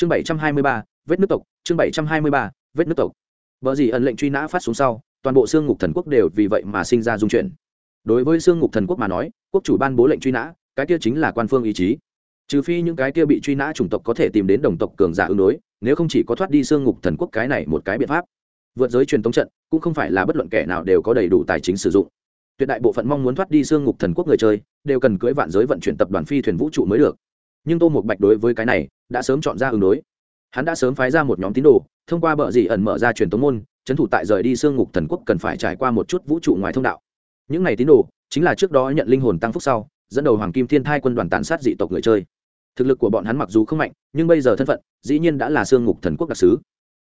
chương bảy trăm hai mươi ba, vết nước tộc, chương bảy trăm hai mươi ba, vết nước tộc. Vợ gì ẩn lệnh truy nã phát xuống sau, toàn bộ xương ngục thần quốc đều vì vậy mà sinh ra dung chuyển. Đối với xương ngục thần quốc mà nói, quốc chủ ban bố lệnh truy nã, cái kia chính là quan phương ý chí. Trừ phi những cái kia bị truy nã chủng tộc có thể tìm đến đồng tộc cường giả ứng đối, nếu không chỉ có thoát đi xương ngục thần quốc cái này một cái biện pháp. Vượt giới truyền thống trận, cũng không phải là bất luận kẻ nào đều có đầy đủ tài chính sử dụng. Tuyệt đại bộ phận mong muốn thoát đi xương ngục thần quốc người chơi, đều cần cưỡi vạn giới vận chuyển tập đoàn phi thuyền vũ trụ mới được. Nhưng tô một bạch đối với cái này đã sớm chọn ra ứng đối. Hắn đã sớm phái ra một nhóm tín đồ, thông qua bờ dị ẩn mở ra truyền tống môn trấn thủ tại rời đi xương ngục thần quốc cần phải trải qua một chút vũ trụ ngoài thông đạo. Những này tín đồ, chính là trước đó nhận linh hồn tăng phúc sau, dẫn đầu hoàng kim thiên thai quân đoàn tàn sát dị tộc người chơi. Thực lực của bọn hắn mặc dù không mạnh, nhưng bây giờ thân phận, dĩ nhiên đã là xương ngục thần quốc đặc sứ.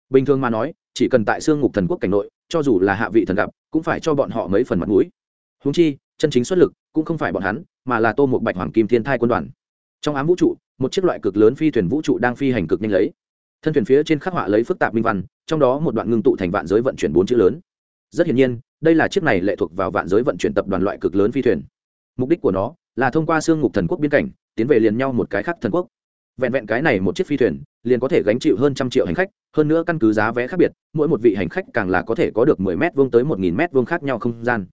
Bình thường mà nói, chỉ cần tại xương ngục thần quốc cảnh nội, cho dù là hạ vị thần gặp, cũng phải cho bọn họ mấy phần mặt mũi. Húng chi, chân chính xuất lực cũng không phải bọn hắn, mà là tô một bạch hoàng kim thiên thai quân đoàn. Trong ám vũ trụ một chiếc loại cực lớn phi thuyền vũ trụ đang phi hành cực nhanh lấy. Thân thuyền phía trên khắc họa lấy phức tạp minh văn, trong đó một đoạn ngưng tụ thành vạn giới vận chuyển bốn chữ lớn. Rất hiển nhiên, đây là chiếc này lệ thuộc vào vạn giới vận chuyển tập đoàn loại cực lớn phi thuyền. Mục đích của nó là thông qua xương ngục thần quốc biên cảnh, tiến về liền nhau một cái khác thần quốc. Vẹn vẹn cái này một chiếc phi thuyền, liền có thể gánh chịu hơn trăm triệu hành khách, hơn nữa căn cứ giá vé khác biệt, mỗi một vị hành khách càng là có thể có được mười m vuông tới một nghìn m vuông khác nhau không gian.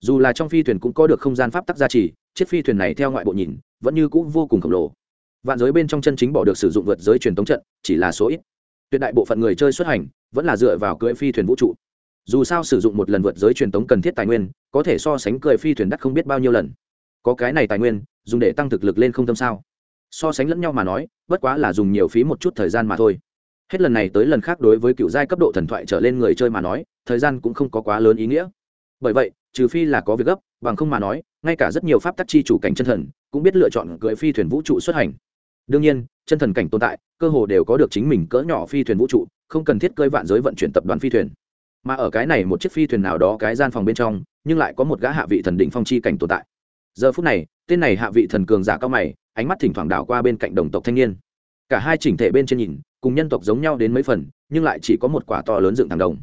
Dù là trong phi thuyền cũng có được không gian pháp tắc gia trì, chiếc phi thuyền này theo ngoại bộ nhìn, vẫn như cũ vô cùng khổng lồ vạn giới bên trong chân chính bỏ được sử dụng vượt giới truyền thống trận, chỉ là số ít. Tuyệt đại bộ phận người chơi xuất hành, vẫn là dựa vào cưỡi phi thuyền vũ trụ. Dù sao sử dụng một lần vượt giới truyền thống cần thiết tài nguyên, có thể so sánh cưỡi phi thuyền đắt không biết bao nhiêu lần. Có cái này tài nguyên, dùng để tăng thực lực lên không tâm sao? So sánh lẫn nhau mà nói, bất quá là dùng nhiều phí một chút thời gian mà thôi. Hết lần này tới lần khác đối với cựu giai cấp độ thần thoại trở lên người chơi mà nói, thời gian cũng không có quá lớn ý nghĩa. Bởi vậy, trừ phi là có việc gấp, bằng không mà nói, ngay cả rất nhiều pháp tắc chi chủ cảnh chân thần, cũng biết lựa chọn cưỡi phi thuyền vũ trụ xuất hành đương nhiên, chân thần cảnh tồn tại, cơ hồ đều có được chính mình cỡ nhỏ phi thuyền vũ trụ, không cần thiết cơi vạn giới vận chuyển tập đoàn phi thuyền. Mà ở cái này một chiếc phi thuyền nào đó cái gian phòng bên trong, nhưng lại có một gã hạ vị thần định phong chi cảnh tồn tại. Giờ phút này, tên này hạ vị thần cường giả cao mày, ánh mắt thỉnh thoảng đảo qua bên cạnh đồng tộc thanh niên. Cả hai chỉnh thể bên trên nhìn, cùng nhân tộc giống nhau đến mấy phần, nhưng lại chỉ có một quả to lớn dựng thẳng đồng.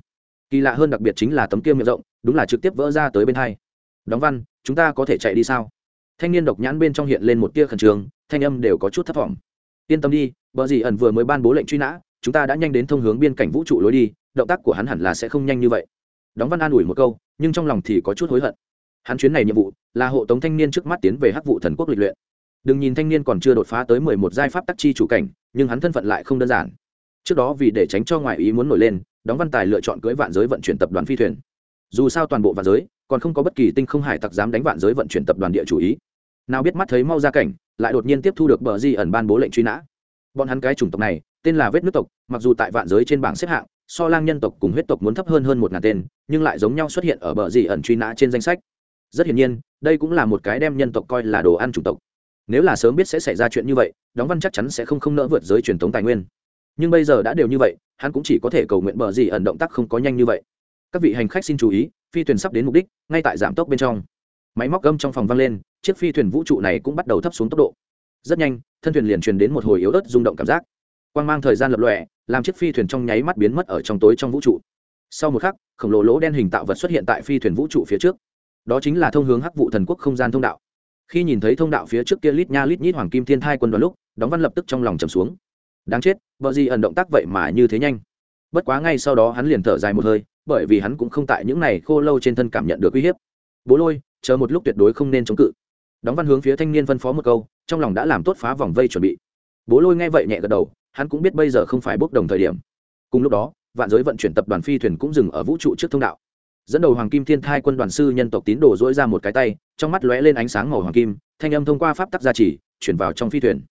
Kỳ lạ hơn đặc biệt chính là tấm kia miệng rộng, đúng là trực tiếp vỡ ra tới bên hai. Đóng văn, chúng ta có thể chạy đi sao? Thanh niên độc nhãn bên trong hiện lên một tia khẩn trương thanh âm đều có chút thất vọng yên tâm đi, bờ gì ẩn vừa mới ban bố lệnh truy nã, chúng ta đã nhanh đến thông hướng biên cảnh vũ trụ lối đi, động tác của hắn hẳn là sẽ không nhanh như vậy. Đóng văn an ủi một câu, nhưng trong lòng thì có chút hối hận. Hắn chuyến này nhiệm vụ là hộ tống thanh niên trước mắt tiến về hắc vụ thần quốc lịch luyện. Đừng nhìn thanh niên còn chưa đột phá tới mười một giai pháp tắc chi chủ cảnh, nhưng hắn thân phận lại không đơn giản. Trước đó vì để tránh cho ngoại ý muốn nổi lên, đóng văn tài lựa chọn cưỡi vạn giới vận chuyển tập đoàn phi thuyền. Dù sao toàn bộ vạn giới, còn không có bất kỳ tinh không hải tặc dám đánh vạn giới vận chuyển tập đoàn địa chủ ý. Nào biết mắt thấy mau ra cảnh lại đột nhiên tiếp thu được bờ di ẩn ban bố lệnh truy nã. Bọn hắn cái chủng tộc này, tên là vết nước tộc, mặc dù tại vạn giới trên bảng xếp hạng, so lang nhân tộc cùng huyết tộc muốn thấp hơn hơn một ngàn tên, nhưng lại giống nhau xuất hiện ở bờ di ẩn truy nã trên danh sách. Rất hiển nhiên, đây cũng là một cái đem nhân tộc coi là đồ ăn chủng tộc. Nếu là sớm biết sẽ xảy ra chuyện như vậy, đóng văn chắc chắn sẽ không không nỡ vượt giới truyền thống tài nguyên. Nhưng bây giờ đã đều như vậy, hắn cũng chỉ có thể cầu nguyện bờ gì ẩn động tác không có nhanh như vậy. Các vị hành khách xin chú ý, phi thuyền sắp đến mục đích, ngay tại giảm tốc bên trong. Máy móc gâm trong phòng vang lên chiếc phi thuyền vũ trụ này cũng bắt đầu thấp xuống tốc độ. Rất nhanh, thân thuyền liền truyền đến một hồi yếu ớt rung động cảm giác. Quang mang thời gian lập lòe, làm chiếc phi thuyền trong nháy mắt biến mất ở trong tối trong vũ trụ. Sau một khắc, khổng lồ lỗ đen hình tạo vật xuất hiện tại phi thuyền vũ trụ phía trước. Đó chính là thông hướng hắc vụ thần quốc không gian thông đạo. Khi nhìn thấy thông đạo phía trước kia lít nha lít nhít hoàng kim thiên thai quân đoàn lúc, đóng văn lập tức trong lòng trầm xuống. Đáng chết vợ gì ẩn động tác vậy mà như thế nhanh. Bất quá ngay sau đó hắn liền thở dài một hơi, bởi vì hắn cũng không tại những này khô lâu trên thân cảm nhận được uy hiếp. Bố lôi, chờ một lúc tuyệt đối không nên chống cự đóng văn hướng phía thanh niên phân phó một câu, trong lòng đã làm tốt phá vòng vây chuẩn bị. Bố lôi nghe vậy nhẹ gật đầu, hắn cũng biết bây giờ không phải bốc đồng thời điểm. Cùng lúc đó, vạn giới vận chuyển tập đoàn phi thuyền cũng dừng ở vũ trụ trước thông đạo. Dẫn đầu hoàng kim thiên thai quân đoàn sư nhân tộc tín đồ dỗi ra một cái tay, trong mắt lóe lên ánh sáng màu hoàng kim, thanh âm thông qua pháp tắc gia trì, chuyển vào trong phi thuyền.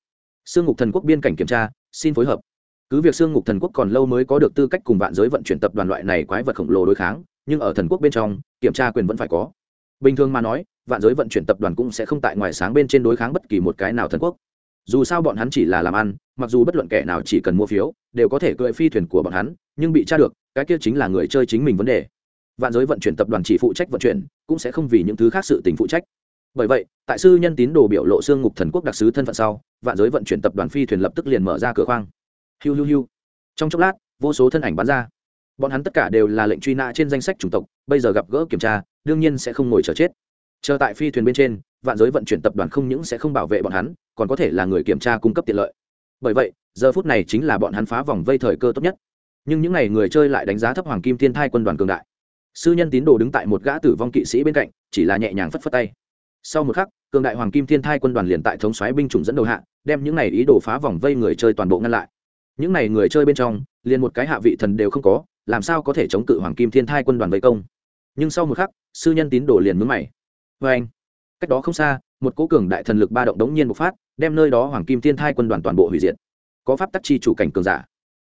Sương ngục thần quốc biên cảnh kiểm tra, xin phối hợp. Cứ việc sương ngục thần quốc còn lâu mới có được tư cách cùng vạn giới vận chuyển tập đoàn loại này quái vật khổng lồ đối kháng, nhưng ở thần quốc bên trong, kiểm tra quyền vẫn phải có. Bình thường mà nói vạn giới vận chuyển tập đoàn cũng sẽ không tại ngoài sáng bên trên đối kháng bất kỳ một cái nào thần quốc. Dù sao bọn hắn chỉ là làm ăn, mặc dù bất luận kẻ nào chỉ cần mua phiếu, đều có thể cưỡi phi thuyền của bọn hắn, nhưng bị tra được, cái kia chính là người chơi chính mình vấn đề. Vạn giới vận chuyển tập đoàn chỉ phụ trách vận chuyển, cũng sẽ không vì những thứ khác sự tình phụ trách. Bởi vậy, tại sư nhân tín đồ biểu lộ xương ngục thần quốc đặc sứ thân phận sau, vạn giới vận chuyển tập đoàn phi thuyền lập tức liền mở ra cửa khoang. Hiu hiu hiu. Trong chốc lát, vô số thân ảnh bắn ra. Bọn hắn tất cả đều là lệnh truy nã trên danh sách chủng tộc, bây giờ gặp gỡ kiểm tra, đương nhiên sẽ không ngồi chờ chết chờ tại phi thuyền bên trên, vạn giới vận chuyển tập đoàn không những sẽ không bảo vệ bọn hắn, còn có thể là người kiểm tra cung cấp tiện lợi. Bởi vậy, giờ phút này chính là bọn hắn phá vòng vây thời cơ tốt nhất. Nhưng những ngày người chơi lại đánh giá thấp hoàng kim thiên thai quân đoàn cường đại. Sư nhân tín đồ đứng tại một gã tử vong kỵ sĩ bên cạnh, chỉ là nhẹ nhàng phất phất tay. Sau một khắc, cường đại hoàng kim thiên thai quân đoàn liền tại thống xoáy binh chủng dẫn đầu hạ, đem những n à y ý đồ phá vòng vây người chơi toàn bộ ngăn lại. Những n à y người chơi bên trong, liền một cái hạ vị thần đều không có, làm sao có thể chống cự hoàng kim thiên thai quân đoàn vây công? Nhưng sau một khắc, sư nhân tín đồ liền mướn mày vê anh, cách đó không xa, một cố cường đại thần lực ba động đống nhiên bộc phát, đem nơi đó hoàng kim thiên thai quân đoàn toàn bộ hủy diệt. Có pháp tắc chi chủ cảnh cường giả.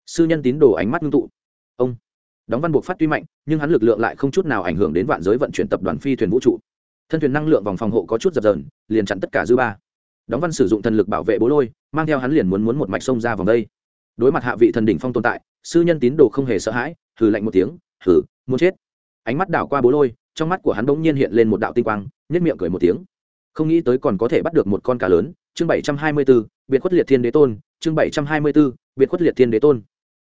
Sư nhân tín đồ ánh mắt ngưng tụ. Ông, đóng văn buộc phát tuy mạnh, nhưng hắn lực lượng lại không chút nào ảnh hưởng đến vạn giới vận chuyển tập đoàn phi thuyền vũ trụ. Thân thuyền năng lượng vòng phòng hộ có chút dập dờn, liền chặn tất cả dư ba. Đóng văn sử dụng thần lực bảo vệ bố lôi, mang theo hắn liền muốn muốn một mạch sông ra vòng đây. Đối mặt hạ vị thần đỉnh phong tồn tại, sư nhân tín đồ không hề sợ hãi, hừ lạnh một tiếng, hừ, muốn chết. Ánh mắt đảo qua bố lôi trong mắt của hắn bỗng nhiên hiện lên một đạo tinh quang nhất miệng cười một tiếng. Không nghĩ tới còn có thể bắt được một con cá lớn. Chương bảy trăm hai mươi b ố biệt khuất liệt thiên đế tôn. Chương bảy trăm hai mươi b ố biệt khuất liệt thiên đế tôn.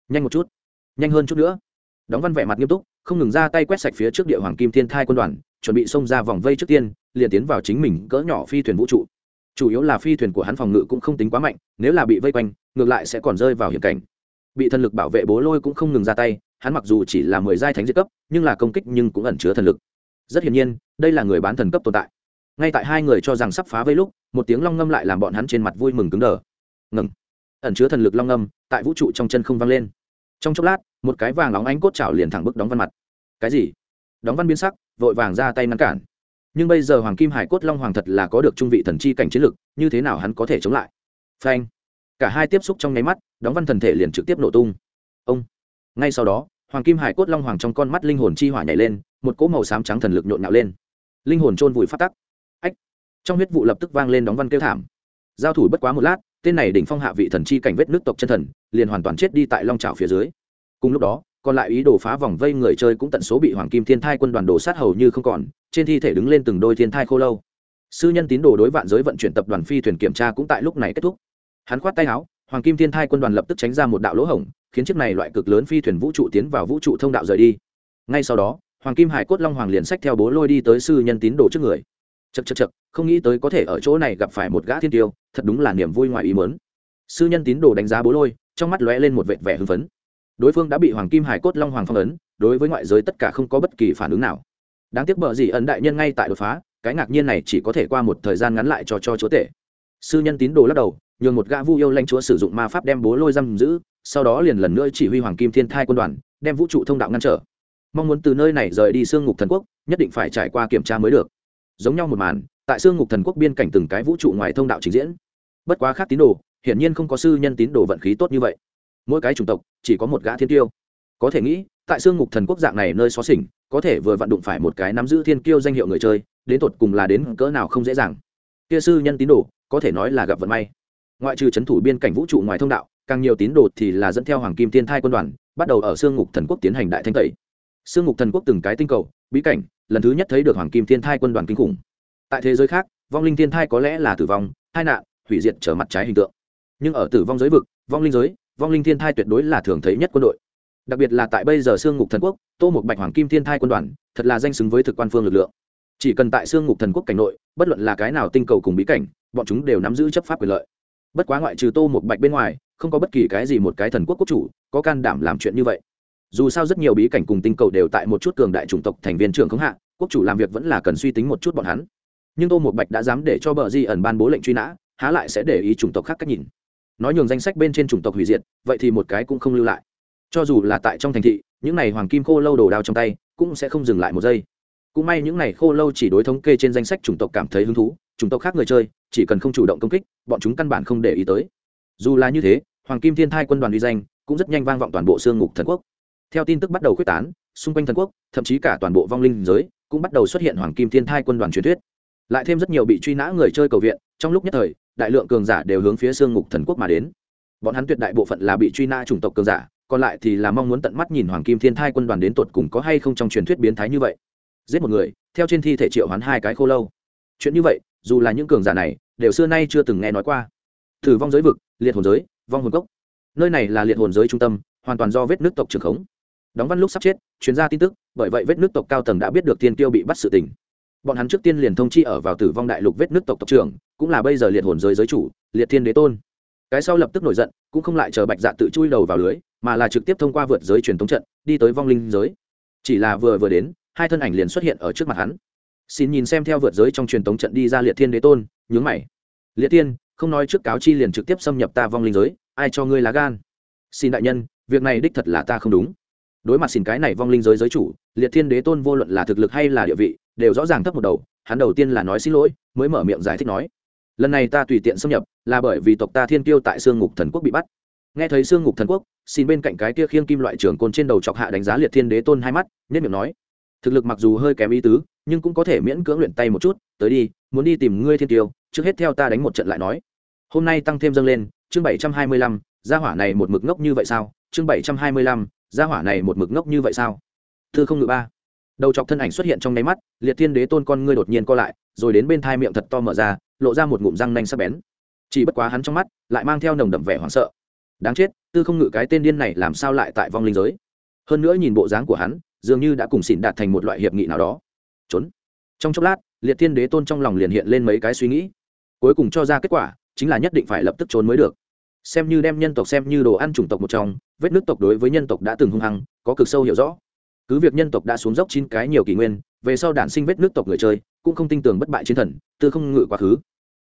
Nhanh một chút. Nhanh hơn chút nữa. Đóng văn vẻ mặt nghiêm túc, không ngừng ra tay quét sạch phía trước địa hoàng kim thiên thai quân đoàn, chuẩn bị xông ra vòng vây trước tiên, liền tiến vào chính mình cỡ nhỏ phi thuyền vũ trụ. Chủ yếu là phi thuyền của hắn phòng ngự cũng không tính quá mạnh, nếu là bị vây quanh, ngược lại sẽ còn rơi vào hiểm cảnh. Bị thần lực bảo vệ bố lôi cũng không ngừng ra tay, hắn mặc dù chỉ là mười giai thánh diệt cấp, nhưng là công kích nhưng cũng ẩn chứa thần lực rất hiển nhiên, đây là người bán thần cấp tồn tại. Ngay tại hai người cho rằng sắp phá vây lúc, một tiếng long ngâm lại làm bọn hắn trên mặt vui mừng cứng đờ. Ngừng. Ẩn chứa thần lực long ngâm, tại vũ trụ trong chân không vang lên. Trong chốc lát, một cái vàng óng ánh cốt chảo liền thẳng bức đóng văn mặt. Cái gì? Đóng văn biến sắc, vội vàng ra tay ngăn cản. Nhưng bây giờ hoàng kim hải cốt long hoàng thật là có được trung vị thần chi cảnh chiến lực, như thế nào hắn có thể chống lại? Phanh. Cả hai tiếp xúc trong nháy mắt, đóng văn thần thể liền trực tiếp nổ tung. Ông. Ngay sau đó, hoàng kim hải cốt long hoàng trong con mắt linh hồn chi hỏa nhảy lên một cỗ màu xám trắng thần lực nhộn nhạo lên. Linh hồn trôn vùi phát tắc. Ách! Trong huyết vụ lập tức vang lên đóng văn kêu thảm. Giao thủ bất quá một lát, tên này đỉnh phong hạ vị thần chi cảnh vết nước tộc chân thần, liền hoàn toàn chết đi tại long trào phía dưới. Cùng lúc đó, còn lại ý đồ phá vòng vây người chơi cũng tận số bị hoàng kim thiên thai quân đoàn đồ sát hầu như không còn, trên thi thể đứng lên từng đôi thiên thai khô lâu. Sư nhân tín đồ đối vạn giới vận chuyển tập đoàn phi thuyền kiểm tra cũng tại lúc này kết thúc. Hắn khoát tay áo, hoàng kim thiên thai quân đoàn lập tức tránh ra một đạo lỗ hổng, khiến chiếc này loại cực lớn phi thuyền vũ trụ tiến vào vũ trụ thông đạo rời đi. Ngay sau đó hoàng kim hải cốt long hoàng liền sách theo bố lôi đi tới sư nhân tín đồ trước người. Chật chật chật không nghĩ tới có thể ở chỗ này gặp phải một gã thiên tiêu, thật đúng là niềm vui ngoài ý mớn sư nhân tín đồ đánh giá bố lôi, trong mắt lóe lên một vệt vẻ hưng phấn. Đối phương đã bị hoàng kim hải cốt long hoàng phong ấn, đối với ngoại giới tất cả không có bất kỳ phản ứng nào. Đáng tiếc bờ gì ẩn đại nhân ngay tại đột phá, cái ngạc nhiên này chỉ có thể qua một thời gian ngắn lại cho cho chúa tể. Sư nhân tín đồ lắc đầu, nhường một gã vu yêu lanh chúa sử dụng ma pháp đem bố lôi giam giữ, sau đó liền lần nữa chỉ huy hoàng kim thiên thai quân đoàn, đem vũ trụ thông đạo ngăn trở mong muốn từ nơi này rời đi xương ngục thần quốc, nhất định phải trải qua kiểm tra mới được. Giống nhau một màn, tại xương ngục thần quốc biên cảnh từng cái vũ trụ ngoài thông đạo trình diễn. Bất quá khác tín đồ, hiển nhiên không có sư nhân tín đồ vận khí tốt như vậy. Mỗi cái chủng tộc, chỉ có một gã thiên tiêu có thể nghĩ, tại xương ngục thần quốc dạng này nơi xó xỉnh, có thể vừa vặn đụng phải một cái nắm giữ thiên kiêu danh hiệu người chơi, đến tột cùng là đến cỡ nào không dễ dàng. Kia sư nhân tín đồ, có thể nói là gặp vận may. Ngoại trừ c h ấ n thủ biên cảnh vũ trụ ngoài thông đạo, càng nhiều tín đồ thì là dẫn theo hoàng kim tiên thai quân đoàn, bắt đầu ở xương ngục thần quốc tiến hành đại thanh tẩy sương ngục thần quốc từng cái tinh cầu, bí cảnh, lần thứ nhất thấy được hoàng kim thiên thai quân đoàn kinh khủng. Tại thế giới khác, vong linh thiên thai có lẽ là tử vong, hai nạn, hủy diệt trở mặt trái hình tượng. Nhưng ở tử vong giới vực, vong linh giới, vong linh thiên thai tuyệt đối là thường thấy nhất quân đội. Đặc biệt là tại bây giờ sương ngục thần quốc, tô một bạch hoàng kim thiên thai quân đoàn, thật là danh xứng với thực quan phương lực lượng. Chỉ cần tại sương ngục thần quốc cảnh nội, bất luận là cái nào tinh cầu cùng bí cảnh, bọn chúng đều nắm giữ chấp pháp quyền lợi. Bất quá ngoại trừ tô một bạch bên ngoài, không có bất kỳ cái gì một cái thần quốc quốc chủ có can đảm làm chuyện như vậy dù sao rất nhiều bí cảnh cùng tinh cầu đều tại một chút cường đại chủng tộc thành viên trưởng khống hạ, quốc chủ làm việc vẫn là cần suy tính một chút bọn hắn. Nhưng tô một bạch đã dám để cho bờ di ẩn ban bố lệnh truy nã, há lại sẽ để ý chủng tộc khác cách nhìn. Nói nhường danh sách bên trên chủng tộc hủy diệt, vậy thì một cái cũng không lưu lại. Cho dù là tại trong thành thị, những n à y hoàng kim khô lâu đồ đao trong tay, cũng sẽ không dừng lại một giây. Cũng may những n à y khô lâu chỉ đối thống kê trên danh sách chủng tộc cảm thấy hứng thú, chủng tộc khác người chơi, chỉ cần không chủ động công kích, bọn chúng căn bản không để ý tới. Dù là như thế, hoàng kim thiên thai quân đoàn uy danh cũng rất nhanh vang vọng toàn bộ xương ngục thần quốc theo tin tức bắt đầu quyết tán, xung quanh thần quốc, thậm chí cả toàn bộ vong linh giới, cũng bắt đầu xuất hiện hoàng kim thiên thai quân đoàn truyền thuyết. Lại thêm rất nhiều bị truy nã người chơi cầu viện, trong lúc nhất thời, đại lượng cường giả đều hướng phía Sương ngục thần quốc mà đến. Bọn hắn tuyệt đại bộ phận là bị truy nã chủng tộc cường giả, còn lại thì là mong muốn tận mắt nhìn hoàng kim thiên thai quân đoàn đến tột cùng có hay không trong truyền thuyết biến thái như vậy. Giết một người, theo trên thi thể triệu hoán hai cái khô lâu. Chuyện như vậy, dù là những cường giả này, đều xưa nay chưa từng nghe nói qua. Thử vong giới vực, liệt hồn giới, vong hồn cốc. Nơi này là liệt hồn giới trung tâm, hoàn toàn do vết nước tộc trường khống đóng văn lúc sắp chết, chuyên gia tin tức, bởi vậy vết nước tộc cao tầng đã biết được tiên tiêu bị bắt sự tình. Bọn hắn trước tiên liền thông chi ở vào tử vong đại lục vết nước tộc tộc trưởng, cũng là bây giờ liệt hồn giới giới chủ, liệt thiên đế tôn. Cái sau lập tức nổi giận, cũng không lại chờ bạch dạ tự chui đầu vào lưới, mà là trực tiếp thông qua vượt giới truyền thống trận, đi tới vong linh giới. Chỉ là vừa vừa đến, hai thân ảnh liền xuất hiện ở trước mặt hắn. Xin nhìn xem theo vượt giới trong truyền thống trận đi ra liệt thiên đế tôn, nhướng mày. Liệt thiên, không nói trước cáo chi liền trực tiếp xâm nhập ta vong linh giới, ai cho ngươi lá gan? Xin đại nhân, việc này đích thật là ta không đúng đối mặt xin cái này vong linh giới giới chủ, liệt thiên đế tôn vô luận là thực lực hay là địa vị, đều rõ ràng thấp một đầu, hắn đầu tiên là nói xin lỗi, mới mở miệng giải thích nói. Lần này ta tùy tiện xâm nhập, là bởi vì tộc ta thiên kiêu tại sương ngục thần quốc bị bắt. Nghe thấy sương ngục thần quốc, xin bên cạnh cái kia khiêng kim loại trưởng côn trên đầu chọc hạ đánh giá liệt thiên đế tôn hai mắt nhất miệng nói, thực lực mặc dù hơi kém ý tứ, nhưng cũng có thể miễn cưỡng luyện tay một chút, tới đi, muốn đi tìm ngươi thiên tiêu trước hết theo ta đánh một trận lại nói. Hôm nay tăng thêm dâng lên, chương bảy trăm hai mươi lăm, gia hỏa này một mực ngốc như vậy sao? Chương bảy trăm hai mươi lăm gia hỏa này một mực ngốc như vậy sao? Thư không ngự ba. Đầu chọc thân ảnh xuất hiện trong nháy mắt, liệt thiên đế tôn con ngươi đột nhiên co lại, rồi đến bên thai miệng thật to mở ra, lộ ra một ngụm răng nanh sắc bén. Chỉ bất quá hắn trong mắt lại mang theo nồng đậm vẻ hoảng sợ. Đáng chết, tư không ngự cái tên điên này làm sao lại tại vong linh giới? Hơn nữa nhìn bộ dáng của hắn, dường như đã cùng xỉn đạt thành một loại hiệp nghị nào đó. Trốn. Trong chốc lát, liệt thiên đế tôn trong lòng liền hiện lên mấy cái suy nghĩ. Cuối cùng cho ra kết quả, chính là nhất định phải lập tức trốn mới được xem như đem nhân tộc, xem như đồ ăn chủng tộc một trong, vết nước tộc đối với nhân tộc đã từng hung hăng, có cực sâu hiểu rõ. Cứ việc nhân tộc đã xuống dốc chín cái nhiều kỷ nguyên, về sau đản sinh vết nước tộc người chơi, cũng không tin tưởng bất bại chiến thần, tư không ngự quá khứ.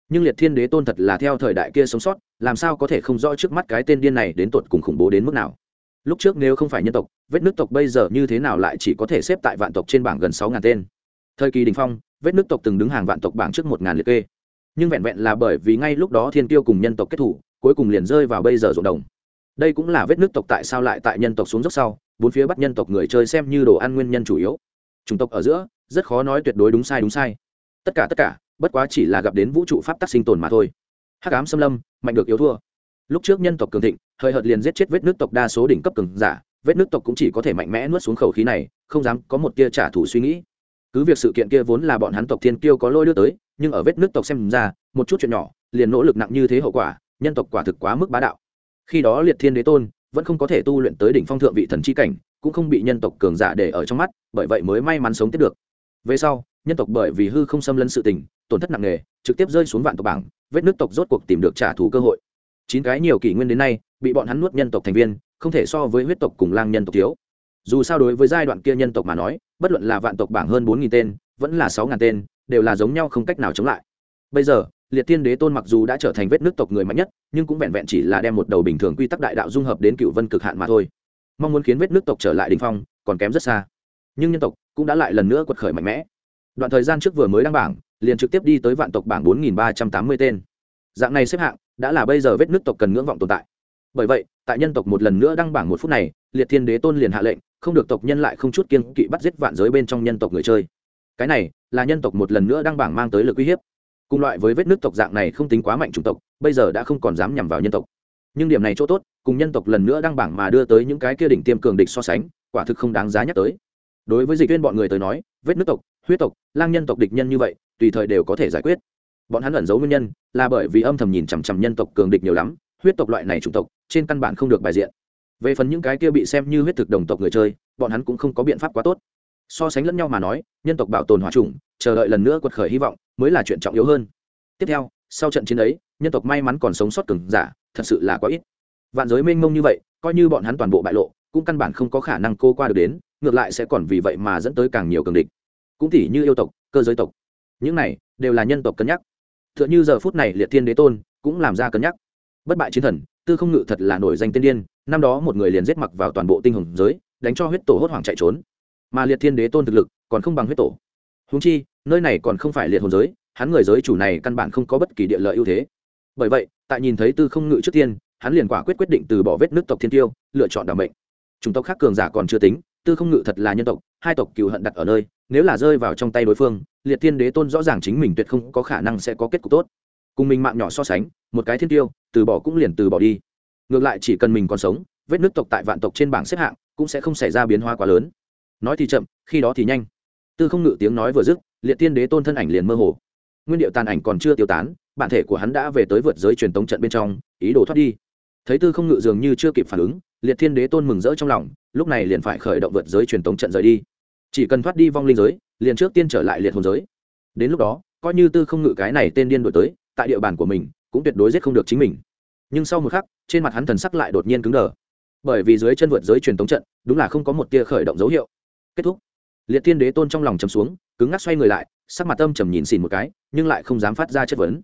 Nhưng liệt thiên đế tôn thật là theo thời đại kia sống sót, làm sao có thể không rõ trước mắt cái tên điên này đến tột cùng khủng bố đến mức nào? Lúc trước nếu không phải nhân tộc, vết nước tộc bây giờ như thế nào lại chỉ có thể xếp tại vạn tộc trên bảng gần sáu ngàn tên? Thời kỳ đình phong, vết nước tộc từng đứng hàng vạn tộc bảng trước một ngàn liệt kê. Nhưng vẹn vẹn là bởi vì ngay lúc đó thiên tiêu cùng nhân tộc kết thủ cuối cùng liền rơi vào bây giờ ruộng đồng. Đây cũng là vết nước tộc tại sao lại tại nhân tộc xuống dốc sau, bốn phía bắt nhân tộc người chơi xem như đồ ăn nguyên nhân chủ yếu. Chủng tộc ở giữa, rất khó nói tuyệt đối đúng sai đúng sai. Tất cả tất cả, bất quá chỉ là gặp đến vũ trụ pháp tắc sinh tồn mà thôi. Hắc ám xâm lâm, mạnh được yếu thua. Lúc trước nhân tộc cường thịnh, hơi hợt liền giết chết vết nước tộc đa số đỉnh cấp cường giả, vết nước tộc cũng chỉ có thể mạnh mẽ nuốt xuống khẩu khí này, không dám có một tia trả thù suy nghĩ. Cứ việc sự kiện kia vốn là bọn hắn tộc thiên kiêu có lôi đưa tới, nhưng ở vết nước tộc xem ra, một chút chuyện nhỏ, liền nỗ lực nặng như thế hậu quả nhân tộc quả thực quá mức bá đạo. Khi đó liệt thiên đế tôn vẫn không có thể tu luyện tới đỉnh phong thượng vị thần chi cảnh, cũng không bị nhân tộc cường giả để ở trong mắt, bởi vậy mới may mắn sống tiếp được. Về sau, nhân tộc bởi vì hư không xâm lấn sự tình, tổn thất nặng nề, trực tiếp rơi xuống vạn tộc bảng, vết nước tộc rốt cuộc tìm được trả thù cơ hội. Chín cái nhiều kỷ nguyên đến nay, bị bọn hắn nuốt nhân tộc thành viên, không thể so với huyết tộc cùng lang nhân tộc thiếu. Dù sao đối với giai đoạn kia nhân tộc mà nói, bất luận là vạn tộc bảng hơn bốn nghìn tên, vẫn là sáu ngàn tên, đều là giống nhau không cách nào chống lại. Bây giờ liệt tiên đế tôn mặc dù đã trở thành vết nước tộc người mạnh nhất, nhưng cũng vẹn vẹn chỉ là đem một đầu bình thường quy tắc đại đạo dung hợp đến cựu vân cực hạn mà thôi. Mong muốn khiến vết nước tộc trở lại đình phong, còn kém rất xa. Nhưng nhân tộc cũng đã lại lần nữa quật khởi mạnh mẽ. Đoạn thời gian trước vừa mới đăng bảng, liền trực tiếp đi tới vạn tộc bảng bốn nghìn ba trăm tám mươi tên. Dạng này xếp hạng, đã là bây giờ vết nước tộc cần ngưỡng vọng tồn tại. Bởi vậy, tại nhân tộc một lần nữa đăng bảng một phút này, liệt thiên đế tôn liền hạ lệnh, không được tộc nhân lại không chút kiên kỵ bắt giết vạn giới bên trong nhân tộc người chơi. Cái này là nhân tộc một lần nữa đăng bảng mang tới lực uy hiếp cùng loại với vết nước tộc dạng này không tính quá mạnh chủng tộc, bây giờ đã không còn dám nhằm vào nhân tộc. Nhưng điểm này chỗ tốt, cùng nhân tộc lần nữa đăng bảng mà đưa tới những cái kia đỉnh tiêm cường địch so sánh, quả thực không đáng giá nhắc tới. Đối với dịch viên bọn người tới nói, vết nước tộc, huyết tộc, lang nhân tộc địch nhân như vậy, tùy thời đều có thể giải quyết. Bọn hắn ẩn giấu nguyên nhân là bởi vì âm thầm nhìn chằm chằm nhân tộc cường địch nhiều lắm, huyết tộc loại này chủng tộc, trên căn bản không được bài diện. Về phần những cái kia bị xem như huyết thực đồng tộc người chơi, bọn hắn cũng không có biện pháp quá tốt so sánh lẫn nhau mà nói, nhân tộc bảo tồn hòa trùng, chờ đợi lần nữa quật khởi hy vọng, mới là chuyện trọng yếu hơn. Tiếp theo, sau trận chiến ấy, nhân tộc may mắn còn sống sót cứng giả, thật sự là quá ít. Vạn giới mênh mông như vậy, coi như bọn hắn toàn bộ bại lộ, cũng căn bản không có khả năng cô qua được đến, ngược lại sẽ còn vì vậy mà dẫn tới càng nhiều cường địch. Cũng tỉ như yêu tộc, cơ giới tộc. Những này, đều là nhân tộc cân nhắc. T h ư ợ n h ư giờ phút này liệt thiên đế tôn, cũng làm ra cân nhắc. Bất bại chiến thần, tư không ngự thật là nổi danh tiên điên, năm đó một người liền giết mặc vào toàn bộ tinh hồng giới, đánh cho huyết tổ hốt hoảng chạy trốn mà liệt thiên đế tôn thực lực còn không bằng huyết tổ. Húng chi, nơi này còn không phải liệt hồn giới, hắn người giới chủ này căn bản không có bất kỳ địa lợi ưu thế. Bởi vậy, tại nhìn thấy tư không ngự trước tiên, hắn liền quả quyết quyết định từ bỏ vết nước tộc thiên tiêu, lựa chọn đảm mệnh. Chủng tộc khác cường giả còn chưa tính, tư không ngự thật là nhân tộc, hai tộc cựu hận đặt ở nơi, nếu là rơi vào trong tay đối phương, liệt thiên đế tôn rõ ràng chính mình tuyệt không có khả năng sẽ có kết cục tốt. Cùng mình mạng nhỏ so sánh, một cái thiên tiêu, từ bỏ cũng liền từ bỏ đi. Ngược lại chỉ cần mình còn sống, vết nước tộc tại vạn tộc trên bảng xếp hạng cũng sẽ không xảy ra biến hóa quá lớn nói thì chậm, khi đó thì nhanh. Tư không ngự tiếng nói vừa dứt, liệt thiên đế tôn thân ảnh liền mơ hồ. Nguyên điệu tàn ảnh còn chưa tiêu tán, bản thể của hắn đã về tới vượt giới truyền tống trận bên trong, ý đồ thoát đi. Thấy tư không ngự dường như chưa kịp phản ứng, liệt thiên đế tôn mừng rỡ trong lòng, lúc này liền phải khởi động vượt giới truyền tống trận rời đi. Chỉ cần thoát đi vong linh giới, liền trước tiên trở lại liệt hồn giới. Đến lúc đó, coi như tư không ngự cái này tên điên đổi tới, tại địa bàn của mình, cũng tuyệt đối giết không được chính mình. Nhưng sau một khắc, trên mặt hắn thần sắc lại đột nhiên cứng đờ. Bởi vì dưới chân vượt giới truyền tống trận, đúng là không có một tia khởi động dấu hiệu kết thúc. Liệt thiên đế tôn trong lòng chầm xuống, cứng ngắc xoay người lại, sắc mặt tâm trầm nhìn xìn một cái, nhưng lại không dám phát ra chất vấn.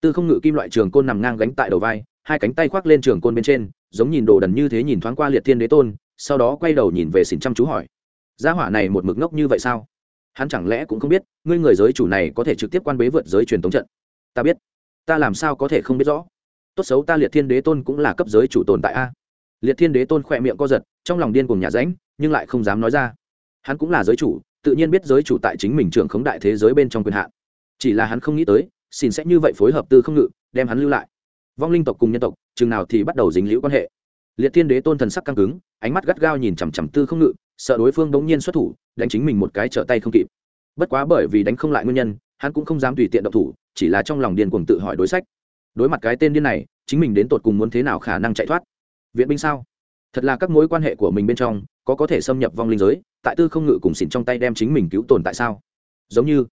Tư không ngự kim loại trường côn nằm ngang gánh tại đầu vai, hai cánh tay khoác lên trường côn bên trên, giống nhìn đồ đần như thế nhìn thoáng qua liệt thiên đế tôn, sau đó quay đầu nhìn về xỉn chăm chú hỏi. Gia hỏa này một mực ngốc như vậy sao? Hắn chẳng lẽ cũng không biết, ngươi người giới chủ này có thể trực tiếp quan bế vượt giới truyền thống trận? Ta biết. Ta làm sao có thể không biết rõ? Tốt xấu ta liệt thiên đế tôn cũng là cấp giới chủ tồn tại a. Liệt thiên đế tôn khỏe miệng co giật, trong lòng điên cùng nhà ránh nhưng lại không dám nói ra hắn cũng là giới chủ, tự nhiên biết giới chủ tại chính mình trưởng khống đại thế giới bên trong quyền hạn. Chỉ là hắn không nghĩ tới xin sẽ như vậy phối hợp tư không ngự, đem hắn lưu lại. Vong linh tộc cùng nhân tộc, chừng nào thì bắt đầu dính liễu quan hệ. Liệt thiên đế tôn thần sắc căng cứng, ánh mắt gắt gao nhìn chằm chằm tư không ngự, sợ đối phương đống nhiên xuất thủ, đánh chính mình một cái trở tay không kịp. Bất quá bởi vì đánh không lại nguyên nhân, hắn cũng không dám tùy tiện động thủ, chỉ là trong lòng điên cuồng tự hỏi đối sách. Đối mặt cái tên điên này, chính mình đến tột cùng muốn thế nào khả năng chạy thoát? Viện binh sao? Thật là các mối quan hệ của mình bên trong, có có thể xâm nhập vong linh giới, tại tư không ngự cùng xỉn trong tay đem chính mình cứu tồn tại sao? Giống như,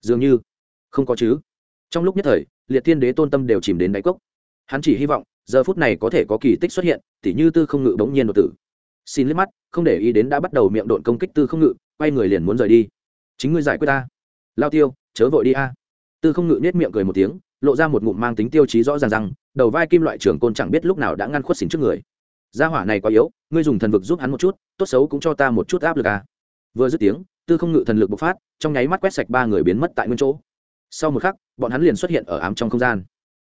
dường như, không có chứ. Trong lúc nhất thời, liệt thiên đế tôn tâm đều chìm đến đáy cốc. Hắn chỉ hy vọng, giờ phút này có thể có kỳ tích xuất hiện, tỉ như tư không ngự bỗng nhiên đột tử. Xin liếc mắt, không để ý đến đã bắt đầu miệng độn công kích tư không ngự, quay người liền muốn rời đi. Chính ngươi giải quyết ta. Lao tiêu, chớ vội đi a. Tư không ngự nhét miệng cười một tiếng, lộ ra một ngụm mang tính tiêu chí rõ ràng rằng, đầu vai kim loại trưởng côn chẳng biết lúc nào đã ngăn khuất xỉn trước người gia hỏa này quá yếu, ngươi dùng thần vực giúp hắn một chút, tốt xấu cũng cho ta một chút áp lực à. Vừa dứt tiếng, tư không ngự thần lực bộc phát, trong nháy mắt quét sạch ba người biến mất tại nguyên chỗ. Sau một khắc, bọn hắn liền xuất hiện ở ám trong không gian.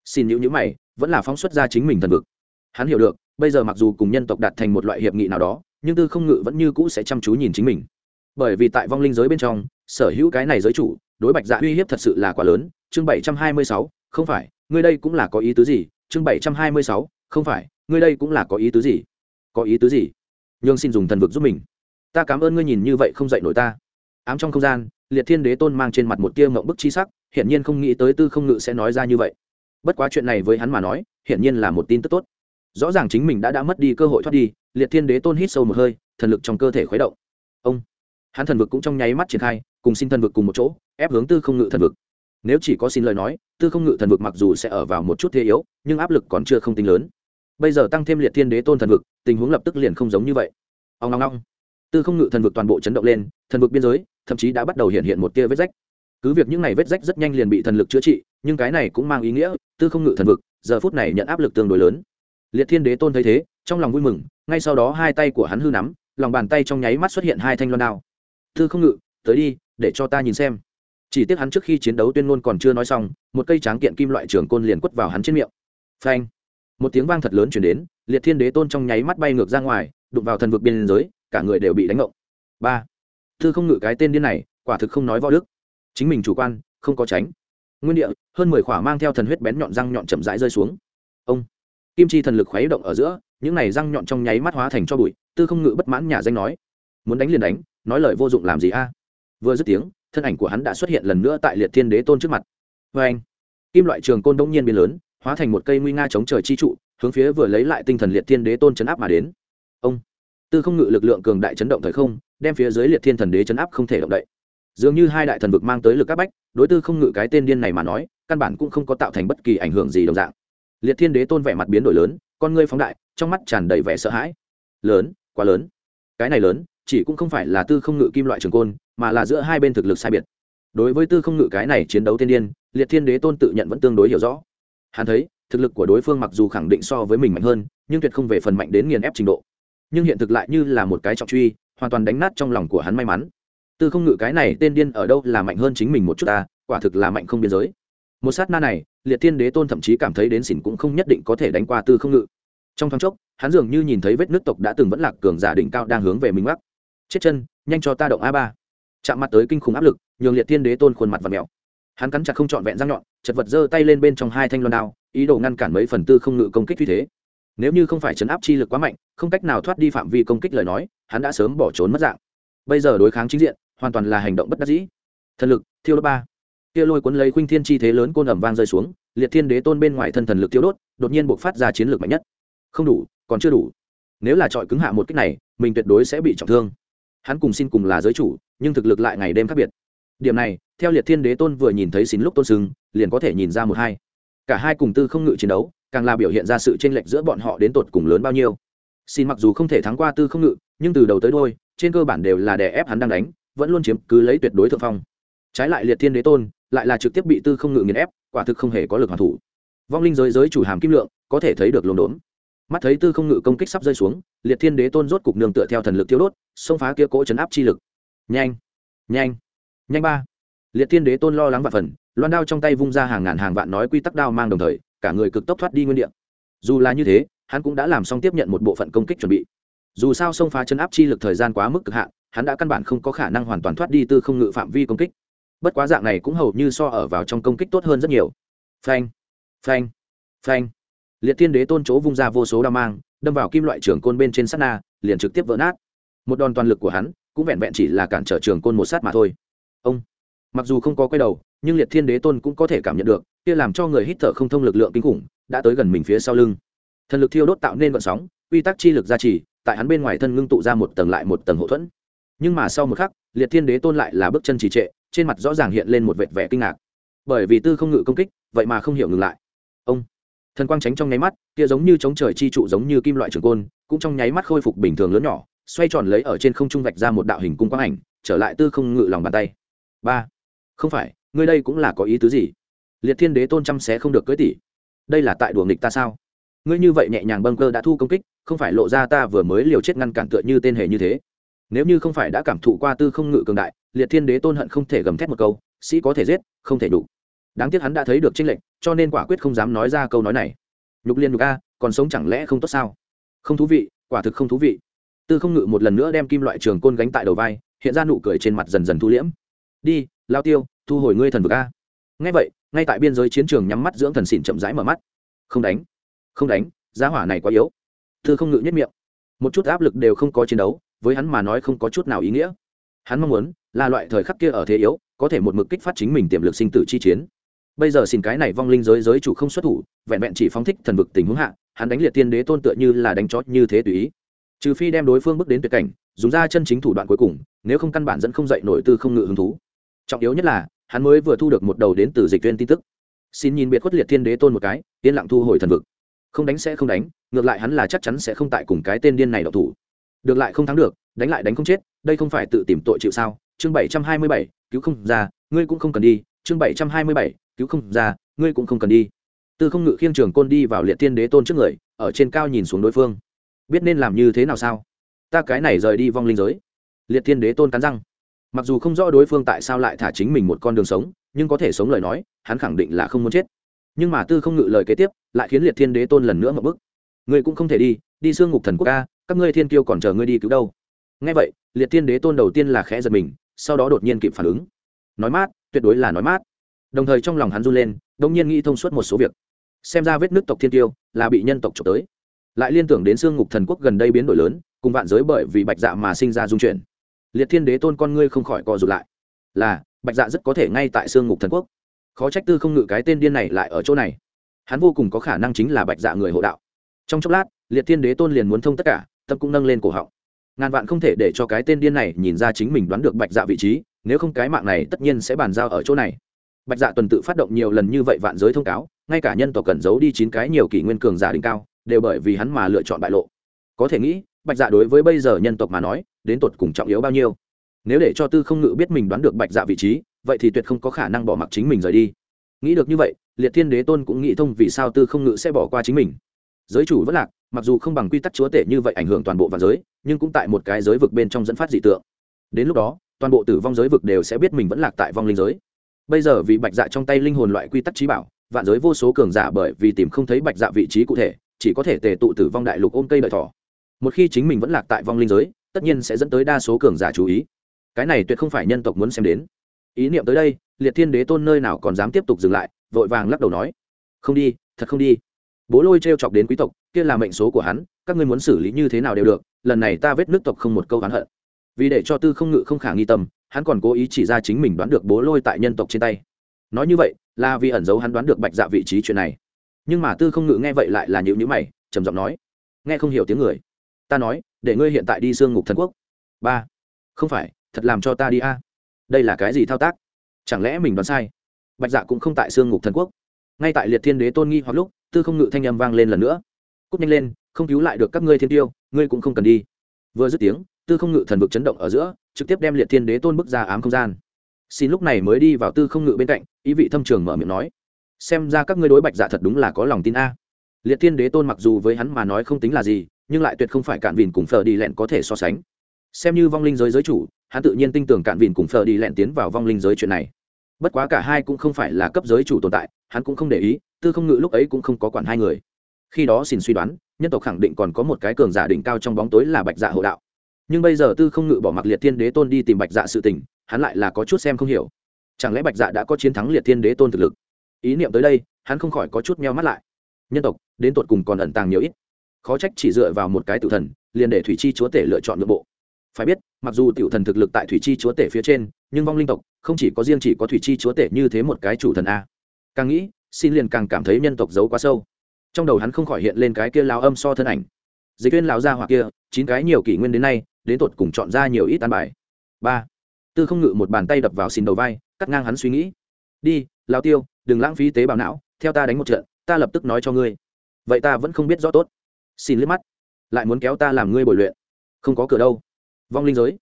Xin nhữ nhữ mày, vẫn là phóng xuất ra chính mình thần vực. Hắn hiểu được, bây giờ mặc dù cùng nhân tộc đạt thành một loại hiệp nghị nào đó, nhưng tư không ngự vẫn như cũ sẽ chăm chú nhìn chính mình. Bởi vì tại vong linh giới bên trong, sở hữu cái này giới chủ, đối bạch dạ uy hiếp thật sự là quá lớn. Chương bảy trăm hai mươi sáu, không phải, ngươi đây cũng là có ý tứ gì? Chương bảy trăm hai mươi sáu, không phải ngươi đây cũng là có ý tứ gì? Có ý tứ gì? Nhường xin dùng thần vực giúp mình. Ta cảm ơn ngươi nhìn như vậy không dạy nổi ta. Ám trong không gian, liệt thiên đế tôn mang trên mặt một tia ngộng bức chi sắc, hiển nhiên không nghĩ tới tư không ngự sẽ nói ra như vậy. Bất quá chuyện này với hắn mà nói, hiển nhiên là một tin tức tốt. Rõ ràng chính mình đã đã mất đi cơ hội thoát đi, liệt thiên đế tôn hít sâu một hơi, thần lực trong cơ thể khuấy động. Ông! Hắn thần vực cũng trong nháy mắt triển khai, cùng xin thần vực cùng một chỗ, ép hướng tư không ngự thần vực. Nếu chỉ có xin lời nói, tư không ngự thần vực mặc dù sẽ ở vào một chút thế yếu, nhưng áp lực còn chưa không tính lớn bây giờ tăng thêm liệt thiên đế tôn thần vực, tình huống lập tức liền không giống như vậy. Ông long long tư không ngự thần vực toàn bộ chấn động lên, thần vực biên giới, thậm chí đã bắt đầu hiện hiện một tia vết rách. Cứ việc những này vết rách rất nhanh liền bị thần lực chữa trị, nhưng cái này cũng mang ý nghĩa, tư không ngự thần vực, giờ phút này nhận áp lực tương đối lớn. Liệt thiên đế tôn thấy thế, trong lòng vui mừng, ngay sau đó hai tay của hắn hư nắm, lòng bàn tay trong nháy mắt xuất hiện hai thanh loan đao. Tư không ngự, tới đi, để cho ta nhìn xem. Chỉ tiếc hắn trước khi chiến đấu tuyên ngôn còn chưa nói xong, một cây tráng kiện kim loại trường côn liền quất vào hắn trên miệng. Phanh một tiếng vang thật lớn chuyển đến, liệt thiên đế tôn trong nháy mắt bay ngược ra ngoài, đụng vào thần vực biên giới, cả người đều bị đánh ngộng. Ba. Thư không ngự cái tên điên này, quả thực không nói võ đức. Chính mình chủ quan, không có tránh. Nguyên địa, hơn mười khỏa mang theo thần huyết bén nhọn răng nhọn chậm rãi rơi xuống. Ông. Kim chi thần lực khuấy động ở giữa, những này răng nhọn trong nháy mắt hóa thành cho bụi tư không ngự bất mãn nhà danh nói. Muốn đánh liền đánh, nói lời vô dụng làm gì a? Vừa dứt tiếng, thân ảnh của hắn đã xuất hiện lần nữa tại liệt thiên đế tôn trước mặt. Vê anh kim loại trường côn đông nhiên biến lớn hóa thành một cây nguy nga chống trời chi trụ, hướng phía vừa lấy lại tinh thần liệt thiên đế tôn chấn áp mà đến. Ông, tư không ngự lực lượng cường đại chấn động thời không, đem phía dưới liệt thiên thần đế chấn áp không thể động đậy. Dường như hai đại thần vực mang tới lực các bách, đối tư không ngự cái tên điên này mà nói, căn bản cũng không có tạo thành bất kỳ ảnh hưởng gì đồng dạng. Liệt thiên đế tôn vẻ mặt biến đổi lớn, con ngươi phóng đại, trong mắt tràn đầy vẻ sợ hãi. Lớn, quá lớn. Cái này lớn, chỉ cũng không phải là tư không ngự kim loại trường côn, mà là giữa hai bên thực lực sai biệt. Đối với tư không ngự cái này chiến đấu tiên điên, liệt thiên đế tôn tự nhận vẫn tương đối hiểu rõ hắn thấy, thực lực của đối phương mặc dù khẳng định so với mình mạnh hơn, nhưng tuyệt không về phần mạnh đến nghiền ép trình độ. Nhưng hiện thực lại như là một cái trọng truy, hoàn toàn đánh nát trong lòng của hắn may mắn. Tư không ngự cái này tên điên ở đâu là mạnh hơn chính mình một chút ta, quả thực là mạnh không biên giới. Một sát na này, liệt thiên đế tôn thậm chí cảm thấy đến xỉn cũng không nhất định có thể đánh qua tư không ngự. Trong thoáng chốc, hắn dường như nhìn thấy vết nước tộc đã từng vẫn lạc cường giả đỉnh cao đang hướng về mình mắc. Chết chân, nhanh cho ta động a ba. Chạm mặt tới kinh khủng áp lực, nhường liệt thiên đế tôn khuôn mặt và mèo hắn cắn chặt không trọn vẹn răng nhọn, chật vật giơ tay lên bên trong hai thanh loan đao, ý đồ ngăn cản mấy phần tư không ngự công kích như thế. Nếu như không phải chấn áp chi lực quá mạnh, không cách nào thoát đi phạm vi công kích lời nói, hắn đã sớm bỏ trốn mất dạng. Bây giờ đối kháng chính diện, hoàn toàn là hành động bất đắc dĩ. Thần lực, thiêu đốt ba. Kia lôi cuốn lấy khuynh thiên chi thế lớn côn ẩm vang rơi xuống, liệt thiên đế tôn bên ngoài thân thần lực thiêu đốt, đột nhiên buộc phát ra chiến lược mạnh nhất. Không đủ, còn chưa đủ. Nếu là trọi cứng hạ một cách này, mình tuyệt đối sẽ bị trọng thương. Hắn cùng xin cùng là giới chủ, nhưng thực lực lại ngày đêm khác biệt điểm này, theo liệt thiên đế tôn vừa nhìn thấy xin lúc tôn sưng, liền có thể nhìn ra một hai. Cả hai cùng tư không ngự chiến đấu, càng là biểu hiện ra sự chênh lệch giữa bọn họ đến tột cùng lớn bao nhiêu. Xin mặc dù không thể thắng qua tư không ngự, nhưng từ đầu tới đôi trên cơ bản đều là đè ép hắn đang đánh, vẫn luôn chiếm cứ lấy tuyệt đối thượng phong. Trái lại liệt thiên đế tôn, lại là trực tiếp bị tư không ngự nghiền ép, quả thực không hề có lực hoàn thủ. Vong linh giới giới chủ hàm kim lượng, có thể thấy được lồn đốn. Mắt thấy tư không ngự công kích sắp rơi xuống, liệt thiên đế tôn rốt cục nương tựa theo thần lực thiếu đốt, xông phá kia cỗ chấn áp chi lực. Nhanh! Nhanh! Nhanh ba. Liệt thiên đế tôn lo lắng vạn phần, loan đao trong tay vung ra hàng ngàn hàng vạn nói quy tắc đao mang đồng thời, cả người cực tốc thoát đi nguyên địa. Dù là như thế, hắn cũng đã làm xong tiếp nhận một bộ phận công kích chuẩn bị. Dù sao xông phá chân áp chi lực thời gian quá mức cực hạn, hắn đã căn bản không có khả năng hoàn toàn thoát đi từ không ngự phạm vi công kích. Bất quá dạng này cũng hầu như so ở vào trong công kích tốt hơn rất nhiều. Phanh phanh phanh. Liệt thiên đế tôn chỗ vung ra vô số đao mang, đâm vào kim loại trường côn bên trên sát na, liền trực tiếp vỡ nát. Một đòn toàn lực của hắn, cũng vẹn vẹn chỉ là cản trở trường côn một sát mà thôi ông. Mặc dù không có quay đầu, nhưng liệt thiên đế tôn cũng có thể cảm nhận được, kia làm cho người hít thở không thông lực lượng kinh khủng, đã tới gần mình phía sau lưng. Thần lực thiêu đốt tạo nên vận sóng, quy tắc chi lực gia trì, tại hắn bên ngoài thân ngưng tụ ra một tầng lại một tầng hậu thuẫn. Nhưng mà sau một khắc, liệt thiên đế tôn lại là bước chân trì trệ, trên mặt rõ ràng hiện lên một vệt vẻ kinh ngạc. Bởi vì tư không ngự công kích, vậy mà không hiểu ngừng lại. Ông. Thần quang tránh trong nháy mắt, kia giống như chống trời chi trụ giống như kim loại trường côn, cũng trong nháy mắt khôi phục bình thường lớn nhỏ, xoay tròn lấy ở trên không trung vạch ra một đạo hình cung quang ảnh, trở lại tư không ngự lòng bàn tay ba. Không phải, ngươi đây cũng là có ý tứ gì? Liệt thiên đế tôn chăm sẽ không được cưới tỷ. Đây là tại đùa nghịch ta sao? Ngươi như vậy nhẹ nhàng bâng cơ đã thu công kích, không phải lộ ra ta vừa mới liều chết ngăn cản tựa như tên hề như thế. Nếu như không phải đã cảm thụ qua tư không ngự cường đại, liệt thiên đế tôn hận không thể gầm thét một câu, sĩ có thể giết, không thể đủ đáng tiếc hắn đã thấy được tranh lệch, cho nên quả quyết không dám nói ra câu nói này. Nhục liên nhục a, còn sống chẳng lẽ không tốt sao? Không thú vị, quả thực không thú vị. Tư không ngự một lần nữa đem kim loại trường côn gánh tại đầu vai, hiện ra nụ cười trên mặt dần dần thu liễm đi, lao tiêu, thu hồi ngươi thần vực a. Ngay vậy, ngay tại biên giới chiến trường nhắm mắt dưỡng thần xỉn chậm rãi mở mắt. Không đánh không đánh, giá hỏa này quá yếu. Thư không ngự nhất miệng. Một chút áp lực đều không có chiến đấu, với hắn mà nói không có chút nào ý nghĩa. Hắn mong muốn, là loại thời khắc kia ở thế yếu, có thể một mực kích phát chính mình tiềm lực sinh tử chi chiến. Bây giờ xin cái này vong linh giới giới chủ không xuất thủ, vẹn vẹn chỉ phóng thích thần vực tình huống hạ, hắn đánh liệt tiên đế tôn tựa như là đánh chót như thế tùy ý. Trừ phi đem đối phương bước đến tuyệt cảnh, dùng ra chân chính thủ đoạn cuối cùng, nếu không căn bản dẫn không dậy nổi tư không ngự hứng thú trọng yếu nhất là, hắn mới vừa thu được một đầu đến từ dịch viên tin tức. Xin nhìn biệt khuất liệt thiên đế tôn một cái, yên lặng thu hồi thần vực. Không đánh sẽ không đánh, ngược lại hắn là chắc chắn sẽ không tại cùng cái tên điên này độc thủ. Được lại không thắng được, đánh lại đánh không chết, đây không phải tự tìm tội chịu sao? Chương bảy trăm hai mươi bảy, cứu không ra, ngươi cũng không cần đi. Chương bảy trăm hai mươi bảy, cứu không ra, ngươi cũng không cần đi. Tư không ngự khiêng trường côn đi vào liệt thiên đế tôn trước người, ở trên cao nhìn xuống đối phương. Biết nên làm như thế nào sao? Ta cái này rời đi vong linh giới. Liệt thiên đế tôn cắn răng mặc dù không rõ đối phương tại sao lại thả chính mình một con đường sống, nhưng có thể sống lời nói, hắn khẳng định là không muốn chết. Nhưng mà tư không ngự lời kế tiếp, lại khiến liệt thiên đế tôn lần nữa một bức. Ngươi cũng không thể đi đi xương ngục thần quốc ca các ngươi thiên kiêu còn chờ ngươi đi cứu đâu? Ngay vậy, liệt thiên đế tôn đầu tiên là khẽ giật mình, sau đó đột nhiên kịp phản ứng. Nói mát, tuyệt đối là nói mát. Đồng thời trong lòng hắn run lên đông nhiên nghĩ thông suốt một số việc. Xem ra vết nước tộc thiên tiêu là bị nhân tộc trộm tới. Lại liên tưởng đến xương ngục thần quốc gần đây biến đổi lớn, cùng vạn giới bởi vì bạch dạ mà sinh ra dung chuyển liệt thiên đế tôn con ngươi không khỏi co rụt lại. Là, bạch dạ rất có thể ngay tại xương ngục thần quốc. Khó trách tư không ngự cái tên điên này lại ở chỗ này. Hắn vô cùng có khả năng chính là bạch dạ người hộ đạo. Trong chốc lát, liệt thiên đế tôn liền muốn thông tất cả, tâm cũng nâng lên cổ họng. Ngàn vạn không thể để cho cái tên điên này nhìn ra chính mình đoán được bạch dạ vị trí, nếu không cái mạng này tất nhiên sẽ bàn giao ở chỗ này. Bạch dạ tuần tự phát động nhiều lần như vậy vạn giới thông cáo, ngay cả nhân tộc cần giấu đi chín cái nhiều kỷ nguyên cường giả đỉnh cao, đều bởi vì hắn mà lựa chọn bại lộ. Có thể nghĩ bạch dạ đối với bây giờ nhân tộc mà nói, đến tột cùng trọng yếu bao nhiêu? Nếu để cho tư không ngự biết mình đoán được bạch dạ vị trí, vậy thì tuyệt không có khả năng bỏ mặc chính mình rời đi. Nghĩ được như vậy, liệt thiên đế tôn cũng nghĩ thông vì sao tư không ngự sẽ bỏ qua chính mình. Giới chủ vất lạc, mặc dù không bằng quy tắc chúa tể như vậy ảnh hưởng toàn bộ vạn giới, nhưng cũng tại một cái giới vực bên trong dẫn phát dị tượng. Đến lúc đó, toàn bộ tử vong giới vực đều sẽ biết mình vẫn lạc tại vong linh giới. Bây giờ vì bạch dạ trong tay linh hồn loại quy tắc trí bảo, vạn giới vô số cường giả bởi vì tìm không thấy bạch dạ vị trí cụ thể, chỉ có thể tề tụ tử vong đại lục ôm cây đợi thỏ một khi chính mình vẫn lạc tại vong linh giới, tất nhiên sẽ dẫn tới đa số cường giả chú ý. Cái này tuyệt không phải nhân tộc muốn xem đến. Ý niệm tới đây, liệt thiên đế tôn nơi nào còn dám tiếp tục dừng lại, vội vàng lắc đầu nói, không đi, thật không đi. Bố lôi t r e o chọc đến quý tộc, kia là mệnh số của hắn, các ngươi muốn xử lý như thế nào đều được, lần này ta vết nước tộc không một câu hắn hận. Vì để cho tư không ngự không khả nghi tâm, hắn còn cố ý chỉ ra chính mình đoán được bố lôi tại nhân tộc trên tay. Nói như vậy, là vì ẩn giấu hắn đoán được bạch dạ vị trí chuyện này. Nhưng mà tư không ngự nghe vậy lại là nhịu nhữ mày, trầm giọng nói, nghe không hiểu tiếng người ta nói, để ngươi hiện tại đi xương ngục thần quốc. Ba, không phải, thật làm cho ta đi a. Đây là cái gì thao tác? Chẳng lẽ mình đoán sai? Bạch dạ cũng không tại xương ngục thần quốc. Ngay tại liệt thiên đế tôn nghi hoặc lúc, tư không ngự thanh âm vang lên lần nữa. Cúp nhanh lên, không cứu lại được các ngươi thiên tiêu, ngươi cũng không cần đi. Vừa dứt tiếng, tư không ngự thần vực chấn động ở giữa, trực tiếp đem liệt thiên đế tôn bước ra ám không gian. Xin lúc này mới đi vào tư không ngự bên cạnh, ý vị thâm trường mở miệng nói. Xem ra các ngươi đối bạch dạ thật đúng là có lòng tin a. Liệt thiên đế tôn mặc dù với hắn mà nói không tính là gì nhưng lại tuyệt không phải cạn vìn cùng phờ đi lẹn có thể so sánh. Xem như vong linh giới giới chủ, hắn tự nhiên tin tưởng cạn vìn cùng phờ đi lẹn tiến vào vong linh giới chuyện này. Bất quá cả hai cũng không phải là cấp giới chủ tồn tại, hắn cũng không để ý, tư không ngự lúc ấy cũng không có quản hai người. Khi đó xin suy đoán, nhân tộc khẳng định còn có một cái cường giả đỉnh cao trong bóng tối là bạch dạ hộ đạo. Nhưng bây giờ tư không ngự bỏ mặc liệt thiên đế tôn đi tìm bạch dạ sự tình, hắn lại là có chút xem không hiểu. Chẳng lẽ bạch dạ đã có chiến thắng liệt thiên đế tôn thực lực? Ý niệm tới đây, hắn không khỏi có chút meo mắt lại. Nhân tộc, đến tột cùng còn ẩn tàng nhiều ít khó trách chỉ dựa vào một cái tiểu thần, liền để thủy chi chúa tể lựa chọn nội bộ. Phải biết, mặc dù tiểu thần thực lực tại thủy chi chúa tể phía trên, nhưng vong linh tộc, không chỉ có riêng chỉ có thủy chi chúa tể như thế một cái chủ thần a. Càng nghĩ, xin liền càng cảm thấy nhân tộc giấu quá sâu. Trong đầu hắn không khỏi hiện lên cái kia lao âm so thân ảnh. Dịch viên lão gia hoặc kia, chín cái nhiều kỷ nguyên đến nay, đến tột cùng chọn ra nhiều ít an bài. Ba. Tư không ngự một bàn tay đập vào xin đầu vai, cắt ngang hắn suy nghĩ. Đi lao tiêu, đừng lãng phí tế bào não, theo ta đánh một trận, ta lập tức nói cho ngươi. Vậy ta vẫn không biết rõ tốt xin liếc mắt. Lại muốn kéo ta làm ngươi bồi luyện. Không có cửa đâu. Vong linh giới.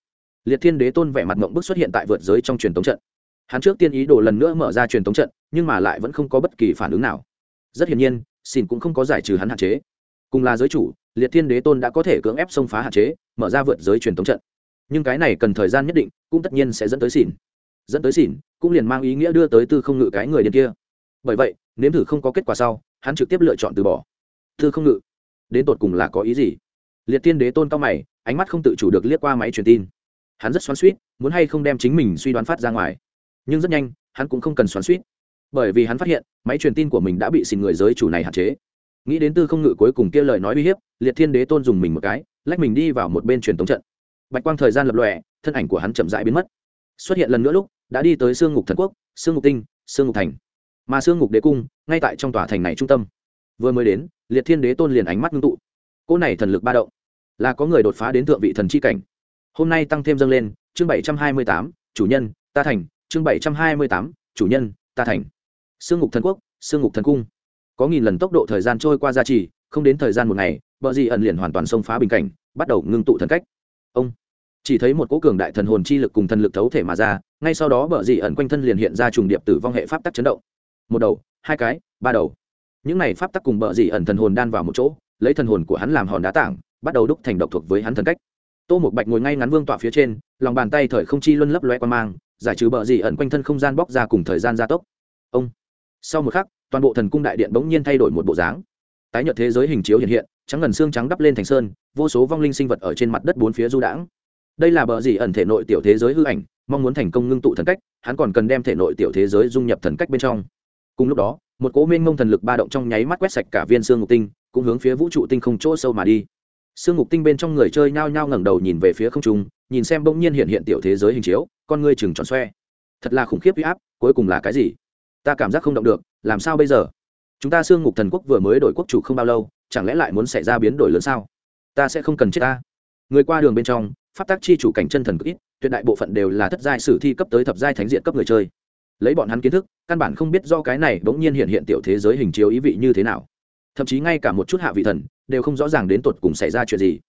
Liệt thiên đế tôn vẻ mặt mộng bức xuất hiện tại vượt giới trong truyền thống trận. Hắn trước tiên ý đồ lần nữa mở ra truyền thống trận, nhưng mà lại vẫn không có bất kỳ phản ứng nào. Rất hiển nhiên, xin cũng không có giải trừ hắn hạn chế. Cùng là giới chủ, liệt thiên đế tôn đã có thể cưỡng ép xông phá hạn chế, mở ra vượt giới truyền thống trận. Nhưng cái này cần thời gian nhất định, cũng tất nhiên sẽ dẫn tới xỉn. Dẫn tới xỉn, cũng liền mang ý nghĩa đưa tới tư không ngự cái người điên kia. Bởi vậy, nếm thử không có kết quả sau, hắn trực tiếp lựa chọn từ bỏ. Tư không ngự đến tột cùng là có ý gì? Liệt thiên đế tôn cao mày, ánh mắt không tự chủ được liếc qua máy truyền tin. Hắn rất xoắn suýt, muốn hay không đem chính mình suy đoán phát ra ngoài. Nhưng rất nhanh, hắn cũng không cần xoắn suýt. Bởi vì hắn phát hiện, máy truyền tin của mình đã bị xin người giới chủ này hạn chế. Nghĩ đến tư không ngự cuối cùng kia lời nói uy hiếp, liệt thiên đế tôn dùng mình một cái, lách mình đi vào một bên truyền tống trận. Bạch quang thời gian lập lòe, thân ảnh của hắn chậm rãi biến mất. Xuất hiện lần nữa lúc, đã đi tới sương ngục thần quốc, sương ngục tinh, sương ngục thành. Mà sương ngục đế cung, ngay tại trong tòa thành này trung tâm. Vừa mới đến liệt thiên đế tôn liền ánh mắt ngưng tụ. Cỗ này thần lực ba động, là có người đột phá đến thượng vị thần c h i cảnh. Hôm nay tăng thêm dâng lên, chương bảy trăm hai mươi tám, chủ nhân, ta thành, chương bảy trăm hai mươi tám, chủ nhân, ta thành. Sương ngục thần quốc, sương ngục thần cung. Có nghìn lần tốc độ thời gian trôi qua gia trì, không đến thời gian một ngày vợ dị ẩn liền hoàn toàn xông phá bình cảnh, bắt đầu ngưng tụ thần cách. Ông, chỉ thấy một cỗ cường đại thần hồn chi lực cùng thần lực thấu thể mà ra, ngay sau đó vợ dị ẩn quanh thân liền hiện ra trùng điệp tử vong hệ pháp tắc chấn động. Một đầu, hai cái, ba đầu những này pháp tắc cùng bợ dị ẩn thần hồn đan vào một chỗ, lấy thần hồn của hắn làm hòn đá tảng, bắt đầu đúc thành độc thuộc với hắn thần cách. Tô một bạch ngồi ngay ngắn vương tọa phía trên, lòng bàn tay thời không chi luân lấp loe qua mang, giải trừ bợ dị ẩn quanh thân không gian bóc ra cùng thời gian gia tốc. Ông. Sau một khắc, toàn bộ thần cung đại điện bỗng nhiên thay đổi một bộ dáng. Tái nhợt thế giới hình chiếu hiện hiện, trắng ngần xương trắng đắp lên thành sơn, vô số vong linh sinh vật ở trên mặt đất bốn phía du đãng. Đây là bờ gì ẩn thể nội tiểu thế giới hư ảnh, mong muốn thành công ngưng tụ thần cách, hắn còn cần đem thể nội tiểu thế giới dung nhập thần cách bên trong. Cùng lúc đó một cố minh mông thần lực ba động trong nháy mắt quét sạch cả viên xương ngục tinh, cũng hướng phía vũ trụ tinh không chỗ sâu mà đi. Xương ngục tinh bên trong người chơi nhao nhao ngẩng đầu nhìn về phía không trung, nhìn xem bỗng nhiên hiện hiện tiểu thế giới hình chiếu, con ngươi chừng tròn xoe. Thật là khủng khiếp huy áp, cuối cùng là cái gì? Ta cảm giác không động được, làm sao bây giờ? Chúng ta xương ngục thần quốc vừa mới đổi quốc chủ không bao lâu, chẳng lẽ lại muốn xảy ra biến đổi lớn sao? Ta sẽ không cần chết ta. Người qua đường bên trong, pháp tác chi chủ cảnh chân thần cực ít, tuyệt đại bộ phận đều là thất giai sử thi cấp tới thập giai thánh diện cấp người chơi lấy bọn hắn kiến thức, căn bản không biết do cái này bỗng nhiên hiện hiện tiểu thế giới hình chiếu ý vị như thế nào. Thậm chí ngay cả một chút hạ vị thần, đều không rõ ràng đến tột cùng xảy ra chuyện gì.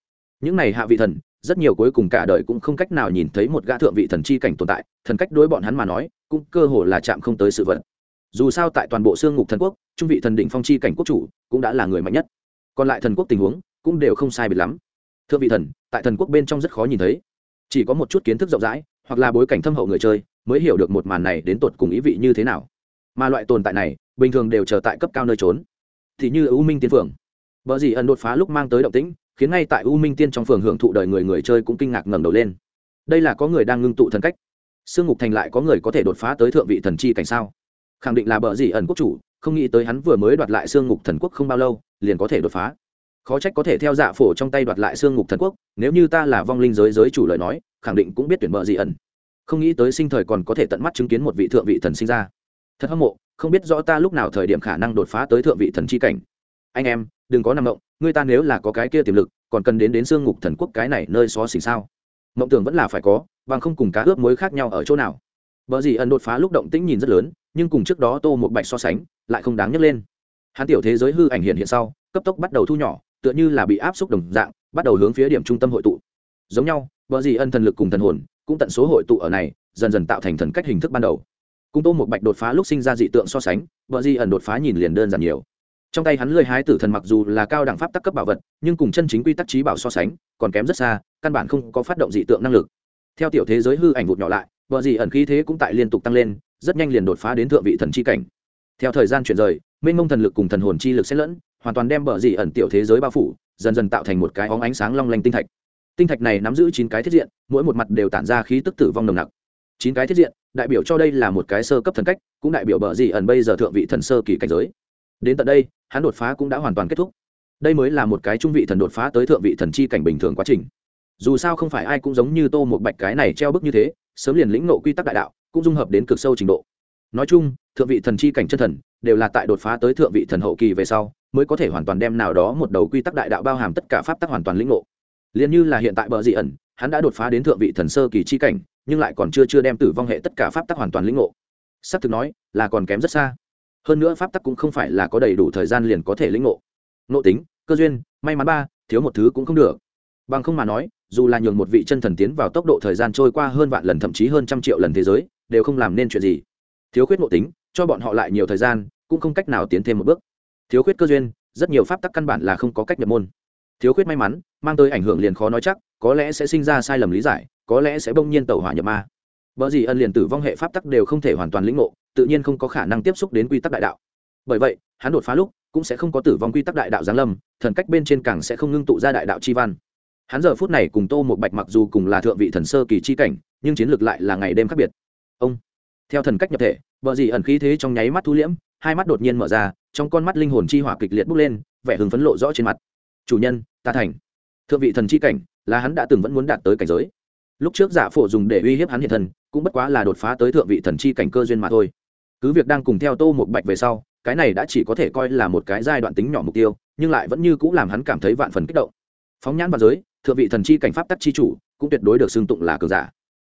Những này hạ vị thần, rất nhiều cuối cùng cả đời cũng không cách nào nhìn thấy một gã thượng vị thần chi cảnh tồn tại, thần cách đối bọn hắn mà nói, cũng cơ hồ là chạm không tới sự vật. Dù sao tại toàn bộ xương ngục thần quốc, trung vị thần định phong chi cảnh quốc chủ cũng đã là người mạnh nhất. Còn lại thần quốc tình huống cũng đều không sai biệt lắm. Thượng vị thần, tại thần quốc bên trong rất khó nhìn thấy. Chỉ có một chút kiến thức rộng rãi, hoặc là bối cảnh thâm hậu người chơi mới hiểu được một màn này đến tột cùng ý vị như thế nào. Mà loại tồn tại này, bình thường đều chờ tại cấp cao nơi trốn. Thì như u minh tiên phường vợ gì ẩn đột phá lúc mang tới động tĩnh, khiến ngay tại u minh tiên trong phường hưởng thụ đời người người chơi cũng kinh ngạc ngẩng đầu lên. Đây là có người đang ngưng tụ thần cách. Sương ngục thành lại có người có thể đột phá tới thượng vị thần chi cảnh sao? Khẳng định là bờ gì ẩn quốc chủ, không nghĩ tới hắn vừa mới đoạt lại Sương ngục thần quốc không bao lâu, liền có thể đột phá. Khó trách có thể theo dạ phổ trong tay đoạt lại Sương ngục thần quốc, nếu như ta là vong linh giới giới chủ lời nói, khẳng định cũng biết tuyển bờ gì ẩn không nghĩ tới sinh thời còn có thể tận mắt chứng kiến một vị thượng vị thần sinh ra. Thật hâm mộ không biết rõ ta lúc nào thời điểm khả năng đột phá tới thượng vị thần chi cảnh. Anh em đừng có nằm động người ta nếu là có cái kia tiềm lực còn cần đến đến xương ngục thần quốc cái này nơi xó xỉnh sao? Mộng tưởng vẫn là phải có bằng không cùng cá ướp mối khác nhau ở chỗ nào. Bờ gì ẩn đột phá lúc động tĩnh nhìn rất lớn, nhưng cùng trước đó Tô một Bạch so sánh, lại không đáng nhắc lên. Hắn tiểu thế giới hư ảnh hiện hiện sau cấp tốc bắt đầu thu nhỏ tựa như là bị áp xúc đồng dạng bắt đầu hướng phía điểm trung tâm hội tụ. Giống nhau vợ gì ân thần lực cùng thần hồn cũng tận số hội tụ ở này, dần dần tạo thành thần cách hình thức ban đầu. Cung tô một bạch đột phá lúc sinh ra dị tượng so sánh vợ di ẩn đột phá nhìn liền đơn giản nhiều. Trong tay hắn lười hái tử thần mặc dù là cao đẳng pháp tắc cấp bảo vật, nhưng cùng chân chính quy tắc trí bảo so sánh, còn kém rất xa, căn bản không có phát động dị tượng năng lực. Theo tiểu thế giới hư ảnh vụt nhỏ lại vợ di ẩn khí thế cũng tại liên tục tăng lên, rất nhanh liền đột phá đến thượng vị thần chi cảnh. Theo thời gian chuyển rời, mênh mông thần lực cùng thần hồn chi lực xen lẫn, hoàn toàn đem bờ dị ẩn tiểu thế giới bao phủ, dần dần tạo thành một cái óng ánh sáng long lanh tinh thạch tinh thạch này nắm giữ chín cái thiết diện, mỗi một mặt đều tản ra khí tức tử vong nồng nặc. Chín cái thiết diện, đại biểu cho đây là một cái sơ cấp thần cách, cũng đại biểu bờ dị ẩn bây giờ thượng vị thần sơ kỳ cảnh giới. Đến tận đây, hắn đột phá cũng đã hoàn toàn kết thúc. Đây mới là một cái trung vị thần đột phá tới thượng vị thần chi cảnh bình thường quá trình. Dù sao không phải ai cũng giống như tô một bạch cái này treo bức như thế, sớm liền lĩnh nộ quy tắc đại đạo, cũng dung hợp đến cực sâu trình độ. Nói chung, thượng vị thần chi cảnh chân thần, đều là tại đột phá tới thượng vị thần hậu kỳ về sau, mới có thể hoàn toàn đem nào đó một đầu quy tắc đại đạo bao hàm tất cả pháp tắc hoàn toàn lĩnh ngộ liền như là hiện tại bờ dị ẩn, hắn đã đột phá đến thượng vị thần sơ kỳ chi cảnh, nhưng lại còn chưa chưa đem tử vong hệ tất cả pháp tắc hoàn toàn lĩnh ngộ. Sắp thực nói, là còn kém rất xa. Hơn nữa pháp tắc cũng không phải là có đầy đủ thời gian liền có thể lĩnh ngộ. Nộ tính, cơ duyên, may mắn ba, thiếu một thứ cũng không được. Bằng không mà nói, dù là nhường một vị chân thần tiến vào tốc độ thời gian trôi qua hơn vạn lần thậm chí hơn trăm triệu lần thế giới, đều không làm nên chuyện gì. Thiếu khuyết nộ tính, cho bọn họ lại nhiều thời gian, cũng không cách nào tiến thêm một bước. Thiếu khuyết cơ duyên, rất nhiều pháp tắc căn bản là không có cách nhập môn thiếu khuyết may mắn, mang tới ảnh hưởng liền khó nói chắc, có lẽ sẽ sinh ra sai lầm lý giải, có lẽ sẽ bỗng nhiên tẩu hỏa nhập ma. Bởi gì ân liền tử vong hệ pháp tắc đều không thể hoàn toàn lĩnh ngộ, tự nhiên không có khả năng tiếp xúc đến quy tắc đại đạo. Bởi vậy, hắn đột phá lúc, cũng sẽ không có tử vong quy tắc đại đạo giáng lâm, thần cách bên trên càng sẽ không ngưng tụ ra đại đạo chi văn. Hắn giờ phút này cùng tô một bạch mặc dù cùng là thượng vị thần sơ kỳ chi cảnh, nhưng chiến lược lại là ngày đêm khác biệt. Ông, theo thần cách nhập thể vợ dị ẩn khí thế trong nháy mắt thu liễm, hai mắt đột nhiên mở ra, trong con mắt linh hồn chi hỏa kịch liệt bốc lên, vẻ hứng phấn lộ rõ trên mặt chủ nhân ta thành. Thượng vị thần chi cảnh là hắn đã từng vẫn muốn đạt tới cảnh giới. Lúc trước giả phổ dùng để uy hiếp hắn hiện thân, cũng bất quá là đột phá tới thượng vị thần chi cảnh cơ duyên mà thôi. Cứ việc đang cùng theo tô một bạch về sau cái này đã chỉ có thể coi là một cái giai đoạn tính nhỏ mục tiêu nhưng lại vẫn như cũng làm hắn cảm thấy vạn phần kích động. Phóng nhãn vào giới thượng vị thần chi cảnh pháp tắc chi chủ cũng tuyệt đối được xưng tụng là cường giả.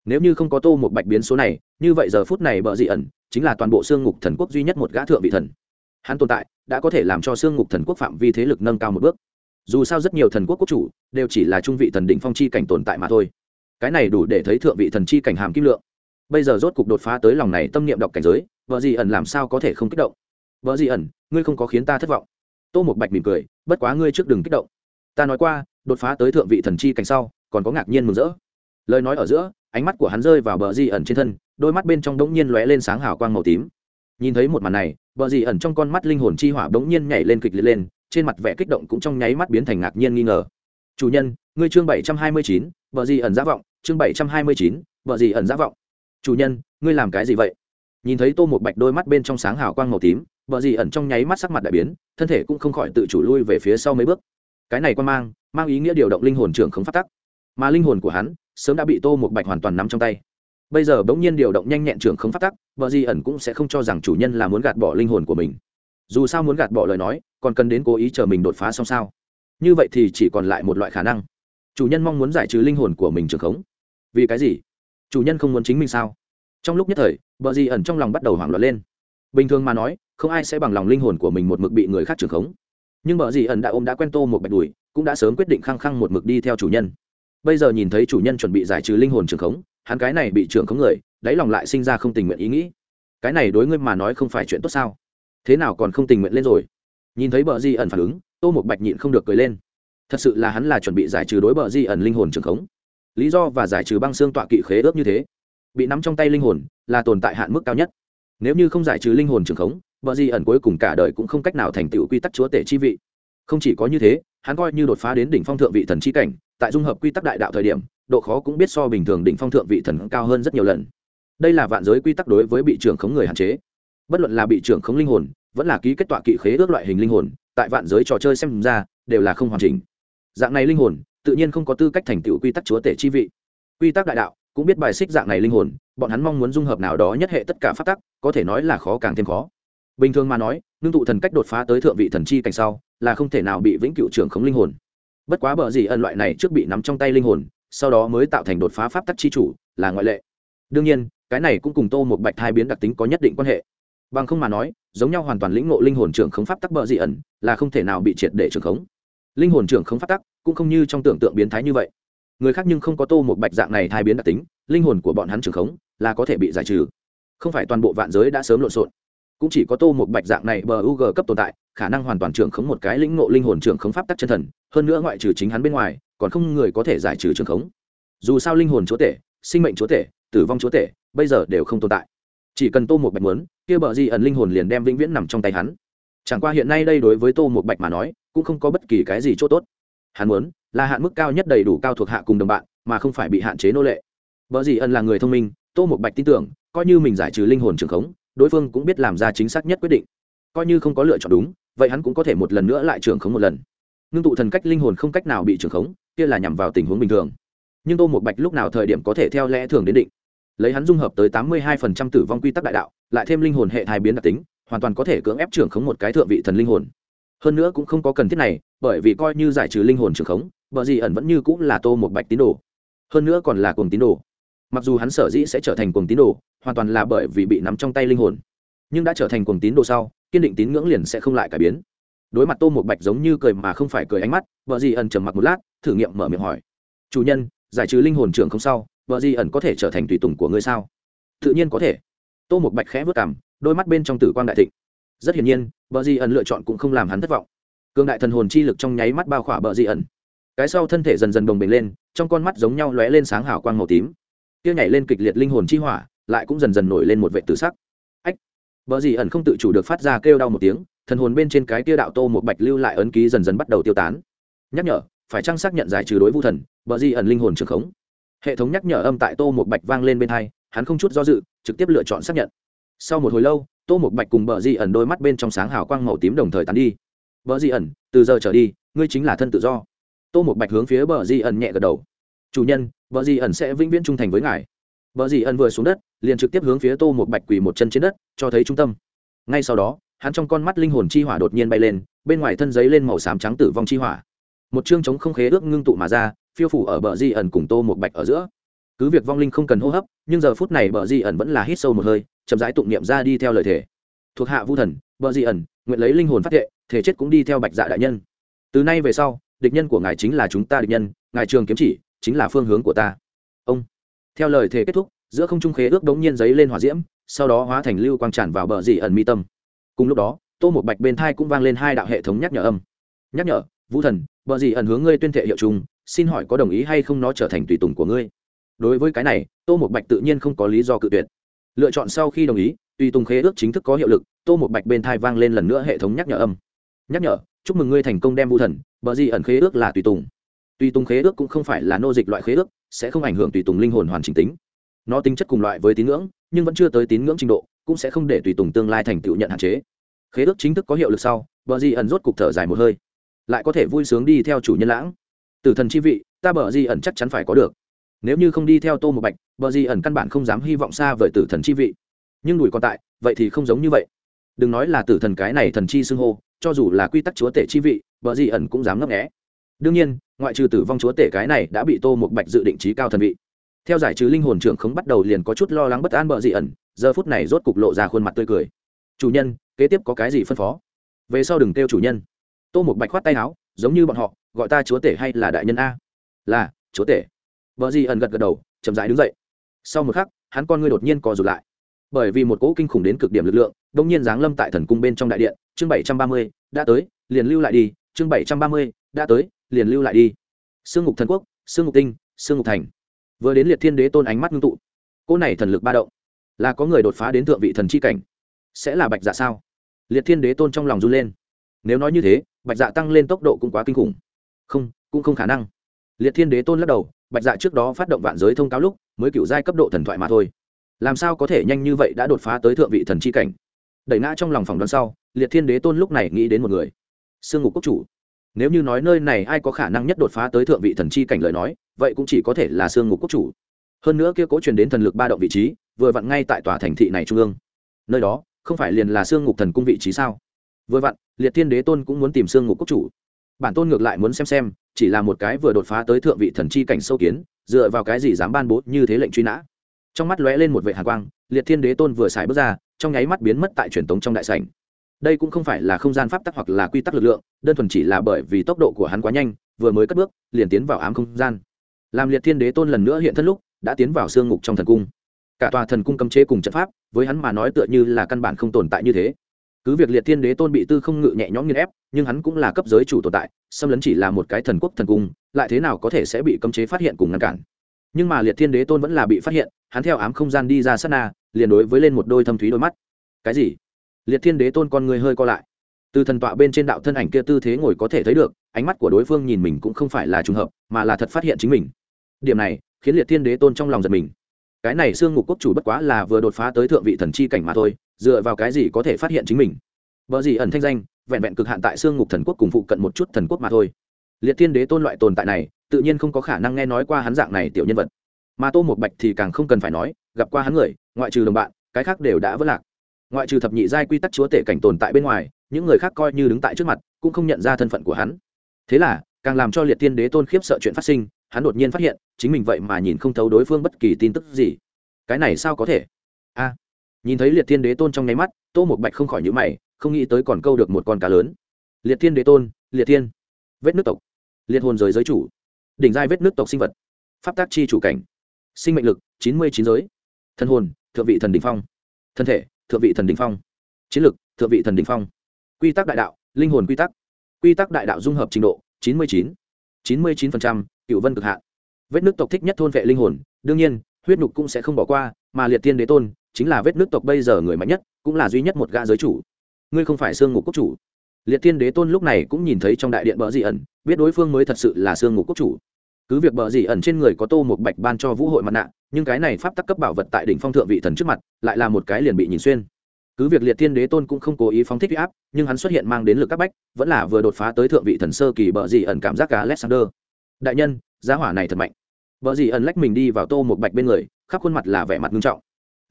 Nếu như không có tô một bạch biến số này như vậy giờ phút này bờ dị ẩn chính là toàn bộ xương ngục thần quốc duy nhất một gã thượng vị thần. Hắn tồn tại đã có thể làm cho xương ngục thần quốc phạm vi thế lực nâng cao một bước dù sao rất nhiều thần quốc quốc chủ đều chỉ là trung vị thần định phong chi cảnh tồn tại mà thôi. Cái này đủ để thấy thượng vị thần chi cảnh hàm kim lượng. Bây giờ rốt cục đột phá tới lòng này tâm niệm đọc cảnh giới, vợ dị ẩn làm sao có thể không kích động? Vợ dị ẩn, ngươi không có khiến ta thất vọng. Tô một bạch mỉm cười, bất quá ngươi trước đừng kích động. Ta nói qua, đột phá tới thượng vị thần chi cảnh sau, còn có ngạc nhiên mừng rỡ. Lời nói ở giữa, ánh mắt của hắn rơi vào bờ di ẩn trên thân, đôi mắt bên trong đống nhiên lóe lên sáng hào quang màu tím. Nhìn thấy một màn này bờ di ẩn trong con mắt linh hồn chi hỏa đống nhiên nhảy lên kịch liệt lên trên mặt vẻ kích động cũng trong nháy mắt biến thành ngạc nhiên nghi ngờ. Chủ nhân, ngươi chương bảy trăm hai mươi chín bờ gì ẩn giả vọng, chương bảy trăm hai mươi chín bờ gì ẩn giả vọng. Chủ nhân, ngươi làm cái gì vậy? Nhìn thấy tô một bạch đôi mắt bên trong sáng hào quang màu tím bờ gì ẩn trong nháy mắt sắc mặt đại biến, thân thể cũng không khỏi tự chủ lui về phía sau mấy bước. Cái này quan mang mang ý nghĩa điều động linh hồn trưởng không phát tắc. Mà linh hồn của hắn, sớm đã bị tô một bạch hoàn toàn nắm trong tay. Bây giờ bỗng nhiên điều động nhanh nhẹn trưởng không phát tắc, vợ gì ẩn cũng sẽ không cho rằng chủ nhân là muốn gạt bỏ linh hồn của mình dù sao muốn gạt bỏ lời nói, còn cần đến cố ý chờ mình đột phá xong sao? Như vậy thì chỉ còn lại một loại khả năng. Chủ nhân mong muốn giải trừ linh hồn của mình trưởng khống. Vì cái gì? Chủ nhân không muốn chính mình sao? Trong lúc nhất thời vợ di ẩn trong lòng bắt đầu hoảng loạn lên. Bình thường mà nói, không ai sẽ bằng lòng linh hồn của mình một mực bị người khác trưởng khống. Nhưng vợ di ẩn đã ôm đã quen tô một bạch đùi, cũng đã sớm quyết định khăng khăng một mực đi theo chủ nhân. Bây giờ nhìn thấy chủ nhân chuẩn bị giải trừ linh hồn trường khống, hắn cái này bị trưởng khống người, đáy lòng lại sinh ra không tình nguyện ý nghĩ. Cái này đối ngươi mà nói không phải chuyện tốt sao? Thế nào còn không tình nguyện lên rồi? Nhìn thấy bờ di ẩn phản ứng, tô một bạch nhịn không được cười lên. Thật sự là hắn là chuẩn bị giải trừ đối bờ di ẩn linh hồn trường khống. Lý do và giải trừ băng xương tọa kỵ khế ước như thế. Bị nắm trong tay linh hồn là tồn tại hạn mức cao nhất. Nếu như không giải trừ linh hồn trường khống, bờ di ẩn cuối cùng cả đời cũng không cách nào thành tựu quy tắc chúa tể chi vị. Không chỉ có như thế, hắn coi như đột phá đến đỉnh phong thượng vị thần chi cảnh, tại dung hợp quy tắc đại đạo thời điểm, độ khó cũng biết so bình thường đỉnh phong thượng vị thần cao hơn rất nhiều lần. Đây là vạn giới quy tắc đối với bị trưởng khống người hạn chế bất luận là bị trưởng khống linh hồn, vẫn là ký kết tọa kỵ khế ước loại hình linh hồn, tại vạn giới trò chơi xem ra, đều là không hoàn chỉnh. Dạng này linh hồn, tự nhiên không có tư cách thành tựu quy tắc chúa tể chi vị. Quy tắc đại đạo, cũng biết bài xích dạng này linh hồn, bọn hắn mong muốn dung hợp nào đó nhất hệ tất cả phát tắc, có thể nói là khó càng thêm khó. Bình thường mà nói, ngưng tụ thần cách đột phá tới thượng vị thần chi cảnh sau, là không thể nào bị vĩnh cửu trưởng khống linh hồn. Bất quá bờ gì ẩn loại này trước bị nắm trong tay linh hồn, sau đó mới tạo thành đột phá pháp tắc chi chủ, là ngoại lệ. Đương nhiên, cái này cũng cùng tô một bạch thai biến đặc tính có nhất định quan hệ bằng không mà nói, giống nhau hoàn toàn lĩnh ngộ linh hồn trưởng khống pháp tắc bợ dị ẩn, là không thể nào bị triệt để trưởng khống. Linh hồn trưởng khống pháp tắc cũng không như trong tưởng tượng biến thái như vậy. Người khác nhưng không có tô một bạch dạng này thai biến đặc tính, linh hồn của bọn hắn trưởng khống là có thể bị giải trừ. Không phải toàn bộ vạn giới đã sớm lộn xộn, cũng chỉ có tô một bạch dạng này bờ u g cấp tồn tại, khả năng hoàn toàn trưởng khống một cái lĩnh ngộ linh hồn trưởng khống pháp tắc chân thần, hơn nữa ngoại trừ chính hắn bên ngoài, còn không người có thể giải trừ trưởng khống. Dù sao linh hồn chúa tể, sinh mệnh chúa tể, tử vong chúa tể, bây giờ đều không tồn tại chỉ cần tô một bạch muốn, kia bờ di ẩn linh hồn liền đem vĩnh viễn nằm trong tay hắn. Chẳng qua hiện nay đây đối với tô một bạch mà nói, cũng không có bất kỳ cái gì c h ỗ t ố t hắn muốn, là hạn mức cao nhất đầy đủ cao thuộc hạ cùng đồng bạn, mà không phải bị hạn chế nô lệ. Bờ di ẩn là người thông minh, tô một bạch tin tưởng, coi như mình giải trừ linh hồn trường khống, đối phương cũng biết làm ra chính xác nhất quyết định. Coi như không có lựa chọn đúng, vậy hắn cũng có thể một lần nữa lại trường khống một lần. Ngưng tụ thần cách linh hồn không cách nào bị trường khống, kia là nhằm vào tình huống bình thường. Nhưng tô một bạch lúc nào thời điểm có thể theo lẽ thường đến định? Lấy hắn dung hợp tới tám mươi hai phần trăm tử vong quy tắc đại đạo, lại thêm linh hồn hệ thai biến đặc tính, hoàn toàn có thể cưỡng ép trưởng khống một cái thượng vị thần linh hồn. Hơn nữa cũng không có cần thiết này, bởi vì coi như giải trừ linh hồn trưởng khống vợ gì ẩn vẫn như cũng là tô một bạch tín đồ. Hơn nữa còn là cuồng tín đồ. Mặc dù hắn sở dĩ sẽ trở thành cuồng tín đồ, hoàn toàn là bởi vì bị nắm trong tay linh hồn. Nhưng đã trở thành cuồng tín đồ sau, kiên định tín ngưỡng liền sẽ không lại cải biến. Đối mặt tô một bạch giống như cười mà không phải cười ánh mắt vợ gì ẩn trầm mặc một lát, thử nghiệm mở miệng hỏi. Chủ nhân, giải trừ linh hồn trưởng không sau vợ di ẩn có thể trở thành tùy tùng của ngươi sao? Tự nhiên có thể. Tô một bạch khẽ vất cảm đôi mắt bên trong tử quang đại thịnh. Rất hiển nhiên, vợ di ẩn lựa chọn cũng không làm hắn thất vọng. Cương đại thần hồn chi lực trong nháy mắt bao khỏa vợ di ẩn. Cái sau thân thể dần dần đồng bình lên, trong con mắt giống nhau lóe lên sáng hào quang màu tím. Kia nhảy lên kịch liệt linh hồn chi hỏa, lại cũng dần dần nổi lên một vệ tử sắc. Ách! Vợ di ẩn không tự chủ được phát ra kêu đau một tiếng, thần hồn bên trên cái kia đạo tô một bạch lưu lại ấn ký dần dần bắt đầu tiêu tán. Nhắc nhở, phải chăng xác nhận giải trừ đối vu thần, vợ di ẩn linh hồn trường khống? Hệ thống nhắc nhở âm tại tô một bạch vang lên bên hai, hắn không chút do dự, trực tiếp lựa chọn xác nhận. Sau một hồi lâu, tô một bạch cùng bờ di ẩn đôi mắt bên trong sáng hào quang màu tím đồng thời tắn đi. Bờ di ẩn, từ giờ trở đi, ngươi chính là thân tự do. Tô một bạch hướng phía bờ di ẩn nhẹ gật đầu. Chủ nhân bờ di ẩn sẽ vĩnh viễn trung thành với ngài. Bờ di ẩn vừa xuống đất, liền trực tiếp hướng phía tô một bạch quỳ một chân trên đất, cho thấy trung tâm. Ngay sau đó, hắn trong con mắt linh hồn chi hỏa đột nhiên bay lên, bên ngoài thân giấy lên màu xám trắng tử vong chi hỏa. Một chương chống không khế ước ngưng tụ mà ra phiêu phủ ở bờ di ẩn cùng tô một bạch ở giữa. Cứ việc vong linh không cần hô hấp, nhưng giờ phút này bờ di ẩn vẫn là hít sâu một hơi, chậm rãi tụng niệm ra đi theo lời thể thuộc hạ vu thần, bờ di ẩn, nguyện lấy linh hồn phát thệ, thể chết cũng đi theo bạch dạ đại nhân. Từ nay về sau, địch nhân của ngài chính là chúng ta địch nhân, ngài trường kiếm chỉ chính là phương hướng của ta. Ông. Theo lời thể kết thúc, giữa không trung khế ước đống nhiên giấy lên hỏa diễm, sau đó hóa thành lưu quang tràn vào bờ di ẩn mi tâm. Cùng lúc đó, tô một bạch bên thai cũng vang lên hai đạo hệ thống nhắc nhở âm. Nhắc nhở vũ thần, bờ di ẩn hướng ngươi tuyên thệ hiệu chung xin hỏi có đồng ý hay không nó trở thành tùy tùng của ngươi? Đối với cái này, tô một bạch tự nhiên không có lý do cự tuyệt. Lựa chọn sau khi đồng ý, tùy tùng khế ước chính thức có hiệu lực, tô một bạch bên thai vang lên lần nữa hệ thống nhắc nhở âm. Nhắc nhở, chúc mừng ngươi thành công đem vu thần, bờ di ẩn khế ước là tùy tùng. Tùy tùng khế ước cũng không phải là nô dịch loại khế ước, sẽ không ảnh hưởng tùy tùng linh hồn hoàn chỉnh tính. Nó tính chất cùng loại với tín ngưỡng, nhưng vẫn chưa tới tín ngưỡng trình độ, cũng sẽ không để tùy tùng tương lai thành tựu nhận hạn chế. Khế ước chính thức có hiệu lực sau, bờ di ẩn rốt cục thở dài một hơi. Lại có thể vui sướng đi theo chủ nhân lãng tử thần chi vị, ta bờ di ẩn chắc chắn phải có được. Nếu như không đi theo tô một bạch, bờ di ẩn căn bản không dám hy vọng xa vời tử thần chi vị. Nhưng đùi còn tại, vậy thì không giống như vậy. Đừng nói là tử thần cái này thần chi xưng hô, cho dù là quy tắc chúa tể chi vị, bờ di ẩn cũng dám ngấp nghẽ đương nhiên, ngoại trừ tử vong chúa tể cái này đã bị tô một bạch dự định trí cao thần vị. Theo giải trừ linh hồn trưởng không bắt đầu liền có chút lo lắng bất an bờ di ẩn, giờ phút này rốt cục lộ ra khuôn mặt tươi cười. Chủ nhân, kế tiếp có cái gì phân phó? Về sau đừng kêu chủ nhân. Tô một bạch khoát tay áo, giống như bọn họ gọi ta chúa tể hay là đại nhân a? Là, chúa tể. Vợ di ẩn gật gật đầu, chậm rãi đứng dậy. Sau một khắc, hắn con ngươi đột nhiên co rụt lại. Bởi vì một cỗ kinh khủng đến cực điểm lực lượng, đông nhiên giáng lâm tại thần cung bên trong đại điện, chương bảy trăm ba mươi, đã tới, liền lưu lại đi, chương bảy trăm ba mươi, đã tới, liền lưu lại đi. Sương ngục thần quốc, sương ngục tinh, sương ngục thành. Vừa đến liệt thiên đế tôn ánh mắt ngưng tụ. Cỗ này thần lực ba động, là có người đột phá đến thượng vị thần c h i cảnh. Sẽ là bạch dạ sao? Liệt thiên đế tôn trong lòng run lên. Nếu nói như thế, bạch dạ tăng lên tốc độ cũng quá kinh khủng không, cũng không khả năng. Liệt thiên đế tôn lắc đầu, bạch dạ trước đó phát động vạn giới thông cáo lúc, mới cựu giai cấp độ thần thoại mà thôi. Làm sao có thể nhanh như vậy đã đột phá tới thượng vị thần c h i cảnh? Đẩy ngã trong lòng phòng đoán sau, liệt thiên đế tôn lúc này nghĩ đến một người. Sương ngục quốc chủ. Nếu như nói nơi này ai có khả năng nhất đột phá tới thượng vị thần chi cảnh lời nói, vậy cũng chỉ có thể là sương ngục quốc chủ. Hơn nữa kia cố truyền đến thần lực ba động vị trí, vừa vặn ngay tại tòa thành thị này trung ương. Nơi đó, không phải liền là sương ngục thần cung vị trí sao? Vừa vặn, liệt thiên đế tôn cũng muốn tìm sương ngục quốc chủ bản tôn ngược lại muốn xem xem, chỉ là một cái vừa đột phá tới thượng vị thần chi cảnh sâu kiến, dựa vào cái gì dám ban bố như thế lệnh truy nã. Trong mắt lóe lên một vệ hàn quang, liệt thiên đế tôn vừa xài bước ra, trong nháy mắt biến mất tại truyền tống trong đại sảnh. Đây cũng không phải là không gian pháp tắc hoặc là quy tắc lực lượng, đơn thuần chỉ là bởi vì tốc độ của hắn quá nhanh, vừa mới cất bước, liền tiến vào ám không gian. Làm liệt thiên đế tôn lần nữa hiện thân lúc, đã tiến vào xương ngục trong thần cung. Cả tòa thần cung cấm chế cùng trận pháp, với hắn mà nói tựa như là căn bản không tồn tại như thế cứ việc liệt thiên đế tôn bị tư không ngự nhẹ nhõm nghiên ép, nhưng hắn cũng là cấp giới chủ tồn tại, xâm lấn chỉ là một cái thần quốc thần cung, lại thế nào có thể sẽ bị cấm chế phát hiện cùng ngăn cản. Nhưng mà liệt thiên đế tôn vẫn là bị phát hiện, hắn theo ám không gian đi ra sát na, liền đối với lên một đôi thâm thúy đôi mắt. Cái gì? Liệt thiên đế tôn con người hơi co lại. Từ thần tọa bên trên đạo thân ảnh kia tư thế ngồi có thể thấy được, ánh mắt của đối phương nhìn mình cũng không phải là trùng hợp, mà là thật phát hiện chính mình. Điểm này, khiến liệt thiên đế tôn trong lòng giật mình. Cái này xương ngục quốc chủ bất quá là vừa đột phá tới thượng vị thần chi cảnh mà thôi dựa vào cái gì có thể phát hiện chính mình? Vợ gì ẩn thanh danh, vẹn vẹn cực hạn tại xương ngục thần quốc cùng phụ cận một chút thần quốc mà thôi. Liệt thiên đế tôn loại tồn tại này, tự nhiên không có khả năng nghe nói qua hắn dạng này tiểu nhân vật. Mà tô một bạch thì càng không cần phải nói, gặp qua hắn người, ngoại trừ đồng bạn, cái khác đều đã vất lạc. Ngoại trừ thập nhị giai quy tắc chúa tể cảnh tồn tại bên ngoài, những người khác coi như đứng tại trước mặt, cũng không nhận ra thân phận của hắn. Thế là, càng làm cho liệt thiên đế tôn khiếp sợ chuyện phát sinh, hắn đột nhiên phát hiện, chính mình vậy mà nhìn không thấu đối phương bất kỳ tin tức gì. Cái này sao có thể? A nhìn thấy liệt thiên đế tôn trong nháy mắt, tô một bạch không khỏi nhữ mày, không nghĩ tới còn câu được một con cá lớn. Liệt thiên đế tôn, liệt thiên. Vết nước tộc. Liệt hồn giới giới chủ. Đỉnh giai vết nước tộc sinh vật. Pháp tác chi chủ cảnh. Sinh mệnh lực, chín mươi chín giới. Thân hồn, thượng vị thần đình phong. Thân thể, thượng vị thần đình phong. Chiến lực, thượng vị thần đình phong. Quy tắc đại đạo, linh hồn quy tắc. Quy tắc đại đạo dung hợp trình độ, chín mươi chín. chín mươi chín cựu vân cực hạn. Vết nước tộc thích nhất thôn vệ linh hồn, đương nhiên, huyết nhục cũng sẽ không bỏ qua, mà liệt tiên đế tôn chính là vết nước tộc bây giờ người mạnh nhất, cũng là duy nhất một gã giới chủ. Ngươi không phải sương ngục quốc chủ. Liệt thiên đế tôn lúc này cũng nhìn thấy trong đại điện bờ dị ẩn, biết đối phương mới thật sự là sương ngục quốc chủ. Cứ việc bờ dị ẩn trên người có tô một bạch ban cho vũ hội mặt nạ, nhưng cái này pháp tắc cấp bảo vật tại đỉnh phong thượng vị thần trước mặt, lại là một cái liền bị nhìn xuyên. Cứ việc liệt thiên đế tôn cũng không cố ý phóng thích huy áp, nhưng hắn xuất hiện mang đến lực các bách, vẫn là vừa đột phá tới thượng vị thần sơ kỳ bờ dị ẩn cảm giác cả alexander. Đại nhân, giá hỏa này thật mạnh. Bờ dị ẩn lách mình đi vào tô một bạch bên người, khắp khuôn mặt là vẻ mặt nghiêm trọng.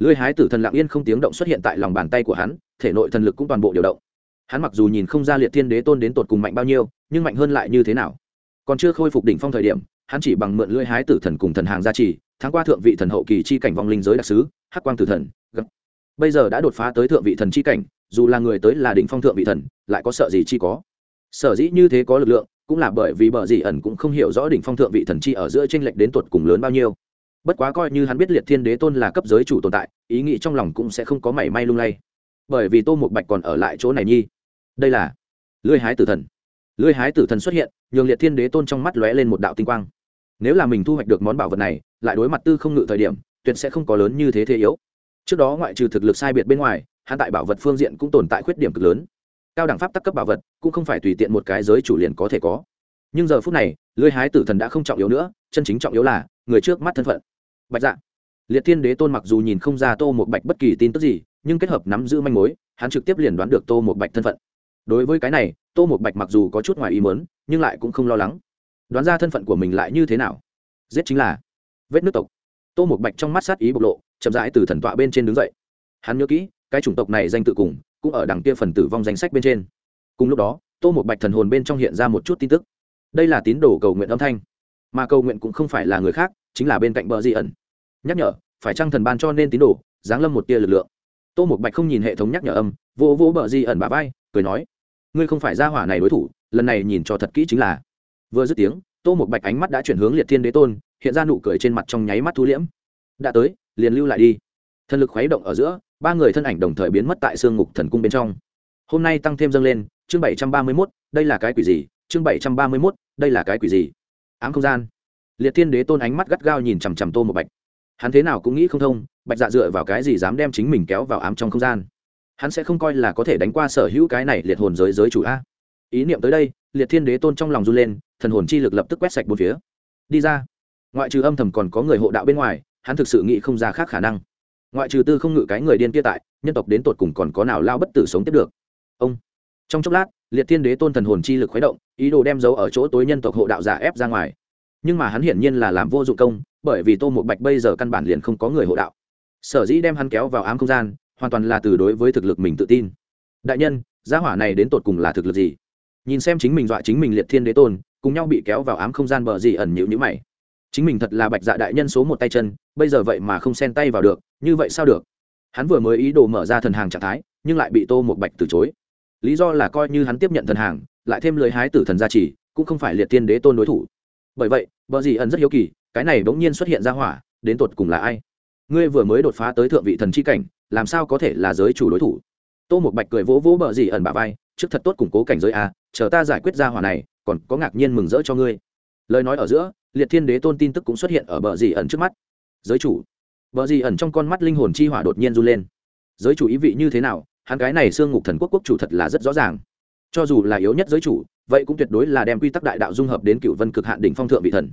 Lưỡi hái tử thần lặng yên không tiếng động xuất hiện tại lòng bàn tay của hắn, thể nội thần lực cũng toàn bộ điều động. Hắn mặc dù nhìn không ra liệt thiên đế tôn đến tột cùng mạnh bao nhiêu, nhưng mạnh hơn lại như thế nào? Còn chưa khôi phục đỉnh phong thời điểm, hắn chỉ bằng mượn lưỡi hái tử thần cùng thần hàng gia trì tháng qua thượng vị thần hậu kỳ chi cảnh vong linh giới đặc sứ, hắc quang tử thần gấp bây giờ đã đột phá tới thượng vị thần chi cảnh, dù là người tới là đỉnh phong thượng vị thần, lại có sợ gì chi có? Sở dĩ như thế có lực lượng, cũng là bởi vì bờ dị ẩn cũng không hiểu rõ đỉnh phong thượng vị thần chi ở giữa tranh lệch đến tuột cùng lớn bao nhiêu bất quá coi như hắn biết liệt thiên đế tôn là cấp giới chủ tồn tại, ý nghĩ trong lòng cũng sẽ không có mảy may lung lay. Bởi vì tô một bạch còn ở lại chỗ này nhi. Đây là lưới hái tử thần. Lưới hái tử thần xuất hiện, nhường liệt thiên đế tôn trong mắt lóe lên một đạo tinh quang. Nếu là mình thu hoạch được món bảo vật này, lại đối mặt tư không ngự thời điểm, tuyệt sẽ không có lớn như thế thế yếu. Trước đó ngoại trừ thực lực sai biệt bên ngoài, hắn tại bảo vật phương diện cũng tồn tại khuyết điểm cực lớn. Cao đẳng pháp tắc cấp bảo vật cũng không phải tùy tiện một cái giới chủ liền có thể có. Nhưng giờ phút này lưới hái tử thần đã không trọng yếu nữa, chân chính trọng yếu là người trước mắt thân phận bạch dạ. Liệt thiên đế tôn mặc dù nhìn không ra tô một bạch bất kỳ tin tức gì, nhưng kết hợp nắm giữ manh mối, hắn trực tiếp liền đoán được tô một bạch thân phận. Đối với cái này, tô một bạch mặc dù có chút ngoài ý mớn nhưng lại cũng không lo lắng. Đoán ra thân phận của mình lại như thế nào? Giết chính là vết nước tộc. Tô một bạch trong mắt sát ý bộc lộ, chậm rãi từ thần tọa bên trên đứng dậy. Hắn nhớ kỹ, cái chủng tộc này danh tự cùng, cũng ở đằng kia phần tử vong danh sách bên trên. Cùng lúc đó, tô một bạch thần hồn bên trong hiện ra một chút tin tức. Đây là tín đồ cầu nguyện âm thanh. Mà cầu nguyện cũng không phải là người khác, chính là bên cạnh bờ di ẩn nhắc nhở, phải chăng thần ban cho nên tín đồ, giáng lâm một tia lực lượng. Tô một bạch không nhìn hệ thống nhắc nhở âm vô vô bờ di ẩn bà vai, cười nói, ngươi không phải ra hỏa này đối thủ, lần này nhìn cho thật kỹ chính là. Vừa dứt tiếng, tô một bạch ánh mắt đã chuyển hướng liệt thiên đế tôn, hiện ra nụ cười trên mặt trong nháy mắt thu liễm. Đã tới, liền lưu lại đi. Thần lực khuấy động ở giữa, ba người thân ảnh đồng thời biến mất tại sương ngục thần cung bên trong. Hôm nay tăng thêm dâng lên, chương bảy trăm ba mươi mốt, đây là cái quỷ gì? Chương bảy trăm ba mươi mốt, đây là cái quỷ gì? Ám không gian. Liệt thiên đế tôn ánh mắt gắt gao nhìn chằm chằm tô một bạch hắn thế nào cũng nghĩ không thông, bạch dạ dựa vào cái gì dám đem chính mình kéo vào ám trong không gian? Hắn sẽ không coi là có thể đánh qua sở hữu cái này liệt hồn giới giới chủ a. Ý niệm tới đây, liệt thiên đế tôn trong lòng run lên, thần hồn chi lực lập tức quét sạch bốn phía. Đi ra. Ngoại trừ âm thầm còn có người hộ đạo bên ngoài, hắn thực sự nghĩ không ra khác khả năng. Ngoại trừ tư không ngự cái người điên kia tại, nhân tộc đến tột cùng còn có nào lao bất tử sống tiếp được? Ông. Trong chốc lát, liệt thiên đế tôn thần hồn chi lực khuấy động, ý đồ đem dấu ở chỗ tối nhân tộc hộ đạo giả ép ra ngoài. Nhưng mà hắn hiển nhiên là làm vô dụng công bởi vì tô một bạch bây giờ căn bản liền không có người hộ đạo. Sở dĩ đem hắn kéo vào ám không gian, hoàn toàn là từ đối với thực lực mình tự tin. Đại nhân, gia hỏa này đến tột cùng là thực lực gì? Nhìn xem chính mình dọa chính mình liệt thiên đế tôn, cùng nhau bị kéo vào ám không gian bờ gì ẩn nhịu nhữ mày. Chính mình thật là bạch dạ đại nhân số một tay chân, bây giờ vậy mà không xen tay vào được, như vậy sao được? Hắn vừa mới ý đồ mở ra thần hàng trạng thái, nhưng lại bị tô một bạch từ chối. Lý do là coi như hắn tiếp nhận thần hàng, lại thêm lời hái tử thần gia trì, cũng không phải liệt thiên đế tôn đối thủ. Bởi vậy, bờ dì ẩn rất hiếu kỳ cái này bỗng nhiên xuất hiện ra hỏa, đến tột cùng là ai? Ngươi vừa mới đột phá tới thượng vị thần chi cảnh, làm sao có thể là giới chủ đối thủ? Tô một bạch cười vỗ vỗ bờ dì ẩn bà vai, trước thật tốt củng cố cảnh giới a, chờ ta giải quyết ra hỏa này, còn có ngạc nhiên mừng rỡ cho ngươi. Lời nói ở giữa, liệt thiên đế tôn tin tức cũng xuất hiện ở bờ dì ẩn trước mắt. Giới chủ. Bờ dì ẩn trong con mắt linh hồn chi hỏa đột nhiên run lên. Giới chủ ý vị như thế nào? Hắn cái này xương ngục thần quốc quốc chủ thật là rất rõ ràng. Cho dù là yếu nhất giới chủ, vậy cũng tuyệt đối là đem quy tắc đại đạo dung hợp đến cựu vân cực hạn đỉnh phong thượng vị thần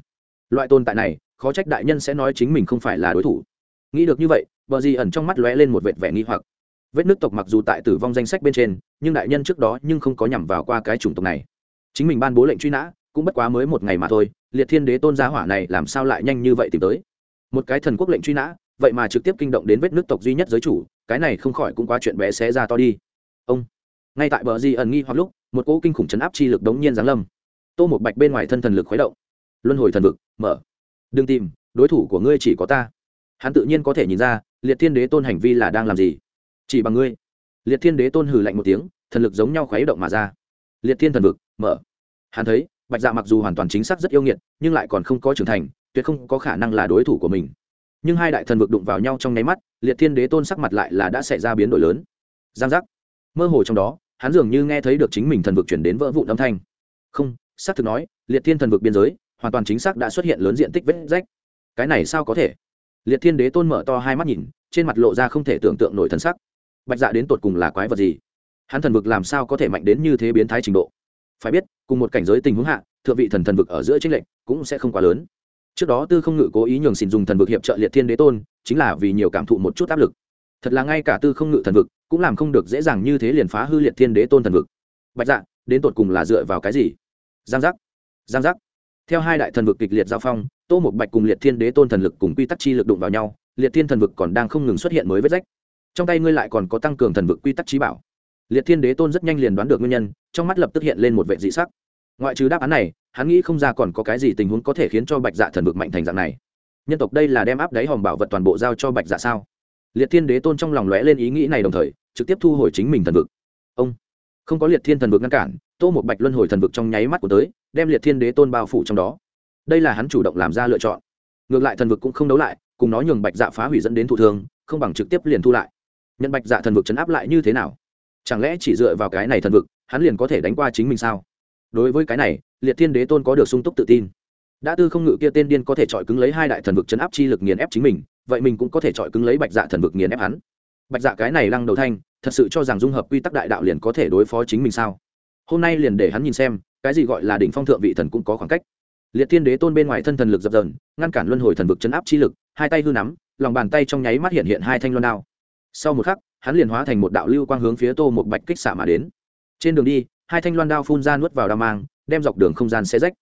loại tồn tại này, khó trách đại nhân sẽ nói chính mình không phải là đối thủ. Nghĩ được như vậy, bờ di ẩn trong mắt lóe lên một vệt vẻ nghi hoặc. Vết nước tộc mặc dù tại tử vong danh sách bên trên, nhưng đại nhân trước đó nhưng không có nhằm vào qua cái chủng tộc này. Chính mình ban bố lệnh truy nã, cũng bất quá mới một ngày mà thôi, liệt thiên đế tôn gia hỏa này làm sao lại nhanh như vậy tìm tới? Một cái thần quốc lệnh truy nã, vậy mà trực tiếp kinh động đến vết nước tộc duy nhất giới chủ, cái này không khỏi cũng quá chuyện bé xé ra to đi. Ông. Ngay tại bờ di ẩn nghi hoặc lúc, một cỗ kinh khủng chấn áp chi lực đống nhiên giáng lâm. Tô một bạch bên ngoài thân thần lực khuấy động luân hồi thần vực, mở. Đừng tìm, đối thủ của ngươi chỉ có ta. Hắn tự nhiên có thể nhìn ra, liệt thiên đế tôn hành vi là đang làm gì. Chỉ bằng ngươi. Liệt thiên đế tôn hừ lạnh một tiếng, thần lực giống nhau khuấy động mà ra. Liệt thiên thần vực, mở. Hắn thấy, bạch dạ mặc dù hoàn toàn chính xác rất yêu nghiệt, nhưng lại còn không có trưởng thành, tuyệt không có khả năng là đối thủ của mình. Nhưng hai đại thần vực đụng vào nhau trong nháy mắt, liệt thiên đế tôn sắc mặt lại là đã xảy ra biến đổi lớn. Giang giác. Mơ hồ trong đó, hắn dường như nghe thấy được chính mình thần vực chuyển đến vỡ vụn âm thanh. Không, xác thực nói, liệt thiên thần vực biên giới hoàn toàn chính xác đã xuất hiện lớn diện tích vết rách. Cái này sao có thể? Liệt thiên đế tôn mở to hai mắt nhìn, trên mặt lộ ra không thể tưởng tượng nổi thân sắc. Bạch dạ đến tột cùng là quái vật gì? Hắn thần vực làm sao có thể mạnh đến như thế biến thái trình độ? Phải biết, cùng một cảnh giới tình huống hạ, thượng vị thần thần vực ở giữa tranh lệnh cũng sẽ không quá lớn. Trước đó tư không ngự cố ý nhường xin dùng thần vực hiệp trợ liệt thiên đế tôn, chính là vì nhiều cảm thụ một chút áp lực. Thật là ngay cả tư không ngự thần vực cũng làm không được dễ dàng như thế liền phá hư liệt thiên đế tôn thần vực. Bạch dạ đến tột cùng là dựa vào cái gì? Giang giác. Giang giác theo hai đại thần vực kịch liệt giao phong, tô một bạch cùng liệt thiên đế tôn thần lực cùng quy tắc chi lực đụng vào nhau, liệt thiên thần vực còn đang không ngừng xuất hiện mới vết rách. Trong tay ngươi lại còn có tăng cường thần vực quy tắc trí bảo. Liệt thiên đế tôn rất nhanh liền đoán được nguyên nhân, trong mắt lập tức hiện lên một vệ dị sắc. Ngoại trừ đáp án này, hắn nghĩ không ra còn có cái gì tình huống có thể khiến cho bạch dạ thần vực mạnh thành dạng này. Nhân tộc đây là đem áp đáy hòm bảo vật toàn bộ giao cho bạch dạ sao? Liệt thiên đế tôn trong lòng lóe lên ý nghĩ này đồng thời, trực tiếp thu hồi chính mình thần vực. Ông! Không có liệt thiên thần vực ngăn cản, tô một bạch luân hồi thần vực trong nháy mắt của tới đem liệt thiên đế tôn bao phủ trong đó. Đây là hắn chủ động làm ra lựa chọn. Ngược lại thần vực cũng không đấu lại, cùng nó nhường bạch dạ phá hủy dẫn đến thụ thương, không bằng trực tiếp liền thu lại. Nhận bạch dạ thần vực chấn áp lại như thế nào? Chẳng lẽ chỉ dựa vào cái này thần vực, hắn liền có thể đánh qua chính mình sao? Đối với cái này, liệt thiên đế tôn có được sung túc tự tin. Đã tư không ngự kia tên điên có thể chọi cứng lấy hai đại thần vực chấn áp chi lực nghiền ép chính mình, vậy mình cũng có thể chọi cứng lấy bạch dạ thần vực nghiền ép hắn. Bạch dạ cái này lăng đầu thanh, thật sự cho rằng dung hợp quy tắc đại đạo liền có thể đối phó chính mình sao? Hôm nay liền để hắn nhìn xem cái gì gọi là đỉnh phong thượng vị thần cũng có khoảng cách. Liệt thiên đế tôn bên ngoài thân thần lực dập dờn, ngăn cản luân hồi thần vực chấn áp chi lực, hai tay hư nắm, lòng bàn tay trong nháy mắt hiện hiện hai thanh loan đao. Sau một khắc, hắn liền hóa thành một đạo lưu quang hướng phía tô một bạch kích xạ mà đến. Trên đường đi, hai thanh loan đao phun ra nuốt vào đao mang, đem dọc đường không gian xe rách.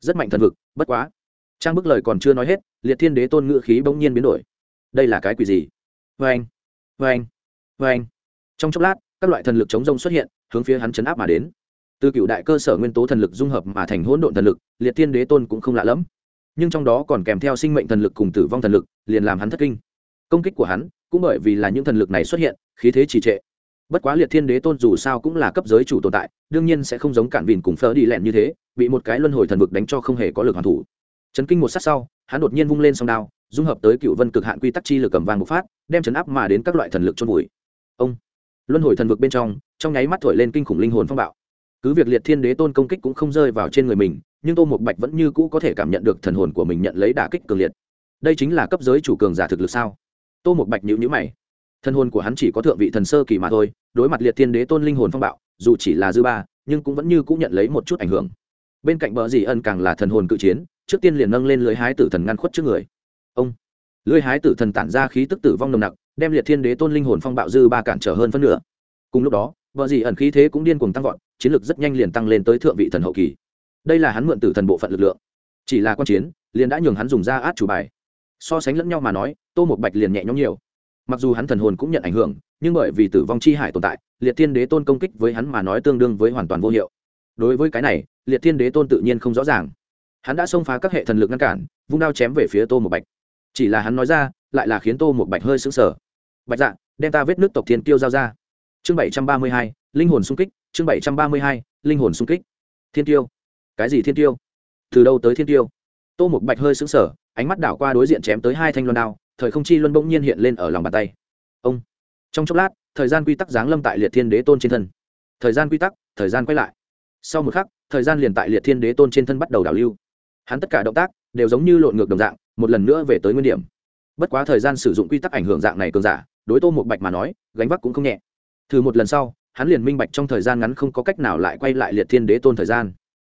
Rất mạnh thần vực, bất quá. Trang bức lời còn chưa nói hết, liệt thiên đế tôn ngự khí bỗng nhiên biến đổi. Đây là cái quỷ gì? Vê anh vê anh vê anh trong chốc lát, các loại thần lực chống rông xuất hiện, hướng phía hắn chấn áp mà đến từ cựu đại cơ sở nguyên tố thần lực dung hợp mà thành hỗn độn thần lực, liệt thiên đế tôn cũng không lạ lẫm. Nhưng trong đó còn kèm theo sinh mệnh thần lực cùng tử vong thần lực, liền làm hắn thất kinh. Công kích của hắn cũng bởi vì là những thần lực này xuất hiện, khí thế trì trệ. Bất quá liệt thiên đế tôn dù sao cũng là cấp giới chủ tồn tại, đương nhiên sẽ không giống cản vìn cùng phớ đi lẹn như thế, bị một cái luân hồi thần vực đánh cho không hề có lực hoàn thủ. Chấn kinh một sát sau, hắn đột nhiên vung lên song đao, dung hợp tới cựu vân cực hạn quy tắc chi lực cầm vàng bộc phát, đem chấn áp mà đến các loại thần lực chôn vùi. Ông! Luân hồi thần vực bên trong trong nháy mắt thổi lên kinh khủng linh hồn phong bạo cứ việc liệt thiên đế tôn công kích cũng không rơi vào trên người mình, nhưng tô một bạch vẫn như cũ có thể cảm nhận được thần hồn của mình nhận lấy đả kích cường liệt. Đây chính là cấp giới chủ cường giả thực lực sao? Tô một bạch nhữ nhữ mày. Thần hồn của hắn chỉ có thượng vị thần sơ kỳ mà thôi, đối mặt liệt thiên đế tôn linh hồn phong bạo, dù chỉ là dư ba, nhưng cũng vẫn như cũng nhận lấy một chút ảnh hưởng. Bên cạnh bờ dì ân càng là thần hồn cự chiến, trước tiên liền nâng lên lưới hái tử thần ngăn khuất trước người. Ông! Lưới hái tử thần tản ra khí tức tử vong nồng nặc, đem liệt thiên đế tôn linh hồn phong bạo dư ba cản trở hơn phân nửa. Cùng lúc đó vợ gì ẩn khí thế cũng điên cuồng tăng vọt, chiến lược rất nhanh liền tăng lên tới thượng vị thần hậu kỳ. Đây là hắn mượn tử thần bộ phận lực lượng. Chỉ là quan chiến, liền đã nhường hắn dùng ra át chủ bài. So sánh lẫn nhau mà nói, tô một bạch liền nhẹ nhõm nhiều. Mặc dù hắn thần hồn cũng nhận ảnh hưởng, nhưng bởi vì tử vong chi hải tồn tại, liệt tiên đế tôn công kích với hắn mà nói tương đương với hoàn toàn vô hiệu. Đối với cái này, liệt tiên đế tôn tự nhiên không rõ ràng. Hắn đã xông phá các hệ thần lực ngăn cản, vung đao chém về phía tô một bạch. Chỉ là hắn nói ra, lại là khiến tô một bạch hơi sững sờ. Bạch dạ đem ta vết nước tộc thiên kiêu giao ra chương bảy trăm ba mươi hai, linh hồn sung kích, chương bảy trăm ba mươi hai, linh hồn sung kích. Thiên tiêu. Cái gì thiên tiêu? Từ đâu tới thiên tiêu? Tô một bạch hơi sững sờ, ánh mắt đảo qua đối diện chém tới hai thanh luân đao, thời không chi luân bỗng nhiên hiện lên ở lòng bàn tay. Ông. Trong chốc lát, thời gian quy tắc giáng lâm tại liệt thiên đế tôn trên thân. Thời gian quy tắc, thời gian quay lại. Sau một khắc, thời gian liền tại liệt thiên đế tôn trên thân bắt đầu đảo lưu. Hắn tất cả động tác đều giống như lộn ngược đồng dạng, một lần nữa về tới nguyên điểm. Bất quá thời gian sử dụng quy tắc ảnh hưởng dạng này cường giả, đối tô một bạch mà nói, gánh vác cũng không nhẹ thử một lần sau, hắn liền minh bạch trong thời gian ngắn không có cách nào lại quay lại liệt thiên đế tôn thời gian.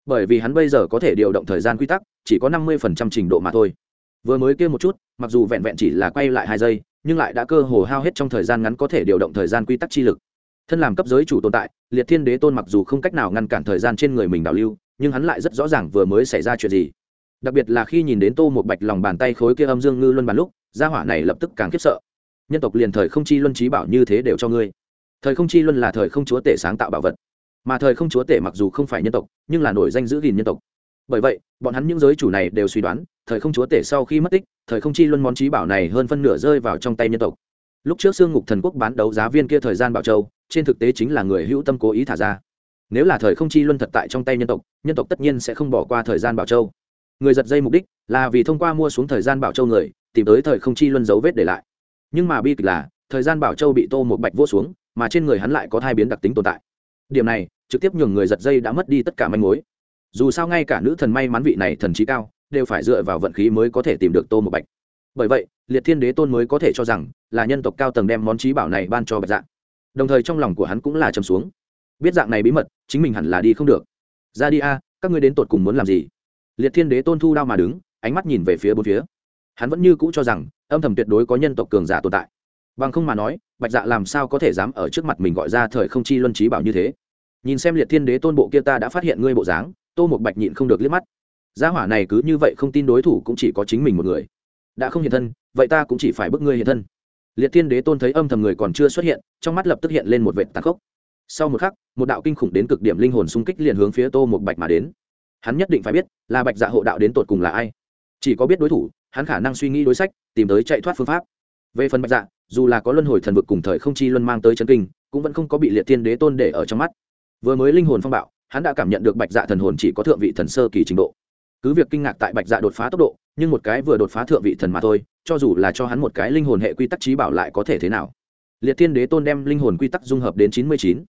Bởi vì hắn bây giờ có thể điều động thời gian quy tắc, chỉ có năm mươi phần trăm trình độ mà thôi. Vừa mới kia một chút, mặc dù vẹn vẹn chỉ là quay lại hai giây, nhưng lại đã cơ hồ hao hết trong thời gian ngắn có thể điều động thời gian quy tắc chi lực. Thân làm cấp giới chủ tồn tại, liệt thiên đế tôn mặc dù không cách nào ngăn cản thời gian trên người mình đảo lưu, nhưng hắn lại rất rõ ràng vừa mới xảy ra chuyện gì. Đặc biệt là khi nhìn đến tô một bạch lòng bàn tay khối kia âm dương ngư luân bàn lúc, gia hỏa này lập tức càng khiếp sợ. Nhân tộc liền thời không chi luân trí bảo như thế đều cho ngươi thời không chi luân là thời không chúa tể sáng tạo bảo vật. Mà thời không chúa tể mặc dù không phải nhân tộc, nhưng là nổi danh giữ gìn nhân tộc. Bởi vậy, bọn hắn những giới chủ này đều suy đoán, thời không chúa tể sau khi mất tích, thời không chi luân món trí bảo này hơn phân nửa rơi vào trong tay nhân tộc. Lúc trước xương ngục thần quốc bán đấu giá viên kia thời gian bảo châu, trên thực tế chính là người hữu tâm cố ý thả ra. Nếu là thời không chi luân thật tại trong tay nhân tộc nhân tộc tất nhiên sẽ không bỏ qua thời gian bảo châu. Người giật dây mục đích là vì thông qua mua xuống thời gian bảo châu người, tìm tới thời không chi luân dấu vết để lại. Nhưng mà bi kịch là, thời gian bảo châu bị tô một bạch vô xuống mà trên người hắn lại có thai biến đặc tính tồn tại. Điểm này, trực tiếp nhường người giật dây đã mất đi tất cả manh mối. Dù sao ngay cả nữ thần may mắn vị này thần trí cao, đều phải dựa vào vận khí mới có thể tìm được tô một bạch. Bởi vậy, liệt thiên đế tôn mới có thể cho rằng là nhân tộc cao tầng đem món trí bảo này ban cho bạch dạng đồng thời trong lòng của hắn cũng là trầm xuống. Biết dạng này bí mật, chính mình hẳn là đi không được. Ra đi a, các ngươi đến tột cùng muốn làm gì? Liệt thiên đế tôn thu đao mà đứng, ánh mắt nhìn về phía bốn phía. Hắn vẫn như cũ cho rằng, âm thầm tuyệt đối có nhân tộc cường giả tồn tại. Bằng không mà nói bạch dạ làm sao có thể dám ở trước mặt mình gọi ra thời không chi luân trí bảo như thế? Nhìn xem liệt thiên đế tôn bộ kia ta đã phát hiện ngươi bộ dáng, tô một bạch nhịn không được liếc mắt. Gia hỏa này cứ như vậy không tin đối thủ cũng chỉ có chính mình một người. Đã không hiện thân, vậy ta cũng chỉ phải bức ngươi hiện thân. Liệt thiên đế tôn thấy âm thầm người còn chưa xuất hiện, trong mắt lập tức hiện lên một vệt tàn khốc. Sau một khắc, một đạo kinh khủng đến cực điểm linh hồn xung kích liền hướng phía tô một bạch mà đến. Hắn nhất định phải biết, là bạch dạ hộ đạo đến tột cùng là ai. Chỉ có biết đối thủ, hắn khả năng suy nghĩ đối sách, tìm tới chạy thoát phương pháp. Về phần bạch dạ dù là có luân hồi thần vực cùng thời không chi luân mang tới chân kinh, cũng vẫn không có bị liệt thiên đế tôn để ở trong mắt. Vừa mới linh hồn phong bạo, hắn đã cảm nhận được bạch dạ thần hồn chỉ có thượng vị thần sơ kỳ trình độ. Cứ việc kinh ngạc tại bạch dạ đột phá tốc độ, nhưng một cái vừa đột phá thượng vị thần mà thôi, cho dù là cho hắn một cái linh hồn hệ quy tắc trí bảo lại có thể thế nào? Liệt thiên đế tôn đem linh hồn quy tắc dung hợp đến chín mươi chín.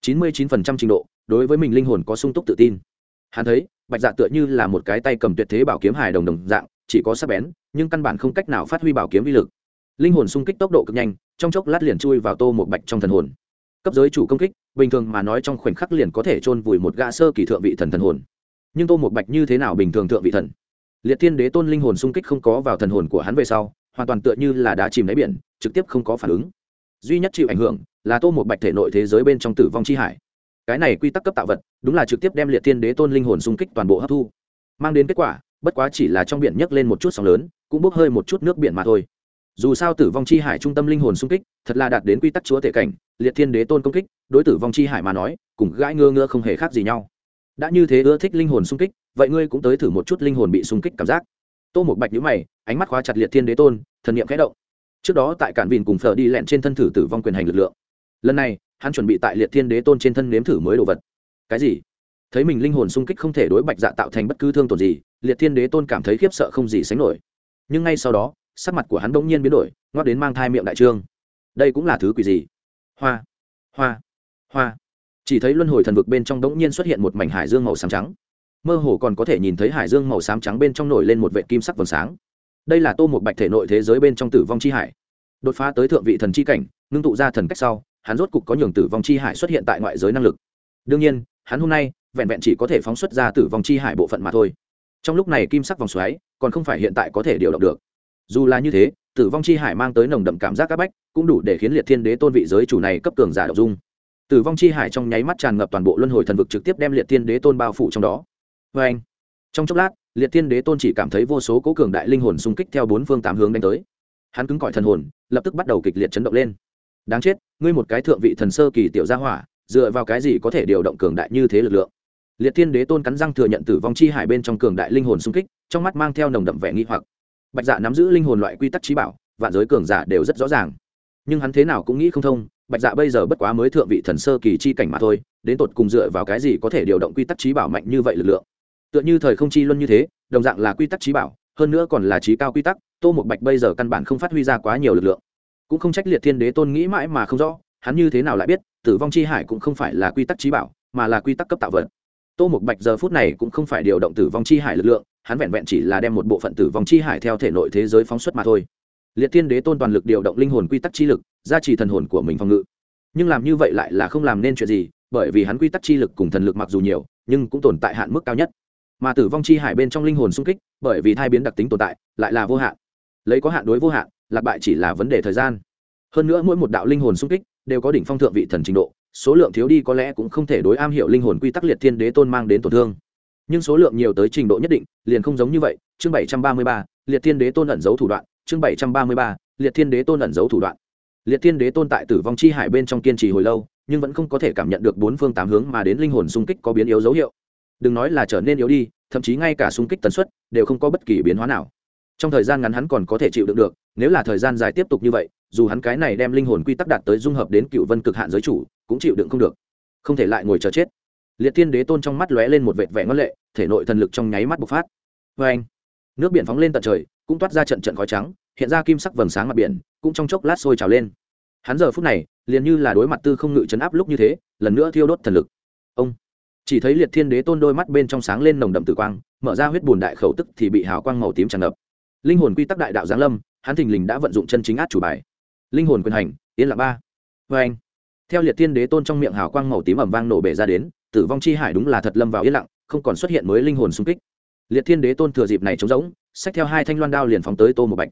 chín mươi chín phần trăm trình độ, đối với mình linh hồn có sung túc tự tin. Hắn thấy, bạch dạ tựa như là một cái tay cầm tuyệt thế bảo kiếm hài đồng đồng dạng, chỉ có sắc bén, nhưng căn bản không cách nào phát huy bảo kiếm vi lực linh hồn xung kích tốc độ cực nhanh, trong chốc lát liền chui vào tô một bạch trong thần hồn. Cấp giới chủ công kích, bình thường mà nói trong khoảnh khắc liền có thể chôn vùi một gã sơ kỳ thượng vị thần thần hồn. Nhưng tô một bạch như thế nào bình thường thượng vị thần? Liệt thiên đế tôn linh hồn xung kích không có vào thần hồn của hắn về sau, hoàn toàn tựa như là đá chìm đáy biển, trực tiếp không có phản ứng. Duy nhất chịu ảnh hưởng là tô một bạch thể nội thế giới bên trong tử vong chi hải. Cái này quy tắc cấp tạo vật, đúng là trực tiếp đem liệt thiên đế tôn linh hồn xung kích toàn bộ hấp thu. Mang đến kết quả, bất quá chỉ là trong biển nhấc lên một chút sóng lớn, cũng bốc hơi một chút nước biển mà thôi dù sao tử vong chi hải trung tâm linh hồn xung kích, thật là đạt đến quy tắc chúa tể cảnh, liệt thiên đế tôn công kích, đối tử vong chi hải mà nói, cùng gãi ngơ ngơ không hề khác gì nhau. Đã như thế ưa thích linh hồn xung kích, vậy ngươi cũng tới thử một chút linh hồn bị xung kích cảm giác. Tô một bạch nhữ mày, ánh mắt khóa chặt liệt thiên đế tôn, thần niệm khẽ động. Trước đó tại cản vìn cùng phở đi lẹn trên thân thử tử vong quyền hành lực lượng. Lần này, hắn chuẩn bị tại liệt thiên đế tôn trên thân nếm thử mới đồ vật. Cái gì? Thấy mình linh hồn xung kích không thể đối bạch dạ tạo thành bất cứ thương tổn gì, liệt thiên đế tôn cảm thấy khiếp sợ không gì sánh nổi. Nhưng ngay sau đó sắc mặt của hắn bỗng nhiên biến đổi, ngoắc đến mang thai miệng đại trương. Đây cũng là thứ quỷ gì? Hoa hoa hoa. Chỉ thấy luân hồi thần vực bên trong bỗng nhiên xuất hiện một mảnh hải dương màu xám trắng. Mơ hồ còn có thể nhìn thấy hải dương màu xám trắng bên trong nổi lên một vệ kim sắc vầng sáng. Đây là tô một bạch thể nội thế giới bên trong tử vong chi hải. Đột phá tới thượng vị thần chi cảnh, ngưng tụ ra thần cách sau, hắn rốt cục có nhường tử vong chi hải xuất hiện tại ngoại giới năng lực. Đương nhiên, hắn hôm nay, vẹn vẹn chỉ có thể phóng xuất ra tử vong chi hải bộ phận mà thôi. Trong lúc này kim sắc vòng xoáy, còn không phải hiện tại có thể điều động được dù là như thế, tử vong chi hải mang tới nồng đậm cảm giác các bách, cũng đủ để khiến liệt thiên đế tôn vị giới chủ này cấp cường giả đ dung. Tử vong chi hải trong nháy mắt tràn ngập toàn bộ luân hồi thần vực trực tiếp đem liệt thiên đế tôn bao phủ trong đó. Vê anh, trong chốc lát, liệt thiên đế tôn chỉ cảm thấy vô số cố cường đại linh hồn xung kích theo bốn phương tám hướng đánh tới. Hắn cứng cỏi thần hồn, lập tức bắt đầu kịch liệt chấn động lên. Đáng chết, ngươi một cái thượng vị thần sơ kỳ tiểu gia hỏa, dựa vào cái gì có thể điều động cường đại như thế lực lượng? Liệt thiên đế tôn cắn răng thừa nhận tử vong chi hải bên trong cường đại linh hồn xung kích, trong mắt mang theo nồng đậm vẻ nghi hoặc bạch dạ nắm giữ linh hồn loại quy tắc trí bảo, vạn giới cường giả đều rất rõ ràng. Nhưng hắn thế nào cũng nghĩ không thông, bạch dạ bây giờ bất quá mới thượng vị thần sơ kỳ chi cảnh mà thôi, đến tột cùng dựa vào cái gì có thể điều động quy tắc trí bảo mạnh như vậy lực lượng? Tựa như thời không chi luân như thế, đồng dạng là quy tắc trí bảo, hơn nữa còn là trí cao quy tắc, tô một bạch bây giờ căn bản không phát huy ra quá nhiều lực lượng. Cũng không trách liệt thiên đế tôn nghĩ mãi mà không rõ, hắn như thế nào lại biết, tử vong chi hải cũng không phải là quy tắc trí bảo, mà là quy tắc cấp tạo vật. Tô một bạch giờ phút này cũng không phải điều động tử vong chi hải lực lượng hắn vẹn vẹn chỉ là đem một bộ phận tử vong chi hải theo thể nội thế giới phóng xuất mà thôi. Liệt thiên đế tôn toàn lực điều động linh hồn quy tắc chi lực, gia trì thần hồn của mình phòng ngự. Nhưng làm như vậy lại là không làm nên chuyện gì, bởi vì hắn quy tắc chi lực cùng thần lực mặc dù nhiều, nhưng cũng tồn tại hạn mức cao nhất. Mà tử vong chi hải bên trong linh hồn xung kích, bởi vì thai biến đặc tính tồn tại, lại là vô hạn. Lấy có hạn đối vô hạn, lạc bại chỉ là vấn đề thời gian. Hơn nữa mỗi một đạo linh hồn xung kích đều có đỉnh phong thượng vị thần trình độ, số lượng thiếu đi có lẽ cũng không thể đối am hiểu linh hồn quy tắc liệt thiên đế tôn mang đến tổn thương nhưng số lượng nhiều tới trình độ nhất định, liền không giống như vậy. Chương bảy trăm ba mươi ba, liệt thiên đế tôn ẩn giấu thủ đoạn. Chương bảy trăm ba mươi ba, liệt thiên đế tôn ẩn giấu thủ đoạn. Liệt thiên đế tôn tại tử vong chi hải bên trong kiên trì hồi lâu, nhưng vẫn không có thể cảm nhận được bốn phương tám hướng mà đến linh hồn xung kích có biến yếu dấu hiệu. Đừng nói là trở nên yếu đi, thậm chí ngay cả xung kích tần suất đều không có bất kỳ biến hóa nào. Trong thời gian ngắn hắn còn có thể chịu đựng được, nếu là thời gian dài tiếp tục như vậy, dù hắn cái này đem linh hồn quy tắc đạt tới dung hợp đến cựu vân cực hạn giới chủ, cũng chịu đựng không được. Không thể lại ngồi chờ chết liệt thiên đế tôn trong mắt lóe lên một vệt vẻ ngân lệ, thể nội thần lực trong nháy mắt bộc phát. Vê anh, nước biển phóng lên tận trời, cũng toát ra trận trận khói trắng, hiện ra kim sắc vầng sáng mặt biển, cũng trong chốc lát sôi trào lên. Hắn giờ phút này, liền như là đối mặt tư không ngự chấn áp lúc như thế, lần nữa thiêu đốt thần lực. Ông, chỉ thấy liệt thiên đế tôn đôi mắt bên trong sáng lên nồng đậm tử quang, mở ra huyết bùn đại khẩu tức thì bị hào quang màu tím tràn ngập. Linh hồn quy tắc đại đạo giáng lâm, hắn thình lình đã vận dụng chân chính át chủ bài. Linh hồn quyền hành, yên là ba. Vê anh, theo liệt thiên đế tôn trong miệng hào quang màu tím ẩm vang nổ bể ra đến tử vong chi hải đúng là thật lâm vào yên lặng, không còn xuất hiện mới linh hồn xung kích. Liệt thiên đế tôn thừa dịp này trống rỗng, xách theo hai thanh loan đao liền phóng tới tô một bạch.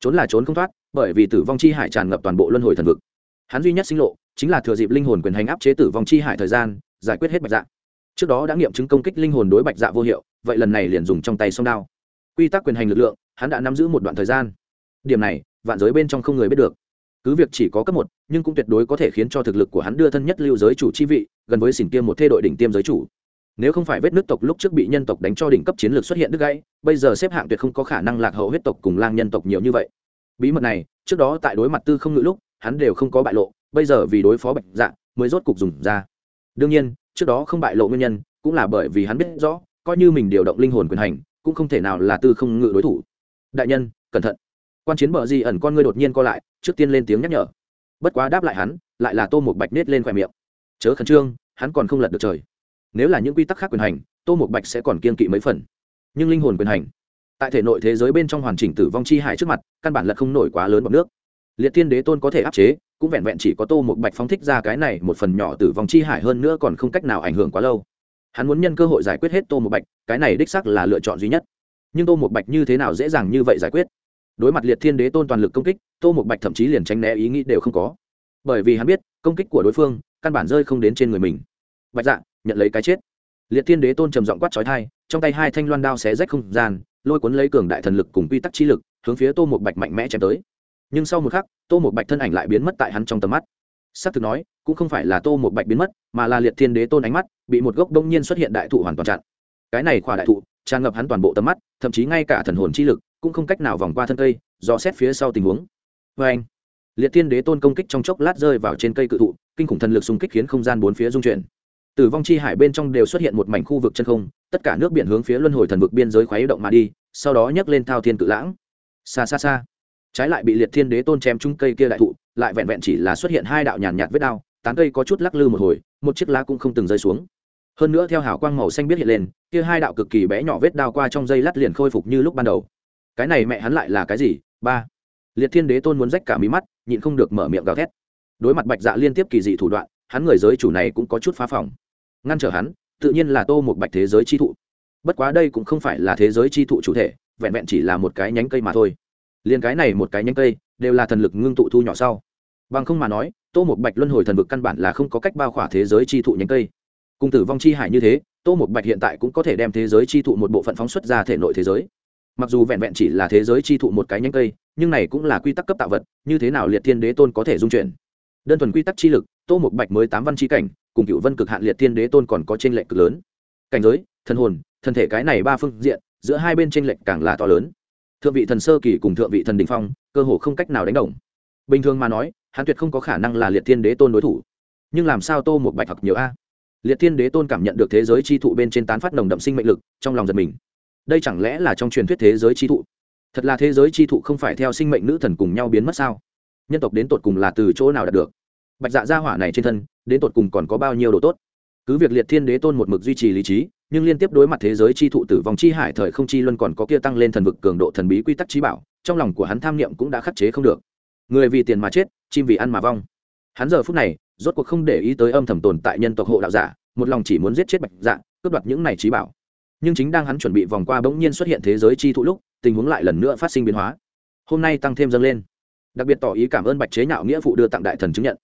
Trốn là trốn không thoát, bởi vì tử vong chi hải tràn ngập toàn bộ luân hồi thần vực. Hắn duy nhất sinh lộ, chính là thừa dịp linh hồn quyền hành áp chế tử vong chi hải thời gian, giải quyết hết bạch dạ. Trước đó đã nghiệm chứng công kích linh hồn đối bạch dạ vô hiệu, vậy lần này liền dùng trong tay song đao. Quy tắc quyền hành lực lượng, hắn đã nắm giữ một đoạn thời gian. Điểm này, vạn giới bên trong không người biết được cứ việc chỉ có cấp một, nhưng cũng tuyệt đối có thể khiến cho thực lực của hắn đưa thân nhất lưu giới chủ chi vị, gần với xỉn tiêm một thê đội đỉnh tiêm giới chủ. Nếu không phải vết nước tộc lúc trước bị nhân tộc đánh cho đỉnh cấp chiến lược xuất hiện đứt gãy, bây giờ xếp hạng tuyệt không có khả năng lạc hậu huyết tộc cùng lang nhân tộc nhiều như vậy. Bí mật này, trước đó tại đối mặt tư không ngự lúc, hắn đều không có bại lộ, bây giờ vì đối phó bạch dạ mới rốt cục dùng ra. Đương nhiên, trước đó không bại lộ nguyên nhân, cũng là bởi vì hắn biết rõ, coi như mình điều động linh hồn quyền hành, cũng không thể nào là tư không ngự đối thủ. Đại nhân, cẩn thận quan chiến bờ di ẩn con ngươi đột nhiên co lại, trước tiên lên tiếng nhắc nhở. Bất quá đáp lại hắn, lại là tô một bạch nết lên khoe miệng. Chớ khẩn trương, hắn còn không lật được trời. Nếu là những quy tắc khác quyền hành, tô một bạch sẽ còn kiên kỵ mấy phần. Nhưng linh hồn quyền hành, tại thể nội thế giới bên trong hoàn chỉnh tử vong chi hải trước mặt, căn bản lật không nổi quá lớn bọc nước. Liệt tiên đế tôn có thể áp chế, cũng vẹn vẹn chỉ có tô một bạch phóng thích ra cái này một phần nhỏ tử vong chi hải hơn nữa còn không cách nào ảnh hưởng quá lâu. Hắn muốn nhân cơ hội giải quyết hết tô một bạch, cái này đích sắc là lựa chọn duy nhất. Nhưng tô một bạch như thế nào dễ dàng như vậy giải quyết? Đối mặt liệt thiên đế tôn toàn lực công kích, tô một bạch thậm chí liền tránh né ý nghĩ đều không có. Bởi vì hắn biết, công kích của đối phương, căn bản rơi không đến trên người mình. Bạch dạ nhận lấy cái chết. Liệt thiên đế tôn trầm giọng quát trói thai trong tay hai thanh loan đao xé rách không gian, lôi cuốn lấy cường đại thần lực cùng quy tắc chi lực, hướng phía tô một bạch mạnh mẽ chém tới. Nhưng sau một khắc, tô một bạch thân ảnh lại biến mất tại hắn trong tầm mắt. S á c thực nói, cũng không phải là tô một bạch biến mất, mà là liệt thiên đế tôn ánh mắt, bị một gốc đông nhiên xuất hiện đại thụ hoàn toàn chặn. Cái này khỏa đại thụ, tràn ngập hắn toàn bộ tầm mắt, thậm chí ngay cả thần hồn chi lực cũng không cách nào vòng qua thân cây, do xét phía sau tình huống. Vê anh, liệt thiên đế tôn công kích trong chốc lát rơi vào trên cây cự thụ, kinh khủng thần lực xung kích khiến không gian bốn phía dung chuyển. Tử vong chi hải bên trong đều xuất hiện một mảnh khu vực chân không, tất cả nước biển hướng phía luân hồi thần vực biên giới khoáy động mà đi, sau đó nhấc lên thao thiên cự lãng. Xa xa xa, trái lại bị liệt thiên đế tôn chém chung cây kia đại thụ, lại vẹn vẹn chỉ là xuất hiện hai đạo nhàn nhạt vết đao, tán cây có chút lắc lư một hồi, một chiếc lá cũng không từng rơi xuống. Hơn nữa theo hào quang màu xanh biết hiện lên, kia hai đạo cực kỳ bé nhỏ vết đao qua trong dây lát liền khôi phục như lúc ban đầu cái này mẹ hắn lại là cái gì? Ba. Liệt thiên đế tôn muốn rách cả mí mắt, nhịn không được mở miệng gào thét. Đối mặt bạch dạ liên tiếp kỳ dị thủ đoạn, hắn người giới chủ này cũng có chút phá phòng. Ngăn trở hắn, tự nhiên là tô một bạch thế giới chi thụ. Bất quá đây cũng không phải là thế giới chi thụ chủ thể, vẹn vẹn chỉ là một cái nhánh cây mà thôi. Liền cái này một cái nhánh cây, đều là thần lực ngưng tụ thu nhỏ sau. Bằng không mà nói, tô một bạch luân hồi thần vực căn bản là không có cách bao khỏa thế giới chi thụ nhánh cây. Cùng tử vong chi hải như thế, tô một bạch hiện tại cũng có thể đem thế giới chi thụ một bộ phận phóng xuất ra thể nội thế giới mặc dù vẹn vẹn chỉ là thế giới chi thụ một cái nhánh cây, nhưng này cũng là quy tắc cấp tạo vật, như thế nào liệt thiên đế tôn có thể dung chuyển? Đơn thuần quy tắc chi lực, tô một bạch mới tám văn chi cảnh, cùng cựu vân cực hạn liệt thiên đế tôn còn có tranh lệch cực lớn. Cảnh giới, thần hồn, thân thể cái này ba phương diện, giữa hai bên tranh lệch càng là to lớn. Thượng vị thần sơ kỳ cùng thượng vị thần đình phong, cơ hồ không cách nào đánh đồng. Bình thường mà nói, hắn tuyệt không có khả năng là liệt thiên đế tôn đối thủ. Nhưng làm sao tô một bạch học nhiều a? Liệt thiên đế tôn cảm nhận được thế giới chi thụ bên trên tán phát nồng đậm sinh mệnh lực, trong lòng giật mình đây chẳng lẽ là trong truyền thuyết thế giới chi thụ? Thật là thế giới chi thụ không phải theo sinh mệnh nữ thần cùng nhau biến mất sao? Nhân tộc đến tột cùng là từ chỗ nào đạt được? Bạch dạ gia hỏa này trên thân, đến tột cùng còn có bao nhiêu độ tốt? Cứ việc liệt thiên đế tôn một mực duy trì lý trí, nhưng liên tiếp đối mặt thế giới chi thụ tử vong chi hải thời không chi luân còn có kia tăng lên thần vực cường độ thần bí quy tắc trí bảo, trong lòng của hắn tham niệm cũng đã khắc chế không được. Người vì tiền mà chết, chim vì ăn mà vong. Hắn giờ phút này, rốt cuộc không để ý tới âm thầm tồn tại nhân tộc hộ đạo giả, một lòng chỉ muốn giết chết bạch dạ cướp đoạt những này trí bảo nhưng chính đang hắn chuẩn bị vòng qua bỗng nhiên xuất hiện thế giới chi thụ lúc, tình huống lại lần nữa phát sinh biến hóa. Hôm nay tăng thêm dâng lên. Đặc biệt tỏ ý cảm ơn bạch chế nhạo nghĩa phụ đưa tặng đại thần chứng nhận.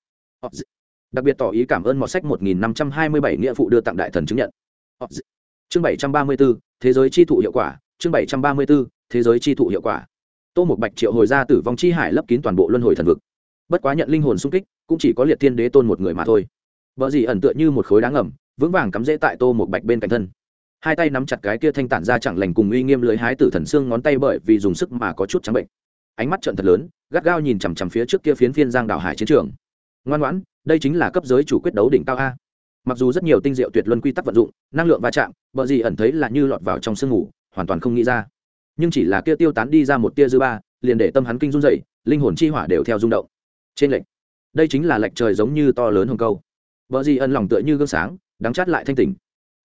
Đặc biệt tỏ ý cảm ơn mọt sách một nghìn năm trăm hai mươi bảy nghĩa phụ đưa tặng đại thần chứng nhận. Chương bảy trăm ba mươi b ố thế giới chi thụ hiệu quả. Chương bảy trăm ba mươi b ố thế giới chi thụ hiệu quả. Tô một bạch triệu hồi ra tử vong chi hải lấp kín toàn bộ luân hồi thần vực. Bất quá nhận linh hồn sung kích, cũng chỉ có liệt thiên đế tôn một người mà thôi. Vợ gì ẩn tựa như một khối đá ngầm, vững vàng cắm rễ tại tô một bạch bên cạnh thân hai tay nắm chặt cái kia thanh tản ra chẳng lành cùng uy nghiêm lưới hái tử thần xương ngón tay bởi vì dùng sức mà có chút trắng bệnh. Ánh mắt trận thật lớn, gắt gao nhìn chằm chằm phía trước kia phiến phiên giang đảo hải chiến trường. Ngoan ngoãn, đây chính là cấp giới chủ quyết đấu đỉnh cao a. Mặc dù rất nhiều tinh diệu tuyệt luân quy tắc vận dụng, năng lượng va chạm vợ gì ẩn thấy là như lọt vào trong sương ngủ hoàn toàn không nghĩ ra. Nhưng chỉ là kia tiêu tán đi ra một tia dư ba, liền để tâm hắn kinh run dậy linh hồn chi hỏa đều theo rung động. Trên lệnh đây chính là lệnh trời giống như to lớn hồng câu. Vợ gì ẩn lòng tựa như gương sáng, đắng chát lại thanh tỉnh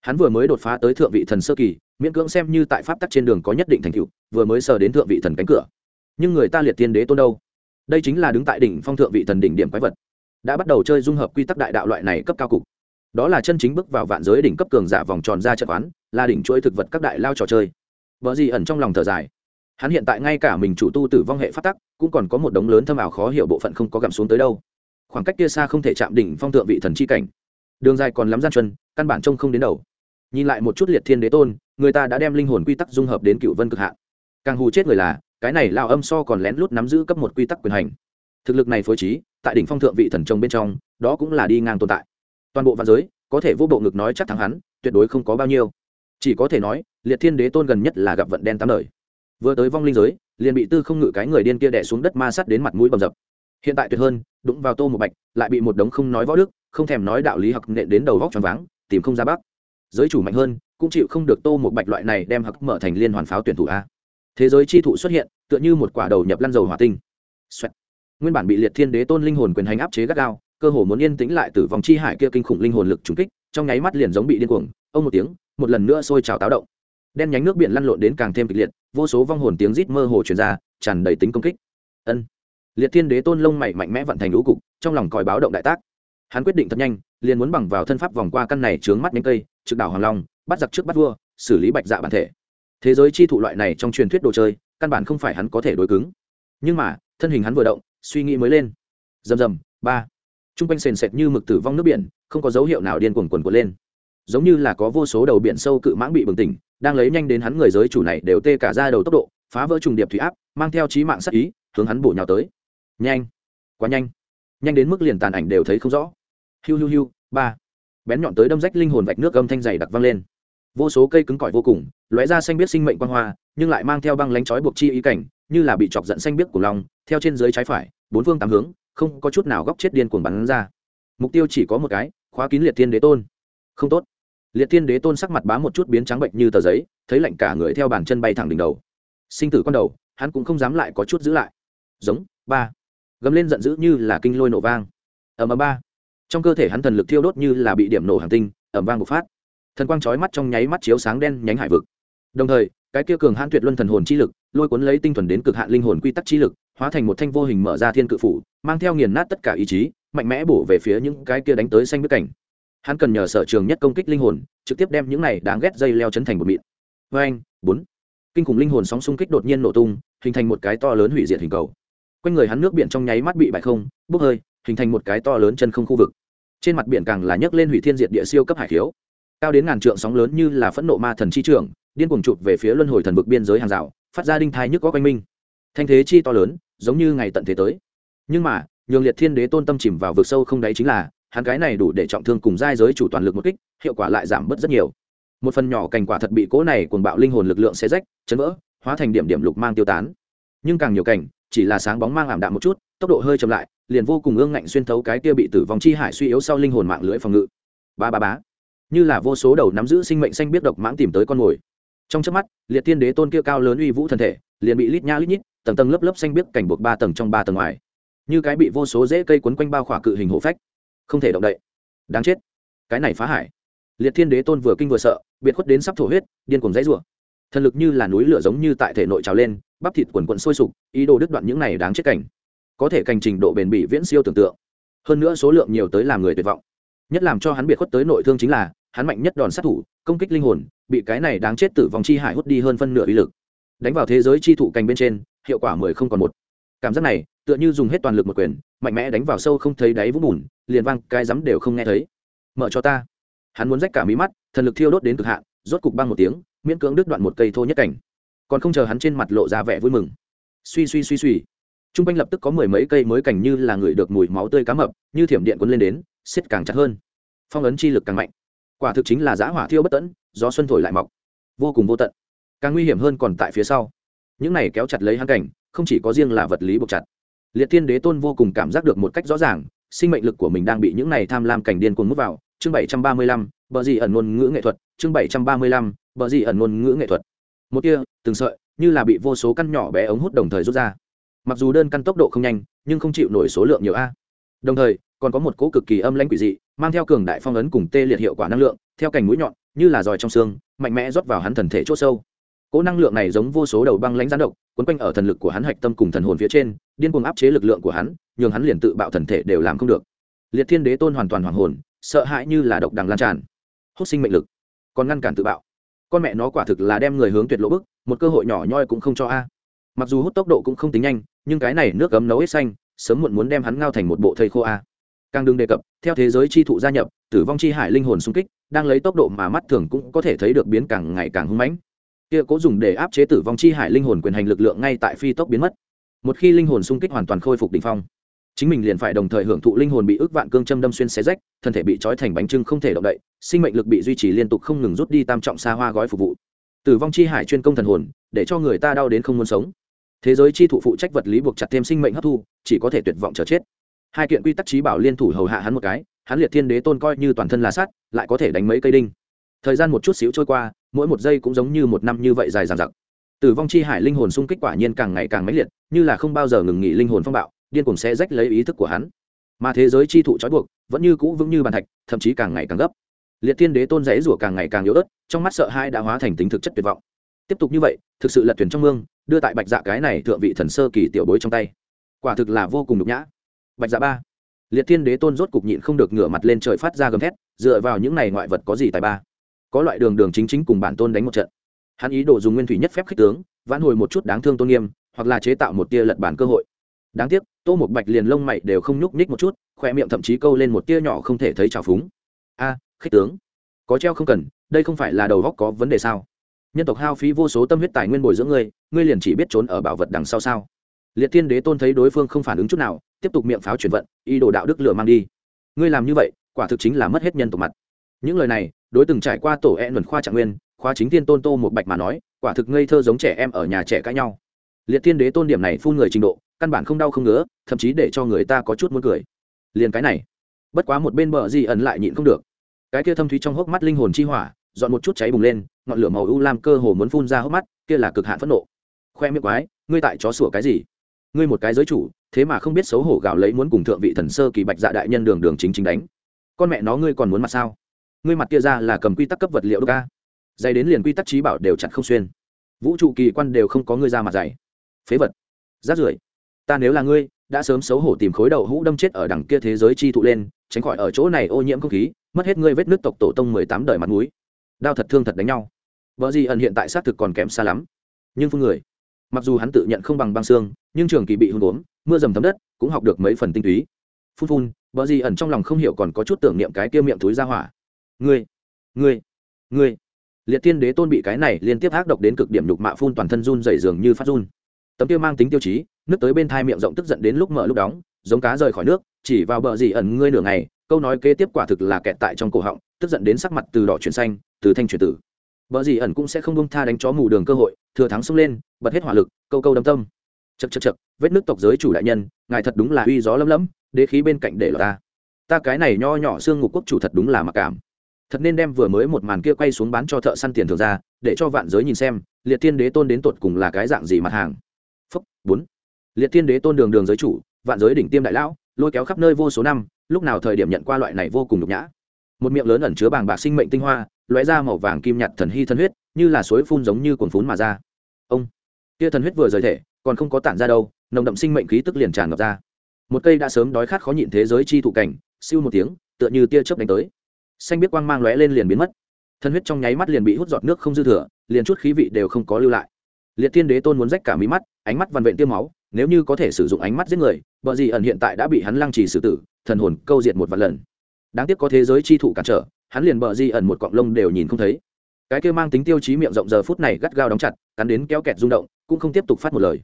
hắn vừa mới đột phá tới thượng vị thần sơ kỳ, miễn cưỡng xem như tại pháp tắc trên đường có nhất định thành tựu, vừa mới sờ đến thượng vị thần cánh cửa. Nhưng người ta liệt tiên đế tôn đâu? Đây chính là đứng tại đỉnh phong thượng vị thần đỉnh điểm quái vật. Đã bắt đầu chơi dung hợp quy tắc đại đạo loại này cấp cao cục. Đó là chân chính bước vào vạn giới đỉnh cấp cường giả vòng tròn ra trận quán, là đỉnh chuỗi thực vật các đại lao trò chơi. Vợ gì ẩn trong lòng thở dài. Hắn hiện tại ngay cả mình chủ tu tử vong hệ phát tắc, cũng còn có một đống lớn thâm ảo khó hiểu bộ phận không có gặm xuống tới đâu. Khoảng cách kia xa không thể chạm đỉnh phong thượng vị thần chi cảnh. Đường dài còn lắm gian chân căn bản trông không đến đầu nhìn lại một chút liệt thiên đế tôn, người ta đã đem linh hồn quy tắc dung hợp đến cựu vân cực hạ càng hù chết người là, cái này lao âm so còn lén lút nắm giữ cấp một quy tắc quyền hành. Thực lực này phối trí, tại đỉnh phong thượng vị thần trông bên trong, đó cũng là đi ngang tồn tại. Toàn bộ văn giới, có thể vô bộ ngực nói chắc thắng hắn, tuyệt đối không có bao nhiêu. Chỉ có thể nói, liệt thiên đế tôn gần nhất là gặp vận đen tám đời. Vừa tới vong linh giới, liền bị tư không ngự cái người điên kia đẻ xuống đất ma sắt đến mặt mũi bầm dập. Hiện tại tuyệt hơn, đụng vào tô một bạch, lại bị một đống không nói võ đức, không thèm nói đạo lý học nện đến đầu vóc tròn váng, tìm không ra bắc giới chủ mạnh hơn, cũng chịu không được tô một bạch loại này đem hặc mở thành liên hoàn pháo tuyển thủ a. Thế giới chi thụ xuất hiện, tựa như một quả đầu nhập lăn dầu hỏa tinh、Xoẹt. Nguyên bản bị liệt thiên đế tôn linh hồn quyền hành áp chế gắt gao, cơ hồ muốn yên tĩnh lại từ vòng chi hải kia kinh khủng linh hồn lực trùng kích, trong nháy mắt liền giống bị điên cuồng, ông một tiếng, một lần nữa sôi trào táo động. Đen nhánh nước biển lăn lộn đến càng thêm kịch liệt, vô số vong hồn tiếng rít mơ hồ truyền ra, tràn đầy tính công kích. Ân. Liệt thiên đế tôn lông mày mạnh mẽ vận thành lũ cục, trong lòng còi báo động đại tác. Hắn quyết định thật nhanh, liền muốn bằng vào thân pháp vòng qua căn này chướng mắt nhánh cây trực đảo hoàng long, bắt giặc trước bắt vua, xử lý bạch dạ bản thể. Thế giới chi thụ loại này trong truyền thuyết đồ chơi, căn bản không phải hắn có thể đối cứng. Nhưng mà, thân hình hắn vừa động, suy nghĩ mới lên. Rầm rầm, ba. T r u n g quanh sền sệt như mực tử vong nước biển, không có dấu hiệu nào điên cuồng quần quần lên. Giống như là có vô số đầu biển sâu cự mãng bị bừng tỉnh, đang lấy nhanh đến hắn người giới chủ này đều tê cả ra đầu tốc độ, phá vỡ trùng điệp thủy áp, mang theo trí mạng sắc ý, hướng hắn bổ nhào tới. Nhanh. Quá nhanh. Nhanh đến mức liền tàn ảnh đều thấy không rõ. Hiu hiu hiu, ba bén nhọn tới đâm rách linh hồn vạch nước âm thanh dày đặc văng lên. Vô số cây cứng cỏi vô cùng, lóe ra xanh biết sinh mệnh quan hoa, nhưng lại mang theo băng lánh chói buộc chi ý cảnh, như là bị chọc giận xanh biết của lòng, theo trên dưới trái phải, bốn phương tám hướng, không có chút nào góc chết điên cuồng bắn ra. Mục tiêu chỉ có một cái, khóa kín liệt thiên đế tôn. Không tốt. Liệt thiên đế tôn sắc mặt bám một chút biến trắng bệnh như tờ giấy, thấy lạnh cả người theo bàn chân bay thẳng đỉnh đầu. Sinh tử con đầu, hắn cũng không dám lại có chút giữ lại. Giống, ba. Gầm lên giận dữ như là kinh lôi nổ vang. Ầm ầm ba trong cơ thể hắn thần lực thiêu đốt như là bị điểm nổ hàng tinh ẩm vang bộc phát. Thần quang chói mắt trong nháy mắt chiếu sáng đen nhánh hải vực. Đồng thời, cái kia cường hãn tuyệt luân thần hồn chi lực, lôi cuốn lấy tinh thuần đến cực hạn linh hồn quy tắc chi lực, hóa thành một thanh vô hình mở ra thiên cự phủ, mang theo nghiền nát tất cả ý chí, mạnh mẽ bổ về phía những cái kia đánh tới xanh biết cảnh. Hắn cần nhờ sở trường nhất công kích linh hồn, trực tiếp đem những này đáng ghét dây leo chấn thành một mịn. Vê anh bốn. Kinh khủng linh hồn sóng xung kích đột nhiên nổ tung, hình thành một cái to lớn hủy diệt hình cầu. Quanh người hắn nước biển trong nháy mắt bị bại không, bốc hơi, hình thành một cái to lớn chân không khu vực trên mặt biển càng là nhấc lên hủy thiên diệt địa siêu cấp hải khiếu. Cao đến ngàn trượng sóng lớn như là phẫn nộ ma thần chi trưởng điên cuồng chụp về phía luân hồi thần vực biên giới hàng rào, phát ra đinh thai nhức có quanh minh. Thanh thế chi to lớn, giống như ngày tận thế tới. Nhưng mà, nhường liệt thiên đế tôn tâm chìm vào vực sâu không đáy chính là, hắn cái này đủ để trọng thương cùng giai giới chủ toàn lực một kích, hiệu quả lại giảm bớt rất nhiều. Một phần nhỏ cành quả thật bị cỗ này cuồng bạo linh hồn lực lượng xé rách, chấn vỡ, hóa thành điểm điểm lục mang tiêu tán. Nhưng càng nhiều cảnh chỉ là sáng bóng mang ảm đạm một chút tốc độ hơi chậm lại, liền vô cùng ương ngạnh xuyên thấu cái kia bị tử vong chi hải suy yếu sau linh hồn mạng lưới phòng ngự. Ba ba bá như là vô số đầu nắm giữ sinh mệnh xanh biết độc mãng tìm tới con mồi. Trong chớp mắt, liệt tiên đế tôn kia cao lớn uy vũ thân thể, liền bị lít nha lít nhít, tầng tầng lớp lớp xanh biết cảnh buộc ba tầng trong ba tầng ngoài. Như cái bị vô số rễ cây quấn quanh bao khỏa cự hình hộ phách. Không thể động đậy. Đáng chết. Cái này phá hải liệt thiên đế tôn vừa kinh vừa sợ, biệt khuất đến sắp thổ huyết, điên cuồng dãy rủa. Thần lực như là núi lửa giống như tại thể nội trào lên, bắp thịt quần quận sôi sục, ý đồ đứt đoạn những này đáng chết cảnh có thể cành trình độ bền bỉ viễn siêu tưởng tượng. Hơn nữa số lượng nhiều tới làm người tuyệt vọng. Nhất làm cho hắn biệt khuất tới nội thương chính là, hắn mạnh nhất đòn sát thủ, công kích linh hồn, bị cái này đáng chết tử vong chi hải hút đi hơn phân nửa uy lực. Đánh vào thế giới chi thụ cành bên trên, hiệu quả mười không còn một. Cảm giác này, tựa như dùng hết toàn lực một quyền, mạnh mẽ đánh vào sâu không thấy đáy vũng bùn, liền văng cái rắm đều không nghe thấy. Mở cho ta. Hắn muốn rách cả mí mắt, thần lực thiêu đốt đến cực hạn, rốt cục băng một tiếng, miễn cưỡng đứt đoạn một cây thô nhất cảnh. Còn không chờ hắn trên mặt lộ ra vẻ vui mừng. Suy suy suy suy t r u n g quanh lập tức có mười mấy cây mới cảnh như là người được mùi máu tươi cá mập, như thiểm điện quấn lên đến, xiết càng chặt hơn. Phong ấn chi lực càng mạnh. Quả thực chính là giã hỏa thiêu bất tẫn, gió xuân thổi lại mọc. Vô cùng vô tận. Càng nguy hiểm hơn còn tại phía sau. Những này kéo chặt lấy hang cảnh, không chỉ có riêng là vật lý buộc chặt. Liệt thiên đế tôn vô cùng cảm giác được một cách rõ ràng, sinh mệnh lực của mình đang bị những này tham lam cảnh điên cuồng mút vào. Chương bảy trăm ba mươi lăm, bờ gì ẩn ngôn ngữ nghệ thuật. Chương bảy trăm ba mươi lăm, bờ gì ẩn ngôn ngữ nghệ thuật. Một kia từng sợi, như là bị vô số căn nhỏ bé ống hút đồng thời rút ra mặc dù đơn căn tốc độ không nhanh, nhưng không chịu nổi số lượng nhiều a. Đồng thời, còn có một cỗ cực kỳ âm lãnh quỷ dị, mang theo cường đại phong ấn cùng tê liệt hiệu quả năng lượng, theo cành mũi nhọn, như là giỏi trong xương, mạnh mẽ rót vào hắn thần thể c h ỗ sâu. Cỗ năng lượng này giống vô số đầu băng lãnh gián độc quấn quanh ở thần lực của hắn hạch tâm cùng thần hồn phía trên, điên cuồng áp chế lực lượng của hắn, nhường hắn liền tự bạo thần thể đều làm không được. Liệt thiên đế tôn hoàn toàn hoàng hồn, sợ hãi như là độc đằng lan tràn. Hốt sinh mệnh lực, còn ngăn cản tự bạo. Con mẹ nó quả thực là đem người hướng tuyệt lộ bức, một cơ hội nhỏ nhoi cũng không cho a mặc dù hút tốc độ cũng không tính nhanh, nhưng cái này nước ấm nấu hết xanh, sớm muộn muốn đem hắn ngao thành một bộ thầy khô a. Càng đừng đề cập, theo thế giới chi thụ gia nhập, tử vong chi hải linh hồn xung kích, đang lấy tốc độ mà mắt thường cũng có thể thấy được biến càng ngày càng hưng mãnh. Kia cố dùng để áp chế tử vong chi hải linh hồn quyền hành lực lượng ngay tại phi tốc biến mất. Một khi linh hồn xung kích hoàn toàn khôi phục đỉnh phong, chính mình liền phải đồng thời hưởng thụ linh hồn bị ức vạn cương châm đâm xuyên xé rách, thân thể bị trói thành bánh trưng không thể động đậy, sinh mệnh lực bị duy trì liên tục không ngừng rút đi tam trọng xa hoa gói phục vụ. Tử vong chi hải chuyên công thần hồn, để cho người ta đau đến không muốn sống thế giới chi thụ phụ trách vật lý buộc chặt thêm sinh mệnh hấp thu, chỉ có thể tuyệt vọng chờ chết. Hai kiện quy tắc trí bảo liên thủ hầu hạ hắn một cái, hắn liệt thiên đế tôn coi như toàn thân là sát lại có thể đánh mấy cây đinh. Thời gian một chút xíu trôi qua, mỗi một giây cũng giống như một năm như vậy dài dằng dặc. Tử vong chi hải linh hồn xung kích quả nhiên càng ngày càng mãnh liệt, như là không bao giờ ngừng nghỉ linh hồn phong bạo, điên cuồng sẽ rách lấy ý thức của hắn. Mà thế giới chi thụ trói buộc, vẫn như cũ vững như bàn thạch, thậm chí càng ngày càng gấp. Liệt thiên đế tôn rẽ rủa càng ngày càng yếu ớt, trong mắt sợ hai đã hóa thành tính thực chất tuyệt vọng tiếp tục như vậy thực sự lật thuyền trong mương đưa tại bạch dạ cái này thượng vị thần sơ kỳ tiểu bối trong tay. Quả thực là vô cùng nhục nhã. Bạch dạ ba. Liệt thiên đế tôn rốt cục nhịn không được ngửa mặt lên trời phát ra gầm thét dựa vào những này ngoại vật có gì tài ba? Có loại đường đường chính chính cùng bản tôn đánh một trận. Hắn ý đồ dùng nguyên thủy nhất phép khích tướng vãn hồi một chút đáng thương tôn nghiêm hoặc là chế tạo một tia lật bản cơ hội. Đáng tiếc tô một bạch liền lông mày đều không nhúc nhích một chút khoe miệng thậm chí câu lên một tia nhỏ không thể thấy trào phúng. A à, khích tướng. Có treo không cần đây không phải là đầu góc có vấn đề sao? Nhân tộc hao phí vô số tâm huyết tài nguyên bồi dưỡng ngươi ngươi liền chỉ biết trốn ở bảo vật đằng sau sao? Liệt thiên đế tôn thấy đối phương không phản ứng chút nào, tiếp tục miệng pháo chuyển vận, ý đồ đạo đức lửa mang đi. Ngươi làm như vậy, quả thực chính là mất hết nhân tộc mặt. Những lời này, đối từng trải qua tổ e luận khoa trạng nguyên, khoa chính tiên tôn tô một bạch mà nói, quả thực ngây thơ giống trẻ em ở nhà trẻ cãi nhau. Liệt thiên đế tôn điểm này phun người trình độ, căn bản không đau không ngứa, thậm chí để cho người ta có chút muốn cười. Liền cái này, bất quá một bên bờ gì ẩn lại nhịn không được. Cái kia thâm thúy trong hốc mắt linh hồn chi hỏa, dọn một chút cháy bùng lên ngọn lửa màu u lam cơ hồ muốn phun ra hốc mắt, kia là cực hạn phẫn nộ. Khoe miệng quái, ngươi tại chó sủa cái gì? Ngươi một cái giới chủ, thế mà không biết xấu hổ gạo lấy muốn cùng thượng vị thần sơ kỳ bạch dạ đại nhân đường đường chính chính đánh. Con mẹ nó ngươi còn muốn mặt sao? Ngươi mặt kia ra là cầm quy tắc cấp vật liệu đô ca. Dày đến liền quy tắc trí bảo đều chặt không xuyên. Vũ trụ kỳ quan đều không có ngươi ra mặt dày. Phế vật. Rát rưởi. Ta nếu là ngươi, đã sớm xấu hổ tìm khối đầu hũ đâm chết ở đằng kia thế giới chi thụ lên, tránh khỏi ở chỗ này ô nhiễm không khí, mất hết ngươi vết nước tộc tổ tông mười tám đời mặt núi đao thật thương thật đánh nhau vợ gì ẩn hiện tại xác thực còn kém xa lắm. Nhưng phương người, mặc dù hắn tự nhận không bằng băng xương, nhưng trường kỳ bị hôn ốm mưa dầm thấm đất, cũng học được mấy phần tinh túy. Phun phun, vợ gì ẩn trong lòng không hiểu còn có chút tưởng niệm cái kia miệng túi ra hỏa. Ngươi ngươi ngươi. Liệt tiên đế tôn bị cái này liên tiếp ác độc đến cực điểm nhục mạ phun toàn thân run dày dường như phát run. Tấm tiêu mang tính tiêu chí, nước tới bên thai miệng rộng tức giận đến lúc mở lúc đóng, giống cá rời khỏi nước, chỉ vào bờ gì ẩn ngươi nửa ngày, câu nói kế tiếp quả thực là kẹt tại trong cổ họng, tức giận đến sắc mặt từ đỏ chuyển xanh, từ thanh chuyển tử vợ gì ẩn cũng sẽ không bông tha đánh chó mù đường cơ hội, thừa thắng xông lên, bật hết hỏa lực, câu câu đâm tâm. Chật chật chật vết nước tộc giới chủ đại nhân, ngài thật đúng là uy gió lấm lấm, đế khí bên cạnh để lọt ta. Ta cái này nho nhỏ xương ngục quốc chủ thật đúng là mặc cảm. Thật nên đem vừa mới một màn kia quay xuống bán cho thợ săn tiền thường ra, để cho vạn giới nhìn xem, liệt thiên đế tôn đến tột cùng là cái dạng gì mặt hàng. Phúc, bốn. Liệt thiên đế tôn đường đường giới chủ, vạn giới đỉnh tiêm đại lão, lôi kéo khắp nơi vô số năm, lúc nào thời điểm nhận qua loại này vô cùng nhục nhã. Một miệng lớn ẩn chứa bàng bạc sinh mệnh tinh hoa lóe ra màu vàng kim nhạt thần hy thân huyết, như là suối phun giống như cuồn phún mà ra. Ông, kia thần huyết vừa rời thể, còn không có tản ra đâu, nồng đậm sinh mệnh khí tức liền tràn ngập ra. Một cây đã sớm đói khát khó nhịn thế giới chi thụ cảnh, siêu một tiếng, tựa như tia chớp đánh tới. Xanh biết quang mang lóe lên liền biến mất. Thân huyết trong nháy mắt liền bị hút giọt nước không dư thừa, liền chút khí vị đều không có lưu lại. Liệt thiên đế tôn muốn rách cả mí mắt, ánh mắt vằn vện tiêm máu, nếu như có thể sử dụng ánh mắt giết người vợ gì ẩn hiện tại đã bị hắn lăng trì xử tử, thần hồn câu diệt một vạn lần. Đáng tiếc có thế giới chi thụ cản trở hắn liền bờ di ẩn một cọng lông đều nhìn không thấy. Cái kia mang tính tiêu chí miệng rộng giờ phút này gắt gao đóng chặt, cắn đến kéo kẹt rung động, cũng không tiếp tục phát một lời.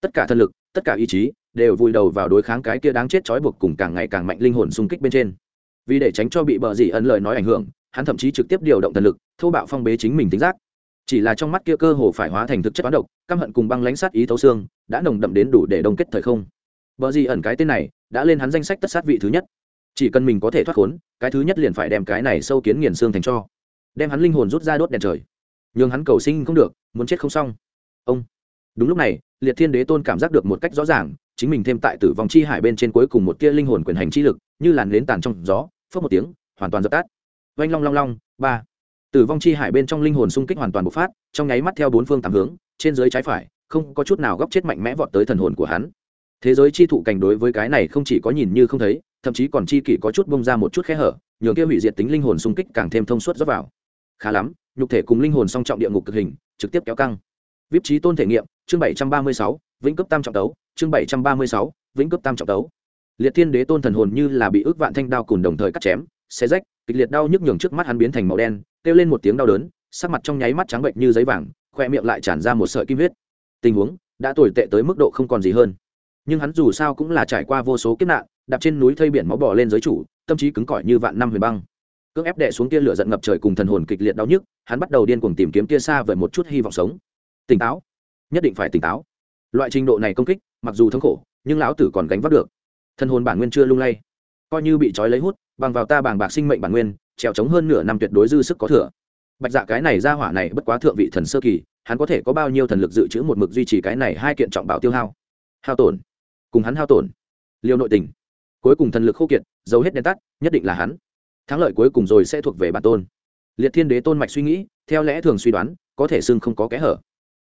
Tất cả thân lực, tất cả ý chí, đều vùi đầu vào đối kháng cái kia đáng chết trói buộc cùng càng ngày càng mạnh linh hồn xung kích bên trên. Vì để tránh cho bị bờ dì ẩn lời nói ảnh hưởng, hắn thậm chí trực tiếp điều động thần lực, thô bạo phong bế chính mình tính giác. Chỉ là trong mắt kia cơ hồ phải hóa thành thực chất toán độc, căm hận cùng băng lãnh sát ý thấu xương, đã nồng đậm đến đủ để đông kết thời không. Bờ dì ẩn cái tên này, đã lên hắn danh sách tất sát vị thứ nhất chỉ cần mình có thể thoát khốn, cái thứ nhất liền phải đem cái này sâu kiến nghiền xương thành cho. Đem hắn linh hồn rút ra đốt đèn trời. Nhường hắn cầu sinh không được, muốn chết không xong. Ông. Đúng lúc này, liệt thiên đế tôn cảm giác được một cách rõ ràng, chính mình thêm tại tử vong chi hải bên trên cuối cùng một tia linh hồn quyền hành chi lực, như làn nến tàn trong gió phớt một tiếng, hoàn toàn dập tắt. Vanh long long long, ba. Tử vong chi hải bên trong linh hồn xung kích hoàn toàn bộc phát, trong nháy mắt theo bốn phương tám hướng, trên dưới trái phải, không có chút nào góc chết mạnh mẽ vọt tới thần hồn của hắn. Thế giới chi thụ cảnh đối với cái này không chỉ có nhìn như không thấy thậm chí còn chi kỷ có chút bông ra một chút khe hở, nhường kia hủy diệt tính linh hồn xung kích càng thêm thông suốt dốc vào. Khá lắm, nhục thể cùng linh hồn song trọng địa ngục cực hình, trực tiếp kéo căng. Vip trí tôn thể nghiệm, chương bảy trăm ba mươi sáu, vĩnh cấp tam trọng tấu, chương bảy trăm ba mươi sáu, vĩnh cấp tam trọng tấu. Liệt thiên đế tôn thần hồn như là bị ước vạn thanh đao cùng đồng thời cắt chém, xé rách, kịch liệt đau nhức nhường trước mắt hắn biến thành màu đen, kêu lên một tiếng đau đớn, sắc mặt trong nháy mắt trắng bệnh như giấy vàng, khoe miệng lại tràn ra một sợi kim huyết. Tình huống đã tồi tệ tới mức độ không còn gì hơn. Nhưng hắn dù sao cũng là trải qua vô số kiếp nạn đạp trên núi thây biển máu bò lên giới chủ, tâm trí cứng cỏi như vạn năm huyền băng. Cưỡng ép đệ xuống kia lửa giận ngập trời cùng thần hồn kịch liệt đau nhức, hắn bắt đầu điên cuồng tìm kiếm kia xa về một chút hy vọng sống. Tỉnh táo. Nhất định phải tỉnh táo. Loại trình độ này công kích, mặc dù thống khổ, nhưng lão tử còn gánh vác được. Thần hồn bản nguyên chưa lung lay. Coi như bị trói lấy hút, bằng vào ta bàng bạc sinh mệnh bản nguyên, trèo trống hơn nửa năm tuyệt đối dư sức có thừa. Bạch dạ cái này ra hỏa này bất quá thượng vị thần sơ kỳ, hắn có thể có bao nhiêu thần lực dự trữ một mực duy trì cái này hai kiện trọng bảo tiêu hao? Hao tổn. Cùng hắn hao tổn. Liều nội tình cuối cùng thần lực khô kiệt giấu hết đen tắt, nhất định là hắn. Thắng lợi cuối cùng rồi sẽ thuộc về bản tôn. Liệt thiên đế tôn mạch suy nghĩ, theo lẽ thường suy đoán, có thể xưng không có kẽ hở.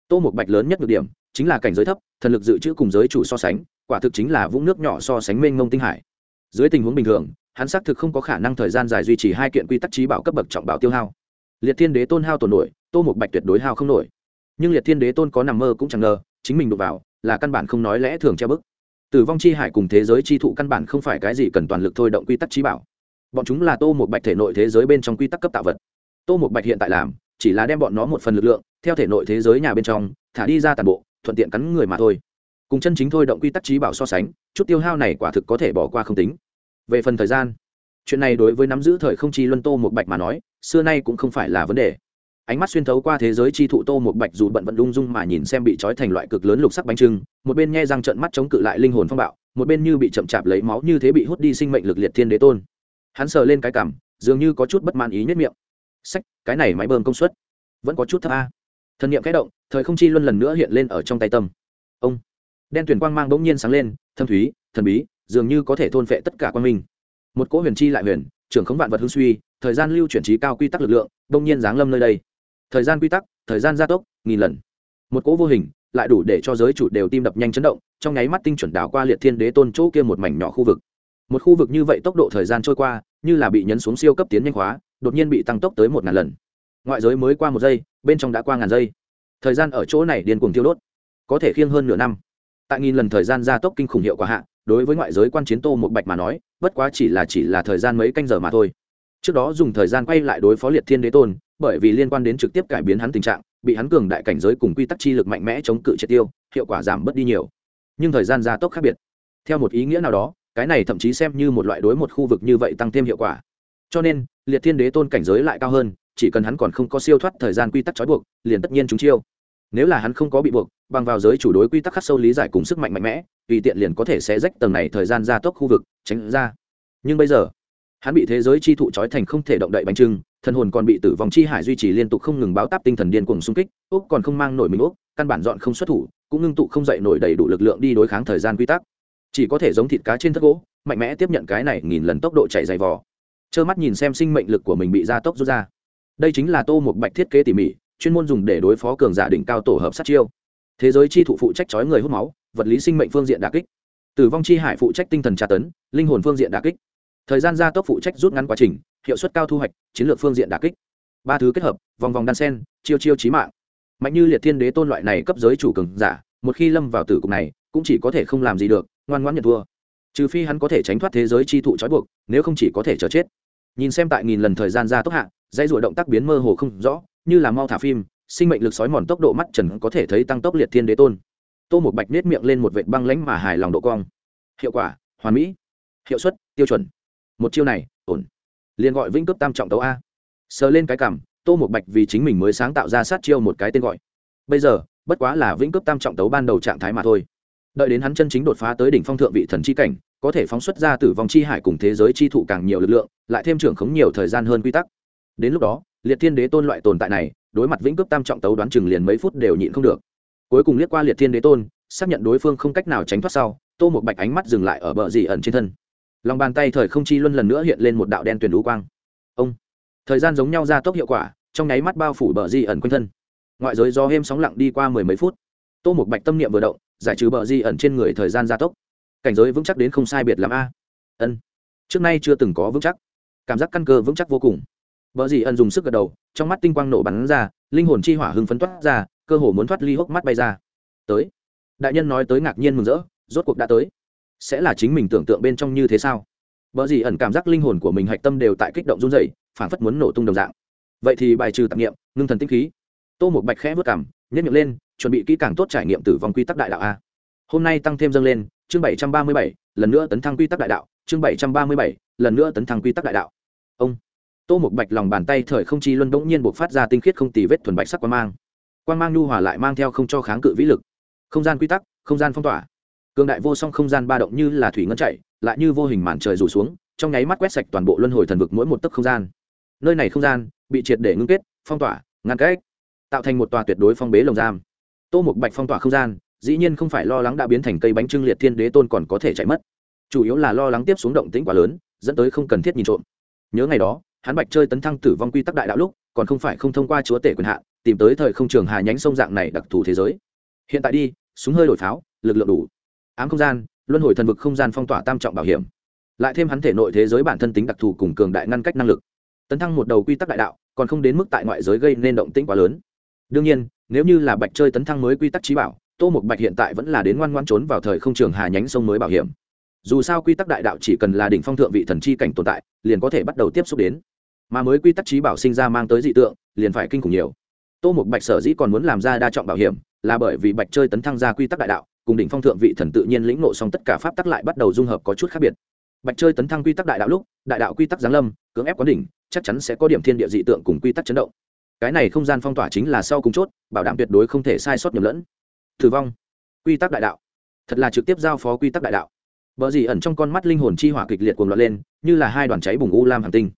Tô một bạch lớn nhất được điểm, chính là cảnh giới thấp, thần lực dự trữ cùng giới chủ so sánh, quả thực chính là vũng nước nhỏ so sánh mênh mông tinh hải. Dưới tình huống bình thường, hắn xác thực không có khả năng thời gian dài duy trì hai kiện quy tắc trí bảo cấp bậc trọng bảo tiêu hao. Liệt thiên đế tôn hao tổn nổi, tô một bạch tuyệt đối hao không nổi. Nhưng liệt thiên đế tôn có nằm mơ cũng chẳng ngờ, chính mình đụng vào, là căn bản không nói lẽ thường treo bức tử vong chi hải cùng thế giới chi thụ căn bản không phải cái gì cần toàn lực thôi động quy tắc trí bảo. Bọn chúng là tô một bạch thể nội thế giới bên trong quy tắc cấp tạo vật. Tô một bạch hiện tại làm, chỉ là đem bọn nó một phần lực lượng, theo thể nội thế giới nhà bên trong, thả đi ra toàn bộ, thuận tiện cắn người mà thôi. Cùng chân chính thôi động quy tắc trí bảo so sánh, chút tiêu hao này quả thực có thể bỏ qua không tính. Về phần thời gian, chuyện này đối với nắm giữ thời không chi luân tô một bạch mà nói, xưa nay cũng không phải là vấn đề ánh mắt xuyên thấu qua thế giới chi thụ tô một bạch dù bận vận lung dung mà nhìn xem bị trói thành loại cực lớn lục sắc bánh trưng, một bên nghe răng trận mắt chống cự lại linh hồn phong bạo, một bên như bị chậm chạp lấy máu như thế bị hút đi sinh mệnh lực liệt thiên đế tôn. Hắn sờ lên cái cảm dường như có chút bất mãn ý nhất miệng. Sách, cái này máy bơm công suất vẫn có chút thấp a. Thần niệm kẽ động, thời không chi luân lần nữa hiện lên ở trong tay tâm. Ông, đen tuyển quang mang bỗng nhiên sáng lên, thâm thúy, thần bí, dường như có thể thôn phệ tất cả quan minh. Một cỗ huyền chi lại huyền, trưởng khống vạn vật hương suy, thời gian lưu chuyển trí cao quy tắc lực lượng, bỗng nhiên giáng lâm nơi đây thời gian quy tắc, thời gian gia tốc, nghìn lần. Một cỗ vô hình, lại đủ để cho giới chủ đều tim đập nhanh chấn động, trong nháy mắt tinh chuẩn đảo qua liệt thiên đế tôn chỗ kia một mảnh nhỏ khu vực. Một khu vực như vậy tốc độ thời gian trôi qua, như là bị nhấn xuống siêu cấp tiến nhanh hóa, đột nhiên bị tăng tốc tới một ngàn lần. Ngoại giới mới qua một giây, bên trong đã qua ngàn giây. Thời gian ở chỗ này điên cuồng tiêu đốt, có thể khiêng hơn nửa năm. Tại nghìn lần thời gian gia tốc kinh khủng hiệu quả hạ, đối với ngoại giới quan chiến tô một bạch mà nói, bất quá chỉ là chỉ là thời gian mấy canh giờ mà thôi. Trước đó dùng thời gian quay lại đối phó liệt thiên đế tôn bởi vì liên quan đến trực tiếp cải biến hắn tình trạng, bị hắn cường đại cảnh giới cùng quy tắc chi lực mạnh mẽ chống cự triệt tiêu, hiệu quả giảm bớt đi nhiều. Nhưng thời gian gia tốc khác biệt. Theo một ý nghĩa nào đó, cái này thậm chí xem như một loại đối một khu vực như vậy tăng thêm hiệu quả. Cho nên, liệt thiên đế tôn cảnh giới lại cao hơn, chỉ cần hắn còn không có siêu thoát thời gian quy tắc trói buộc, liền tất nhiên chúng chiêu. Nếu là hắn không có bị buộc, bằng vào giới chủ đối quy tắc khắc sâu lý giải cùng sức mạnh mạnh mẽ, tùy tiện liền có thể sẽ rách tầng này thời gian gia tốc khu vực, tránh ra. Nhưng bây giờ, hắn bị thế giới chi thụ trói thành không thể động đậy bánh trưng thần hồn còn bị tử vong chi hải duy trì liên tục không ngừng báo táp tinh thần điên cuồng xung kích, úc còn không mang nổi mình úc, căn bản dọn không xuất thủ, cũng ngưng tụ không dậy nổi đầy đủ lực lượng đi đối kháng thời gian quy tắc. Chỉ có thể giống thịt cá trên thất gỗ, mạnh mẽ tiếp nhận cái này nghìn lần tốc độ chạy dày vò. Trơ mắt nhìn xem sinh mệnh lực của mình bị gia tốc rút ra. Đây chính là tô một bạch thiết kế tỉ mỉ, chuyên môn dùng để đối phó cường giả đỉnh cao tổ hợp sát chiêu. Thế giới chi thụ phụ trách chói người hút máu, vật lý sinh mệnh phương diện đà kích. Tử vong chi hải phụ trách tinh thần tra tấn, linh hồn phương diện đà kích. Thời gian gia tốc phụ trách rút ngắn quá trình hiệu suất cao thu hoạch, chiến lược phương diện đà kích. Ba thứ kết hợp, vòng vòng đan sen, chiêu chiêu trí mạng. Mạnh như liệt thiên đế tôn loại này cấp giới chủ cường giả, một khi lâm vào tử cục này, cũng chỉ có thể không làm gì được, ngoan ngoãn nhận thua. Trừ phi hắn có thể tránh thoát thế giới chi thụ trói buộc, nếu không chỉ có thể chờ chết. Nhìn xem tại nghìn lần thời gian ra tốc hạ, dãy rủa động tác biến mơ hồ không rõ, như là mau thả phim, sinh mệnh lực sói mòn tốc độ mắt trần có thể thấy tăng tốc liệt thiên đế tôn. Tô một bạch nết miệng lên một vệt băng lánh mà hài lòng độ cong. Hiệu quả, hoàn mỹ. Hiệu suất, tiêu chuẩn. Một chiêu này, ổn liền gọi vĩnh cấp tam trọng tấu a. Sờ lên cái cảm, tô một bạch vì chính mình mới sáng tạo ra sát chiêu một cái tên gọi. Bây giờ, bất quá là vĩnh cấp tam trọng tấu ban đầu trạng thái mà thôi. Đợi đến hắn chân chính đột phá tới đỉnh phong thượng vị thần chi cảnh, có thể phóng xuất ra tử vong chi hải cùng thế giới chi thụ càng nhiều lực lượng, lại thêm trưởng khống nhiều thời gian hơn quy tắc. Đến lúc đó, liệt thiên đế tôn loại tồn tại này, đối mặt vĩnh cướp tam trọng tấu đoán chừng liền mấy phút đều nhịn không được. Cuối cùng liếc qua liệt thiên đế tôn, xác nhận đối phương không cách nào tránh thoát sau, tô một bạch ánh mắt dừng lại ở bờ dì ẩn trên thân lòng bàn tay thời không chi luân lần nữa hiện lên một đạo đen tuyền đũ quang. Ông, thời gian giống nhau ra tốc hiệu quả, trong nháy mắt bao phủ bờ di ẩn quanh thân. Ngoại giới do êm sóng lặng đi qua mười mấy phút. Tô một bạch tâm niệm vừa động, giải trừ bờ di ẩn trên người thời gian gia tốc. Cảnh giới vững chắc đến không sai biệt làm a. Ân, trước nay chưa từng có vững chắc. Cảm giác căn cơ vững chắc vô cùng. Bờ di ẩn dùng sức gật đầu, trong mắt tinh quang nổ bắn ra, linh hồn chi hỏa hưng phấn toát ra, cơ hồ muốn thoát ly hốc mắt bay ra. Tới. Đại nhân nói tới ngạc nhiên mừng rỡ, rốt cuộc đã tới sẽ là chính mình tưởng tượng bên trong như thế sao? Vợ gì ẩn cảm giác linh hồn của mình hạch tâm đều tại kích động run dày phản phất muốn nổ tung đồng dạng. Vậy thì bài trừ tạp nghiệm, ngưng thần tinh khí. Tô một bạch khẽ vớt cảm nhất miệng lên, chuẩn bị kỹ càng tốt trải nghiệm tử vong quy tắc đại đạo a. Hôm nay tăng thêm dâng lên, chương bảy trăm ba mươi bảy, lần nữa tấn thăng quy tắc đại đạo, chương bảy trăm ba mươi bảy, lần nữa tấn thăng quy tắc đại đạo. Ông. Tô một bạch lòng bàn tay thời không chi luân bỗng nhiên buộc phát ra tinh khiết không tì vết thuần bạch sắc quan mang. Quan mang nhu hòa lại mang theo không cho kháng cự vĩ lực. Không gian quy tắc, không gian phong tỏa cường đại vô song không gian ba động như là thủy ngân chạy, lại như vô hình màn trời rủ xuống, trong nháy mắt quét sạch toàn bộ luân hồi thần vực mỗi một tấc không gian. Nơi này không gian bị triệt để ngưng kết, phong tỏa, ngăn cách, tạo thành một tòa tuyệt đối phong bế lồng giam. Tô một bạch phong tỏa không gian, dĩ nhiên không phải lo lắng đã biến thành cây bánh trưng liệt thiên đế tôn còn có thể chạy mất. Chủ yếu là lo lắng tiếp xuống động tĩnh quá lớn, dẫn tới không cần thiết nhìn trộm. Nhớ ngày đó, hắn bạch chơi tấn thăng tử vong quy tắc đại đạo lúc, còn không phải không thông qua chúa tể quyền hạn, tìm tới thời không trường hà nhánh sông dạng này đặc thù thế giới. Hiện tại đi, súng hơi đổi pháo, lực lượng đủ ám không gian, luân hồi thần vực không gian phong tỏa tam trọng bảo hiểm. Lại thêm hắn thể nội thế giới bản thân tính đặc thù cùng cường đại ngăn cách năng lực. Tấn thăng một đầu quy tắc đại đạo, còn không đến mức tại ngoại giới gây nên động tĩnh quá lớn. Đương nhiên, nếu như là bạch chơi tấn thăng mới quy tắc trí bảo, tô mục bạch hiện tại vẫn là đến ngoan ngoan trốn vào thời không trường hà nhánh sông mới bảo hiểm. Dù sao quy tắc đại đạo chỉ cần là đỉnh phong thượng vị thần chi cảnh tồn tại, liền có thể bắt đầu tiếp xúc đến. Mà mới quy tắc trí bảo sinh ra mang tới dị tượng, liền phải kinh khủng nhiều. Tô mục bạch sở dĩ còn muốn làm ra đa trọng bảo hiểm, là bởi vì bạch chơi tấn thăng ra quy tắc đại đạo cùng đỉnh phong thượng vị thần tự nhiên lĩnh ngộ xong tất cả pháp tắc lại bắt đầu dung hợp có chút khác biệt. Bạch chơi tấn thăng quy tắc đại đạo lúc, đại đạo quy tắc giáng lâm, cưỡng ép quán đỉnh, chắc chắn sẽ có điểm thiên địa dị tượng cùng quy tắc chấn động. Cái này không gian phong tỏa chính là sau cùng chốt, bảo đảm tuyệt đối không thể sai sót nhầm lẫn. Thử vong. Quy tắc đại đạo. Thật là trực tiếp giao phó quy tắc đại đạo. Vợ gì ẩn trong con mắt linh hồn chi hỏa kịch liệt cuồng loạn lên, như là hai đoàn cháy bùng u lam hàng tinh.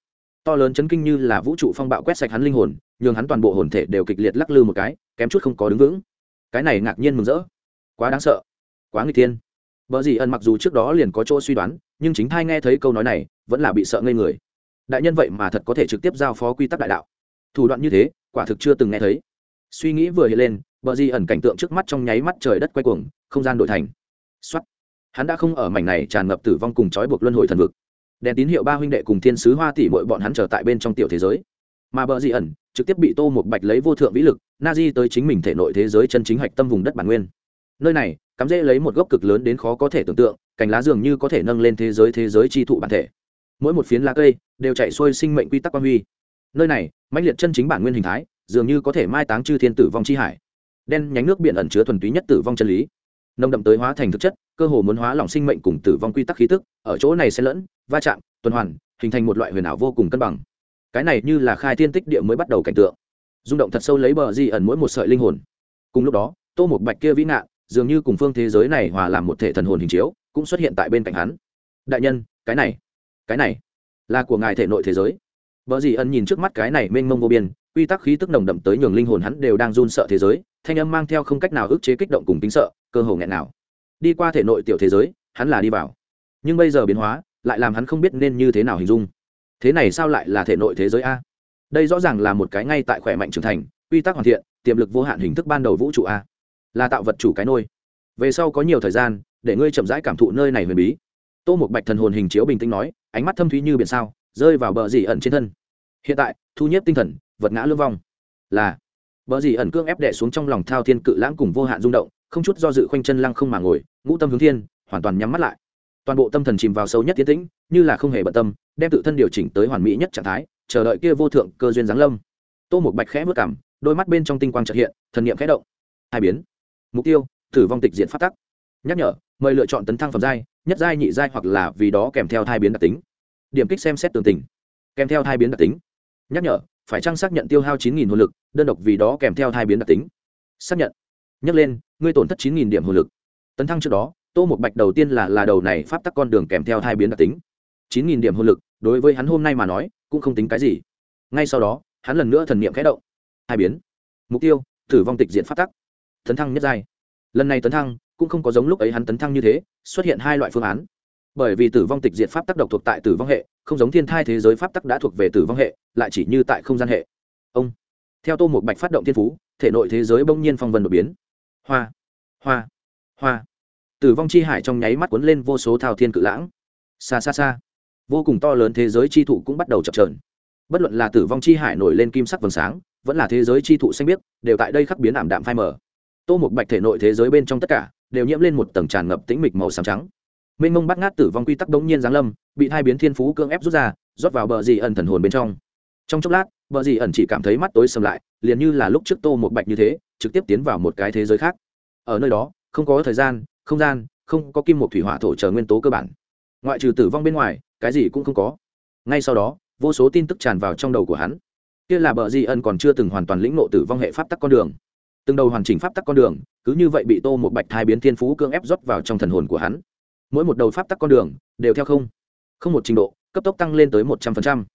To lớn chấn kinh như là vũ trụ phong bạo quét sạch hắn linh hồn, nhường hắn toàn bộ hồn thể đều kịch liệt lắc lư một cái, kém chút không có đứng vững. Cái này ngạc nhiên mừng rỡ quá đáng sợ. Quá người tiên. vợ gì ẩn mặc dù trước đó liền có chỗ suy đoán, nhưng chính thai nghe thấy câu nói này, vẫn là bị sợ ngây người. Đại nhân vậy mà thật có thể trực tiếp giao phó quy tắc đại đạo. Thủ đoạn như thế, quả thực chưa từng nghe thấy. Suy nghĩ vừa hiện lên vợ di ẩn cảnh tượng trước mắt trong nháy mắt trời đất quay cuồng, không gian đổi thành. Xuất hắn đã không ở mảnh này tràn ngập tử vong cùng trói buộc luân hồi thần vực. Đèn tín hiệu ba huynh đệ cùng thiên sứ hoa tỷ mỗi bọn hắn trở tại bên trong tiểu thế giới. Mà bờ dị ẩn, trực tiếp bị tô một bạch lấy vô thượng vĩ lực, na di tới chính mình thể nội thế giới chân chính hạch tâm vùng đất bản nguyên nơi này, cắm dễ lấy một gốc cực lớn đến khó có thể tưởng tượng, cành lá dường như có thể nâng lên thế giới thế giới chi thụ bản thể. Mỗi một phiến lá cây đều chạy xuôi sinh mệnh quy tắc quan huy. Nơi này, mãnh liệt chân chính bản nguyên hình thái, dường như có thể mai táng chư thiên tử vong chi hải. Đen nhánh nước biển ẩn chứa thuần túy nhất tử vong chân lý. Nồng đậm tới hóa thành thực chất, cơ hồ muốn hóa lỏng sinh mệnh cùng tử vong quy tắc khí tức, ở chỗ này sẽ lẫn, va chạm, tuần hoàn, hình thành một loại huyền ảo vô cùng cân bằng. Cái này như là khai thiên tích địa mới bắt đầu cảnh tượng. Rung động thật sâu lấy bờ di ẩn mỗi một sợi linh hồn. Cùng lúc đó, tô một bạch kia vĩ nạn dường như cùng phương thế giới này hòa làm một thể thần hồn hình chiếu, cũng xuất hiện tại bên cạnh hắn. Đại nhân, cái này cái này là của ngài thể nội thế giới. Vợ dì ân nhìn trước mắt cái này mênh mông vô biên, quy tắc khí tức nồng đậm tới nhường linh hồn hắn đều đang run sợ thế giới, thanh âm mang theo không cách nào ức chế kích động cùng tính sợ, cơ hồ nghẹn nào. Đi qua thể nội tiểu thế giới, hắn là đi vào. Nhưng bây giờ biến hóa, lại làm hắn không biết nên như thế nào hình dung. Thế này sao lại là thể nội thế giới a? Đây rõ ràng là một cái ngay tại khỏe mạnh trưởng thành, quy tắc hoàn thiện, tiềm lực vô hạn hình thức ban đầu vũ trụ a là tạo vật chủ cái nôi. Về sau có nhiều thời gian, để ngươi chậm rãi cảm thụ nơi này huyền bí. Tô một bạch thần hồn hình chiếu bình tĩnh nói, ánh mắt thâm thúy như biển sao, rơi vào bờ dì ẩn trên thân. Hiện tại, thu nhếp tinh thần, vật ngã lương vong là, bờ dì ẩn cương ép đẻ xuống trong lòng thao thiên cự lãng cùng vô hạn rung động, không chút do dự khoanh chân lăng không mà ngồi, ngũ tâm hướng thiên, hoàn toàn nhắm mắt lại. Toàn bộ tâm thần chìm vào sâu nhất tiến tĩnh, như là không hề bận tâm, đem tự thân điều chỉnh tới hoàn mỹ nhất trạng thái, chờ đợi kia vô thượng cơ duyên giáng lâm. Tô một bạch khẽ vất cảm, đôi mắt bên trong tinh quang trợ hiện, thần niệm khẽ động. Hai biến mục tiêu tử vong tịch diện phát tắc. Nhắc nhở, mời lựa chọn tấn thăng phẩm giai, nhất giai, nhị giai hoặc là vì đó kèm theo thai biến đặc tính. Điểm kích xem xét tường tình. Kèm theo thai biến đặc tính. Nhắc nhở, phải chăng xác nhận tiêu hao chín nghìn hồn lực, đơn độc vì đó kèm theo thai biến đặc tính? Xác nhận. Nhắc lên, ngươi tổn thất chín nghìn điểm hồn lực. Tấn thăng trước đó, tô một bạch đầu tiên là là đầu này pháp tắc con đường kèm theo thai biến đặc tính. chín nghìn điểm hồn lực, đối với hắn hôm nay mà nói, cũng không tính cái gì. Ngay sau đó, hắn lần nữa thần niệm khẽ động. Hai biến. Mục tiêu tử vong tịch diện pháp tắc tấn thăng nhất giai. Lần này tấn thăng, cũng không có giống lúc ấy hắn tấn thăng như thế, xuất hiện hai loại phương án. Bởi vì tử vong tịch diệt pháp tắc độc thuộc tại tử vong hệ, không giống thiên thai thế giới pháp tắc đã thuộc về tử vong hệ, lại chỉ như tại không gian hệ. Ông. Theo tô một bạch phát động thiên phú, thể nội thế giới bỗng nhiên phong vân đột biến. Hoa. Hoa. Hoa. Tử vong chi hải trong nháy mắt cuốn lên vô số thao thiên cự lãng. Xa xa xa. Vô cùng to lớn thế giới chi thụ cũng bắt đầu chập trờn bất luận là tử vong chi hải nổi lên kim sắc vầng sáng, vẫn là thế giới chi thụ xanh biếc, đều tại đây khắc biến ảm đạm phai mờ tô một bạch thể nội thế giới bên trong tất cả đều nhiễm lên một tầng tràn ngập tĩnh mịch màu xám trắng. Mênh mông bắt ngát tử vong quy tắc đống nhiên giáng lâm, bị hai biến thiên phú cưỡng ép rút ra, rót vào bờ dì ẩn thần hồn bên trong. Trong chốc lát, bờ dì ẩn chỉ cảm thấy mắt tối sầm lại, liền như là lúc trước tô một bạch như thế, trực tiếp tiến vào một cái thế giới khác. Ở nơi đó, không có thời gian, không gian, không có kim một thủy hỏa thổ chờ nguyên tố cơ bản. Ngoại trừ tử vong bên ngoài, cái gì cũng không có. Ngay sau đó, vô số tin tức tràn vào trong đầu của hắn. Kia là bờ di ân còn chưa từng hoàn toàn lĩnh nộ tử vong hệ pháp tắc con đường từng đầu hoàn chỉnh pháp tắc con đường, cứ như vậy bị tô một bạch thai biến thiên phú cưỡng ép rót vào trong thần hồn của hắn. Mỗi một đầu pháp tắc con đường, đều theo không không một trình độ, cấp tốc tăng lên tới một trăm phần trăm.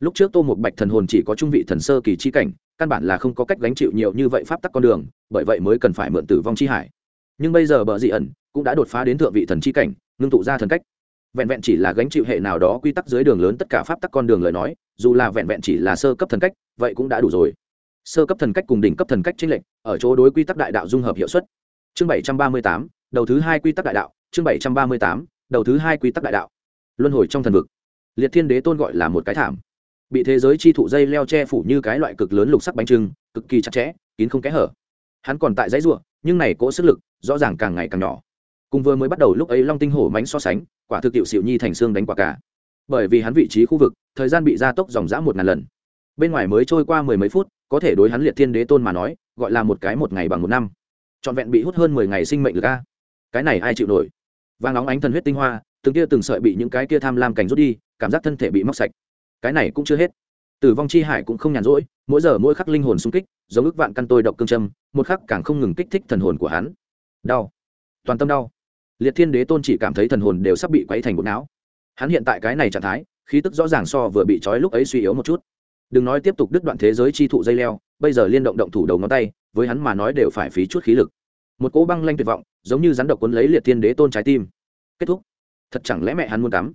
Lúc trước tô một bạch thần hồn chỉ có trung vị thần sơ kỳ chi cảnh, căn bản là không có cách gánh chịu nhiều như vậy pháp tắc con đường, bởi vậy mới cần phải mượn tử vong chi hải. Nhưng bây giờ bờ dị ẩn cũng đã đột phá đến thượng vị thần chi cảnh, ngưng tụ ra thần cách. Vẹn vẹn chỉ là gánh chịu hệ nào đó quy tắc dưới đường lớn tất cả pháp tắc con đường lời nói, dù là vẹn vẹn chỉ là sơ cấp thần cách, vậy cũng đã đủ rồi sơ cấp thần cách cùng đỉnh cấp thần cách chính lệch, ở chỗ đối quy tắc đại đạo dung hợp hiệu suất. Chương bảy trăm ba mươi tám, đầu thứ hai quy tắc đại đạo. Chương bảy trăm ba mươi tám, đầu thứ hai quy tắc đại đạo. Luân hồi trong thần vực. Liệt thiên đế tôn gọi là một cái thảm. Bị thế giới chi thụ dây leo che phủ như cái loại cực lớn lục sắc bánh trưng, cực kỳ chặt chẽ, kín không kẽ hở. Hắn còn tại dãy ruộng nhưng này cỗ sức lực, rõ ràng càng ngày càng nhỏ. Cùng vừa mới bắt đầu lúc ấy long tinh hổ mánh so sánh, quả thực tiệu xịu nhi thành xương đánh quả cả. Bởi vì hắn vị trí khu vực, thời gian bị gia tốc dòng dã một ngàn lần. Bên ngoài mới trôi qua mười mấy phút có thể đối hắn liệt thiên đế tôn mà nói, gọi là một cái một ngày bằng một năm. Trọn vẹn bị hút hơn mười ngày sinh mệnh được a. Cái này ai chịu nổi? Vàng óng ánh thần huyết tinh hoa, từng tia từng sợi bị những cái kia tham lam cảnh rút đi, cảm giác thân thể bị móc sạch. Cái này cũng chưa hết. Tử vong chi hải cũng không nhàn rỗi, mỗi giờ mỗi khắc linh hồn sung kích, giống ước vạn căn tôi độc cương châm, một khắc càng không ngừng kích thích thần hồn của hắn. Đau. Toàn tâm đau. Liệt thiên đế tôn chỉ cảm thấy thần hồn đều sắp bị quấy thành bộ não. Hắn hiện tại cái này trạng thái, khí tức rõ ràng so vừa bị trói lúc ấy suy yếu một chút đừng nói tiếp tục đứt đoạn thế giới chi thụ dây leo, bây giờ liên động động thủ đầu ngón tay, với hắn mà nói đều phải phí chút khí lực. Một cỗ băng lanh tuyệt vọng, giống như rắn độc quấn lấy liệt thiên đế tôn trái tim. Kết thúc. Thật chẳng lẽ mẹ hắn muốn cắm?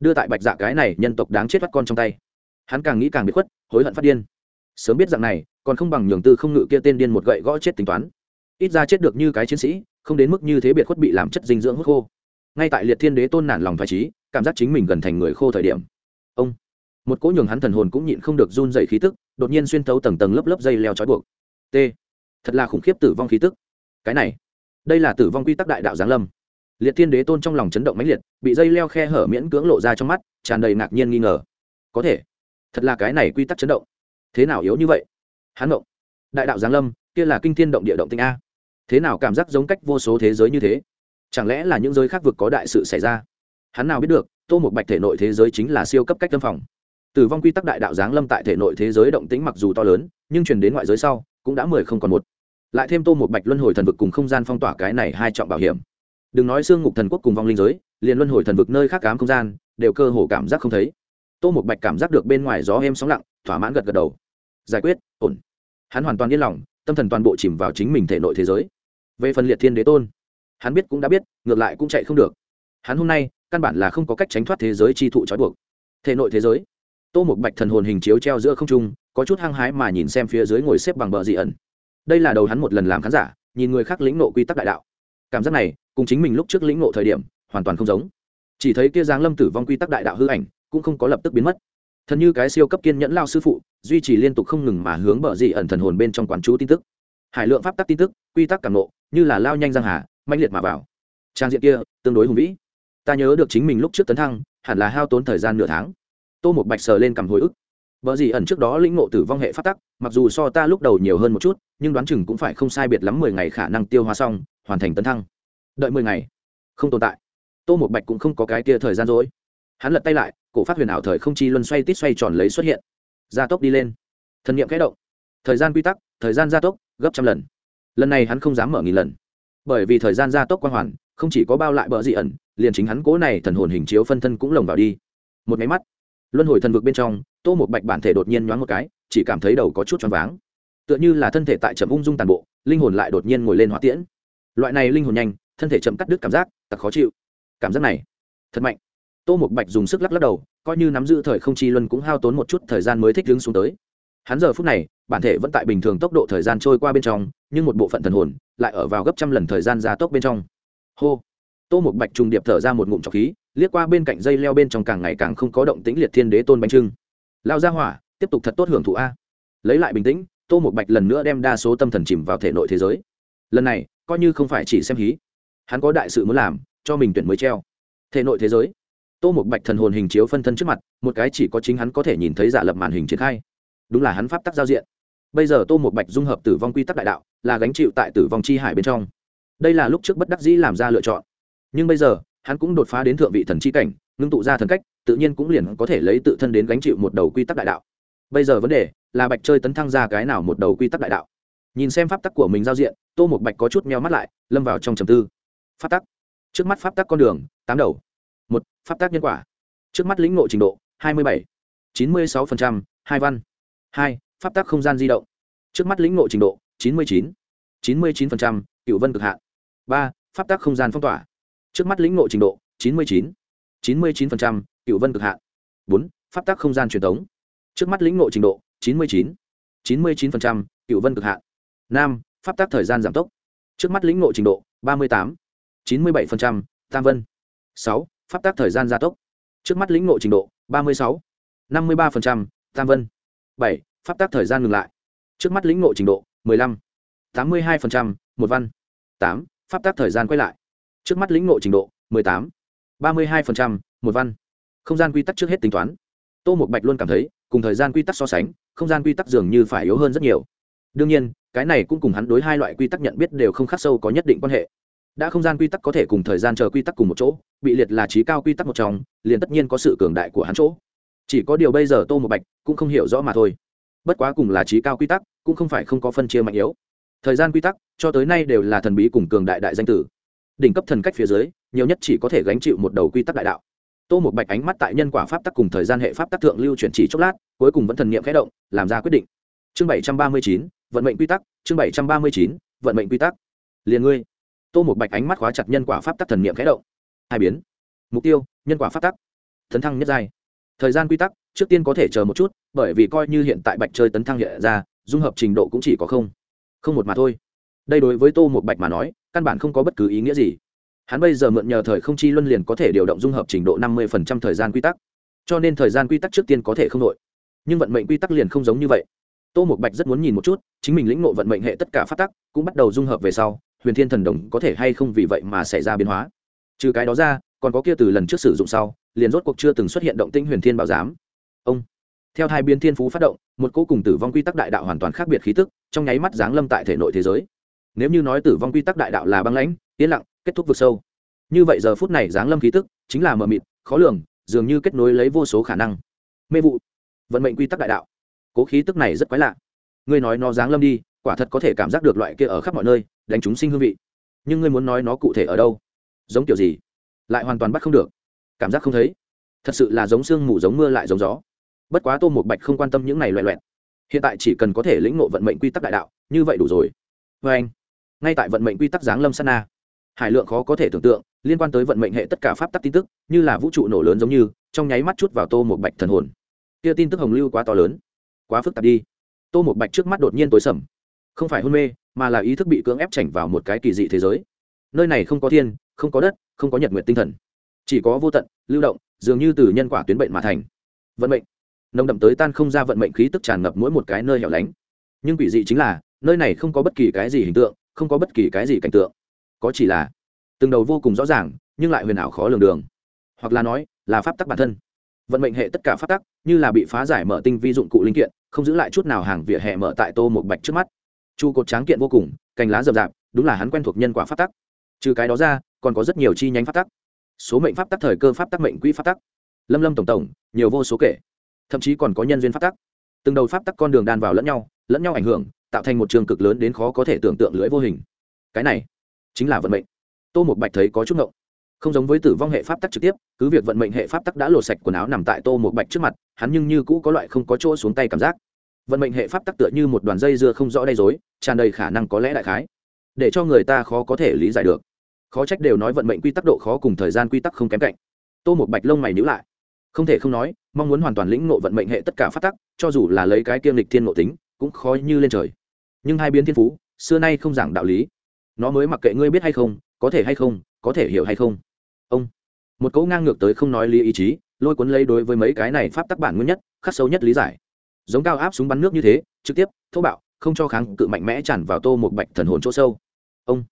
Đưa tại bạch dạ cái này nhân tộc đáng chết bắt con trong tay. Hắn càng nghĩ càng bị khuất, hối hận phát điên. Sớm biết rằng này, còn không bằng nhường tư không ngự kia tên điên một gậy gõ chết tính toán. Ít ra chết được như cái chiến sĩ, không đến mức như thế biệt khuất bị làm chất dinh dưỡng hút khô. Ngay tại liệt thiên đế tôn nản lòng phải trí, cảm giác chính mình gần thành người khô thời điểm. Ông một cỗ nhường hắn thần hồn cũng nhịn không được run dày khí tức, đột nhiên xuyên thấu tầng tầng lớp lớp dây leo trói buộc. T. Thật là khủng khiếp tử vong khí tức. Cái này, đây là tử vong quy tắc đại đạo giáng lâm. Liệt thiên đế tôn trong lòng chấn động mãnh liệt, bị dây leo khe hở miễn cưỡng lộ ra trong mắt, tràn đầy ngạc nhiên nghi ngờ. Có thể, thật là cái này quy tắc chấn động. Thế nào yếu như vậy? Hắn động. Đại đạo giáng lâm, kia là kinh thiên động địa động tinh a. Thế nào cảm giác giống cách vô số thế giới như thế? Chẳng lẽ là những giới khác vực có đại sự xảy ra? Hắn nào biết được, tô một bạch thể nội thế giới chính là siêu cấp cách tâm phòng tử vong quy tắc đại đạo giáng lâm tại thể nội thế giới động tĩnh mặc dù to lớn, nhưng truyền đến ngoại giới sau, cũng đã mười không còn một. Lại thêm tô một bạch luân hồi thần vực cùng không gian phong tỏa cái này hai trọng bảo hiểm. Đừng nói xương ngục thần quốc cùng vong linh giới, liền luân hồi thần vực nơi khác cám không gian, đều cơ hồ cảm giác không thấy. Tô một bạch cảm giác được bên ngoài gió êm sóng lặng, thỏa mãn gật gật đầu. Giải quyết, ổn. Hắn hoàn toàn yên lòng, tâm thần toàn bộ chìm vào chính mình thể nội thế giới. Về phần liệt thiên đế tôn, hắn biết cũng đã biết, ngược lại cũng chạy không được. Hắn hôm nay, căn bản là không có cách tránh thoát thế giới chi thụ trói buộc. Thể nội thế giới tô một bạch thần hồn hình chiếu treo giữa không trung, có chút hăng hái mà nhìn xem phía dưới ngồi xếp bằng bờ dị ẩn. Đây là đầu hắn một lần làm khán giả, nhìn người khác lĩnh nộ quy tắc đại đạo. Cảm giác này, cùng chính mình lúc trước lĩnh nộ thời điểm, hoàn toàn không giống. Chỉ thấy kia giáng lâm tử vong quy tắc đại đạo hư ảnh, cũng không có lập tức biến mất. Thần như cái siêu cấp kiên nhẫn lao sư phụ, duy trì liên tục không ngừng mà hướng bờ dị ẩn thần hồn bên trong quán chú tin tức. Hải lượng pháp tắc tin tức, quy tắc cảm nộ như là lao nhanh giang hà, mãnh liệt mà vào. Trang diện kia, tương đối hùng vĩ. Ta nhớ được chính mình lúc trước tấn thăng, hẳn là hao tốn thời gian nửa tháng tô một bạch sờ lên cầm hồi ức. Vợ gì ẩn trước đó lĩnh ngộ tử vong hệ phát tắc, mặc dù so ta lúc đầu nhiều hơn một chút, nhưng đoán chừng cũng phải không sai biệt lắm mười ngày khả năng tiêu hóa xong, hoàn thành tấn thăng. Đợi mười ngày. Không tồn tại. Tô một bạch cũng không có cái kia thời gian rồi hắn lật tay lại, cổ phát huyền ảo thời không chi luân xoay tít xoay tròn lấy xuất hiện. Gia tốc đi lên. Thần nghiệm kẽ động. Thời gian quy tắc, thời gian gia tốc, gấp trăm lần. Lần này hắn không dám mở nghìn lần. Bởi vì thời gian gia tốc quang hoàn, không chỉ có bao lại bờ dị ẩn, liền chính hắn cố này thần hồn hình chiếu phân thân cũng lồng vào đi. Một máy mắt luân hồi thần vực bên trong, tô một bạch bản thể đột nhiên nhoáng một cái, chỉ cảm thấy đầu có chút choáng váng. Tựa như là thân thể tại trầm ung dung tàn bộ, linh hồn lại đột nhiên ngồi lên hỏa tiễn. Loại này linh hồn nhanh, thân thể chậm cắt đứt cảm giác tặc khó chịu. Cảm giác này, thật mạnh. Tô một bạch dùng sức lắc lắc đầu, coi như nắm giữ thời không chi luân cũng hao tốn một chút thời gian mới thích đứng xuống tới. Hắn giờ phút này, bản thể vẫn tại bình thường tốc độ thời gian trôi qua bên trong, nhưng một bộ phận thần hồn lại ở vào gấp trăm lần thời gian gia tốc bên trong. Hô. Tô một bạch trùng điệp thở ra một ngụm trọc khí liếc qua bên cạnh dây leo bên trong càng ngày càng không có động tĩnh liệt thiên đế tôn bánh trưng. Lao ra hỏa, tiếp tục thật tốt hưởng thụ a. Lấy lại bình tĩnh, tô một bạch lần nữa đem đa số tâm thần chìm vào thể nội thế giới. Lần này, coi như không phải chỉ xem hí. Hắn có đại sự muốn làm, cho mình tuyển mới treo. Thể nội thế giới. Tô một bạch thần hồn hình chiếu phân thân trước mặt, một cái chỉ có chính hắn có thể nhìn thấy giả lập màn hình triển khai. Đúng là hắn pháp tắc giao diện. Bây giờ tô một bạch dung hợp tử vong quy tắc đại đạo, là gánh chịu tại tử vong chi hải bên trong. Đây là lúc trước bất đắc dĩ làm ra lựa chọn. Nhưng bây giờ hắn cũng đột phá đến thượng vị thần chi cảnh, ngưng tụ ra thần cách, tự nhiên cũng liền có thể lấy tự thân đến gánh chịu một đầu quy tắc đại đạo. Bây giờ vấn đề là bạch chơi tấn thăng ra cái nào một đầu quy tắc đại đạo? Nhìn xem pháp tắc của mình giao diện, tô một bạch có chút meo mắt lại, lâm vào trong trầm tư. Pháp tắc. Trước mắt pháp tắc con đường, tám đầu. Một, pháp tắc nhân quả. Trước mắt lĩnh ngộ trình độ, hai mươi bảy. chín mươi sáu hai văn. Hai, pháp tắc không gian di động. Trước mắt lĩnh ngộ trình độ, chín mươi chín. chín mươi chín cựu vân cực hạn. Ba, pháp tắc không gian phong tỏa trước mắt lĩnh ngộ trình độ, chín mươi chín. chín mươi chín cựu vân cực hạn. bốn. Pháp tắc không gian truyền thống. Trước mắt lĩnh ngộ trình độ, chín mươi chín. chín mươi chín cựu vân cực hạn. Năm. Pháp tắc thời gian giảm tốc. Trước mắt lĩnh ngộ trình độ, ba mươi tám. chín mươi bảy tam vân. Sáu. Pháp tắc thời gian gia tốc. Trước mắt lĩnh ngộ trình độ, ba mươi sáu. năm mươi ba tam vân. Bảy. Pháp tắc thời gian ngừng lại. Trước mắt lĩnh ngộ trình độ, mười lăm. tám mươi hai một văn. Tám. Pháp tắc thời gian quay lại trước mắt lĩnh ngộ trình độ, mười tám, ba mươi hai một văn. Không gian quy tắc trước hết tính toán. Tô một bạch luôn cảm thấy, cùng thời gian quy tắc so sánh, không gian quy tắc dường như phải yếu hơn rất nhiều. Đương nhiên, cái này cũng cùng hắn đối hai loại quy tắc nhận biết đều không khắc sâu có nhất định quan hệ. Đã không gian quy tắc có thể cùng thời gian chờ quy tắc cùng một chỗ, bị liệt là trí cao quy tắc một trong, liền tất nhiên có sự cường đại của hắn chỗ. Chỉ có điều bây giờ tô một bạch cũng không hiểu rõ mà thôi. Bất quá cùng là trí cao quy tắc, cũng không phải không có phân chia mạnh yếu. Thời gian quy tắc, cho tới nay đều là thần bí cùng cường đại đại danh tử đỉnh cấp thần cách phía dưới, nhiều nhất chỉ có thể gánh chịu một đầu quy tắc đại đạo. Tô một bạch ánh mắt tại nhân quả pháp tắc cùng thời gian hệ pháp tắc thượng lưu chuyển chỉ chốc lát, cuối cùng vẫn thần niệm khẽ động, làm ra quyết định. Chương bảy trăm ba mươi chín, vận mệnh quy tắc, chương bảy trăm ba mươi chín, vận mệnh quy tắc. Liền ngươi. Tô một bạch ánh mắt khóa chặt nhân quả pháp tắc thần niệm khẽ động. Hai biến. Mục tiêu, nhân quả pháp tắc. Thần thăng nhất giai. Thời gian quy tắc, trước tiên có thể chờ một chút, bởi vì coi như hiện tại bạch chơi tấn thăng hiện ra, dung hợp trình độ cũng chỉ có không. Không một mà thôi. Đây đối với tô một bạch mà nói căn bản không có bất cứ ý nghĩa gì. Hắn bây giờ mượn nhờ thời không chi luân liền có thể điều động dung hợp trình độ năm mươi thời gian quy tắc. Cho nên thời gian quy tắc trước tiên có thể không nội, nhưng vận mệnh quy tắc liền không giống như vậy. Tô một bạch rất muốn nhìn một chút chính mình lĩnh ngộ vận mệnh hệ tất cả phát tắc cũng bắt đầu dung hợp về sau huyền thiên thần đồng có thể hay không vì vậy mà xảy ra biến hóa. Trừ cái đó ra còn có kia từ lần trước sử dụng sau liền rốt cuộc chưa từng xuất hiện động tĩnh huyền thiên bảo giám. Ông. Theo hai biến thiên phú phát động một cô cùng tử vong quy tắc đại đạo hoàn toàn khác biệt khí tức trong nháy mắt giáng lâm tại thể nội thế giới nếu như nói tử vong quy tắc đại đạo là băng lãnh, yên lặng, kết thúc vực sâu. Như vậy giờ phút này giáng lâm khí tức, chính là mờ mịt, khó lường, dường như kết nối lấy vô số khả năng. Mê vụ. Vận mệnh quy tắc đại đạo. Cố khí tức này rất quái lạ. Ngươi nói nó giáng lâm đi, quả thật có thể cảm giác được loại kia ở khắp mọi nơi, đánh chúng sinh hương vị. Nhưng ngươi muốn nói nó cụ thể ở đâu? Giống kiểu gì? Lại hoàn toàn bắt không được. Cảm giác không thấy. Thật sự là giống sương mù giống mưa lại giống gió. Bất quá tô một bạch không quan tâm những này loẹ loẹt. Hiện tại chỉ cần có thể lĩnh ngộ vận mệnh quy tắc đại đạo, như vậy đủ rồi. Vê anh ngay tại vận mệnh quy tắc giáng lâm sana hải lượng khó có thể tưởng tượng, liên quan tới vận mệnh hệ tất cả pháp tắc tin tức, như là vũ trụ nổ lớn giống như, trong nháy mắt chút vào tô một bạch thần hồn. Kia tin tức hồng lưu quá to lớn, quá phức tạp đi. Tô một bạch trước mắt đột nhiên tối sầm. Không phải hôn mê, mà là ý thức bị cưỡng ép chảnh vào một cái kỳ dị thế giới. Nơi này không có thiên, không có đất, không có nhật nguyện tinh thần. Chỉ có vô tận, lưu động, dường như từ nhân quả tuyến bệnh mà thành. Vận mệnh. Nồng đậm tới tan không ra vận mệnh khí tức tràn ngập mỗi một cái nơi hẻo lánh. Nhưng quỷ dị chính là, nơi này không có bất kỳ cái gì hình tượng không có bất kỳ cái gì cảnh tượng. Có chỉ là, từng đầu vô cùng rõ ràng, nhưng lại huyền ảo khó lường đường. Hoặc là nói, là pháp tắc bản thân. Vận mệnh hệ tất cả pháp tắc, như là bị phá giải mở tinh vi dụng cụ linh kiện, không giữ lại chút nào hàng vỉa hè mở tại tô một bạch trước mắt. Chu cột tráng kiện vô cùng, cành lá rậm rạp, đúng là hắn quen thuộc nhân quả pháp tắc. Trừ cái đó ra, còn có rất nhiều chi nhánh pháp tắc. Số mệnh pháp tắc, thời cơ pháp tắc, mệnh quỹ pháp tắc. Lâm lâm tổng tổng, nhiều vô số kể. Thậm chí còn có nhân duyên pháp tắc. Từng đầu pháp tắc con đường đan vào lẫn nhau lẫn nhau ảnh hưởng tạo thành một trường cực lớn đến khó có thể tưởng tượng lưỡi vô hình. Cái này chính là vận mệnh. Tô một bạch thấy có chút ngộng. Không giống với tử vong hệ pháp tắc trực tiếp, cứ việc vận mệnh hệ pháp tắc đã lột sạch quần áo nằm tại tô một bạch trước mặt, hắn nhưng như cũ có loại không có chỗ xuống tay cảm giác. Vận mệnh hệ pháp tắc tựa như một đoàn dây dưa không rõ đầy dối tràn đầy khả năng có lẽ đại khái. Để cho người ta khó có thể lý giải được. Khó trách đều nói vận mệnh quy tắc độ khó cùng thời gian quy tắc không kém cạnh. Tô một bạch lông mày nhữ lại. Không thể không nói, mong muốn hoàn toàn lĩnh ngộ vận mệnh hệ tất cả phát tắc, cho dù là lấy cái kiêm lịch thiên ngộ tính, cũng khó như lên trời nhưng hai biến thiên phú, xưa nay không giảng đạo lý. Nó mới mặc kệ ngươi biết hay không, có thể hay không, có thể hiểu hay không. Ông. Một cấu ngang ngược tới không nói lý ý chí, lôi cuốn lấy đối với mấy cái này pháp tắc bản nguyên nhất, khắc sâu nhất lý giải. Giống cao áp súng bắn nước như thế, trực tiếp, thô bạo, không cho kháng cự mạnh mẽ tràn vào tô một bạch thần hồn chỗ sâu. Ông.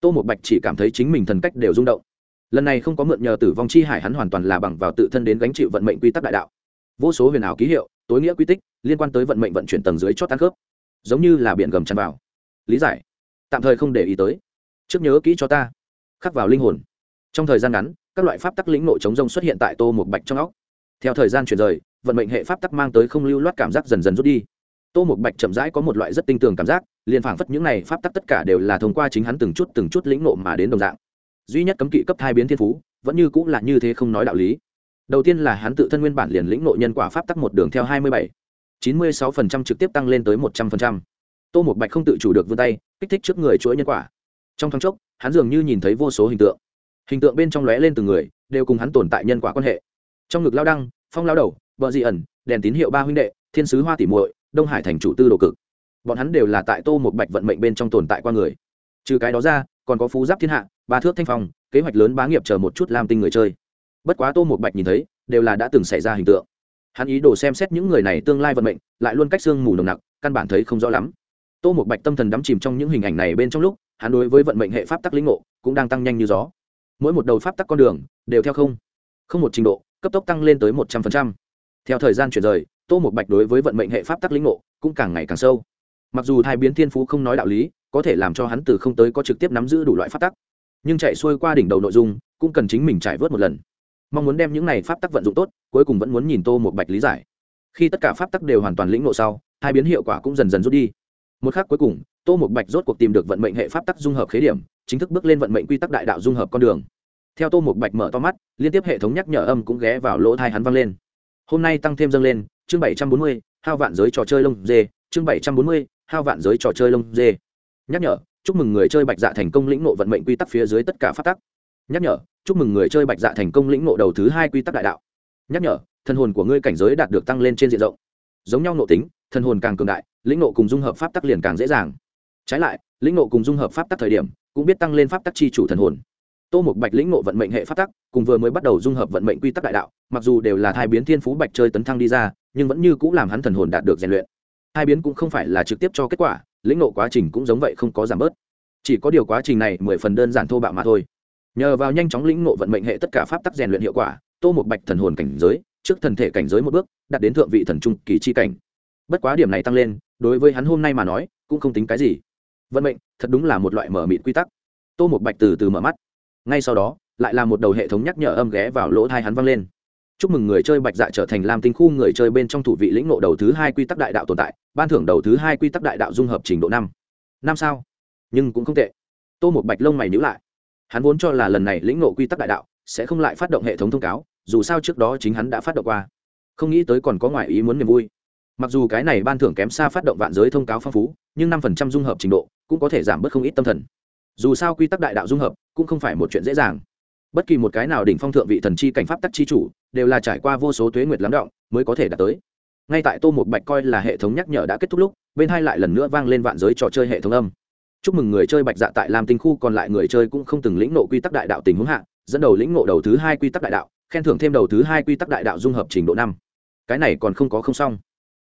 Tô một bạch chỉ cảm thấy chính mình thần cách đều rung động. Lần này không có mượn nhờ tử vong chi hải hắn hoàn toàn là bằng vào tự thân đến gánh chịu vận mệnh quy tắc đại đạo. Vô số huyền ảo ký hiệu, tối nghĩa quy tích, liên quan tới vận mệnh vận chuyển tầng dưới chót tan khớp giống như là biển gầm tràn vào. Lý giải. Tạm thời không để ý tới. Trước nhớ kỹ cho ta. Khắc vào linh hồn. Trong thời gian ngắn, các loại pháp tắc lĩnh nội chống rông xuất hiện tại tô một bạch trong óc. Theo thời gian chuyển rời, vận mệnh hệ pháp tắc mang tới không lưu loát cảm giác dần dần rút đi. Tô một bạch chậm rãi có một loại rất tinh tường cảm giác, liền phảng phất những này pháp tắc tất cả đều là thông qua chính hắn từng chút từng chút lĩnh nộ mà đến đồng dạng. Duy nhất cấm kỵ cấp hai biến thiên phú, vẫn như cũng là như thế không nói đạo lý. Đầu tiên là hắn tự thân nguyên bản liền lĩnh nộ nhân quả pháp tắc một đường theo hai mươi bảy chín mươi sáu phần trăm trực tiếp tăng lên tới một trăm phần trăm. Tô Mộc bạch không tự chủ được vươn tay, kích thích trước người chuỗi nhân quả. Trong thoáng chốc, hắn dường như nhìn thấy vô số hình tượng. Hình tượng bên trong lóe lên từng người, đều cùng hắn tồn tại nhân quả quan hệ. Trong ngực lao đăng, phong lao đầu vợ dị ẩn, đèn tín hiệu ba huynh đệ, thiên sứ hoa tỉ muội, đông hải thành chủ tư đồ cực. Bọn hắn đều là tại tô Mộc bạch vận mệnh bên trong tồn tại qua người. Trừ cái đó ra, còn có phú giáp thiên hạ, ba thước thanh phong, kế hoạch lớn bá nghiệp chờ một chút làm tinh người chơi. Bất quá tô Mộc bạch nhìn thấy, đều là đã từng xảy ra hình tượng hắn ý đồ xem xét những người này tương lai vận mệnh, lại luôn cách xương mù nồng nặc, căn bản thấy không rõ lắm. Tô một bạch tâm thần đắm chìm trong những hình ảnh này bên trong lúc, hắn đối với vận mệnh hệ pháp tắc lĩnh ngộ cũng đang tăng nhanh như gió. Mỗi một đầu pháp tắc con đường đều theo không không một trình độ, cấp tốc tăng lên tới một trăm phần trăm. theo thời gian chuyển rời, tô một bạch đối với vận mệnh hệ pháp tắc lĩnh ngộ cũng càng ngày càng sâu. Mặc dù thai biến thiên phú không nói đạo lý, có thể làm cho hắn từ không tới có trực tiếp nắm giữ đủ loại pháp tắc, nhưng chạy xuôi qua đỉnh đầu nội dung cũng cần chính mình trải vớt một lần mong muốn đem những này pháp tắc vận dụng tốt, cuối cùng vẫn muốn nhìn tô một bạch lý giải. Khi tất cả pháp tắc đều hoàn toàn lĩnh ngộ sau, hai biến hiệu quả cũng dần dần rút đi. Một khác cuối cùng, tô một bạch rốt cuộc tìm được vận mệnh hệ pháp tắc dung hợp khế điểm, chính thức bước lên vận mệnh quy tắc đại đạo dung hợp con đường. Theo tô một bạch mở to mắt, liên tiếp hệ thống nhắc nhở âm cũng ghé vào lỗ thai hắn vang lên. Hôm nay tăng thêm dâng lên, chương bảy trăm bốn mươi, hao vạn giới trò chơi lông dê, chương bảy trăm bốn mươi, hao vạn giới trò chơi lông dê. Nhắc nhở, chúc mừng người chơi bạch dạ thành công lĩnh nộ vận mệnh quy tắc phía dưới tất cả phát tắc nhắc nhở, chúc mừng người chơi bạch dạ thành công lĩnh nộ đầu thứ hai quy tắc đại đạo. Nhắc nhở thân hồn của ngươi cảnh giới đạt được tăng lên trên diện rộng. Giống nhau nộ tính thân hồn càng cường đại, lĩnh nộ cùng dung hợp pháp tắc liền càng dễ dàng. Trái lại, lĩnh nộ cùng dung hợp pháp tắc thời điểm, cũng biết tăng lên pháp tắc chi chủ thần hồn. Tô một bạch lĩnh nộ vận mệnh hệ pháp tắc, cùng vừa mới bắt đầu dung hợp vận mệnh quy tắc đại đạo, mặc dù đều là thai biến thiên phú bạch chơi tấn thăng đi ra, nhưng vẫn như cũng làm hắn thần hồn đạt được rèn luyện. Hai biến cũng không phải là trực tiếp cho kết quả, lĩnh nộ quá trình cũng giống vậy không có giảm bớt. Chỉ có điều quá trình này mười phần đơn giản thô bạo mà thôi nhờ vào nhanh chóng lĩnh ngộ vận mệnh hệ tất cả pháp tắc rèn luyện hiệu quả, tô một bạch thần hồn cảnh giới, trước thần thể cảnh giới một bước, đạt đến thượng vị thần trung kỳ chi cảnh. Bất quá điểm này tăng lên, đối với hắn hôm nay mà nói, cũng không tính cái gì. Vận mệnh, thật đúng là một loại mở mịt quy tắc. Tô một bạch từ từ mở mắt. Ngay sau đó, lại là một đầu hệ thống nhắc nhở âm ghé vào lỗ thai hắn văng lên. Chúc mừng người chơi bạch dạ trở thành lam tinh khu người chơi bên trong thủ vị lĩnh ngộ đầu thứ hai quy tắc đại đạo tồn tại, ban thưởng đầu thứ hai quy tắc đại đạo dung hợp trình độ năm. Năm sao? Nhưng cũng không tệ. Tô một bạch lông mày nhữ lại hắn vốn cho là lần này lĩnh ngộ quy tắc đại đạo sẽ không lại phát động hệ thống thông cáo, dù sao trước đó chính hắn đã phát động qua. Không nghĩ tới còn có ngoại ý muốn niềm vui. Mặc dù cái này ban thưởng kém xa phát động vạn giới thông cáo phong phú, nhưng năm phần trăm dung hợp trình độ cũng có thể giảm bớt không ít tâm thần. Dù sao quy tắc đại đạo dung hợp cũng không phải một chuyện dễ dàng. Bất kỳ một cái nào đỉnh phong thượng vị thần chi cảnh pháp tắc chi chủ đều là trải qua vô số tuế nguyệt lắng động mới có thể đạt tới. Ngay tại tô một bạch coi là hệ thống nhắc nhở đã kết thúc lúc, bên hai lại lần nữa vang lên vạn giới trò chơi hệ thống âm chúc mừng người chơi bạch dạ tại lam tinh khu, còn lại người chơi cũng không từng lĩnh nộ quy tắc đại đạo tình huống hạ, dẫn đầu lĩnh nộ đầu thứ hai quy tắc đại đạo, khen thưởng thêm đầu thứ hai quy tắc đại đạo dung hợp trình độ năm. Cái này còn không có không xong.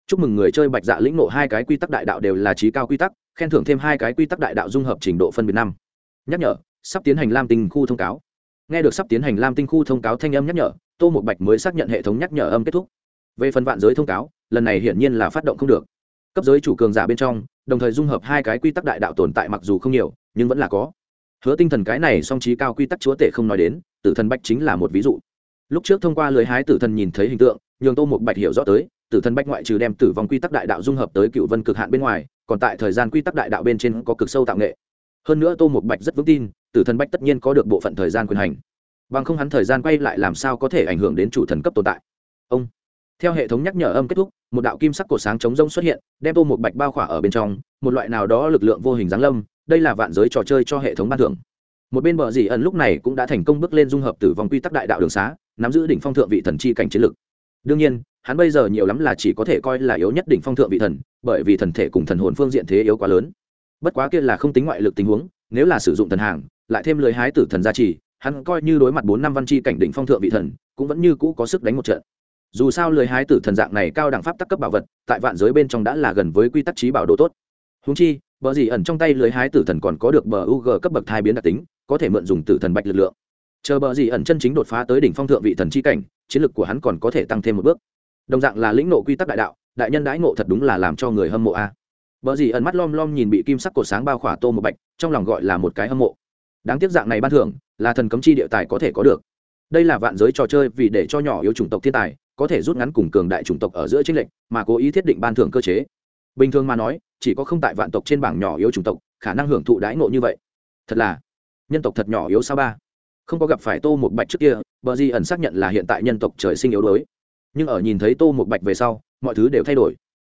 Chúc mừng người chơi bạch dạ lĩnh nộ hai cái quy tắc đại đạo đều là trí cao quy tắc, khen thưởng thêm hai cái quy tắc đại đạo dung hợp trình độ phân biệt năm. Nhắc nhở, sắp tiến hành lam tinh khu thông cáo. Nghe được sắp tiến hành lam tinh khu thông cáo thanh âm nhắc nhở, tô một bạch mới xác nhận hệ thống nhắc nhở âm kết thúc. Về phần vạn giới thông cáo, lần này hiển nhiên là phát động không được. Cấp giới chủ cường giả bên trong đồng thời dung hợp hai cái quy tắc đại đạo tồn tại mặc dù không nhiều, nhưng vẫn là có. Hứa tinh thần cái này song trí cao quy tắc chúa tể không nói đến, tử thần bạch chính là một ví dụ. Lúc trước thông qua lưới hái tử thần nhìn thấy hình tượng, nhường tô một bạch hiểu rõ tới, tử thần bạch ngoại trừ đem tử vong quy tắc đại đạo dung hợp tới cựu vân cực hạn bên ngoài, còn tại thời gian quy tắc đại đạo bên trên có cực sâu tạo nghệ. Hơn nữa tô một bạch rất vững tin, tử thần bạch tất nhiên có được bộ phận thời gian quyền hành. Bằng không hắn thời gian quay lại làm sao có thể ảnh hưởng đến chủ thần cấp tồn tại. Ông theo hệ thống nhắc nhở âm kết thúc, một đạo kim sắc cổ sáng chống rông xuất hiện, đem tô một bạch bao khỏa ở bên trong, một loại nào đó lực lượng vô hình giáng lâm, đây là vạn giới trò chơi cho hệ thống ban thưởng. Một bên bờ dì ẩn lúc này cũng đã thành công bước lên dung hợp tử vong quy tắc đại đạo đường xá, nắm giữ đỉnh phong thượng vị thần chi cảnh chiến lực. Đương nhiên, hắn bây giờ nhiều lắm là chỉ có thể coi là yếu nhất đỉnh phong thượng vị thần, bởi vì thần thể cùng thần hồn phương diện thế yếu quá lớn. Bất quá kia là không tính ngoại lực tình huống, nếu là sử dụng thần hàng, lại thêm lời hái tử thần gia trì, hắn coi như đối mặt bốn năm văn chi cảnh đỉnh phong thượng vị thần, cũng vẫn như cũ có sức đánh một trận dù sao lưới hái tử thần dạng này cao đẳng pháp tắc cấp bảo vật, tại vạn giới bên trong đã là gần với quy tắc trí bảo đồ tốt. Húng chi, bờ gì ẩn trong tay lưới hái tử thần còn có được bờ u g cấp bậc thai biến đặc tính, có thể mượn dùng tử thần bạch lực lượng. Chờ bờ gì ẩn chân chính đột phá tới đỉnh phong thượng vị thần chi cảnh, chiến lực của hắn còn có thể tăng thêm một bước. Đồng dạng là lĩnh nộ quy tắc đại đạo, đại nhân đãi ngộ thật đúng là làm cho người hâm mộ a. Bờ gì ẩn mắt lom lom nhìn bị kim sắc cột sáng bao khỏa tô một bạch, trong lòng gọi là một cái hâm mộ. Đáng tiếc dạng này ban thưởng, là thần cấm chi địa tài có thể có được. Đây là vạn giới trò chơi vì để cho nhỏ yếu chủng tộc thiên tài có thể rút ngắn cùng cường đại chủng tộc ở giữa chính lệnh mà cố ý thiết định ban thưởng cơ chế. Bình thường mà nói, chỉ có không tại vạn tộc trên bảng nhỏ yếu chủng tộc, khả năng hưởng thụ đãi ngộ như vậy. Thật là, nhân tộc thật nhỏ yếu sao ba? Không có gặp phải tô một bạch trước kia, bờ di ẩn xác nhận là hiện tại nhân tộc trời sinh yếu đuối. Nhưng ở nhìn thấy tô một bạch về sau, mọi thứ đều thay đổi.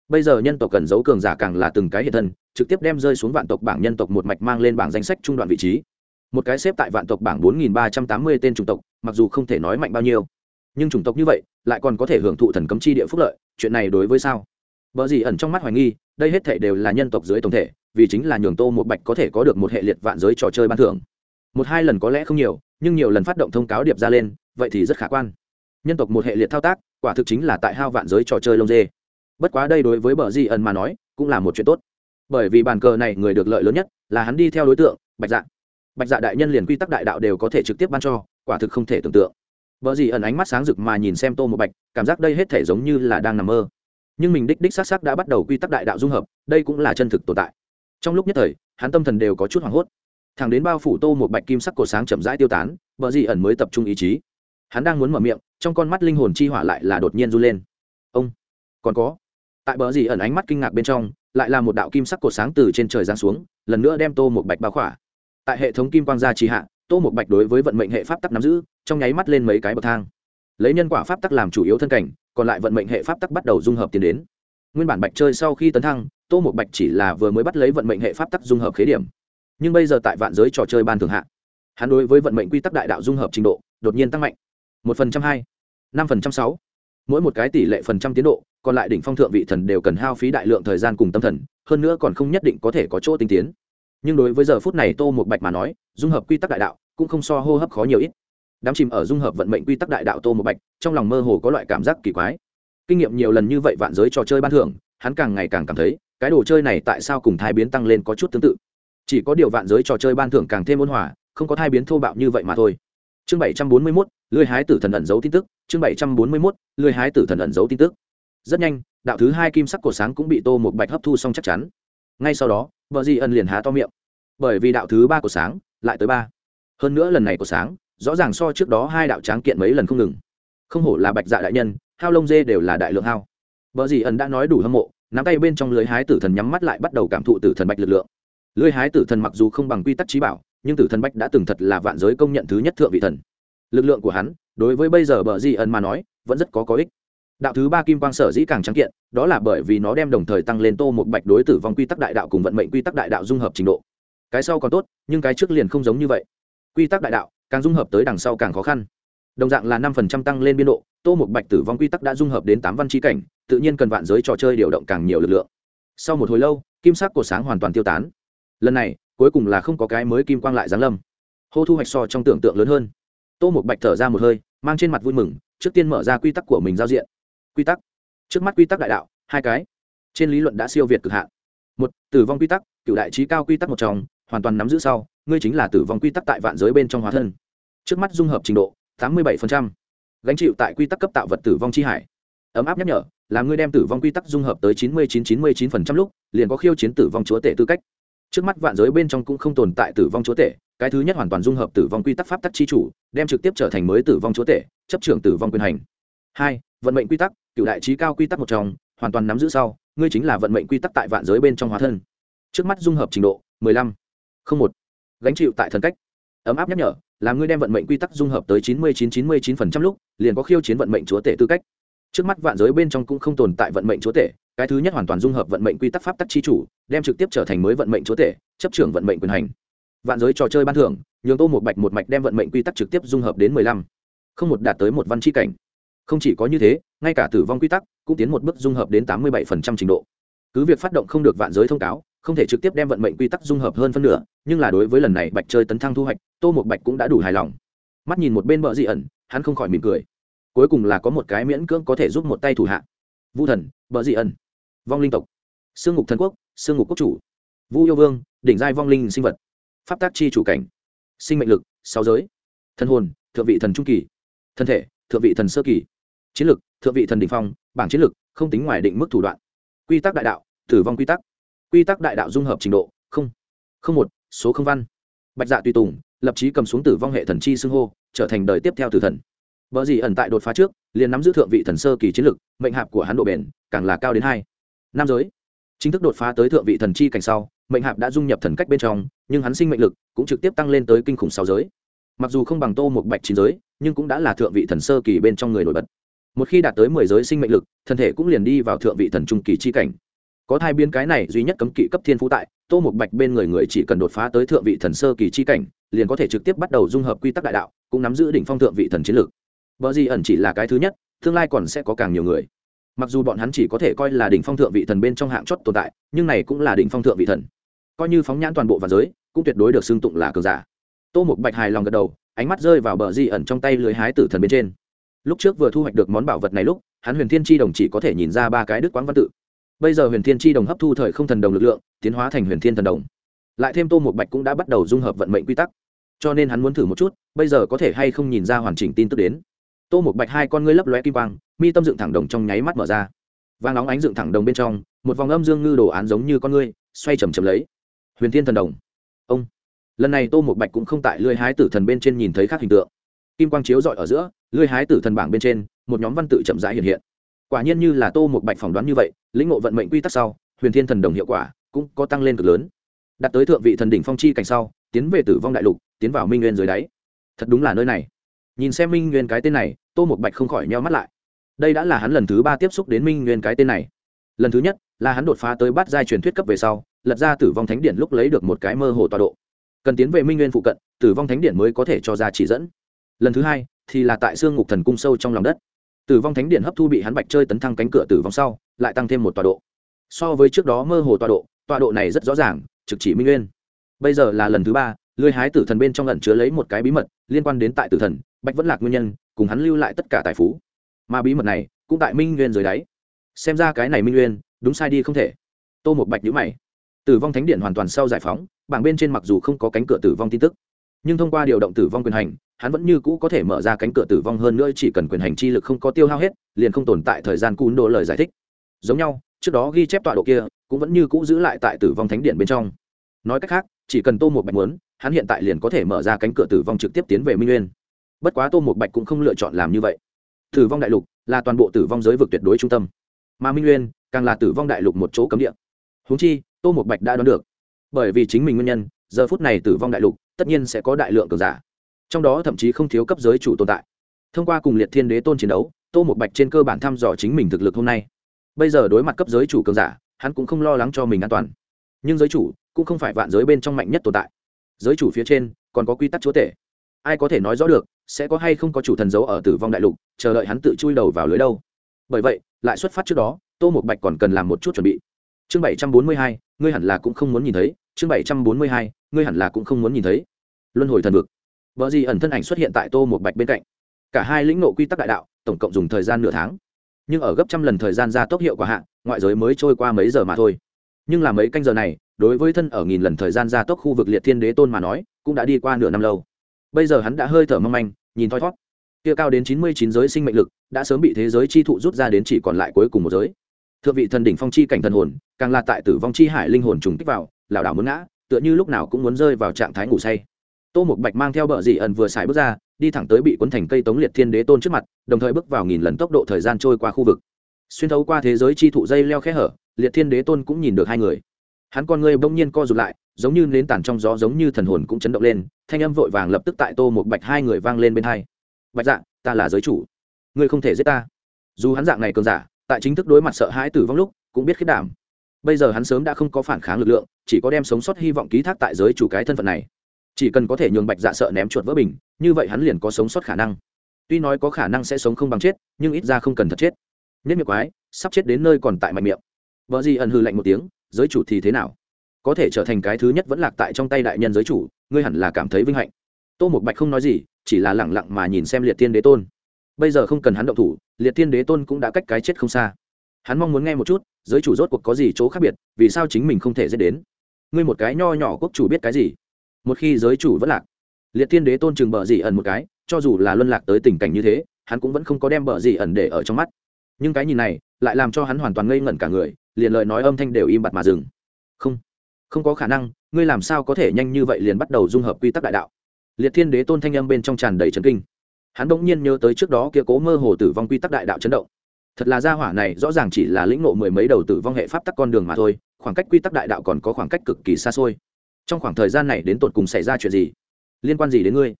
Bây giờ nhân tộc cần giấu cường giả càng là từng cái hiện thân, trực tiếp đem rơi xuống vạn tộc bảng nhân tộc một mạch mang lên bảng danh sách trung đoạn vị trí. Một cái xếp tại vạn tộc bảng bốn nghìn ba trăm tám mươi tên chủng tộc, mặc dù không thể nói mạnh bao nhiêu nhưng chủng tộc như vậy lại còn có thể hưởng thụ thần cấm chi địa phúc lợi, chuyện này đối với sao? Vợ gì ẩn trong mắt hoài nghi, đây hết thể đều là nhân tộc dưới tổng thể, vì chính là nhường tô một bạch có thể có được một hệ liệt vạn giới trò chơi ban thưởng. Một hai lần có lẽ không nhiều, nhưng nhiều lần phát động thông cáo điệp ra lên, vậy thì rất khả quan. Nhân tộc một hệ liệt thao tác, quả thực chính là tại hao vạn giới trò chơi lông dê. Bất quá đây đối với bờ di ẩn mà nói, cũng là một chuyện tốt. Bởi vì bàn cờ này người được lợi lớn nhất là hắn đi theo đối tượng, bạch dạ. Bạch dạ đại nhân liền quy tắc đại đạo đều có thể trực tiếp ban cho, quả thực không thể tưởng tượng vợ gì ẩn ánh mắt sáng rực mà nhìn xem tô một bạch, cảm giác đây hết thể giống như là đang nằm mơ. Nhưng mình đích đích s á s á đã bắt đầu quy tắc đại đạo dung hợp, đây cũng là chân thực tồn tại. Trong lúc nhất thời, hắn tâm thần đều có chút hoảng hốt. Thằng đến bao phủ tô một bạch kim sắc cổ sáng chậm rãi tiêu tán vợ gì ẩn mới tập trung ý chí. Hắn đang muốn mở miệng, trong con mắt linh hồn chi hỏa lại là đột nhiên run lên. Ông, còn có. Tại bờ gì ẩn ánh mắt kinh ngạc bên trong, lại là một đạo kim sắc cổ sáng từ trên trời giáng xuống, lần nữa đem tô một bạch bao khỏa. Tại hệ thống kim quang gia trì hạ, tô một bạch đối với vận mệnh hệ pháp tắc nắm giữ trong nháy mắt lên mấy cái bậc thang. Lấy nhân quả pháp tắc làm chủ yếu thân cảnh, còn lại vận mệnh hệ pháp tắc bắt đầu dung hợp tiến đến. Nguyên bản bạch chơi sau khi tấn thăng, tô một bạch chỉ là vừa mới bắt lấy vận mệnh hệ pháp tắc dung hợp khế điểm. Nhưng bây giờ tại vạn giới trò chơi ban thường hạ, hắn đối với vận mệnh quy tắc đại đạo dung hợp trình độ đột nhiên tăng mạnh. Một phần trăm hai, năm phần trăm sáu. Mỗi một cái tỷ lệ phần trăm tiến độ, còn lại đỉnh phong thượng vị thần đều cần hao phí đại lượng thời gian cùng tâm thần, hơn nữa còn không nhất định có thể có chỗ tinh tiến. Nhưng đối với giờ phút này tô một bạch mà nói, dung hợp quy tắc đại đạo cũng không so hô hấp khó nhiều ít đám chìm ở dung hợp vận mệnh quy tắc đại đạo tô một bạch, trong lòng mơ hồ có loại cảm giác kỳ quái. Kinh nghiệm nhiều lần như vậy vạn giới trò chơi ban thưởng, hắn càng ngày càng cảm thấy, cái đồ chơi này tại sao cùng thai biến tăng lên có chút tương tự. Chỉ có điều vạn giới trò chơi ban thưởng càng thêm ôn hòa, không có thai biến thô bạo như vậy mà thôi. Chương bảy trăm bốn mươi mốt lưới hái tử thần ẩn giấu tin tức. Chương bảy trăm bốn mươi mốt lưới hái tử thần ẩn giấu tin tức. Rất nhanh, đạo thứ hai kim sắc cổ sáng cũng bị tô một bạch hấp thu xong chắc chắn. Ngay sau đó vợ di ân liền há to miệng. Bởi vì đạo thứ ba của sáng lại tới ba. Hơn nữa lần này của sáng rõ ràng so trước đó hai đạo tráng kiện mấy lần không ngừng. Không hổ là bạch dạ đại nhân, hao lông dê đều là đại lượng hao. Vợ dì ẩn đã nói đủ hâm mộ, nắm tay bên trong lưới hái tử thần nhắm mắt lại bắt đầu cảm thụ tử thần bạch lực lượng. Lưới hái tử thần mặc dù không bằng quy tắc trí bảo, nhưng tử thần bạch đã từng thật là vạn giới công nhận thứ nhất thượng vị thần. Lực lượng của hắn, đối với bây giờ bờ di ẩn mà nói, vẫn rất có có ích. Đạo thứ ba kim quang sở dĩ càng trắng kiện, đó là bởi vì nó đem đồng thời tăng lên tô một bạch đối tử vong quy tắc đại đạo cùng vận mệnh quy tắc đại đạo dung hợp trình độ. Cái sau còn tốt, nhưng cái trước liền không giống như vậy. Quy tắc đại đạo càng dung hợp tới đằng sau càng khó khăn. Đồng dạng là năm phần trăm tăng lên biên độ, tô một bạch tử vong quy tắc đã dung hợp đến tám văn trí cảnh, tự nhiên cần vạn giới trò chơi điều động càng nhiều lực lượng. Sau một hồi lâu, kim sắc của sáng hoàn toàn tiêu tán. Lần này, cuối cùng là không có cái mới kim quang lại giáng lâm. Hô thu hoạch so trong tưởng tượng lớn hơn. Tô một bạch thở ra một hơi, mang trên mặt vui mừng, trước tiên mở ra quy tắc của mình giao diện. Quy tắc. Trước mắt quy tắc đại đạo, hai cái. Trên lý luận đã siêu việt cực hạn. Một, tử vong quy tắc, cựu đại trí cao quy tắc một trong, hoàn toàn nắm giữ sau ngươi chính là tử vong quy tắc tại vạn giới bên trong hóa thân. Trước mắt dung hợp trình độ, tám mươi bảy gánh chịu tại quy tắc cấp tạo vật tử vong chi hải. Ấm áp nhắc nhở, là ngươi đem tử vong quy tắc dung hợp tới chín mươi chín chín mươi chín phần trăm lúc, liền có khiêu chiến tử vong chúa tể tư cách. Trước mắt vạn giới bên trong cũng không tồn tại tử vong chúa tể, cái thứ nhất hoàn toàn dung hợp tử vong quy tắc pháp tắc chi chủ, đem trực tiếp trở thành mới tử vong chúa tể, chấp trưởng tử vong quyền hành. Hai, vận mệnh quy tắc, cựu đại trí cao quy tắc một trong, hoàn toàn nắm giữ sau, ngươi chính là vận mệnh quy tắc tại vạn giới bên trong hóa thân. Trước mắt dung hợp trình độ, mười lăm, không một gánh chịu tại thần cách. Ấm áp nhắc nhở, là ngươi đem vận mệnh quy tắc dung hợp tới chín mươi chín chín mươi chín phần trăm lúc, liền có khiêu chiến vận mệnh chúa tể tư cách. Trước mắt vạn giới bên trong cũng không tồn tại vận mệnh chúa tể, cái thứ nhất hoàn toàn dung hợp vận mệnh quy tắc pháp tắc chi chủ, đem trực tiếp trở thành mới vận mệnh chúa tể, chấp trưởng vận mệnh quyền hành. Vạn giới trò chơi ban thưởng, nhường tô một bạch một mạch đem vận mệnh quy tắc trực tiếp dung hợp đến mười lăm. Không một đạt tới một văn chi cảnh. Không chỉ có như thế, ngay cả tử vong quy tắc cũng tiến một bước dung hợp đến tám mươi bảy phần trăm trình độ. Cứ việc phát động không được vạn giới thông cáo không thể trực tiếp đem vận mệnh quy tắc dung hợp hơn phân nửa, nhưng là đối với lần này bạch chơi tấn thăng thu hoạch, tô một bạch cũng đã đủ hài lòng. Mắt nhìn một bên bờ dị ẩn, hắn không khỏi mỉm cười. Cuối cùng là có một cái miễn cưỡng có thể giúp một tay thủ hạ. Vu thần bờ dị ẩn. Vong linh tộc. Sương ngục thần quốc, sương ngục quốc chủ. Vu yêu vương, đỉnh giai vong linh sinh vật. Pháp tác chi chủ cảnh. Sinh mệnh lực, sáu giới. Thân hồn, thượng vị thần trung kỳ. Thân thể, thượng vị thần sơ kỳ. Chiến lực, thượng vị thần đ ỉ n h phong, bảng chiến lực, không tính ngoài định mức thủ đoạn. Quy tắc đại đạo, tử vong quy tắc quy tắc đại đạo dung hợp trình độ, không không một, số không văn. Bạch dạ tùy tùng, lập trí cầm xuống tử vong hệ thần chi xưng hô, trở thành đời tiếp theo tử thần. Vợ gì ẩn tại đột phá trước, liền nắm giữ thượng vị thần sơ kỳ chiến lực, mệnh hạp của hắn độ bền, càng là cao đến hai. Nam giới. Chính thức đột phá tới thượng vị thần chi cảnh sau, mệnh hạp đã dung nhập thần cách bên trong, nhưng hắn sinh mệnh lực cũng trực tiếp tăng lên tới kinh khủng sáu giới. Mặc dù không bằng tô một bạch chín giới, nhưng cũng đã là thượng vị thần sơ kỳ bên trong người nổi bật. Một khi đạt tới mười giới sinh mệnh lực, thân thể cũng liền đi vào thượng vị thần trung kỳ chi cảnh có hai biên cái này duy nhất cấm kỵ cấp thiên phú tại, tô một bạch bên người người chỉ cần đột phá tới thượng vị thần sơ kỳ chi cảnh, liền có thể trực tiếp bắt đầu dung hợp quy tắc đại đạo, cũng nắm giữ đỉnh phong thượng vị thần chiến lược. Vợ gì ẩn chỉ là cái thứ nhất, tương lai còn sẽ có càng nhiều người. Mặc dù bọn hắn chỉ có thể coi là đỉnh phong thượng vị thần bên trong hạng chót tồn tại, nhưng này cũng là đỉnh phong thượng vị thần. Coi như phóng nhãn toàn bộ và giới, cũng tuyệt đối được xưng tụng là cường giả. Tô một bạch hài lòng gật đầu, ánh mắt rơi vào bờ di ẩn trong tay lưới hái tử thần bên trên. Lúc trước vừa thu hoạch được món bảo vật này lúc, hắn huyền thiên tri đồng chỉ có thể nhìn ra ba cái đức quán văn tự bây giờ huyền thiên tri đồng hấp thu thời không thần đồng lực lượng, tiến hóa thành huyền thiên thần đồng. Lại thêm tô một bạch cũng đã bắt đầu dung hợp vận mệnh quy tắc. Cho nên hắn muốn thử một chút, bây giờ có thể hay không nhìn ra hoàn chỉnh tin tức đến. Tô một bạch hai con ngươi lấp lóe kim quang, mi tâm dựng thẳng đồng trong nháy mắt mở ra. Vàng nóng ánh dựng thẳng đồng bên trong, một vòng âm dương ngư đồ án giống như con ngươi, xoay chầm chầm lấy. Huyền thiên thần đồng. Ông. Lần này tô một bạch cũng không tại lưới hái tử thần bên trên nhìn thấy khác hình tượng. Kim quang chiếu dọi ở giữa lưới hái tử thần bảng bên trên, một nhóm văn tự chậm rãi hiện hiện quả nhiên như là tô một bạch phỏng đoán như vậy, lĩnh ngộ vận mệnh quy tắc sau, huyền thiên thần đồng hiệu quả cũng có tăng lên cực lớn. Đặt tới thượng vị thần đỉnh phong chi cảnh sau, tiến về tử vong đại lục, tiến vào minh nguyên dưới đáy. Thật đúng là nơi này. Nhìn xem minh nguyên cái tên này, tô một bạch không khỏi nheo mắt lại. Đây đã là hắn lần thứ ba tiếp xúc đến minh nguyên cái tên này. Lần thứ nhất là hắn đột phá tới bát giai truyền thuyết cấp về sau, lật ra tử vong thánh điện lúc lấy được một cái mơ hồ tọa độ. Cần tiến về minh nguyên phụ cận, tử vong thánh điện mới có thể cho ra chỉ dẫn. Lần thứ hai thì là tại xương ngục thần cung sâu trong lòng đất tử vong thánh điện hấp thu bị hắn bạch chơi tấn thăng cánh cửa tử vong sau, lại tăng thêm một tọa độ. So với trước đó mơ hồ tọa độ tọa độ này rất rõ ràng, trực chỉ minh nguyên. Bây giờ là lần thứ ba, lưới hái tử thần bên trong lần chứa lấy một cái bí mật, liên quan đến tại tử thần, bạch vẫn lạc nguyên nhân, cùng hắn lưu lại tất cả tài phú. Mà bí mật này, cũng tại minh nguyên dưới đáy. Xem ra cái này minh nguyên, đúng sai đi không thể. Tô một bạch nhữ mày. Tử vong thánh điện hoàn toàn sau giải phóng, bảng bên trên mặc dù không có cánh cửa tử vong tin tức nhưng thông qua điều động tử vong quyền hành, hắn vẫn như cũ có thể mở ra cánh cửa tử vong hơn nữa chỉ cần quyền hành chi lực không có tiêu hao hết, liền không tồn tại thời gian cún đồ lời giải thích. Giống nhau, trước đó ghi chép tọa độ kia, cũng vẫn như cũ giữ lại tại tử vong thánh điện bên trong. Nói cách khác, chỉ cần tô một bạch muốn, hắn hiện tại liền có thể mở ra cánh cửa tử vong trực tiếp tiến về minh nguyên. Bất quá tô một bạch cũng không lựa chọn làm như vậy. Tử vong đại lục là toàn bộ tử vong giới vực tuyệt đối trung tâm. Mà minh nguyên càng là tử vong đại lục một chỗ cấm địa. Húng chi, tô một bạch đã đoán được. Bởi vì chính mình nguyên nhân, giờ phút này tử vong đại lục tất nhiên sẽ có đại lượng cường giả. Trong đó thậm chí không thiếu cấp giới chủ tồn tại. Thông qua cùng liệt thiên đế tôn chiến đấu, tô một bạch trên cơ bản thăm dò chính mình thực lực hôm nay. Bây giờ đối mặt cấp giới chủ cường giả, hắn cũng không lo lắng cho mình an toàn. Nhưng giới chủ cũng không phải vạn giới bên trong mạnh nhất tồn tại. Giới chủ phía trên còn có quy tắc chúa tể. Ai có thể nói rõ được, sẽ có hay không có chủ thần giấu ở tử vong đại lục, chờ đợi hắn tự chui đầu vào lưới đâu. Bởi vậy, lại xuất phát trước đó, tô một bạch còn cần làm một chút chuẩn bị. Chương bảy trăm bốn mươi hai, ngươi hẳn là cũng không muốn nhìn thấy chương bảy trăm bốn mươi hai, ngươi hẳn là cũng không muốn nhìn thấy. Luân hồi thần vực. Vợ gì ẩn thân ảnh xuất hiện tại tô một bạch bên cạnh. Cả hai lĩnh nộ quy tắc đại đạo, tổng cộng dùng thời gian nửa tháng. Nhưng ở gấp trăm lần thời gian ra tốc hiệu quả hạn ngoại giới mới trôi qua mấy giờ mà thôi. Nhưng là mấy canh giờ này, đối với thân ở nghìn lần thời gian ra tốc khu vực liệt thiên đế tôn mà nói, cũng đã đi qua nửa năm lâu. Bây giờ hắn đã hơi thở mong manh, nhìn thoi thót kia cao đến chín mươi chín giới sinh mệnh lực, đã sớm bị thế giới chi thụ rút ra đến chỉ còn lại cuối cùng một giới. Thượng vị thần đỉnh phong chi cảnh thần hồn, càng là tại tử vong chi hải linh hồn trùng kích vào lảo đảo muốn ngã, tựa như lúc nào cũng muốn rơi vào trạng thái ngủ say. Tô một bạch mang theo bờ dị ẩn vừa xài bước ra, đi thẳng tới bị cuốn thành cây tống liệt thiên đế tôn trước mặt, đồng thời bước vào nghìn lần tốc độ thời gian trôi qua khu vực. Xuyên thấu qua thế giới chi thụ dây leo khẽ hở, liệt thiên đế tôn cũng nhìn được hai người. Hắn con người bỗng nhiên co rụt lại, giống như nến tàn trong gió giống như thần hồn cũng chấn động lên, thanh âm vội vàng lập tức tại tô một bạch hai người vang lên bên hai. Bạch dạ ta là giới chủ. Ngươi không thể giết ta. Dù hắn dạng này cường giả, tại chính thức đối mặt sợ hãi tử vong lúc, cũng biết khiết đảm bây giờ hắn sớm đã không có phản kháng lực lượng, chỉ có đem sống sót hy vọng ký thác tại giới chủ cái thân phận này. Chỉ cần có thể nhường bạch dạ sợ ném chuột vỡ bình, như vậy hắn liền có sống sót khả năng. Tuy nói có khả năng sẽ sống không bằng chết, nhưng ít ra không cần thật chết. Nhất miệng quái, sắp chết đến nơi còn tại mạnh miệng. Vợ gì ẩn hư lạnh một tiếng, giới chủ thì thế nào? Có thể trở thành cái thứ nhất vẫn lạc tại trong tay đại nhân giới chủ, ngươi hẳn là cảm thấy vinh hạnh. Tô một bạch không nói gì, chỉ là lẳng lặng mà nhìn xem liệt tiên đế tôn. Bây giờ không cần hắn động thủ, liệt tiên đế tôn cũng đã cách cái chết không xa hắn mong muốn nghe một chút, giới chủ rốt cuộc có gì chỗ khác biệt, vì sao chính mình không thể dễ đến? Ngươi một cái nho nhỏ quốc chủ biết cái gì? Một khi giới chủ vẫn lạc, liệt thiên đế tôn chừng bờ dị ẩn một cái, cho dù là luân lạc tới tình cảnh như thế, hắn cũng vẫn không có đem bờ dị ẩn để ở trong mắt. Nhưng cái nhìn này, lại làm cho hắn hoàn toàn ngây ngẩn cả người, liền lời nói âm thanh đều im bặt mà dừng. Không không có khả năng, ngươi làm sao có thể nhanh như vậy liền bắt đầu dung hợp quy tắc đại đạo? Liệt thiên đế tôn thanh âm bên trong tràn đầy trấn kinh. Hắn bỗng nhiên nhớ tới trước đó kia cố mơ hồ tử vong quy tắc đại đạo chấn động thật là gia hỏa này rõ ràng chỉ là lĩnh ngộ mười mấy đầu tử vong hệ pháp tắc con đường mà thôi, khoảng cách quy tắc đại đạo còn có khoảng cách cực kỳ xa xôi. Trong khoảng thời gian này đến tột cùng xảy ra chuyện gì? Liên quan gì đến ngươi?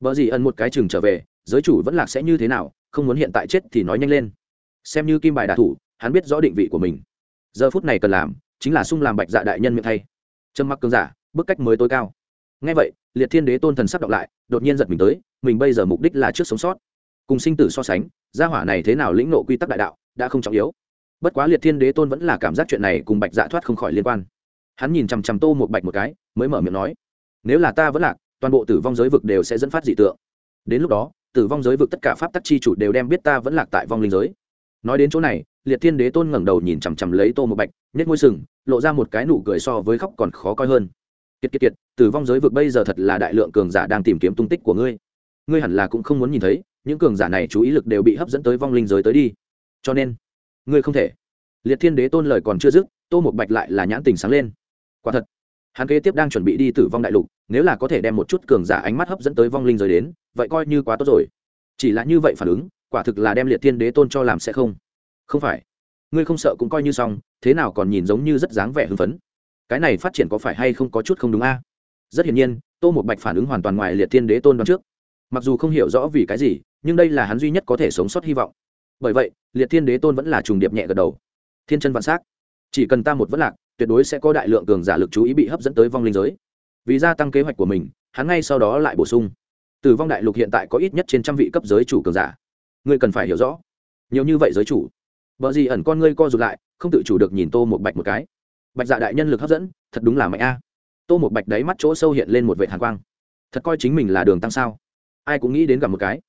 Vợ gì ẩn một cái chừng trở về, giới chủ vẫn lạc sẽ như thế nào, không muốn hiện tại chết thì nói nhanh lên. Xem như kim bài đạ thủ, hắn biết rõ định vị của mình. Giờ phút này cần làm, chính là sung làm bạch dạ đại nhân miệng thay. Trâm mắc cơn giả bức cách mới tối cao. Ngay vậy, liệt thiên đế tôn thần sắc đọc lại, đột nhiên giật mình tới, mình bây giờ mục đích là trước sống sót cùng sinh tử so sánh, gia hỏa này thế nào lĩnh nộ quy tắc đại đạo, đã không trọng yếu. Bất quá liệt thiên đế tôn vẫn là cảm giác chuyện này cùng bạch dạ thoát không khỏi liên quan. Hắn nhìn chằm chằm tô một bạch một cái, mới mở miệng nói, nếu là ta vẫn lạc, toàn bộ tử vong giới vực đều sẽ dẫn phát dị tượng. Đến lúc đó, tử vong giới vực tất cả pháp tắc chi chủ đều đem biết ta vẫn lạc tại vong linh giới. Nói đến chỗ này, liệt thiên đế tôn ngẩng đầu nhìn chằm chằm lấy tô một bạch nhét môi sừng, lộ ra một cái nụ cười so với khóc còn khó coi hơn. Kiệt kiệt kiệt, tử vong giới vực bây giờ thật là đại lượng cường giả đang tìm kiếm tung tích của ngươi. Ngươi hẳn là cũng không muốn nhìn thấy những cường giả này chú ý lực đều bị hấp dẫn tới vong linh giới tới đi. Cho nên, ngươi không thể. Liệt thiên đế tôn lời còn chưa dứt, tô một bạch lại là nhãn tình sáng lên. Quả thật, hắn kế tiếp đang chuẩn bị đi tử vong đại lục, nếu là có thể đem một chút cường giả ánh mắt hấp dẫn tới vong linh giới đến, vậy coi như quá tốt rồi. Chỉ là như vậy phản ứng, quả thực là đem liệt thiên đế tôn cho làm sẽ không. Không phải. Ngươi không sợ cũng coi như xong, thế nào còn nhìn giống như rất dáng vẻ hưng phấn. Cái này phát triển có phải hay không có chút không đúng a? Rất hiển nhiên, tô một bạch phản ứng hoàn toàn ngoài liệt thiên đế tôn đoán trước mặc dù không hiểu rõ vì cái gì, nhưng đây là hắn duy nhất có thể sống sót hy vọng. Bởi vậy, liệt thiên đế tôn vẫn là trùng điệp nhẹ gật đầu. Thiên chân vạn s á c chỉ cần ta một vất lạc, tuyệt đối sẽ có đại lượng cường giả lực chú ý bị hấp dẫn tới vong linh giới. Vì gia tăng kế hoạch của mình, hắn ngay sau đó lại bổ sung. Từ vong đại lục hiện tại có ít nhất trên trăm vị cấp giới chủ cường giả. Ngươi cần phải hiểu rõ. Nhiều như vậy giới chủ. Vợ gì ẩn con ngươi co rụt lại, không tự chủ được nhìn tô một bạch một cái. Bạch dạ đại nhân lực hấp dẫn, thật đúng là mạnh a. Tô một bạch đáy mắt chỗ sâu hiện lên một vệ hàn quang. Thật coi chính mình là đường tăng sao? Ai cũng nghĩ đến gặp một cái.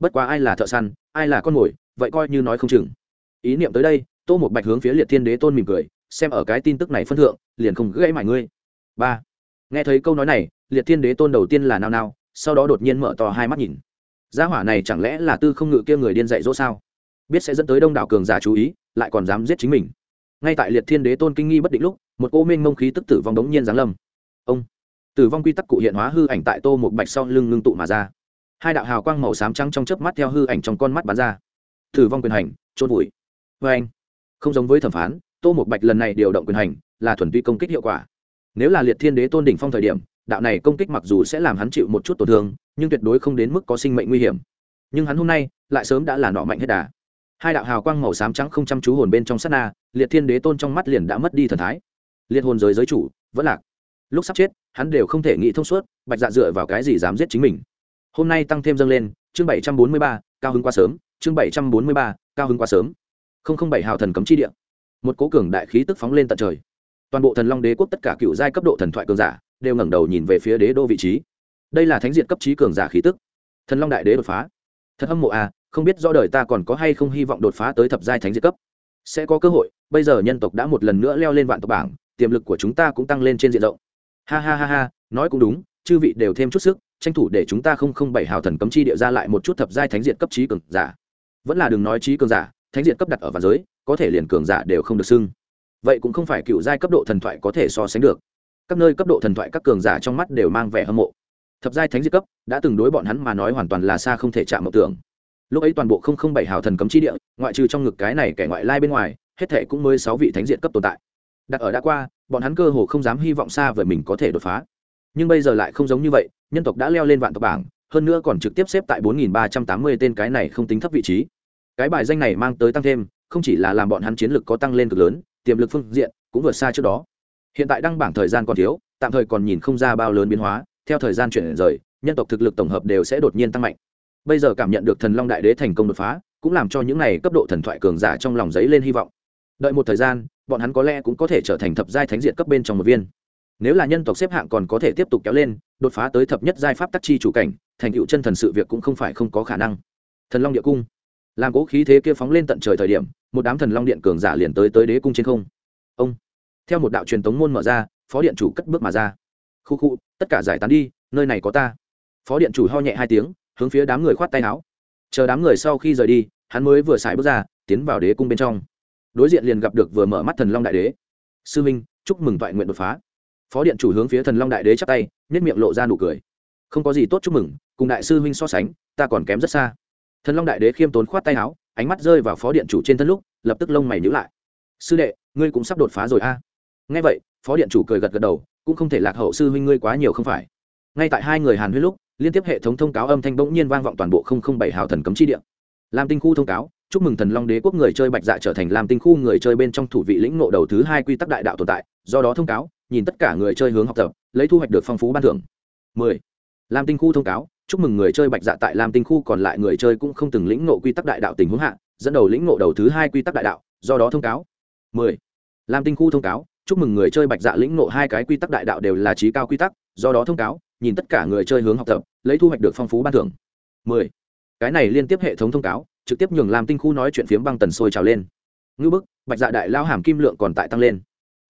Bất quá ai là thợ săn, ai là con mồi, vậy coi như nói không chừng. Ý niệm tới đây, tô một bạch hướng phía liệt thiên đế tôn mỉm cười, xem ở cái tin tức này phân thượng, liền không gãy mải ngươi. Ba. Nghe thấy câu nói này, liệt thiên đế tôn đầu tiên là nao nao, sau đó đột nhiên mở to hai mắt nhìn. Gia hỏa này chẳng lẽ là tư không ngự kia người điên dạy dỗ sao? Biết sẽ dẫn tới đông đảo cường giả chú ý, lại còn dám giết chính mình. Ngay tại liệt thiên đế tôn kinh nghi bất định lúc, một cô minh mông khí tức tử vong đống nhiên giáng lâm. Ông. Tử vong quy tắc cụ hiện hóa hư ảnh tại tô một bạch sau lưng ngưng tụ mà ra hai đạo hào quang màu xám trắng trong chớp mắt theo hư ảnh trong con mắt bắn ra. Thử vong quyền hành trôn vùi. Vê anh, không giống với thẩm phán, tô một bạch lần này điều động quyền hành là thuần tuy công kích hiệu quả. Nếu là liệt thiên đế tôn đỉnh phong thời điểm, đạo này công kích mặc dù sẽ làm hắn chịu một chút tổn thương, nhưng tuyệt đối không đến mức có sinh mệnh nguy hiểm. Nhưng hắn hôm nay lại sớm đã là nọ mạnh hết đà. Hai đạo hào quang màu xám trắng không chăm chú hồn bên trong sát na, liệt thiên đế tôn trong mắt liền đã mất đi thần thái. Liệt hồn giới giới chủ, vẫn lạc. Lúc sắp chết, hắn đều không thể nghĩ thông suốt, bạch dạ dựa vào cái gì dám giết chính mình? Hôm nay tăng thêm dâng lên, chương bảy trăm bốn mươi ba, cao hứng quá sớm, chương bảy trăm bốn mươi ba, cao hứng quá sớm. Không không bảy hào thần cấm chi địa. Một cố cường đại khí tức phóng lên tận trời. Toàn bộ thần long đế quốc tất cả cựu giai cấp độ thần thoại cường giả đều ngẩng đầu nhìn về phía đế đô vị trí. Đây là thánh diện cấp trí cường giả khí tức. Thần long đại đế đột phá. Thật hâm mộ à không biết do đời ta còn có hay không hy vọng đột phá tới thập giai thánh diện cấp. Sẽ có cơ hội, bây giờ nhân tộc đã một lần nữa leo lên vạn tộc bảng, tiềm lực của chúng ta cũng tăng lên trên diện rộng. Ha ha ha ha, nói cũng đúng, chư vị đều thêm chút sức tranh thủ để chúng ta không không bảy hào thần cấm chi địa ra lại một chút thập giai thánh diệt cấp trí cường giả. Vẫn là đừng nói trí cường giả, thánh diệt cấp đặt ở vạn giới, có thể liền cường giả đều không được xưng. Vậy cũng không phải cựu giai cấp độ thần thoại có thể so sánh được. Các nơi cấp độ thần thoại các cường giả trong mắt đều mang vẻ hâm mộ. Thập giai thánh diệt cấp, đã từng đối bọn hắn mà nói hoàn toàn là xa không thể chạm mộng tưởng. Lúc ấy toàn bộ không không bảy hào thần cấm chi địa, ngoại trừ trong ngực cái này kẻ ngoại lai bên ngoài, hết thể cũng mới sáu vị thánh diện cấp tồn tại. Đặt ở đã qua, bọn hắn cơ hồ không dám hy vọng xa về mình có thể đột phá. Nhưng bây giờ lại không giống như vậy nhân tộc đã leo lên vạn tộc bảng, hơn nữa còn trực tiếp xếp tại 4.380 tên cái này không tính thấp vị trí. Cái bài danh này mang tới tăng thêm, không chỉ là làm bọn hắn chiến lực có tăng lên cực lớn, tiềm lực phương diện cũng vượt xa trước đó. Hiện tại đăng bảng thời gian còn thiếu, tạm thời còn nhìn không ra bao lớn biến hóa, theo thời gian chuyển rời, nhân tộc thực lực tổng hợp đều sẽ đột nhiên tăng mạnh. Bây giờ cảm nhận được thần long đại đế thành công đột phá, cũng làm cho những này cấp độ thần thoại cường giả trong lòng giấy lên hy vọng. Đợi một thời gian, bọn hắn có lẽ cũng có thể trở thành thập giai thánh diện cấp bên trong một viên. Nếu là nhân tộc xếp hạng còn có thể tiếp tục kéo lên đột phá tới thập nhất giai pháp tắc chi chủ cảnh, thành tựu chân thần sự việc cũng không phải không có khả năng. Thần long địa cung. Làm cố khí thế kia phóng lên tận trời thời điểm, một đám thần long điện cường giả liền tới tới đế cung trên không. Ông. Theo một đạo truyền tống môn mở ra, phó điện chủ cất bước mà ra. Khu khu, tất cả giải tán đi, nơi này có ta. Phó điện chủ ho nhẹ hai tiếng, hướng phía đám người khoát tay áo. Chờ đám người sau khi rời đi, hắn mới vừa xài bước ra, tiến vào đế cung bên trong. Đối diện liền gặp được vừa mở mắt thần long đại đế. Sư minh, chúc mừng toại nguyện đột phá. Phó điện chủ hướng phía thần long đại đế chắp tay nhất miệng lộ ra nụ cười. Không có gì tốt chúc mừng, cùng đại sư huynh so sánh, ta còn kém rất xa. Thần long đại đế khiêm tốn khoát tay áo, ánh mắt rơi vào phó điện chủ trên thân lúc, lập tức lông mày nhữ lại. Sư đệ, ngươi cũng sắp đột phá rồi a. À? nghe vậy, phó điện chủ cười gật gật đầu, cũng không thể lạc hậu sư huynh ngươi quá nhiều không phải. Ngay tại hai người hàn huyết lúc, liên tiếp hệ thống thông cáo âm thanh bỗng nhiên vang vọng toàn bộ không không bảy hào thần cấm chi điện lam tinh khu thông cáo, chúc mừng thần long đế quốc người chơi bạch dạ trở thành lam tinh khu người chơi bên trong thủ vị lĩnh ngộ đầu thứ hai quy tắc đại đạo tồn tại, do đó thông cáo nhìn tất cả người chơi hướng học tập, lấy thu hoạch được phong phú ban thưởng 10. lam tinh khu thông cáo, chúc mừng người chơi bạch dạ tại lam tinh khu còn lại người chơi cũng không từng lĩnh ngộ quy tắc đại đạo tình huống hạ, dẫn đầu lĩnh ngộ đầu thứ hai quy tắc đại đạo, do đó thông cáo 10. lam tinh khu thông cáo, chúc mừng người chơi bạch dạ lĩnh ngộ hai cái quy tắc đại đạo đều là trí cao quy tắc, do đó thông cáo, nhìn tất cả người chơi hướng học tập, lấy thu hoạch được phong phú ban thưởng 10. cái này liên tiếp hệ thống thông cáo, trực tiếp nhường lam tinh khu nói chuyện phiếm băng tần sôi trào lên ngư bức, bạch dạ đại lao hàm kim lượng còn tại tăng lên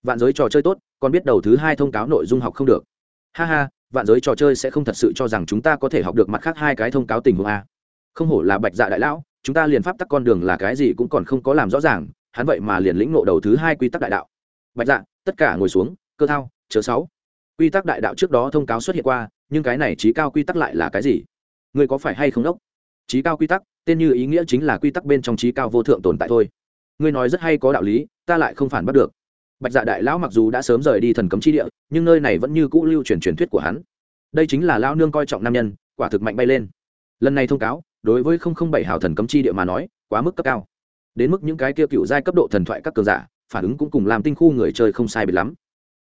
vạn giới trò chơi tốt còn biết đầu thứ hai thông cáo nội dung học không được. Ha ha, vạn giới trò chơi sẽ không thật sự cho rằng chúng ta có thể học được mặt khác hai cái thông cáo tình huống a. Không hổ là bạch dạ đại lão, chúng ta liền pháp tắc con đường là cái gì cũng còn không có làm rõ ràng, hắn vậy mà liền lĩnh ngộ đầu thứ hai quy tắc đại đạo. Bạch dạ tất cả ngồi xuống, cơ thao, chớ sáu. Quy tắc đại đạo trước đó thông cáo xuất hiện qua, nhưng cái này trí cao quy tắc lại là cái gì? Người có phải hay không đốc? Trí cao quy tắc, tên như ý nghĩa chính là quy tắc bên trong trí cao vô thượng tồn tại thôi. Ngươi nói rất hay có đạo lý, ta lại không phản bắt được bạch dạ đại lão mặc dù đã sớm rời đi thần cấm chi địa, nhưng nơi này vẫn như cũ lưu truyền truyền thuyết của hắn. Đây chính là lao nương coi trọng nam nhân, quả thực mạnh bay lên. Lần này thông cáo, đối với không không bảy hào thần cấm chi địa mà nói, quá mức cấp cao. Đến mức những cái kia cựu giai cấp độ thần thoại các cường giả, phản ứng cũng cùng làm tinh khu người chơi không sai biệt lắm.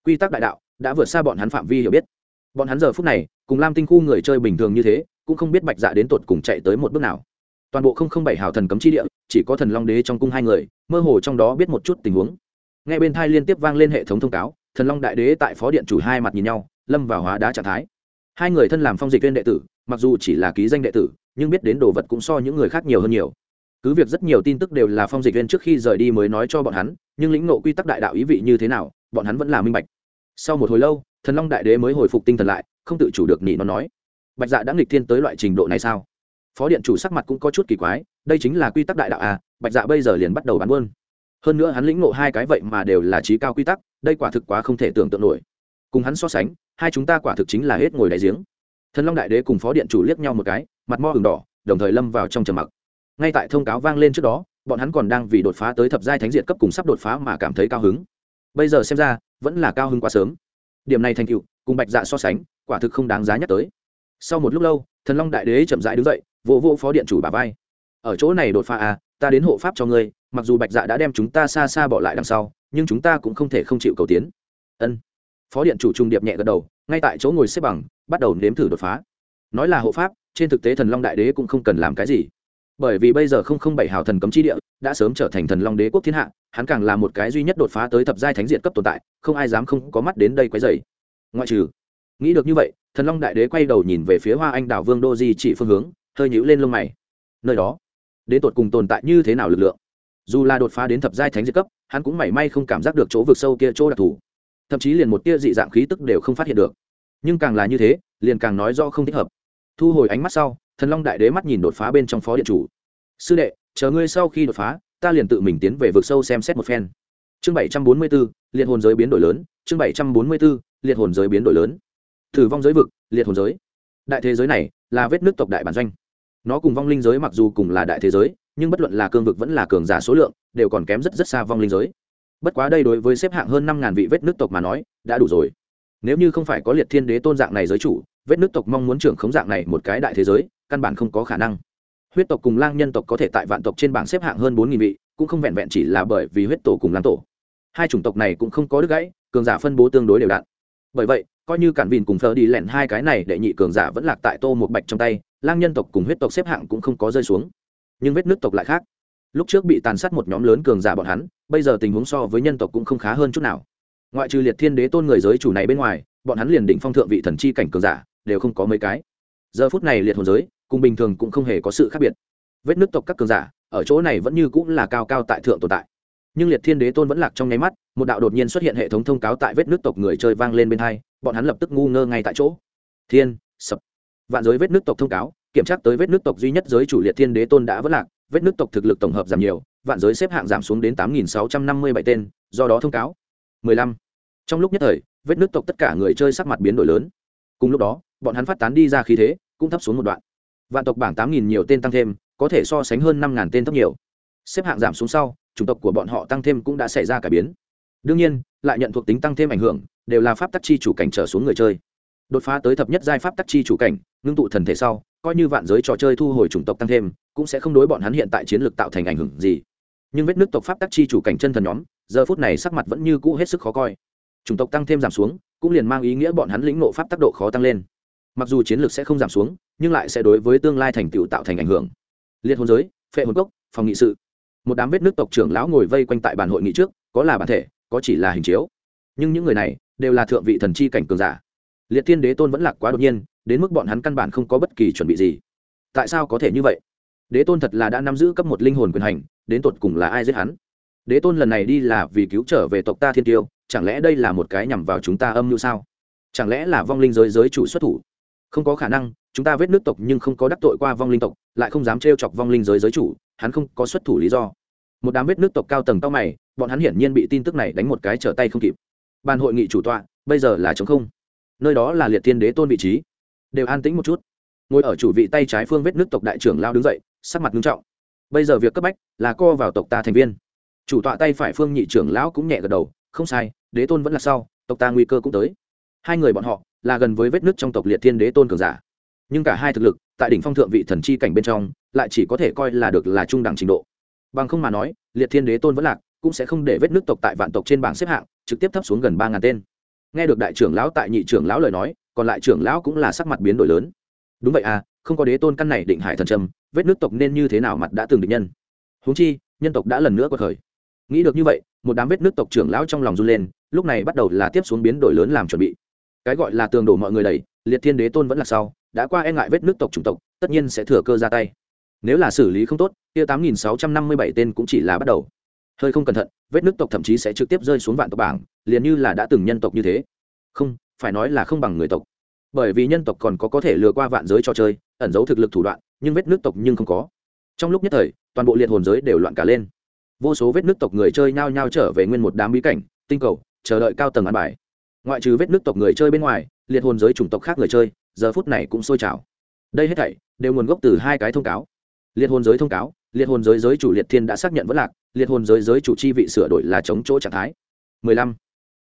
Quy tắc đại đạo đã vượt xa bọn hắn phạm vi hiểu biết. Bọn hắn giờ phút này, cùng lam tinh khu người chơi bình thường như thế, cũng không biết bạch dạ đến tột cùng chạy tới một bước nào. Toàn bộ không không bảy hào thần cấm chi địa, chỉ có thần long đế trong cung hai người, mơ hồ trong đó biết một chút tình huống ngay bên thai liên tiếp vang lên hệ thống thông cáo, thần long đại đế tại phó điện chủ hai mặt nhìn nhau, lâm vào hóa đá trạng thái. Hai người thân làm phong dịch viên đệ tử, mặc dù chỉ là ký danh đệ tử, nhưng biết đến đồ vật cũng so những người khác nhiều hơn nhiều. Cứ việc rất nhiều tin tức đều là phong dịch viên trước khi rời đi mới nói cho bọn hắn, nhưng lĩnh nộ quy tắc đại đạo ý vị như thế nào, bọn hắn vẫn là minh bạch. Sau một hồi lâu, thần long đại đế mới hồi phục tinh thần lại, không tự chủ được nỉ nó nói, bạch dạ đã nghịch thiên tới loại trình độ này sao? Phó điện chủ sắc mặt cũng có chút kỳ quái, đây chính là quy tắc đại đạo à bạch dạ bây giờ liền bắt đầu bán buôn hơn nữa hắn lĩnh ngộ hai cái vậy mà đều là trí cao quy tắc, đây quả thực quá không thể tưởng tượng nổi. Cùng hắn so sánh, hai chúng ta quả thực chính là hết ngồi đại giếng. Thần long đại đế cùng phó điện chủ liếc nhau một cái, mặt mo hừng đỏ, đồng thời lâm vào trong trầm mặc. Ngay tại thông cáo vang lên trước đó, bọn hắn còn đang vì đột phá tới thập giai thánh diệt cấp cùng sắp đột phá mà cảm thấy cao hứng. Bây giờ xem ra, vẫn là cao hứng quá sớm. Điểm này thành cựu cùng bạch dạ so sánh, quả thực không đáng giá nhắc tới. Sau một lúc lâu, thần long đại đế chậm rãi đứng dậy, vỗ vỗ phó điện chủ bà vai. Ở chỗ này đột phá à ta đến hộ pháp cho ngươi mặc dù bạch dạ đã đem chúng ta xa xa bỏ lại đằng sau, nhưng chúng ta cũng không thể không chịu cầu tiến. Ân. Phó điện chủ trung điệp nhẹ gật đầu, ngay tại chỗ ngồi xếp bằng, bắt đầu nếm thử đột phá. Nói là hộ pháp, trên thực tế thần long đại đế cũng không cần làm cái gì. Bởi vì bây giờ không không bảy hào thần cấm chi địa đã sớm trở thành thần long đế quốc thiên hạ, hắn càng là một cái duy nhất đột phá tới thập giai thánh diện cấp tồn tại, không ai dám không có mắt đến đây quấy dày ngoại trừ, nghĩ được như vậy, thần long đại đế quay đầu nhìn về phía hoa anh đảo vương đô di chỉ phương hướng, hơi nhũ lên lông mày. Nơi đó, đến tột cùng tồn tại như thế nào lực lượng? Dù là đột phá đến thập giai thánh diệt cấp, hắn cũng mảy may không cảm giác được chỗ vực sâu kia chỗ đặc thù. Thậm chí liền một tia dị dạng khí tức đều không phát hiện được. Nhưng càng là như thế, liền càng nói do không thích hợp. Thu hồi ánh mắt sau, thần long đại đế mắt nhìn đột phá bên trong phó điện chủ. Sư đệ, chờ ngươi sau khi đột phá, ta liền tự mình tiến về vực sâu xem xét một phen. Chương bảy trăm bốn mươi b ố liệt hồn giới biến đổi lớn. Chương bảy trăm bốn mươi b ố liệt hồn giới biến đổi lớn. Thử vong giới vực, liệt hồn giới. Đại thế giới này là vết nước tộc đại bản doanh. Nó cùng vong linh giới mặc dù cùng là đại thế giới nhưng bất luận là cương vực vẫn là cường giả số lượng, đều còn kém rất rất xa vong linh giới. Bất quá đây đối với xếp hạng hơn năm ngàn vị vết nước tộc mà nói, đã đủ rồi. Nếu như không phải có liệt thiên đế tôn dạng này giới chủ, vết nước tộc mong muốn trưởng khống dạng này một cái đại thế giới, căn bản không có khả năng. Huyết tộc cùng lang nhân tộc có thể tại vạn tộc trên bảng xếp hạng hơn bốn nghìn vị, cũng không vẹn vẹn chỉ là bởi vì huyết tổ cùng lang tổ. Hai chủng tộc này cũng không có đứt gãy, cường giả phân bố tương đối đều đặn. Bởi vậy, coi như cản vìn cùng thờ đi lẹn hai cái này đệ nhị cường giả vẫn lạc tại tô một bạch trong tay, lang nhân tộc cùng huyết tộc xếp hạng cũng không có rơi xuống nhưng vết nước tộc lại khác. Lúc trước bị tàn sát một nhóm lớn cường giả bọn hắn, bây giờ tình huống so với nhân tộc cũng không khá hơn chút nào. Ngoại trừ liệt thiên đế tôn người giới chủ này bên ngoài, bọn hắn liền đỉnh phong thượng vị thần chi cảnh cường giả, đều không có mấy cái. Giờ phút này liệt hồn giới, cùng bình thường cũng không hề có sự khác biệt. Vết nước tộc các cường giả, ở chỗ này vẫn như cũng là cao cao tại thượng tồn tại. Nhưng liệt thiên đế tôn vẫn lạc trong nháy mắt, một đạo đột nhiên xuất hiện hệ thống thông cáo tại vết nước tộc người chơi vang lên bên hai, bọn hắn lập tức ngu ngơ ngay tại chỗ. Thiên, sập. Vạn giới vết nước tộc thông cáo kiểm tra tới vết nước tộc duy nhất giới chủ liệt thiên đế tôn đã vỡ lạc, vết nước tộc thực lực tổng hợp giảm nhiều, vạn giới xếp hạng giảm xuống đến tám nghìn sáu trăm năm mươi bảy tên, do đó thông cáo. mười lăm. Trong lúc nhất thời, vết nước tộc tất cả người chơi sắc mặt biến đổi lớn. Cùng lúc đó, bọn hắn phát tán đi ra khí thế, cũng thấp xuống một đoạn. Vạn tộc bảng tám nghìn nhiều tên tăng thêm, có thể so sánh hơn năm ngàn tên thấp nhiều. Xếp hạng giảm xuống sau, chủng tộc của bọn họ tăng thêm cũng đã xảy ra cải biến. Đương nhiên, lại nhận thuộc tính tăng thêm ảnh hưởng, đều là pháp tắc chi chủ cảnh trở xuống người chơi đột phá tới thập nhất giai pháp tắc chi chủ cảnh, ngưng tụ thần thể sau, coi như vạn giới trò chơi thu hồi chủng tộc tăng thêm, cũng sẽ không đối bọn hắn hiện tại chiến lược tạo thành ảnh hưởng gì. Nhưng vết nước tộc pháp tắc chi chủ cảnh chân thần nhóm, giờ phút này sắc mặt vẫn như cũ hết sức khó coi. Chủng tộc tăng thêm giảm xuống, cũng liền mang ý nghĩa bọn hắn lĩnh nộ pháp tác độ khó tăng lên. Mặc dù chiến lược sẽ không giảm xuống, nhưng lại sẽ đối với tương lai thành tựu tạo thành ảnh hưởng. Liệt hôn giới, phệ hồn cốc, phòng nghị sự. Một đám vết nước tộc trưởng lão ngồi vây quanh tại bàn hội nghị trước, có là bản thể, có chỉ là hình chiếu. Nhưng những người này đều là thượng vị thần chi cảnh cường giả liệt Thiên đế tôn vẫn lạc quá đột nhiên, đến mức bọn hắn căn bản không có bất kỳ chuẩn bị gì. Tại sao có thể như vậy? Đế tôn thật là đã nắm giữ cấp một linh hồn quyền hành, đến tột cùng là ai giết hắn? Đế tôn lần này đi là vì cứu trở về tộc ta thiên tiêu, chẳng lẽ đây là một cái nhằm vào chúng ta âm mưu sao? Chẳng lẽ là vong linh giới giới chủ xuất thủ? Không có khả năng, chúng ta vết nước tộc nhưng không có đắc tội qua vong linh tộc, lại không dám trêu chọc vong linh giới giới chủ, hắn không có xuất thủ lý do. Một đám vết nước tộc cao tầng cao mày, bọn hắn hiển nhiên bị tin tức này đánh một cái trở tay không kịp. Ban hội nghị chủ tọa, bây giờ là chống không nơi đó là liệt thiên đế tôn vị trí. Đều an tĩnh một chút. Ngồi ở chủ vị tay trái phương vết nước tộc đại trưởng lao đứng dậy, sắc mặt nghiêm trọng. Bây giờ việc cấp bách là co vào tộc ta thành viên. Chủ tọa tay phải phương nhị trưởng lão cũng nhẹ gật đầu, không sai, đế tôn vẫn là sau, tộc ta nguy cơ cũng tới. Hai người bọn họ là gần với vết nứt trong tộc liệt thiên đế tôn cường giả. Nhưng cả hai thực lực, tại đỉnh phong thượng vị thần chi cảnh bên trong, lại chỉ có thể coi là được là trung đẳng trình độ. Bằng không mà nói, liệt thiên đế tôn vẫn lạc, cũng sẽ không để vết nước tộc tại vạn tộc trên bảng xếp hạng, trực tiếp thấp xuống gần ba ngàn tên nghe được đại trưởng lão tại nhị trưởng lão lời nói, còn lại trưởng lão cũng là sắc mặt biến đổi lớn. Đúng vậy à không có đế tôn căn này định hải thần trầm vết nước tộc nên như thế nào mặt đã từng định nhân? Huống chi, nhân tộc đã lần nữa có thời. Nghĩ được như vậy, một đám vết nước tộc trưởng lão trong lòng run lên, lúc này bắt đầu là tiếp xuống biến đổi lớn làm chuẩn bị. Cái gọi là tường đổ mọi người đầy liệt thiên đế tôn vẫn là sau, đã qua e ngại vết nước tộc chủng tộc, tất nhiên sẽ thừa cơ ra tay. Nếu là xử lý không tốt, kia tám nghìn sáu trăm năm mươi bảy tên cũng chỉ là bắt đầu hơi không cẩn thận, vết nước tộc thậm chí sẽ trực tiếp rơi xuống vạn tộc bảng, liền như là đã từng nhân tộc như thế. Không, phải nói là không bằng người tộc. Bởi vì nhân tộc còn có có thể lừa qua vạn giới cho chơi, ẩn giấu thực lực thủ đoạn, nhưng vết nước tộc nhưng không có. Trong lúc nhất thời, toàn bộ liệt hồn giới đều loạn cả lên. Vô số vết nước tộc người chơi nhao nhao trở về nguyên một đám bí cảnh, tinh cầu, chờ đợi cao tầng ăn bài. Ngoại trừ vết nước tộc người chơi bên ngoài, liệt hồn giới chủng tộc khác người chơi, giờ phút này cũng sôi trào. Đây hết thảy đều nguồn gốc từ hai cái thông cáo. Liệt hồn giới thông cáo liệt hồn giới giới chủ liệt thiên đã xác nhận vẫn lạc, liệt hồn giới giới chủ chi vị sửa đổi là chống chỗ trạng thái. 15.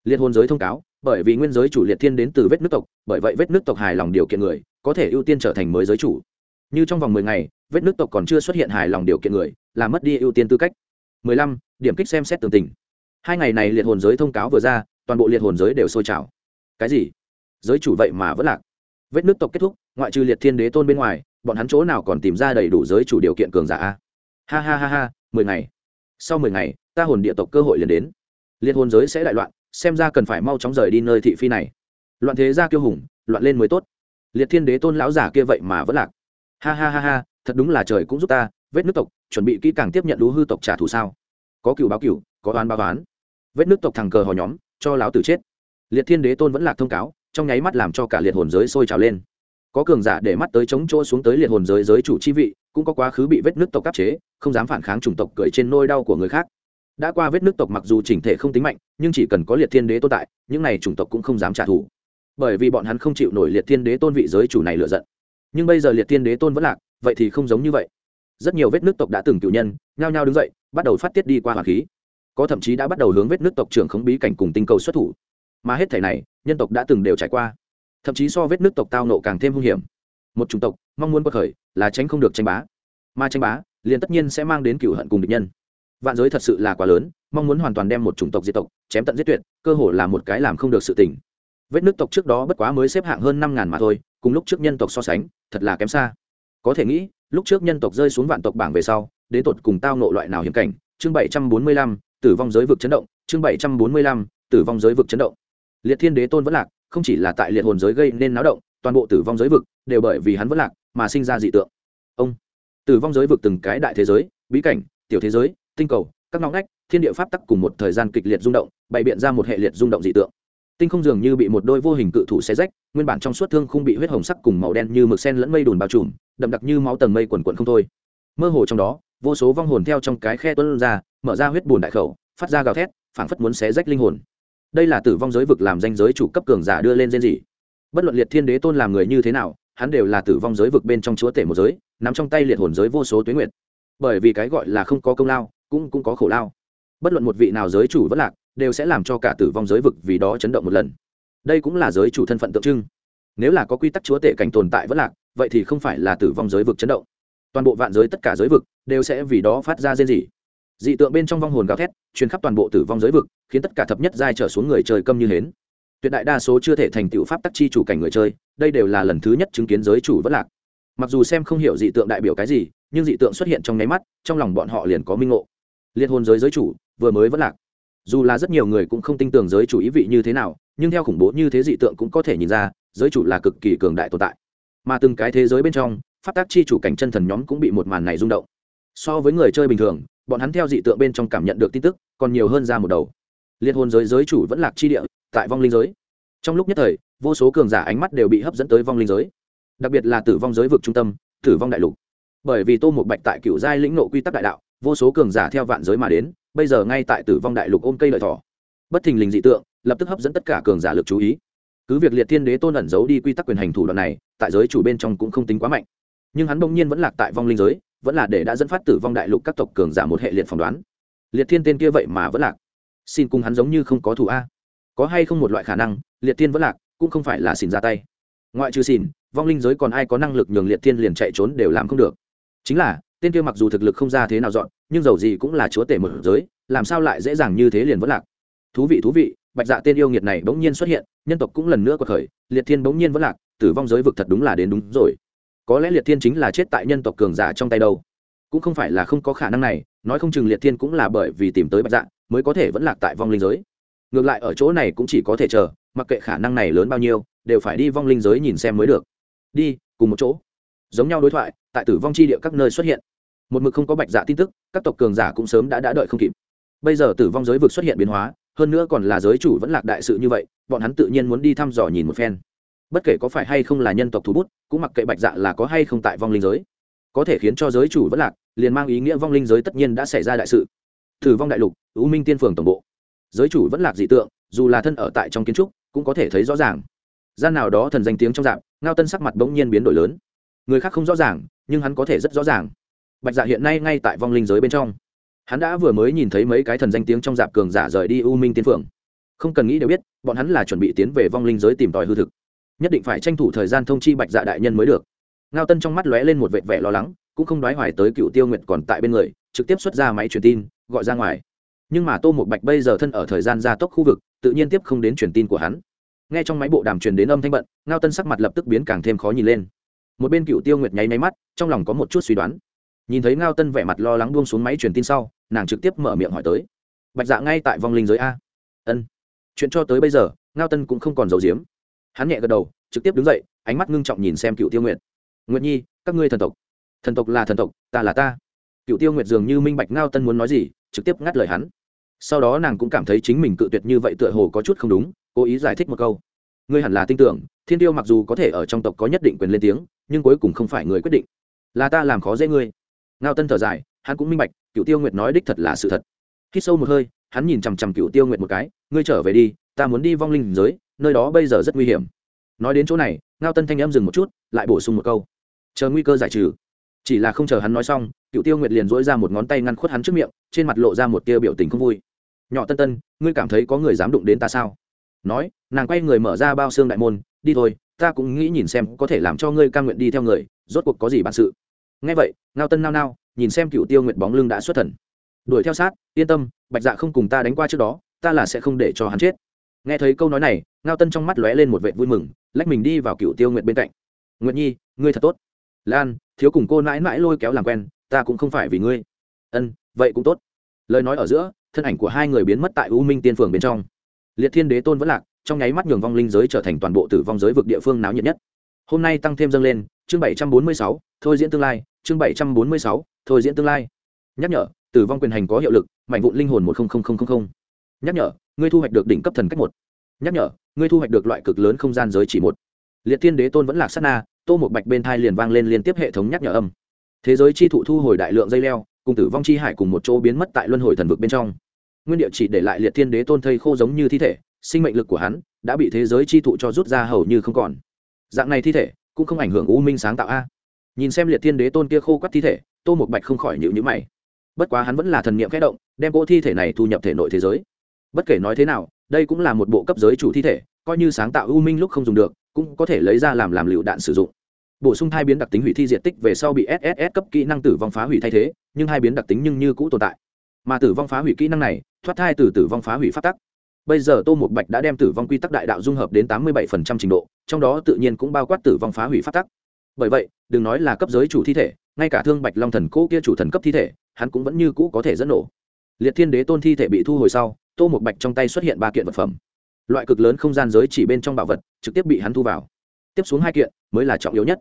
liệt hồn giới thông cáo, bởi vì nguyên giới chủ liệt thiên đến từ vết nước tộc, bởi vậy vết nước tộc hài lòng điều kiện người, có thể ưu tiên trở thành mới giới chủ. Như trong vòng 10 ngày, vết nước tộc còn chưa xuất hiện hài lòng điều kiện người, là mất đi ưu tiên tư cách. 15. điểm kích xem xét tường tình. Hai ngày này liệt hồn giới thông cáo vừa ra, toàn bộ liệt hồn giới đều sôi trào. Cái gì? Giới chủ vậy mà vẫn lạc. Vết nước tộc kết thúc, ngoại trừ liệt thiên đế tôn bên ngoài, bọn hắn chỗ nào còn tìm ra đầy đủ giới chủ điều kiện cường giả a? Ha ha ha ha, mười ngày. Sau mười ngày, ta hồn địa tộc cơ hội liền đến. Liệt hồn giới sẽ đại loạn, xem ra cần phải mau chóng rời đi nơi thị phi này. Loạn thế ra kiêu hùng, loạn lên mới tốt. Liệt thiên đế tôn lão giả kia vậy mà vẫn lạc. Ha ha ha ha, thật đúng là trời cũng giúp ta, vết nước tộc, chuẩn bị kỹ càng tiếp nhận đú hư tộc trả thù sao. Có cựu báo cựu có oán báo oán. Vết nước tộc thằng cờ hò nhóm, cho lão tử chết. Liệt thiên đế tôn vẫn lạc thông cáo, trong nháy mắt làm cho cả liệt hồn giới sôi trào lên. Có cường giả để mắt tới chống chỗ xuống tới liệt hồn giới giới chủ chi vị cũng có quá khứ bị vết nước tộc áp chế, không dám phản kháng chủng tộc cười trên nôi đau của người khác. Đã qua vết nước tộc mặc dù chỉnh thể không tính mạnh, nhưng chỉ cần có liệt thiên đế tồn tại, những này chủng tộc cũng không dám trả thù. Bởi vì bọn hắn không chịu nổi liệt thiên đế tôn vị giới chủ này lựa giận. Nhưng bây giờ liệt thiên đế tôn vẫn lạc, vậy thì không giống như vậy. Rất nhiều vết nước tộc đã từng cựu nhân, nhao nhao đứng dậy, bắt đầu phát tiết đi qua hỏa khí. Có thậm chí đã bắt đầu hướng vết nước tộc trưởng khống bí cảnh cùng tinh cầu xuất thủ. Mà hết thể này, nhân tộc đã từng đều trải qua. Thậm chí so vết nước tộc tao nộ càng thêm hung hiểm một chủng tộc, mong muốn quật khởi, là tránh không được tranh bá. Mà tranh bá, liền tất nhiên sẽ mang đến cựu hận cùng địch nhân. Vạn giới thật sự là quá lớn, mong muốn hoàn toàn đem một chủng tộc diệt tộc, chém tận giết tuyệt, cơ hồ là một cái làm không được sự tình. Vết nước tộc trước đó bất quá mới xếp hạng hơn năm ngàn mà thôi, cùng lúc trước nhân tộc so sánh, thật là kém xa. Có thể nghĩ, lúc trước nhân tộc rơi xuống vạn tộc bảng về sau, đến tột cùng tao nộ loại nào hiểm cảnh? Chương bảy trăm bốn mươi lăm, tử vong giới vực chấn động. Chương bảy trăm bốn mươi lăm, tử vong giới vực chấn động. Liệt thiên đế tôn vẫn lạc, không chỉ là tại liệt hồn giới gây nên náo động toàn bộ tử vong giới vực đều bởi vì hắn vẫn lạc mà sinh ra dị tượng. Ông, tử vong giới vực từng cái đại thế giới, bí cảnh, tiểu thế giới, tinh cầu, các ngõ ngách, thiên địa pháp tắc cùng một thời gian kịch liệt rung động, bày biện ra một hệ liệt rung động dị tượng. Tinh không dường như bị một đôi vô hình cự thủ xé rách, nguyên bản trong suốt thương không bị huyết hồng sắc cùng màu đen như mực sen lẫn mây đùn bao trùm, đậm đặc như máu tầng mây quần quận không thôi. Mơ hồ trong đó, vô số vong hồn theo trong cái khe tuân ra, mở ra huyết bùn đại khẩu, phát ra gào thét, phảng phất muốn xé rách linh hồn. Đây là tử vong giới vực làm danh giới chủ cấp cường giả đưa lên gen gì bất luận liệt thiên đế tôn làm người như thế nào, hắn đều là tử vong giới vực bên trong chúa tể một giới nằm trong tay liệt hồn giới vô số tuyến nguyện bởi vì cái gọi là không có công lao, cũng cũng có khổ lao. Bất luận một vị nào giới chủ vất lạc, đều sẽ làm cho cả tử vong giới vực vì đó chấn động một lần. Đây cũng là giới chủ thân phận tượng trưng. Nếu là có quy tắc chúa tể cảnh tồn tại vất lạc, vậy thì không phải là tử vong giới vực chấn động. Toàn bộ vạn giới tất cả giới vực đều sẽ vì đó phát ra rên rỉ. Dị tượng bên trong vong hồn gào thét chuyến khắp toàn bộ tử vong giới vực, khiến tất cả thập nhất giai trở xuống người trời câm như hến tuyệt đại đa số chưa thể thành tựu pháp tắc chi chủ cảnh người chơi, đây đều là lần thứ nhất chứng kiến giới chủ vất lạc. Mặc dù xem không hiểu dị tượng đại biểu cái gì, nhưng dị tượng xuất hiện trong nháy mắt, trong lòng bọn họ liền có minh ngộ. Liên hôn giới giới chủ, vừa mới vất lạc. Dù là rất nhiều người cũng không tin tưởng giới chủ ý vị như thế nào, nhưng theo khủng bố như thế dị tượng cũng có thể nhìn ra, giới chủ là cực kỳ cường đại tồn tại. Mà từng cái thế giới bên trong, pháp tác chi chủ cảnh chân thần nhóm cũng bị một màn này rung động. So với người chơi bình thường, bọn hắn theo dị tượng bên trong cảm nhận được tin tức, còn nhiều hơn ra một đầu. Liên hôn giới giới chủ vẫn lạc chi địa tại vong linh giới. Trong lúc nhất thời, vô số cường giả ánh mắt đều bị hấp dẫn tới vong linh giới. Đặc biệt là tử vong giới vực trung tâm, tử vong đại lục. Bởi vì tô một bạch tại cựu giai lĩnh nộ quy tắc đại đạo, vô số cường giả theo vạn giới mà đến, bây giờ ngay tại tử vong đại lục ôm cây lợi thỏ. Bất thình lình dị tượng, lập tức hấp dẫn tất cả cường giả lực chú ý. Cứ việc liệt thiên đế tôn ẩn giấu đi quy tắc quyền hành thủ đoạn này, tại giới chủ bên trong cũng không tính quá mạnh. Nhưng hắn bỗng nhiên vẫn lạc tại vong linh giới, vẫn là để đã dẫn phát tử vong đại lục các tộc cường giả một hệ liệt phỏng đoán. Liệt thiên tên kia vậy mà vẫn lạc. Xin cùng hắn giống như không có thủ a có hay không một loại khả năng, liệt thiên vẫn lạc, cũng không phải là xin ra tay. Ngoại trừ xin vong linh giới còn ai có năng lực nhường liệt thiên liền chạy trốn đều làm không được. Chính là, tên kia mặc dù thực lực không ra thế nào dọn, nhưng dầu gì cũng là chúa tể một giới, làm sao lại dễ dàng như thế liền vẫn lạc? Thú vị thú vị, bạch dạ tên yêu nghiệt này bỗng nhiên xuất hiện, nhân tộc cũng lần nữa có khởi, liệt thiên bỗng nhiên vẫn lạc, tử vong giới vực thật đúng là đến đúng rồi. Có lẽ liệt thiên chính là chết tại nhân tộc cường giả trong tay đâu. Cũng không phải là không có khả năng này, nói không chừng liệt thiên cũng là bởi vì tìm tới bạch dạ mới có thể vẫn lạc tại vong linh giới ngược lại ở chỗ này cũng chỉ có thể chờ, mặc kệ khả năng này lớn bao nhiêu, đều phải đi vong linh giới nhìn xem mới được. Đi, cùng một chỗ. Giống nhau đối thoại, tại tử vong chi địa các nơi xuất hiện. Một mực không có bạch dạ tin tức, các tộc cường giả cũng sớm đã đã đợi không kịp. Bây giờ tử vong giới vực xuất hiện biến hóa, hơn nữa còn là giới chủ vẫn lạc đại sự như vậy, bọn hắn tự nhiên muốn đi thăm dò nhìn một phen. Bất kể có phải hay không là nhân tộc thú bút, cũng mặc kệ bạch dạ là có hay không tại vong linh giới. Có thể khiến cho giới chủ vẫn lạc, liền mang ý nghĩa vong linh giới tất nhiên đã xảy ra đại sự. Thử vong đại lục ưu minh tiên phường tổng bộ giới chủ vẫn lạc dị tượng, dù là thân ở tại trong kiến trúc, cũng có thể thấy rõ ràng. Gian nào đó thần danh tiếng trong dạng ngao tân sắc mặt bỗng nhiên biến đổi lớn. Người khác không rõ ràng, nhưng hắn có thể rất rõ ràng. Bạch dạ hiện nay ngay tại vong linh giới bên trong. Hắn đã vừa mới nhìn thấy mấy cái thần danh tiếng trong dạp cường giả rời đi u minh tiên phượng. Không cần nghĩ đều biết, bọn hắn là chuẩn bị tiến về vong linh giới tìm tòi hư thực. Nhất định phải tranh thủ thời gian thông chi bạch dạ đại nhân mới được. Ngao tân trong mắt lóe lên một vệt vẻ lo lắng, cũng không đoái hoài tới cựu tiêu nguyệt còn tại bên người, trực tiếp xuất ra máy truyền tin, gọi ra ngoài nhưng mà tô một bạch bây giờ thân ở thời gian gia tốc khu vực, tự nhiên tiếp không đến truyền tin của hắn. Nghe trong máy bộ đàm truyền đến âm thanh bận, ngao tân sắc mặt lập tức biến càng thêm khó nhìn lên. Một bên cựu tiêu nguyệt nháy máy mắt, trong lòng có một chút suy đoán. Nhìn thấy ngao tân vẻ mặt lo lắng buông xuống máy truyền tin sau, nàng trực tiếp mở miệng hỏi tới. Bạch dạ ngay tại vòng linh giới a? Ân. Chuyện cho tới bây giờ, ngao tân cũng không còn giấu giếm. Hắn nhẹ gật đầu, trực tiếp đứng dậy, ánh mắt ngưng trọng nhìn xem cựu tiêu nguyệt. Nguyệt nhi, các ngươi thần tộc. Thần tộc là thần tộc, ta là ta. Cựu tiêu nguyệt dường như minh bạch ngao tân muốn nói gì, trực tiếp ngắt lời hắn sau đó nàng cũng cảm thấy chính mình cự tuyệt như vậy tựa hồ có chút không đúng, cố ý giải thích một câu. Ngươi hẳn là tin tưởng, thiên tiêu mặc dù có thể ở trong tộc có nhất định quyền lên tiếng, nhưng cuối cùng không phải người quyết định. Là ta làm khó dễ ngươi. Ngao tân thở dài, hắn cũng minh bạch cựu tiêu nguyệt nói đích thật là sự thật. Khi sâu một hơi, hắn nhìn chằm chằm cựu tiêu nguyệt một cái, ngươi trở về đi, ta muốn đi vong linh giới, nơi đó bây giờ rất nguy hiểm. Nói đến chỗ này, ngao tân thanh em dừng một chút, lại bổ sung một câu, chờ nguy cơ giải trừ. Chỉ là không chờ hắn nói xong cựu tiêu nguyệt liền dỗi ra một ngón tay ngăn khuất hắn trước miệng, trên mặt lộ ra một tia biểu tình không vui nhỏ tân tân, ngươi cảm thấy có người dám đụng đến ta sao? Nói, nàng quay người mở ra bao xương đại môn, đi thôi, ta cũng nghĩ nhìn xem có thể làm cho ngươi ca nguyện đi theo người, rốt cuộc có gì bản sự. Ngay vậy, ngao tân nao nao, nhìn xem cựu tiêu nguyệt bóng lưng đã xuất thần. Đuổi theo sát, yên tâm, bạch dạ không cùng ta đánh qua trước đó, ta là sẽ không để cho hắn chết. Nghe thấy câu nói này, ngao tân trong mắt lóe lên một vệ vui mừng, lách mình đi vào cựu tiêu nguyệt bên cạnh. Nguyệt nhi, ngươi thật tốt. Lan, thiếu cùng cô mãi mãi lôi kéo làm quen, ta cũng không phải vì ngươi. Ân, vậy cũng tốt. Lời nói ở giữa thân ảnh của hai người biến mất tại u minh tiên phường bên trong. Liệt thiên đế tôn vẫn lạc, trong nháy mắt nhường vong linh giới trở thành toàn bộ tử vong giới vực địa phương náo nhiệt nhất. Hôm nay tăng thêm dâng lên, chương bảy trăm bốn mươi sáu, thôi diễn tương lai, chương bảy trăm bốn mươi sáu, thôi diễn tương lai. Nhắc nhở, tử vong quyền hành có hiệu lực mạnh vụn linh hồn một nhắc nhở, ngươi thu hoạch được đỉnh cấp thần cách một. Nhắc nhở, ngươi thu hoạch được loại cực lớn không gian giới chỉ một. Liệt thiên đế tôn vẫn lạc sát na, tô một bạch bên thai liền vang lên liên tiếp hệ thống nhắc nhở âm. Thế giới chi thụ thu hồi đại lượng dây leo cùng tử vong chi hải cùng một chỗ biến mất tại luân hồi thần vực bên trong. Nguyên địa chỉ để lại liệt thiên đế tôn thây khô giống như thi thể, sinh mệnh lực của hắn đã bị thế giới chi thụ cho rút ra hầu như không còn. Dạng này thi thể cũng không ảnh hưởng u minh sáng tạo a. Nhìn xem liệt thiên đế tôn kia khô quắt thi thể, tô một bạch không khỏi nhịu nhữ mày. Bất quá hắn vẫn là thần niệm khẽ động, đem cỗ thi thể này thu nhập thể nội thế giới. Bất kể nói thế nào, đây cũng là một bộ cấp giới chủ thi thể, coi như sáng tạo u minh lúc không dùng được, cũng có thể lấy ra làm làm lựu đạn sử dụng bổ sung hai biến đặc tính hủy thi diện tích về sau bị sss cấp kỹ năng tử vong phá hủy thay thế, nhưng hai biến đặc tính nhưng như cũ tồn tại. Mà tử vong phá hủy kỹ năng này, thoát thai từ tử vong phá hủy phát tắc. Bây giờ tô một bạch đã đem tử vong quy tắc đại đạo dung hợp đến tám mươi bảy phần trăm trình độ, trong đó tự nhiên cũng bao quát tử vong phá hủy phát tắc. Bởi vậy, đừng nói là cấp giới chủ thi thể, ngay cả thương bạch long thần cũ kia chủ thần cấp thi thể, hắn cũng vẫn như cũ có thể dẫn nổ. Liệt thiên đế tôn thi thể bị thu hồi sau, tô một bạch trong tay xuất hiện ba kiện vật phẩm. Loại cực lớn không gian giới chỉ bên trong bảo vật, trực tiếp bị hắn thu vào. Tiếp xuống hai kiện mới là trọng yếu nhất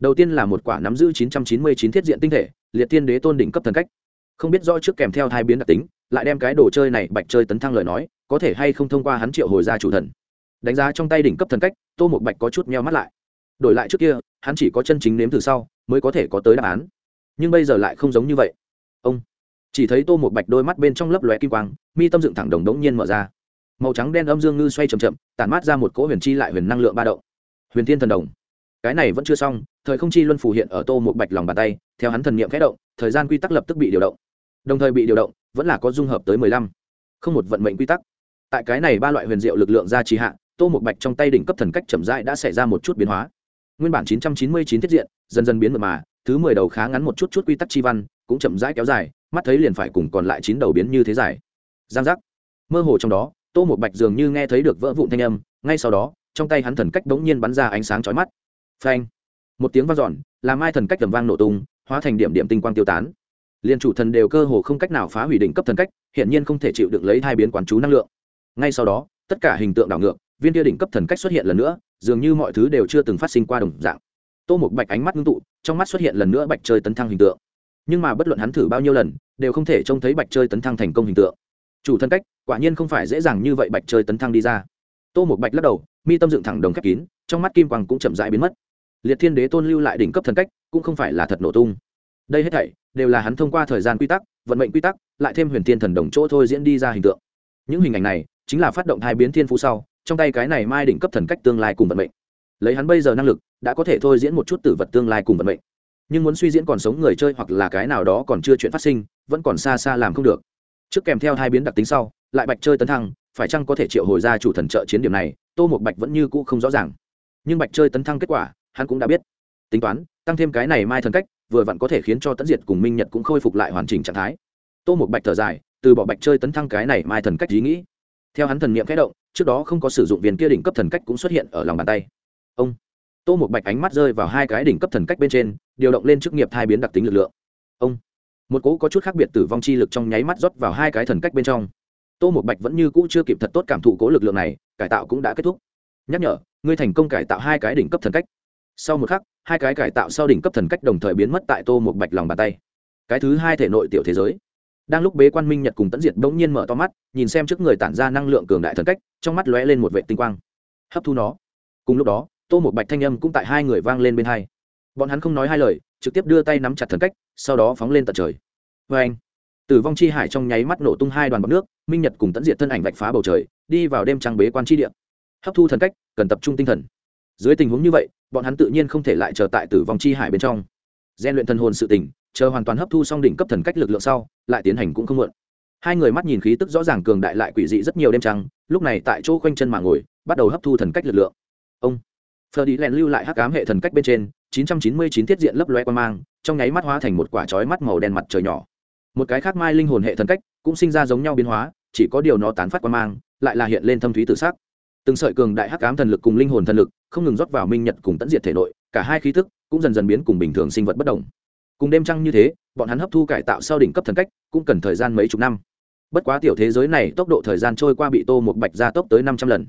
đầu tiên là một quả nắm giữ 999 thiết diện tinh thể, liệt tiên đế tôn đỉnh cấp thần cách. Không biết rõ trước kèm theo hai biến đặc tính, lại đem cái đồ chơi này bạch chơi tấn thăng lời nói, có thể hay không thông qua hắn triệu hồi ra chủ thần. Đánh giá trong tay đỉnh cấp thần cách, tô một bạch có chút meo mắt lại. Đổi lại trước kia, hắn chỉ có chân chính nếm từ sau, mới có thể có tới đáp án. Nhưng bây giờ lại không giống như vậy. Ông, chỉ thấy tô một bạch đôi mắt bên trong lấp lóe kim quang, mi tâm dựng thẳng đồng đống nhiên mở ra. Màu trắng đen âm dương ngư xoay c h ậ m chậm, tản mát ra một cỗ huyền chi lại huyền năng lượng ba động. Huyền thiên thần đồng. Cái này vẫn chưa xong thời không chi luân phủ hiện ở tô một bạch lòng bàn tay, theo hắn thần niệm khẽ động, thời gian quy tắc lập tức bị điều động. Đồng thời bị điều động, vẫn là có dung hợp tới mười lăm. Không một vận mệnh quy tắc. Tại cái này ba loại huyền diệu lực lượng ra trì hạ, tô một bạch trong tay đỉnh cấp thần cách chậm rãi đã xảy ra một chút biến hóa. Nguyên bản chín trăm chín mươi chín tiết diện, dần dần biến mật mà, thứ mười đầu khá ngắn một chút chút quy tắc chi văn, cũng chậm rãi kéo dài, mắt thấy liền phải cùng còn lại chín đầu biến như thế dài. Giang giác. Mơ hồ trong đó, tô một bạch dường như nghe thấy được vỡ vụn thanh âm, ngay sau đó, trong tay hắn thần cách bỗng nhiên bắn ra ánh sáng chói mắt. Phanh một tiếng vang dọn làm ai thần cách tầm vang nổ tung, hóa thành điểm điểm tinh quang tiêu tán. Liên chủ thần đều cơ hồ không cách nào phá hủy đỉnh cấp thần cách hiện nhiên không thể chịu được lấy hai biến quán chú năng lượng. Ngay sau đó, tất cả hình tượng đảo ngược, viên kia đỉnh cấp thần cách xuất hiện lần nữa, dường như mọi thứ đều chưa từng phát sinh qua đồng dạng. Tô một bạch ánh mắt ngưng tụ, trong mắt xuất hiện lần nữa bạch chơi tấn thăng hình tượng. Nhưng mà bất luận hắn thử bao nhiêu lần, đều không thể trông thấy bạch chơi tấn thăng thành công hình tượng. Chủ thân cách, quả nhiên không phải dễ dàng như vậy bạch chơi tấn thăng đi ra. Tô một bạch lắc đầu, mi tâm dựng thẳng đồng khép kín, trong mắt kim quang cũng chậm rãi biến mất liệt thiên đế tôn lưu lại đỉnh cấp thần cách, cũng không phải là thật nổ tung. Đây hết thảy đều là hắn thông qua thời gian quy tắc, vận mệnh quy tắc, lại thêm huyền thiên thần đồng chỗ thôi diễn đi ra hình tượng. Những hình ảnh này chính là phát động hai biến thiên phú sau, trong tay cái này mai đỉnh cấp thần cách tương lai cùng vận mệnh. Lấy hắn bây giờ năng lực, đã có thể thôi diễn một chút tử vật tương lai cùng vận mệnh. Nhưng muốn suy diễn còn sống người chơi hoặc là cái nào đó còn chưa chuyện phát sinh, vẫn còn xa xa làm không được. Trước kèm theo hai biến đặc tính sau, lại bạch chơi tấn thăng, phải chăng có thể triệu hồi ra chủ thần trợ chiến điểm này, tô một bạch vẫn như cũ không rõ ràng. Nhưng bạch chơi tấn thăng kết quả hắn cũng đã biết. Tính toán, tăng thêm cái này mai thần cách, vừa vặn có thể khiến cho tấn diệt cùng minh nhật cũng khôi phục lại hoàn chỉnh trạng thái. Tô một bạch thở dài, từ bỏ bạch chơi tấn thăng cái này mai thần cách ý nghĩ. Theo hắn thần niệm khẽ động, trước đó không có sử dụng viên kia đỉnh cấp thần cách cũng xuất hiện ở lòng bàn tay. Ông. Tô một bạch ánh mắt rơi vào hai cái đỉnh cấp thần cách bên trên, điều động lên chức nghiệp thai biến đặc tính lực lượng. Ông. Một cỗ có chút khác biệt tử vong chi lực trong nháy mắt rót vào hai cái thần cách bên trong. Tô một bạch vẫn như cũ chưa kịp thật tốt cảm thụ cố lực lượng này, cải tạo cũng đã kết thúc. Nhắc nhở, ngươi thành công cải tạo hai cái đỉnh cấp thần cách sau một khắc, hai cái cải tạo sau đỉnh cấp thần cách đồng thời biến mất tại tô một bạch lòng bàn tay. Cái thứ hai thể nội tiểu thế giới. Đang lúc bế quan minh nhật cùng tẫn diệt bỗng nhiên mở to mắt, nhìn xem trước người tản ra năng lượng cường đại thần cách, trong mắt lóe lên một vệ tinh quang. Hấp thu nó. Cùng lúc đó, tô một bạch thanh âm cũng tại hai người vang lên bên hai. Bọn hắn không nói hai lời, trực tiếp đưa tay nắm chặt thần cách, sau đó phóng lên tận trời. Vê anh, tử vong chi hải trong nháy mắt nổ tung hai đoàn bọc nước, minh nhật cùng tẫn diệt thân ảnh vạch phá bầu trời, đi vào đêm trăng bế quan chi điện hấp thu thần cách, cần tập trung tinh thần dưới tình huống như vậy, bọn hắn tự nhiên không thể lại chờ tại tử vong chi hải bên trong. Gian luyện thần hồn sự tình, chờ hoàn toàn hấp thu xong đỉnh cấp thần cách lực lượng sau, lại tiến hành cũng không muộn. Hai người mắt nhìn khí tức rõ ràng cường đại lại quỷ dị rất nhiều đêm trăng, lúc này tại chỗ khoanh chân mà ngồi, bắt đầu hấp thu thần cách lực lượng. Ông phờ đi len lưu lại hắc cám hệ thần cách bên trên 999 tiết diện lấp loe qua mang, trong nháy mắt hóa thành một quả chói mắt màu đen mặt trời nhỏ. Một cái khác mai linh hồn hệ thần cách, cũng sinh ra giống nhau biến hóa, chỉ có điều nó tán phát qua mang, lại là hiện lên thâm thúy tự sắc. Từng sợi cường đại hắc ám thần lực cùng linh hồn thần lực không ngừng rót vào minh nhật cùng tận diệt thể nội, cả hai khí tức cũng dần dần biến cùng bình thường sinh vật bất đồng. Cùng đêm trăng như thế, bọn hắn hấp thu cải tạo sau đỉnh cấp thần cách cũng cần thời gian mấy chục năm. Bất quá tiểu thế giới này tốc độ thời gian trôi qua bị tô một bạch gia tốc tới năm trăm lần.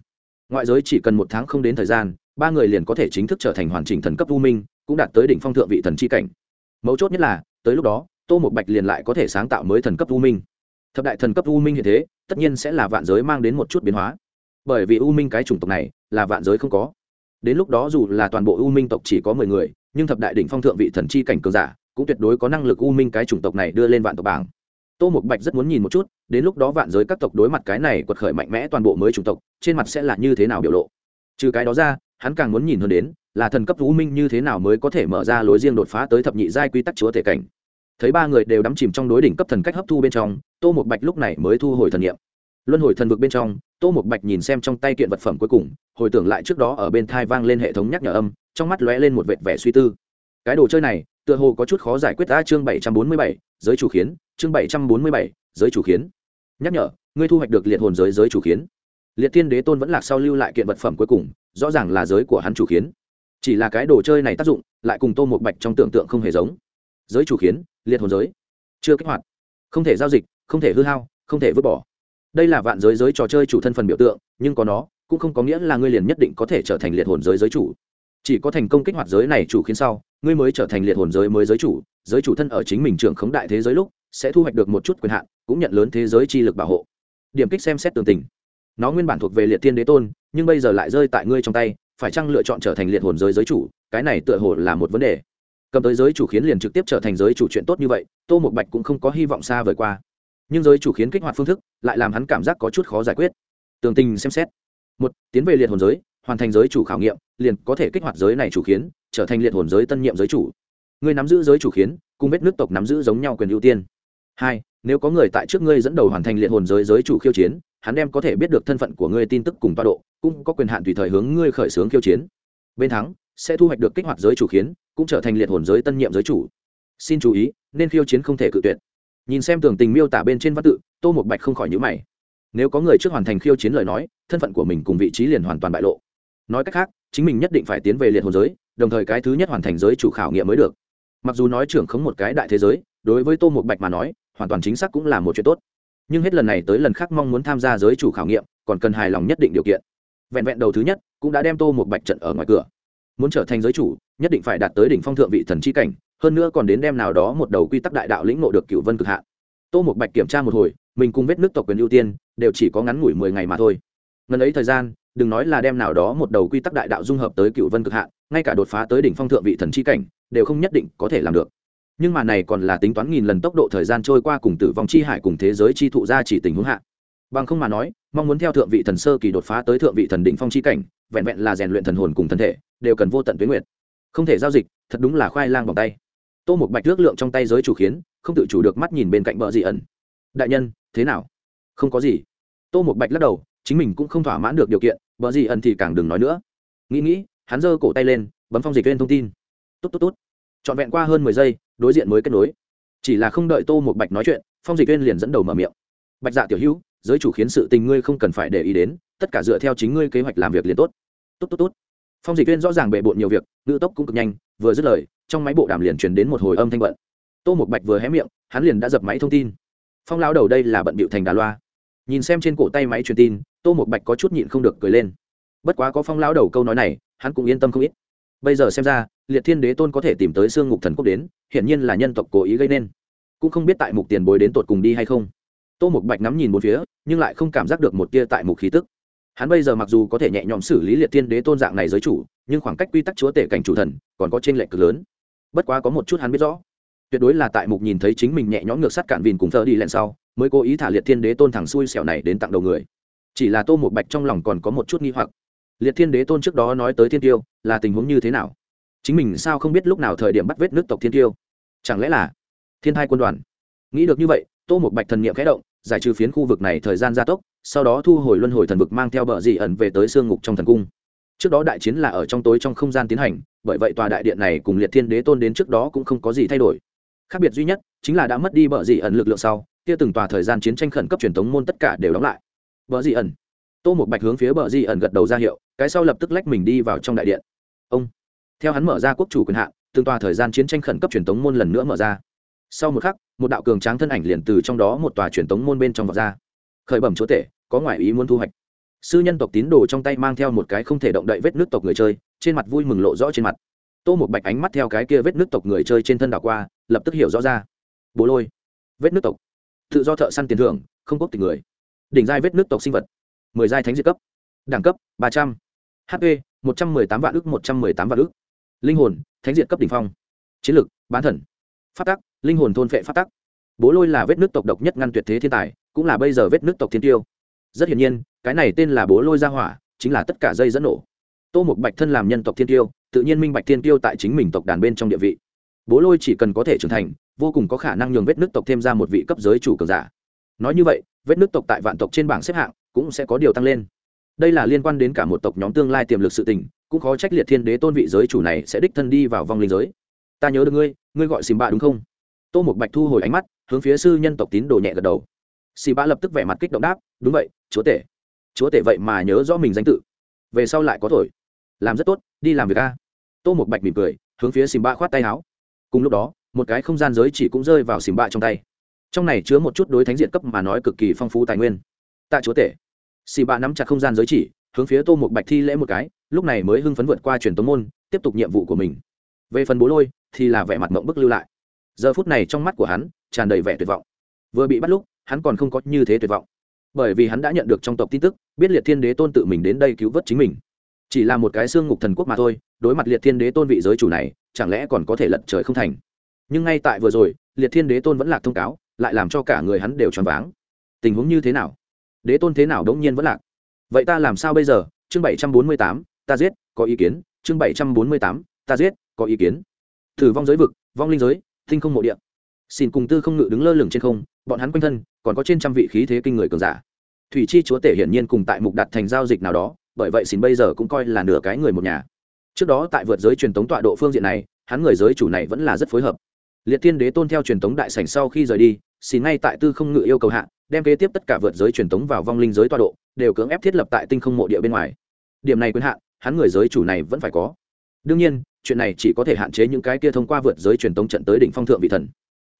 Ngoại giới chỉ cần một tháng không đến thời gian, ba người liền có thể chính thức trở thành hoàn chỉnh thần cấp u minh, cũng đạt tới đỉnh phong thượng vị thần chi cảnh. Mấu chốt nhất là, tới lúc đó, tô một bạch liền lại có thể sáng tạo mới thần cấp u minh. Thập đại thần cấp u minh hiện thế, tất nhiên sẽ là vạn giới mang đến một chút biến hóa. Bởi vì u minh cái chủng tộc này là vạn giới không có đến lúc đó dù là toàn bộ u minh tộc chỉ có mười người, nhưng thập đại đỉnh phong thượng vị thần chi cảnh cường giả, cũng tuyệt đối có năng lực u minh cái chủng tộc này đưa lên vạn tộc bảng. Tô Mục bạch rất muốn nhìn một chút, đến lúc đó vạn giới các tộc đối mặt cái này quật khởi mạnh mẽ toàn bộ mới chủng tộc, trên mặt sẽ là như thế nào biểu lộ? Trừ cái đó ra, hắn càng muốn nhìn hơn đến, là thần cấp u minh như thế nào mới có thể mở ra lối riêng đột phá tới thập nhị giai quy tắc chúa thể cảnh. Thấy ba người đều đắm chìm trong đối đỉnh cấp thần cách hấp thu bên trong, tô một bạch lúc này mới thu hồi thần nghiệm luân hồi thần vực bên trong, tô một bạch nhìn xem trong tay kiện vật phẩm cuối cùng, hồi tưởng lại trước đó ở bên thai vang lên hệ thống nhắc nhở âm, trong mắt lóe lên một vệt vẻ suy tư. Cái đồ chơi này, tựa hồ có chút khó giải quyết ta chương bảy trăm bốn mươi bảy, giới chủ khiến, chương bảy trăm bốn mươi bảy, giới chủ khiến. Nhắc nhở, ngươi thu hoạch được liệt hồn giới giới chủ khiến. Liệt thiên đế tôn vẫn lạc sau lưu lại kiện vật phẩm cuối cùng, rõ ràng là giới của hắn chủ khiến. Chỉ là cái đồ chơi này tác dụng, lại cùng tô một bạch trong tưởng tượng không hề giống. Giới chủ khiến, liệt hồn giới. Chưa kích hoạt. Không thể giao dịch, không thể hư hao, không thể vứt bỏ đây là vạn giới giới trò chơi chủ thân phần biểu tượng, nhưng có nó, cũng không có nghĩa là ngươi liền nhất định có thể trở thành liệt hồn giới giới chủ. Chỉ có thành công kích hoạt giới này chủ khiến sau, ngươi mới trở thành liệt hồn giới mới giới chủ giới chủ thân ở chính mình trưởng khống đại thế giới lúc, sẽ thu hoạch được một chút quyền hạn, cũng nhận lớn thế giới chi lực bảo hộ. Điểm kích xem xét tường tình. Nó nguyên bản thuộc về liệt tiên đế tôn, nhưng bây giờ lại rơi tại ngươi trong tay, phải chăng lựa chọn trở thành liệt hồn giới giới chủ, cái này tựa hồ là một vấn đề. Cầm tới giới chủ khiến liền trực tiếp trở thành giới chủ chuyện tốt như vậy, tô một bạch cũng không có hy vọng xa vời qua nhưng giới chủ khiến kích hoạt phương thức lại làm hắn cảm giác có chút khó giải quyết. Tường tình xem xét. Một, tiến về liệt hồn giới, hoàn thành giới chủ khảo nghiệm, liền có thể kích hoạt giới này chủ khiến, trở thành liệt hồn giới tân nhiệm giới chủ. Người nắm giữ giới chủ khiến, cùng vết nước tộc nắm giữ giống nhau quyền ưu tiên. Hai, nếu có người tại trước ngươi dẫn đầu hoàn thành liệt hồn giới giới chủ khiêu chiến, hắn đem có thể biết được thân phận của ngươi tin tức cùng toa độ, cũng có quyền hạn tùy thời hướng ngươi khởi xướng khiêu chiến. Bên thắng, sẽ thu hoạch được kích hoạt giới chủ khiến, cũng trở thành liệt hồn giới tân nhiệm giới chủ. Xin chú ý, nên khiêu chiến không thể cự tuyệt nhìn xem tường tình miêu tả bên trên văn tự, tô một bạch không khỏi nhữ mày. Nếu có người trước hoàn thành khiêu chiến lời nói, thân phận của mình cùng vị trí liền hoàn toàn bại lộ. Nói cách khác, chính mình nhất định phải tiến về liệt hồn giới, đồng thời cái thứ nhất hoàn thành giới chủ khảo nghiệm mới được. Mặc dù nói trưởng khống một cái đại thế giới, đối với tô một bạch mà nói, hoàn toàn chính xác cũng là một chuyện tốt. Nhưng hết lần này tới lần khác mong muốn tham gia giới chủ khảo nghiệm, còn cần hài lòng nhất định điều kiện. Vẹn vẹn đầu thứ nhất, cũng đã đem tô một bạch trận ở ngoài cửa. Muốn trở thành giới chủ, nhất định phải đạt tới đỉnh phong thượng vị thần c h i cảnh hơn nữa còn đến đem nào đó một đầu quy tắc đại đạo lĩnh ngộ được cựu vân cực hạn. Tô một bạch kiểm tra một hồi, mình cùng vết nước tộc quyền ưu tiên, đều chỉ có ngắn ngủi mười ngày mà thôi. Ngần ấy thời gian, đừng nói là đem nào đó một đầu quy tắc đại đạo dung hợp tới cựu vân cực hạn, ngay cả đột phá tới đỉnh phong thượng vị thần c h i cảnh, đều không nhất định có thể làm được. Nhưng mà này còn là tính toán nghìn lần tốc độ thời gian trôi qua cùng tử vong chi hải cùng thế giới chi thụ ra chỉ tình huống hạ. Bằng không mà nói, mong muốn theo thượng vị thần sơ kỳ đột phá tới thượng vị thần đỉnh phong chi cảnh, vẹn vẹn là rèn luyện thần hồn cùng thân thể, đều cần vô tận tuyến nguyện không thể giao dịch, thật đúng là khoai lang bằng tay tô một bạch ước lượng trong tay giới chủ khiến, không tự chủ được mắt nhìn bên cạnh bờ dị ẩn. Đại nhân, thế nào? Không có gì. Tô một bạch lắc đầu, chính mình cũng không thỏa mãn được điều kiện, bờ dị ẩn thì càng đừng nói nữa. Nghĩ nghĩ, hắn giơ cổ tay lên, bấm phong dịch lên thông tin. Tốt tốt tốt. Trọn vẹn qua hơn mười giây, đối diện mới kết nối. Chỉ là không đợi tô một bạch nói chuyện, phong dịch viên liền dẫn đầu mở miệng. Bạch dạ tiểu hữu, giới chủ khiến sự tình ngươi không cần phải để ý đến, tất cả dựa theo chính ngươi kế hoạch làm việc liền tốt. Tốt tốt tốt. Phong dịch viên rõ ràng bệ bộn nhiều việc, ngữ tốc cũng cực nhanh, vừa dứt lời trong máy bộ đàm liền truyền đến một hồi âm thanh bận. Tô một bạch vừa hé miệng, hắn liền đã dập máy thông tin. Phong lao đầu đây là bận bịu thành đà loa. Nhìn xem trên cổ tay máy truyền tin, tô một bạch có chút nhịn không được cười lên. Bất quá có phong lao đầu câu nói này, hắn cũng yên tâm không ít. Bây giờ xem ra, liệt thiên đế tôn có thể tìm tới xương ngục thần quốc đến, hiển nhiên là nhân tộc cố ý gây nên. Cũng không biết tại mục tiền bối đến tột cùng đi hay không. Tô Mục bạch ngắm nhìn một phía, nhưng lại không cảm giác được một tia tại mục khí tức. Hắn bây giờ mặc dù có thể nhẹ nhõm xử lý liệt thiên đế tôn dạng này giới chủ, nhưng khoảng cách quy tắc chúa tể cảnh chủ thần còn có t r ê n lệch cực lớn bất quá có một chút hắn biết rõ. Tuyệt đối là tại mục nhìn thấy chính mình nhẹ nhõm ngược sắt cạn vìn cùng thơ đi lẹn sau, mới cố ý thả liệt thiên đế tôn thẳng xuôi xẻo này đến tặng đầu người. Chỉ là tô một bạch trong lòng còn có một chút nghi hoặc. Liệt thiên đế tôn trước đó nói tới thiên tiêu, là tình huống như thế nào? Chính mình sao không biết lúc nào thời điểm bắt vết nước tộc thiên tiêu? Chẳng lẽ là thiên thai quân đoàn? Nghĩ được như vậy, tô một bạch thần n i ệ m khẽ động, giải trừ phiến khu vực này thời gian gia tốc, sau đó thu hồi luân hồi thần vực mang theo bờ dị ẩn về tới sương ngục trong thần cung trước đó đại chiến là ở trong tối trong không gian tiến hành, bởi vậy tòa đại điện này cùng liệt thiên đế tôn đến trước đó cũng không có gì thay đổi. Khác biệt duy nhất chính là đã mất đi bờ dị ẩn lực lượng sau, kia từng tòa thời gian chiến tranh khẩn cấp truyền thống môn tất cả đều đóng lại. Bờ dị ẩn. Tô một bạch hướng phía bờ dị ẩn gật đầu ra hiệu, cái sau lập tức lách mình đi vào trong đại điện. Ông. Theo hắn mở ra quốc chủ quyền hạn, từng tòa thời gian chiến tranh khẩn cấp truyền thống môn lần nữa mở ra. Sau một khắc, một đạo cường tráng thân ảnh liền từ trong đó một tòa truyền thống môn bên trong vọt ra. Khởi bẩm chúa tể, có ngoại ý muốn thu hoạch sư nhân tộc tín đồ trong tay mang theo một cái không thể động đậy vết nước tộc người chơi, trên mặt vui mừng lộ rõ trên mặt. Tô một bạch ánh mắt theo cái kia vết nước tộc người chơi trên thân đảo qua, lập tức hiểu rõ ra. Bố lôi, vết nước tộc. Tự do thợ săn tiền thưởng, không quốc tình người. Đỉnh giai vết nước tộc sinh vật. Mười giai thánh diệt cấp. Đẳng cấp, ba trăm. Hp một trăm mười tám vạn ước một trăm mười tám vạn ước linh hồn, thánh diệt cấp đỉnh phong. Chiến lược bán thần. Phát tắc, linh hồn thôn phệ phát tắc. Bố lôi là vết nước tộc độc nhất ngăn tuyệt thế thiên tài, cũng là bây giờ vết nước tộc thiên tiêu. Rất hiển nhiên cái này tên là bố lôi ra hỏa, chính là tất cả dây dẫn nổ. Tô một bạch thân làm nhân tộc thiên tiêu tự nhiên minh bạch thiên tiêu tại chính mình tộc đàn bên trong địa vị. Bố lôi chỉ cần có thể trưởng thành, vô cùng có khả năng nhường vết nước tộc thêm ra một vị cấp giới chủ cường giả. Nói như vậy, vết nước tộc tại vạn tộc trên bảng xếp hạng cũng sẽ có điều tăng lên. Đây là liên quan đến cả một tộc nhóm tương lai tiềm lực sự tình, cũng khó trách liệt thiên đế tôn vị giới chủ này sẽ đích thân đi vào vòng linh giới. Ta nhớ được ngươi ngươi gọi xìm bạ đúng không? Tô một bạch thu hồi ánh mắt, hướng phía sư nhân tộc tín đồ nhẹ gật đầu. Xì bạ lập tức vẻ mặt kích động đáp, đúng vậy, chúa tể chúa tể vậy mà nhớ rõ mình danh tự. Về sau lại có thổi làm rất tốt, đi làm việc a. Tô một bạch mỉm cười, hướng phía xìm bạ khoát tay áo. Cùng lúc đó, một cái không gian giới chỉ cũng rơi vào xìm bạ trong tay. Trong này chứa một chút đối thánh diện cấp mà nói cực kỳ phong phú tài nguyên. Tạ chúa tể. Xì bạ nắm chặt không gian giới chỉ, hướng phía tô một bạch thi lễ một cái, lúc này mới hưng phấn vượt qua truyền tống môn, tiếp tục nhiệm vụ của mình. Về phần bố lôi, thì là vẻ mặt mộng bức lưu lại. Giờ phút này trong mắt của hắn, tràn đầy vẻ tuyệt vọng. Vừa bị bắt lúc, hắn còn không có như thế tuyệt vọng bởi vì hắn đã nhận được trong tộc tin tức, biết liệt thiên đế tôn tự mình đến đây cứu vớt chính mình. Chỉ là một cái xương ngục thần quốc mà thôi, đối mặt liệt thiên đế tôn vị giới chủ này, chẳng lẽ còn có thể lật trời không thành? Nhưng ngay tại vừa rồi, liệt thiên đế tôn vẫn lạc thông cáo, lại làm cho cả người hắn đều choáng váng. Tình huống như thế nào? Đế tôn thế nào đống nhiên vẫn lạc? Vậy ta làm sao bây giờ? Chương bảy trăm bốn mươi tám, ta giết, có ý kiến. Chương bảy trăm bốn mươi tám, ta giết, có ý kiến. Thử vong giới vực, vong linh giới, tinh không mộ địa xin cùng tư không ngự đứng lơ lửng trên không, bọn hắn quanh thân còn có trên trăm vị khí thế kinh người cường giả. Thủy chi chúa tể hiển nhiên cùng tại mục đặt thành giao dịch nào đó, bởi vậy xin bây giờ cũng coi là nửa cái người một nhà. Trước đó tại vượt giới truyền tống tọa độ phương diện này, hắn người giới chủ này vẫn là rất phối hợp. Liệt thiên đế tôn theo truyền tống đại sảnh sau khi rời đi, xin ngay tại tư không ngự yêu cầu hạ, đem kế tiếp tất cả vượt giới truyền tống vào vong linh giới tọa độ, đều cưỡng ép thiết lập tại tinh không mộ địa bên ngoài. Điểm này quyền hạn, hắn người giới chủ này vẫn phải có. Đương nhiên, chuyện này chỉ có thể hạn chế những cái kia thông qua vượt giới truyền tống trận tới đỉnh phong thượng vị thần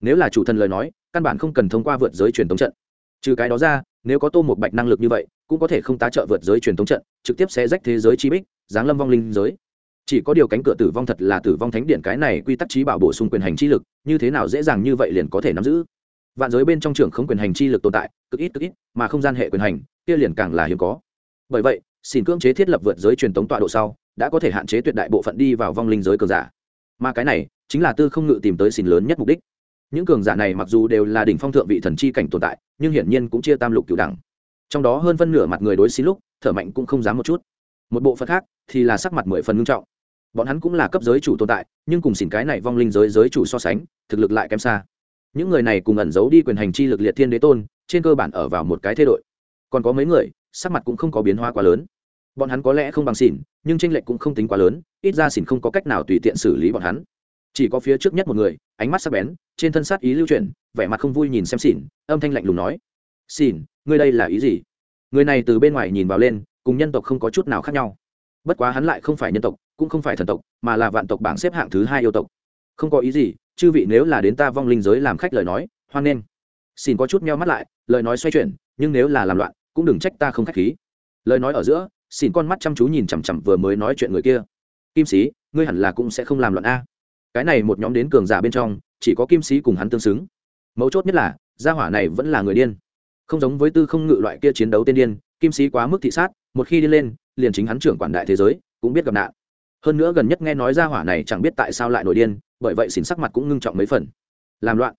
nếu là chủ thần lời nói, căn bản không cần thông qua vượt giới truyền thống trận. Trừ cái đó ra, nếu có tô một bạch năng lực như vậy, cũng có thể không tá trợ vượt giới truyền thống trận, trực tiếp sẽ rách thế giới chi bích, giáng lâm vong linh giới. Chỉ có điều cánh cửa tử vong thật là tử vong thánh điện cái này quy tắc trí bảo bổ sung quyền hành chi lực, như thế nào dễ dàng như vậy liền có thể nắm giữ. Vạn giới bên trong trường không quyền hành chi lực tồn tại, cực ít cực ít, mà không gian hệ quyền hành, kia liền càng là hiếm có. Bởi vậy, xin cưỡng chế thiết lập vượt giới truyền thống tọa độ sau, đã có thể hạn chế tuyệt đại bộ phận đi vào vong linh giới cờ giả. Mà cái này, chính là tư không ngự tìm tới xin lớn nhất mục đích những cường giả này mặc dù đều là đỉnh phong thượng vị thần chi cảnh tồn tại, nhưng hiển nhiên cũng chia tam lục cửu đẳng. Trong đó hơn phân nửa mặt người đối xin lúc, thở mạnh cũng không dám một chút. Một bộ phận khác thì là sắc mặt mười phần ngưng trọng. Bọn hắn cũng là cấp giới chủ tồn tại, nhưng cùng xỉn cái này vong linh giới giới chủ so sánh, thực lực lại kém xa. Những người này cùng ẩn giấu đi quyền hành chi lực liệt thiên đế tôn, trên cơ bản ở vào một cái thế đội. Còn có mấy người, sắc mặt cũng không có biến hóa quá lớn. Bọn hắn có lẽ không bằng xỉn, nhưng tranh lệch cũng không tính quá lớn, ít ra xỉn không có cách nào tùy tiện xử lý bọn hắn chỉ có phía trước nhất một người, ánh mắt sắc bén, trên thân sát ý lưu chuyển, vẻ mặt không vui nhìn xem xỉn âm thanh lạnh lùng nói. Xỉn ngươi đây là ý gì? Người này từ bên ngoài nhìn vào lên, cùng nhân tộc không có chút nào khác nhau. Bất quá hắn lại không phải nhân tộc, cũng không phải thần tộc, mà là vạn tộc bảng xếp hạng thứ hai yêu tộc. Không có ý gì, chư vị nếu là đến ta vong linh giới làm khách lời nói, hoan nghênh. Xin có chút meo mắt lại, lời nói xoay chuyển, nhưng nếu là làm loạn, cũng đừng trách ta không khách khí. Lời nói ở giữa xin con mắt chăm chú nhìn chằm chằm vừa mới nói chuyện người kia. Kim sĩ, ngươi hẳn là cũng sẽ không làm loạn a cái này một nhóm đến cường giả bên trong, chỉ có kim sĩ cùng hắn tương xứng. Mấu chốt nhất là, gia hỏa này vẫn là người điên. Không giống với tư không ngự loại kia chiến đấu tiên điên, kim sĩ quá mức thị sát, một khi đi lên, liền chính hắn trưởng quản đại thế giới, cũng biết gặp nạn. Hơn nữa gần nhất nghe nói gia hỏa này chẳng biết tại sao lại nổi điên, bởi vậy xỉn sắc mặt cũng ngưng trọng mấy phần. Làm loạn.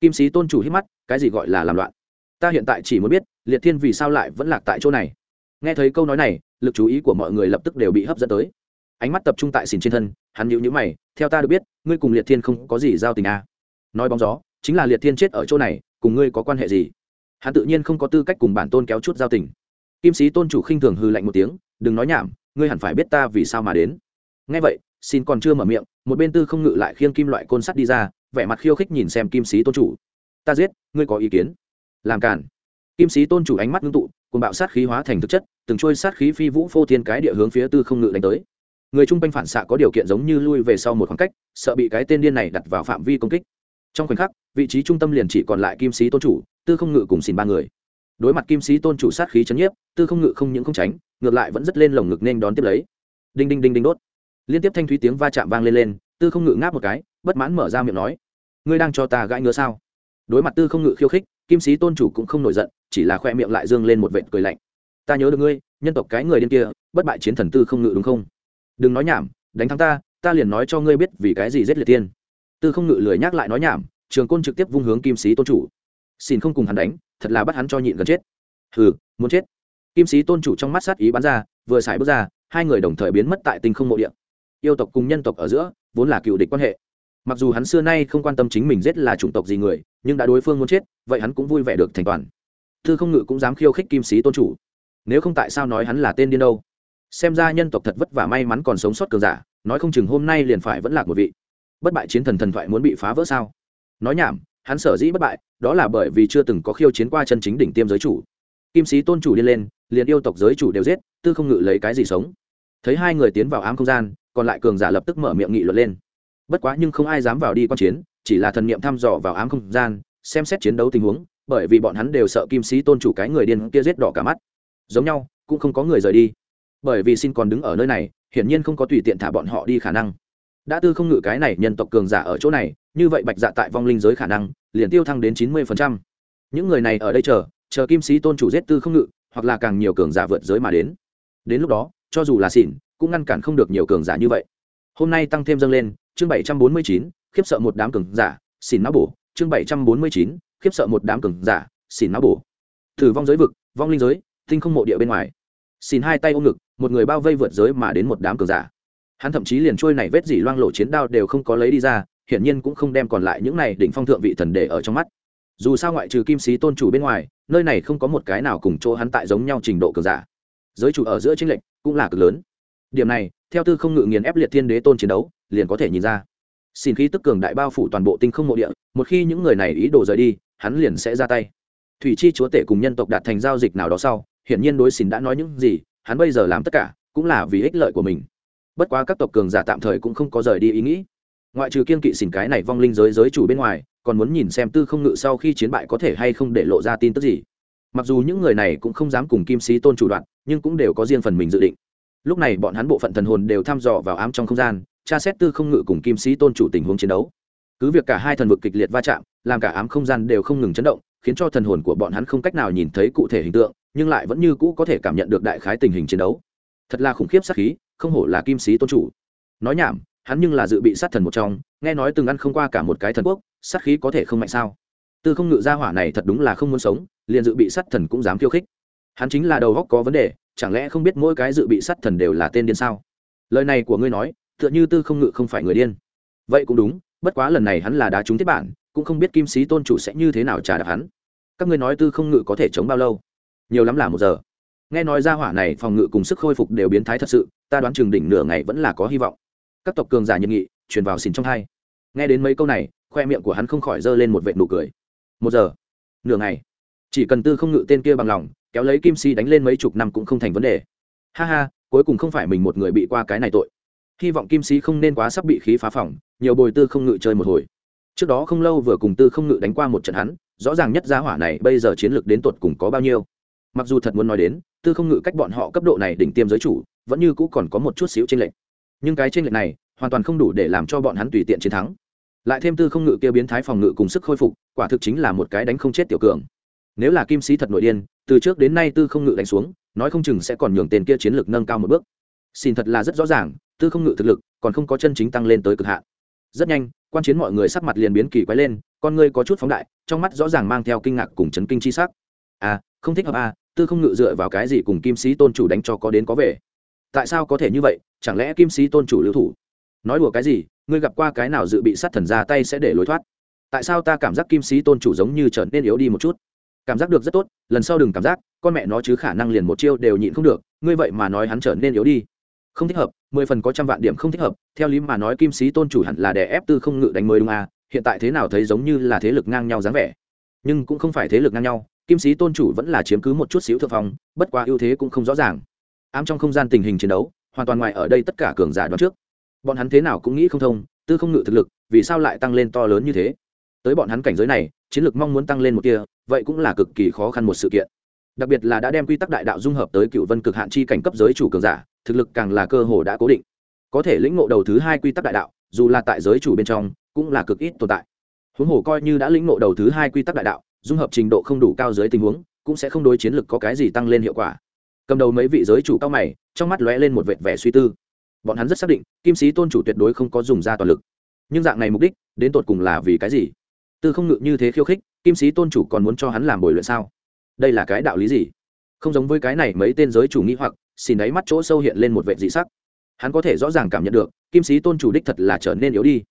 Kim sĩ tôn chủ hít mắt, cái gì gọi là làm loạn? Ta hiện tại chỉ muốn biết, liệt thiên vì sao lại vẫn lạc tại chỗ này? Nghe thấy câu nói này, lực chú ý của mọi người lập tức đều bị hấp dẫn tới ánh mắt tập trung tại xỉn trên thân, hắn nhíu nhíu mày, theo ta được biết, ngươi cùng liệt thiên không có gì giao tình à. nói bóng gió, chính là liệt thiên chết ở chỗ này, cùng ngươi có quan hệ gì? Hắn tự nhiên không có tư cách cùng bản tôn kéo chút giao tình. Kim sĩ tôn chủ khinh thường hư lạnh một tiếng, đừng nói nhảm, ngươi hẳn phải biết ta vì sao mà đến. Ngay vậy, xin còn chưa mở miệng, một bên tư không ngự lại khiêng kim loại côn sắt đi ra, vẻ mặt khiêu khích nhìn xem kim sĩ tôn chủ. Ta giết, ngươi có ý kiến? Làm cản kim sĩ tôn chủ ánh mắt ngưng tụ cùng bạo sát khí hóa thành thực chất, từng trôi sát khí phi vũ phô thiên cái địa hướng phía tư không ngự đánh tới người chung quanh phản xạ có điều kiện giống như lui về sau một khoảng cách, sợ bị cái tên điên này đặt vào phạm vi công kích. Trong khoảnh khắc, vị trí trung tâm liền chỉ còn lại kim sĩ tôn chủ, tư không ngự cùng xin ba người. Đối mặt kim sĩ tôn chủ sát khí chấn nhiếp, tư không ngự không những không tránh, ngược lại vẫn rất lên lồng ngực nên đón tiếp lấy. Đinh đinh đinh đinh đốt. Liên tiếp thanh thúy tiếng va chạm vang lên lên, tư không ngự ngáp một cái, bất mãn mở ra miệng nói, ngươi đang cho ta gãi ngứa sao? Đối mặt tư không ngự khiêu khích, kim sĩ tôn chủ cũng không nổi giận, chỉ là khoe miệng lại dương lên một vệt cười lạnh. Ta nhớ được ngươi, nhân tộc cái người điên kia, bất bại chiến thần tư không ngự đúng không? Đừng nói nhảm, đánh thắng ta ta liền nói cho ngươi biết vì cái gì giết liệt tiên tư không ngự lười nhắc lại nói nhảm, trường côn trực tiếp vung hướng kim sĩ tôn chủ. Xin không cùng hắn đánh, thật là bắt hắn cho nhịn gần chết. Hừ, muốn chết. Kim sĩ tôn chủ trong mắt sát ý bắn ra, vừa xài bước ra, hai người đồng thời biến mất tại tinh không mộ địa. Yêu tộc cùng nhân tộc ở giữa, vốn là cựu địch quan hệ. Mặc dù hắn xưa nay không quan tâm chính mình giết là chủng tộc gì người, nhưng đã đối phương muốn chết, vậy hắn cũng vui vẻ được thành toàn. Thư không ngự cũng dám khiêu khích kim sĩ tôn chủ. Nếu không tại sao nói hắn là tên điên đâu? Xem ra nhân tộc thật vất vả may mắn còn sống sót cường giả, nói không chừng hôm nay liền phải vẫn lạc một vị. Bất bại chiến thần thần thoại muốn bị phá vỡ sao? Nói nhảm, hắn sở dĩ bất bại, đó là bởi vì chưa từng có khiêu chiến qua chân chính đỉnh tiêm giới chủ. Kim sĩ tôn chủ đi lên, liền yêu tộc giới chủ đều giết, tư không ngự lấy cái gì sống? Thấy hai người tiến vào ám không gian, còn lại cường giả lập tức mở miệng nghị luận lên. Bất quá nhưng không ai dám vào đi quan chiến, chỉ là thần niệm thăm dò vào ám không gian, xem xét chiến đấu tình huống, bởi vì bọn hắn đều sợ kim sĩ tôn chủ cái người điên kia giết đỏ cả mắt. Giống nhau, cũng không có người rời đi bởi vì xin còn đứng ở nơi này, hiển nhiên không có tùy tiện thả bọn họ đi khả năng. Đã tư không ngự cái này nhân tộc cường giả ở chỗ này, như vậy bạch dạ tại vong linh giới khả năng, liền tiêu thăng đến chín mươi những người này ở đây chờ chờ kim sĩ tôn chủ giết tư không ngự, hoặc là càng nhiều cường giả vượt giới mà đến. Đến lúc đó, cho dù là xỉn, cũng ngăn cản không được nhiều cường giả như vậy. Hôm nay tăng thêm dâng lên, chương bảy trăm bốn mươi chín, khiếp sợ một đám cường giả, xỉn não bổ, chương bảy trăm bốn mươi chín, khiếp sợ một đám cường giả, xỉn não bổ. Thử vong giới vực, vong linh giới, tinh không mộ địa bên ngoài. Xỉn hai tay ôm ngực một người bao vây vượt giới mà đến một đám cường giả. Hắn thậm chí liền trôi này vết dỉ loang lộ chiến đao đều không có lấy đi ra, hiển nhiên cũng không đem còn lại những này đỉnh phong thượng vị thần để ở trong mắt. Dù sao ngoại trừ kim sĩ tôn chủ bên ngoài, nơi này không có một cái nào cùng chỗ hắn tại giống nhau trình độ cường giả. Giới chủ ở giữa chính lệnh cũng là cực lớn. Điểm này, theo tư không ngự nghiền ép liệt thiên đế tôn chiến đấu, liền có thể nhìn ra. Xin khí tức cường đại bao phủ toàn bộ tinh không mộ địa, một khi những người này ý đồ rời đi, hắn liền sẽ ra tay. Thủy chi chúa tể cùng nhân tộc đạt thành giao dịch nào đó sau, hiển nhiên đối xin đã nói những gì hắn bây giờ làm tất cả cũng là vì ích lợi của mình. Bất quá các tộc cường giả tạm thời cũng không có rời đi ý nghĩ. Ngoại trừ kiên kỵ xỉn cái này vong linh giới giới chủ bên ngoài, còn muốn nhìn xem tư không ngự sau khi chiến bại có thể hay không để lộ ra tin tức gì. Mặc dù những người này cũng không dám cùng kim sĩ tôn chủ đoạn nhưng cũng đều có riêng phần mình dự định. Lúc này bọn hắn bộ phận thần hồn đều thăm dò vào ám trong không gian, tra xét tư không ngự cùng kim sĩ tôn chủ tình huống chiến đấu. Cứ việc cả hai thần vực kịch liệt va chạm, làm cả ám không gian đều không ngừng chấn động, khiến cho thần hồn của bọn hắn không cách nào nhìn thấy cụ thể hình tượng nhưng lại vẫn như cũ có thể cảm nhận được đại khái tình hình chiến đấu. Thật là khủng khiếp sát khí, không hổ là kim sĩ tôn chủ. Nói nhảm, hắn nhưng là dự bị sát thần một trong, nghe nói từng ăn không qua cả một cái thần quốc, sát khí có thể không mạnh sao? Tư không ngự gia hỏa này thật đúng là không muốn sống, liền dự bị sát thần cũng dám khiêu khích. Hắn chính là đầu góc có vấn đề, chẳng lẽ không biết mỗi cái dự bị sát thần đều là tên điên sao? Lời này của ngươi nói, tựa như tư không ngự không phải người điên. Vậy cũng đúng, bất quá lần này hắn là đá trúng thiết bản, cũng không biết kim sĩ tôn chủ sẽ như thế nào trả đạp hắn. Các ngươi nói tư không ngự có thể chống bao lâu? Nhiều lắm là một giờ. Nghe nói ra hỏa này phòng ngự cùng sức khôi phục đều biến thái thật sự, ta đoán chừng đỉnh nửa ngày vẫn là có hy vọng. Các tộc cường giả nhiệt nghị, truyền vào xìn trong hai. Nghe đến mấy câu này, khoe miệng của hắn không khỏi giơ lên một vệ nụ cười. Một giờ? Nửa ngày. Chỉ cần tư không ngự tên kia bằng lòng, kéo lấy kim si đánh lên mấy chục năm cũng không thành vấn đề. Ha ha, cuối cùng không phải mình một người bị qua cái này tội. Hy vọng kim si không nên quá sắp bị khí phá phỏng, nhiều bồi tư không ngự chơi một hồi. Trước đó không lâu vừa cùng tư không ngự đánh qua một trận hắn, rõ ràng nhất gia hỏa này bây giờ chiến lược đến tột cùng có bao nhiêu mặc dù thật muốn nói đến, tư không ngự cách bọn họ cấp độ này đỉnh tiêm giới chủ, vẫn như cũ còn có một chút xíu tranh lệch. Nhưng cái tranh lệch này, hoàn toàn không đủ để làm cho bọn hắn tùy tiện chiến thắng. Lại thêm tư không ngự kia biến thái phòng ngự cùng sức khôi phục, quả thực chính là một cái đánh không chết tiểu cường. Nếu là kim sĩ thật nội điên, từ trước đến nay tư không ngự đánh xuống, nói không chừng sẽ còn nhường tiền kia chiến lược nâng cao một bước. Xin thật là rất rõ ràng, tư không ngự thực lực còn không có chân chính tăng lên tới cực hạn. Rất nhanh, quan chiến mọi người sắc mặt liền biến kỳ quái lên, con ngươi có chút phóng đại, trong mắt rõ ràng mang theo kinh ngạc cùng chấn kinh chi sắc. À không thích hợp à tư không ngự dựa vào cái gì cùng kim sĩ tôn chủ đánh cho có đến có về? Tại sao có thể như vậy? Chẳng lẽ kim sĩ tôn chủ lưu thủ? Nói đùa cái gì? Ngươi gặp qua cái nào dự bị sát thần ra tay sẽ để lối thoát? Tại sao ta cảm giác kim sĩ tôn chủ giống như trở nên yếu đi một chút? Cảm giác được rất tốt, lần sau đừng cảm giác, con mẹ nó chứ khả năng liền một chiêu đều nhịn không được, ngươi vậy mà nói hắn trở nên yếu đi. Không thích hợp, mười phần có trăm vạn điểm không thích hợp, theo lý mà nói kim sĩ tôn chủ hẳn là đè ép tư không ngự đánh mới đúng à hiện tại thế nào thấy giống như là thế lực ngang nhau dáng vẻ. Nhưng cũng không phải thế lực ngang nhau kim sĩ tôn chủ vẫn là chiếm cứ một chút xíu thượng phong, bất quá ưu thế cũng không rõ ràng. Ám trong không gian tình hình chiến đấu, hoàn toàn ngoài ở đây tất cả cường giả đoán trước. Bọn hắn thế nào cũng nghĩ không thông, tư không ngự thực lực, vì sao lại tăng lên to lớn như thế? Tới bọn hắn cảnh giới này, chiến lược mong muốn tăng lên một kia vậy cũng là cực kỳ khó khăn một sự kiện. Đặc biệt là đã đem quy tắc đại đạo dung hợp tới cựu vân cực hạn chi cảnh cấp giới chủ cường giả, thực lực càng là cơ hồ đã cố định. Có thể lĩnh ngộ đầu thứ hai quy tắc đại đạo, dù là tại giới chủ bên trong, cũng là cực ít tồn tại. Huống hồ coi như đã lĩnh ngộ đầu thứ hai quy tắc đại đạo dung hợp trình độ không đủ cao dưới tình huống, cũng sẽ không đối chiến lực có cái gì tăng lên hiệu quả. Cầm đầu mấy vị giới chủ cao mày, trong mắt lóe lên một vệt vẻ suy tư. Bọn hắn rất xác định, kim sĩ tôn chủ tuyệt đối không có dùng ra toàn lực. Nhưng dạng này mục đích, đến tột cùng là vì cái gì? Tư không ngự như thế khiêu khích, kim sĩ tôn chủ còn muốn cho hắn làm bồi luyện sao? Đây là cái đạo lý gì? Không giống với cái này mấy tên giới chủ nghĩ hoặc, xin ấy mắt chỗ sâu hiện lên một vệ dị sắc. Hắn có thể rõ ràng cảm nhận được, kim sĩ tôn chủ đích thật là trở nên yếu đi.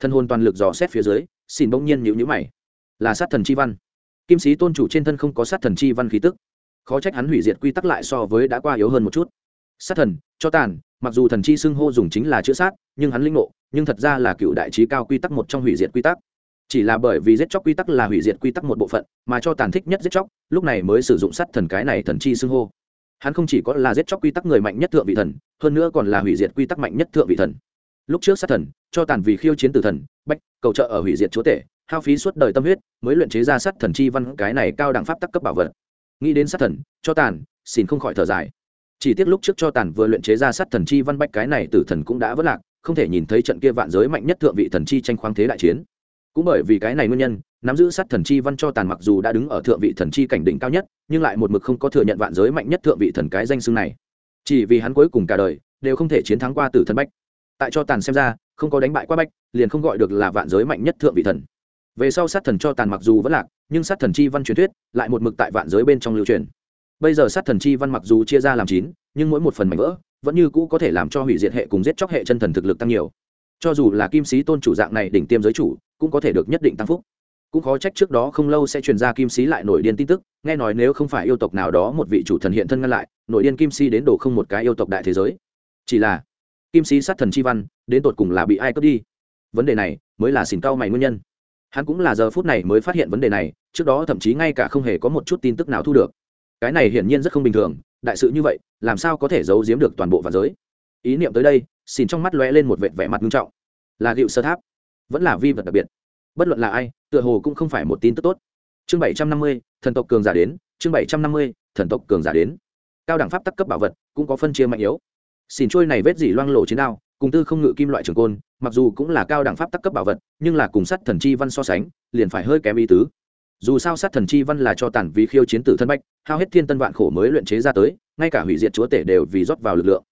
Thân hồn toàn lực dò xét phía dưới, xin bỗng nhiên nhữ nhữ mày. Là sát thần chi văn kim sĩ tôn chủ trên thân không có sát thần chi văn khí tức. Khó trách hắn hủy diệt quy tắc lại so với đã qua yếu hơn một chút. Sát thần, cho tàn, mặc dù thần chi xưng hô dùng chính là chữa sát, nhưng hắn linh ngộ, nhưng thật ra là cựu đại trí cao quy tắc một trong hủy diệt quy tắc. Chỉ là bởi vì giết chóc quy tắc là hủy diệt quy tắc một bộ phận, mà cho tàn thích nhất giết chóc, lúc này mới sử dụng sát thần cái này thần chi xưng hô. Hắn không chỉ có là giết chóc quy tắc người mạnh nhất thượng vị thần, hơn nữa còn là hủy diệt quy tắc mạnh nhất thượng vị thần. Lúc trước sát thần, cho tàn vì khiêu chiến tử thần, bách, cầu trợ ở hủy diệt chúa tể hao phí suốt đời tâm huyết mới luyện chế ra sát thần chi văn cái này cao đẳng pháp tắc cấp bảo vật. Nghĩ đến sát thần, cho tàn xin không khỏi thở dài. Chỉ tiếc lúc trước cho tàn vừa luyện chế ra sát thần chi văn bách cái này tử thần cũng đã vất lạc, không thể nhìn thấy trận kia vạn giới mạnh nhất thượng vị thần chi tranh khoáng thế đại chiến. Cũng bởi vì cái này nguyên nhân, nắm giữ sát thần chi văn cho tàn mặc dù đã đứng ở thượng vị thần chi cảnh đỉnh cao nhất, nhưng lại một mực không có thừa nhận vạn giới mạnh nhất thượng vị thần cái danh xưng này. Chỉ vì hắn cuối cùng cả đời, đều không thể chiến thắng qua tử thần bách. Tại cho tàn xem ra, không có đánh bại qua bách, liền không gọi được là vạn giới mạnh nhất thượng vị thần về sau sát thần cho tàn mặc dù vẫn lạc, nhưng sát thần chi văn truyền thuyết lại một mực tại vạn giới bên trong lưu truyền. Bây giờ sát thần chi văn mặc dù chia ra làm chín, nhưng mỗi một phần mảnh vỡ vẫn như cũ có thể làm cho hủy diệt hệ cùng giết chóc hệ chân thần thực lực tăng nhiều. Cho dù là kim sĩ tôn chủ dạng này đỉnh tiêm giới chủ, cũng có thể được nhất định tăng phúc. Cũng khó trách trước đó không lâu sẽ truyền ra kim sĩ lại nổi điên tin tức, nghe nói nếu không phải yêu tộc nào đó một vị chủ thần hiện thân ngăn lại, nổi điên kim sĩ đến đổ không một cái yêu tộc đại thế giới. Chỉ là, kim sĩ sát thần chi văn đến tột cùng là bị ai cướp đi? Vấn đề này mới là xỉn cao mày nguyên nhân hắn cũng là giờ phút này mới phát hiện vấn đề này, trước đó thậm chí ngay cả không hề có một chút tin tức nào thu được. Cái này hiển nhiên rất không bình thường, đại sự như vậy, làm sao có thể giấu giếm được toàn bộ và giới? Ý niệm tới đây xin trong mắt lóe lên một vệt vẻ mặt nghiêm trọng. Là liệu sơ tháp, vẫn là vi vật đặc biệt. Bất luận là ai, tựa hồ cũng không phải một tin tức tốt. Chương bảy trăm năm mươi, thần tộc cường giả đến, chương bảy trăm năm mươi, thần tộc cường giả đến. Cao đẳng pháp tắc cấp bảo vật, cũng có phân chia mạnh yếu. Xin trôi này vết dỉ loang lộ chiến đao cùng tư không ngự kim loại trường côn, mặc dù cũng là cao đẳng pháp tắc cấp bảo vật, nhưng là cùng sắt thần chi văn so sánh, liền phải hơi kém ý tứ. Dù sao sát thần chi văn là cho tản vì khiêu chiến tử thân bách, hao hết thiên tân vạn khổ mới luyện chế ra tới, ngay cả hủy diệt chúa tể đều vì rót vào lực lượng.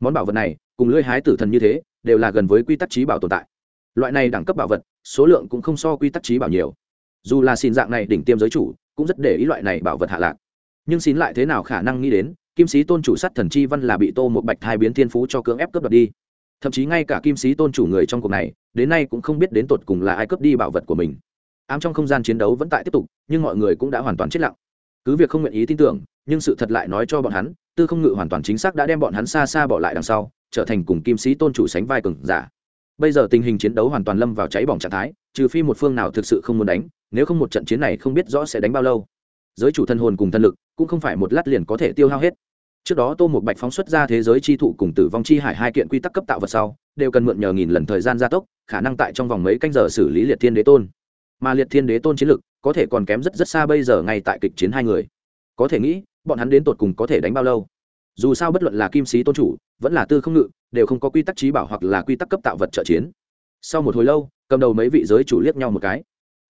Món bảo vật này, cùng lưỡi hái tử thần như thế, đều là gần với quy tắc trí bảo tồn tại. Loại này đẳng cấp bảo vật, số lượng cũng không so quy tắc trí bảo nhiều. Dù là xin dạng này đỉnh tiêm giới chủ, cũng rất để ý loại này bảo vật hạ lạc. Nhưng xin lại thế nào khả năng nghĩ đến, kim sĩ tôn chủ sát thần chi văn là bị tô một bạch thai biến thiên phú cho cưỡng ép cướp đoạt đi thậm chí ngay cả kim sĩ tôn chủ người trong cuộc này, đến nay cũng không biết đến tột cùng là ai cướp đi bảo vật của mình. Ám trong không gian chiến đấu vẫn tại tiếp tục, nhưng mọi người cũng đã hoàn toàn chết lặng. Cứ việc không nguyện ý tin tưởng, nhưng sự thật lại nói cho bọn hắn, tư không ngự hoàn toàn chính xác đã đem bọn hắn xa xa bỏ lại đằng sau, trở thành cùng kim sĩ tôn chủ sánh vai cường giả. Bây giờ tình hình chiến đấu hoàn toàn lâm vào cháy bỏng trạng thái, trừ phi một phương nào thực sự không muốn đánh, nếu không một trận chiến này không biết rõ sẽ đánh bao lâu. Giới chủ thân hồn cùng thân lực cũng không phải một lát liền có thể tiêu hao hết trước đó tô một bạch phóng xuất ra thế giới chi thụ cùng tử vong chi hải hai kiện quy tắc cấp tạo vật sau, đều cần mượn nhờ nghìn lần thời gian gia tốc, khả năng tại trong vòng mấy canh giờ xử lý liệt thiên đế tôn. Mà liệt thiên đế tôn chiến lực, có thể còn kém rất rất xa bây giờ ngay tại kịch chiến hai người. Có thể nghĩ, bọn hắn đến tột cùng có thể đánh bao lâu? Dù sao bất luận là kim sĩ tôn chủ, vẫn là tư không ngự, đều không có quy tắc trí bảo hoặc là quy tắc cấp tạo vật trợ chiến. Sau một hồi lâu, cầm đầu mấy vị giới chủ liếc nhau một cái.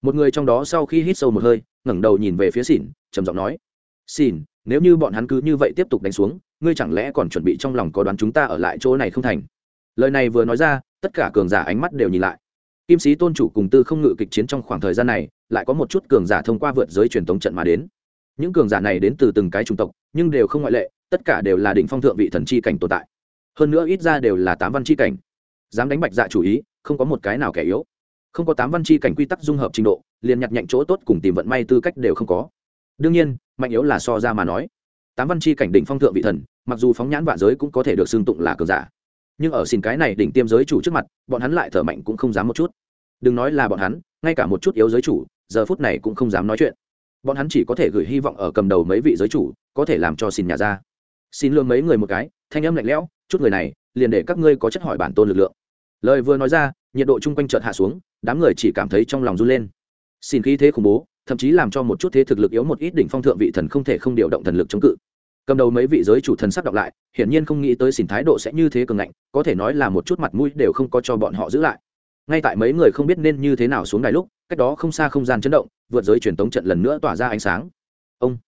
Một người trong đó sau khi hít sâu một hơi, ngẩng đầu nhìn về phía xỉn trầm giọng nói xỉn nếu như bọn hắn cứ như vậy tiếp tục đánh xuống, ngươi chẳng lẽ còn chuẩn bị trong lòng có đoán chúng ta ở lại chỗ này không thành? Lời này vừa nói ra, tất cả cường giả ánh mắt đều nhìn lại. Kim sĩ tôn chủ cùng tư không ngự kịch chiến trong khoảng thời gian này, lại có một chút cường giả thông qua vượt giới truyền thống trận mà đến. Những cường giả này đến từ từng cái chủng tộc, nhưng đều không ngoại lệ, tất cả đều là đỉnh phong thượng vị thần chi cảnh tồn tại. Hơn nữa ít ra đều là tám văn chi cảnh. Dám đánh bạch dạ chủ ý, không có một cái nào kẻ yếu. Không có tám văn chi cảnh quy tắc dung hợp trình độ, liền nhặt nhạnh chỗ tốt cùng tìm vận may tư cách đều không có. Đương nhiên mạnh yếu là so ra mà nói. Tám văn chi cảnh đỉnh phong thượng vị thần, mặc dù phóng nhãn vạn giới cũng có thể được xưng tụng là cường giả. Nhưng ở xin cái này đỉnh tiêm giới chủ trước mặt, bọn hắn lại thở mạnh cũng không dám một chút. Đừng nói là bọn hắn, ngay cả một chút yếu giới chủ, giờ phút này cũng không dám nói chuyện. Bọn hắn chỉ có thể gửi hy vọng ở cầm đầu mấy vị giới chủ, có thể làm cho xin nhà ra. Xin lương mấy người một cái, thanh âm lạnh lẽo, chút người này, liền để các ngươi có chất hỏi bản tôn lực lượng. Lời vừa nói ra, nhiệt độ chung quanh chợt hạ xuống, đám người chỉ cảm thấy trong lòng run lên. Xin khí thế khủng bố thậm chí làm cho một chút thế thực lực yếu một ít đỉnh phong thượng vị thần không thể không điều động thần lực chống cự. Cầm đầu mấy vị giới chủ thần sắp đọc lại, hiển nhiên không nghĩ tới xỉn thái độ sẽ như thế cường ngạnh, có thể nói là một chút mặt mũi đều không có cho bọn họ giữ lại. Ngay tại mấy người không biết nên như thế nào xuống đài lúc, cách đó không xa không gian chấn động, vượt giới truyền tống trận lần nữa tỏa ra ánh sáng. Ông,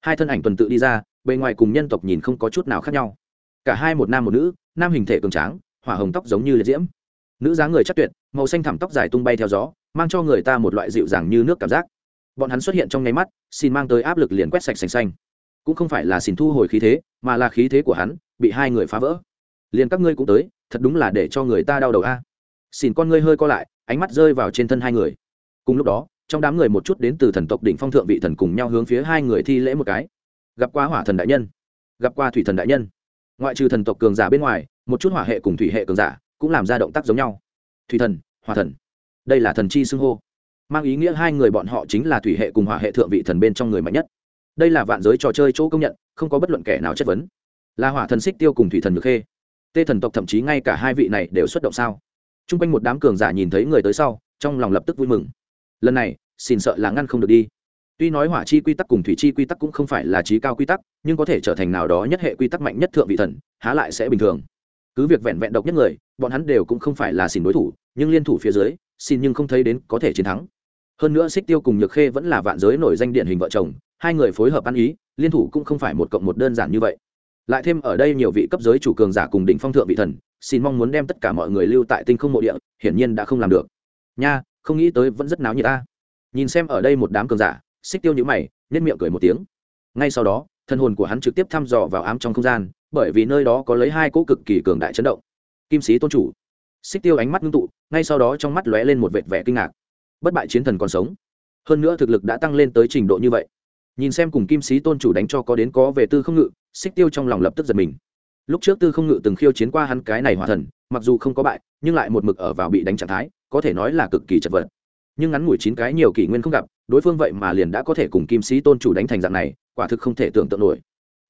hai thân ảnh tuần tự đi ra, bề ngoài cùng nhân tộc nhìn không có chút nào khác nhau. Cả hai một nam một nữ, nam hình thể cường tráng, hỏa hồng tóc giống như liệt diễm. Nữ dáng người chắc tuyệt, màu xanh thẳm tóc dài tung bay theo gió, mang cho người ta một loại dịu dàng như nước cảm giác bọn hắn xuất hiện trong nháy mắt, xin mang tới áp lực liền quét sạch sành xanh. Cũng không phải là xin thu hồi khí thế, mà là khí thế của hắn, bị hai người phá vỡ. Liền các ngươi cũng tới, thật đúng là để cho người ta đau đầu a. Xin con ngươi hơi co lại, ánh mắt rơi vào trên thân hai người. Cùng lúc đó, trong đám người một chút đến từ thần tộc đỉnh phong thượng vị thần cùng nhau hướng phía hai người thi lễ một cái. Gặp qua hỏa thần đại nhân, gặp qua thủy thần đại nhân. Ngoại trừ thần tộc cường giả bên ngoài, một chút hỏa hệ cùng thủy hệ cường giả cũng làm ra động tác giống nhau. Thủy thần, hỏa thần. Đây là thần chi xưng hô mang ý nghĩa hai người bọn họ chính là thủy hệ cùng hỏa hệ thượng vị thần bên trong người mạnh nhất. Đây là vạn giới trò chơi chỗ công nhận, không có bất luận kẻ nào chất vấn. Là hỏa thần xích tiêu cùng thủy thần được khê. Tê thần tộc thậm chí ngay cả hai vị này đều xuất động sao? T r u n g quanh một đám cường giả nhìn thấy người tới sau, trong lòng lập tức vui mừng. Lần này, xin sợ là ngăn không được đi. Tuy nói hỏa chi quy tắc cùng thủy chi quy tắc cũng không phải là trí cao quy tắc, nhưng có thể trở thành nào đó nhất hệ quy tắc mạnh nhất thượng vị thần, há lại sẽ bình thường. Cứ việc vẹn vẹn độc nhất người, bọn hắn đều cũng không phải là xin đối thủ, nhưng liên thủ phía dưới, xin nhưng không thấy đến có thể chiến thắng hơn nữa xích tiêu cùng nhược khê vẫn là vạn giới nổi danh điện hình vợ chồng, hai người phối hợp ăn ý, liên thủ cũng không phải một cộng một đơn giản như vậy. Lại thêm ở đây nhiều vị cấp giới chủ cường giả cùng đỉnh phong thượng vị thần, xin mong muốn đem tất cả mọi người lưu tại tinh không mộ địa, hiển nhiên đã không làm được. Nha, không nghĩ tới vẫn rất náo như ta nhìn xem ở đây một đám cường giả xích tiêu nhữ mày nhất miệng cười một tiếng. Ngay sau đó, thân hồn của hắn trực tiếp thăm dò vào ám trong không gian, bởi vì nơi đó có lấy hai cỗ cực kỳ cường đại chấn động. Kim sĩ tôn chủ. Xích tiêu ánh mắt ngưng tụ, ngay sau đó trong mắt lóe lên một vệt vẻ kinh ngạc bất bại chiến thần còn sống. Hơn nữa thực lực đã tăng lên tới trình độ như vậy. Nhìn xem cùng kim sĩ tôn chủ đánh cho có đến có về tư không ngự, xích tiêu trong lòng lập tức giật mình. Lúc trước tư không ngự từng khiêu chiến qua hắn cái này hòa thần, mặc dù không có bại, nhưng lại một mực ở vào bị đánh trạng thái, có thể nói là cực kỳ chật vật. Nhưng ngắn ngủi chín cái nhiều kỷ nguyên không gặp, đối phương vậy mà liền đã có thể cùng kim sĩ tôn chủ đánh thành dạng này, quả thực không thể tưởng tượng nổi.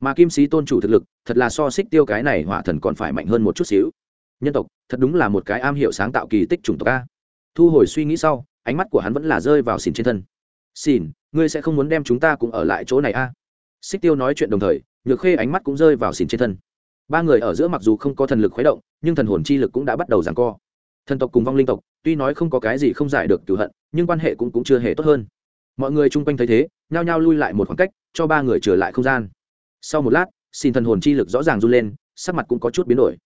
Mà kim sĩ tôn chủ thực lực, thật là so xích tiêu cái này hỏa thần còn phải mạnh hơn một chút xíu. Nhân tộc, thật đúng là một cái am hiểu sáng tạo kỳ tích chủng tộc a. Thu hồi suy nghĩ sau ánh mắt của hắn vẫn là rơi vào Xỉn trên thân. Xỉn, ngươi sẽ không muốn đem chúng ta cũng ở lại chỗ này a à? xích tiêu nói chuyện đồng thời nhược khê ánh mắt cũng rơi vào Xỉn trên thân. Ba người ở giữa mặc dù không có thần lực khuấy động nhưng thần hồn chi lực cũng đã bắt đầu giằng co. Thần tộc cùng vong linh tộc tuy nói không có cái gì không giải được cửu hận nhưng quan hệ cũng, cũng chưa hề tốt hơn. Mọi người chung quanh thấy thế nhao nhao lui lại một khoảng cách cho ba người trở lại không gian. Sau một lát xin thần hồn chi lực rõ ràng run lên sắc mặt cũng có chút biến đổi.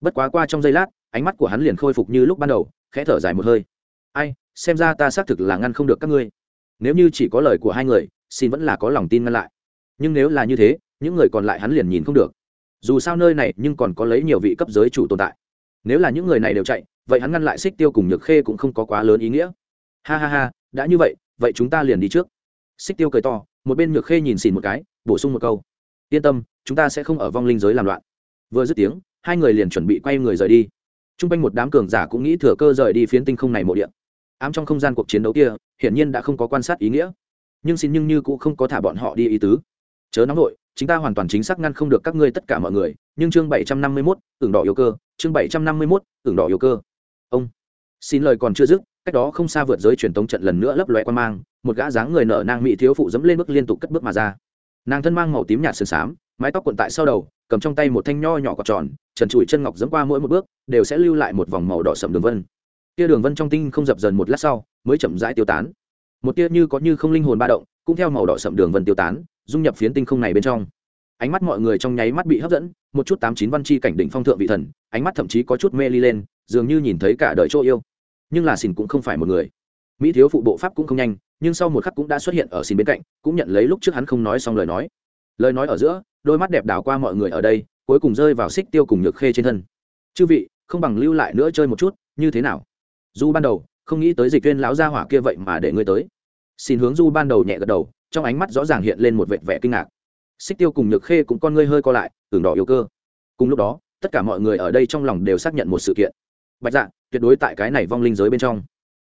Bất quá qua trong giây lát ánh mắt của hắn liền khôi phục như lúc ban đầu khẽ thở dài một hơi. Ai xem ra ta xác thực là ngăn không được các ngươi. Nếu như chỉ có lời của hai người, xin vẫn là có lòng tin ngăn lại. Nhưng nếu là như thế, những người còn lại hắn liền nhìn không được. Dù sao nơi này nhưng còn có lấy nhiều vị cấp giới chủ tồn tại. Nếu là những người này đều chạy, vậy hắn ngăn lại xích tiêu cùng nhược khê cũng không có quá lớn ý nghĩa. Ha ha ha, đã như vậy vậy chúng ta liền đi trước. Xích tiêu cười to, một bên nhược khê nhìn xìn một cái, bổ sung một câu. Yên tâm, chúng ta sẽ không ở vong linh giới làm loạn. Vừa dứt tiếng, hai người liền chuẩn bị quay người rời đi. T r u n g quanh một đám cường giả cũng nghĩ thừa cơ rời đi phiến tinh không này mộ điện ám trong không gian cuộc chiến đấu kia, hiển nhiên đã không có quan sát ý nghĩa. Nhưng xin nhưng như cũng không có thả bọn họ đi ý tứ. Chớ nóng nội chúng ta hoàn toàn chính xác ngăn không được các ngươi tất cả mọi người, nhưng chương bảy trăm năm mươi mốt, tưởng đỏ yêu cơ, chương bảy trăm năm mươi mốt, tưởng đỏ yêu cơ. Ông, xin lời còn chưa dứt, cách đó không xa vượt giới truyền tống trận lần nữa lấp loe quan mang, một gã dáng người nở nang mỹ thiếu phụ dẫm lên bước liên tục cất bước mà ra. Nàng thân mang màu tím nhạt sườn xám, mái tóc cuộn tại sau đầu, cầm trong tay một thanh nho nhỏ cọc tròn, trần trụi chân ngọc dẫm qua mỗi một bước, đều sẽ lưu lại một vòng màu đỏ sậm đường vân tia đường vân trong tinh không dập dần một lát sau, mới chậm rãi tiêu tán. Một tia như có như không linh hồn ba động, cũng theo màu đỏ sậm đường vân tiêu tán, dung nhập phiến tinh không này bên trong. Ánh mắt mọi người trong nháy mắt bị hấp dẫn, một chút tám chín văn chi cảnh đỉnh phong thượng vị thần, ánh mắt thậm chí có chút mê ly lên, dường như nhìn thấy cả đời chỗ yêu. Nhưng là xin cũng không phải một người. Mỹ thiếu phụ bộ pháp cũng không nhanh, nhưng sau một khắc cũng đã xuất hiện ở xin bên cạnh, cũng nhận lấy lúc trước hắn không nói xong lời nói. Lời nói ở giữa, đôi mắt đẹp đảo qua mọi người ở đây, cuối cùng rơi vào xích tiêu cùng nhược khê trên thân. Chư vị, không bằng lưu lại nữa chơi một chút, như thế nào? Du ban đầu, không nghĩ tới dịch viên lão gia hỏa kia vậy mà để ngươi tới. Xin hướng du ban đầu nhẹ gật đầu, trong ánh mắt rõ ràng hiện lên một vệt vẻ kinh ngạc. Xích tiêu cùng nhược khê cũng con ngươi hơi co lại tưởng đỏ yêu cơ. Cùng lúc đó, tất cả mọi người ở đây trong lòng đều xác nhận một sự kiện. Bạch dạ tuyệt đối tại cái này vong linh giới bên trong.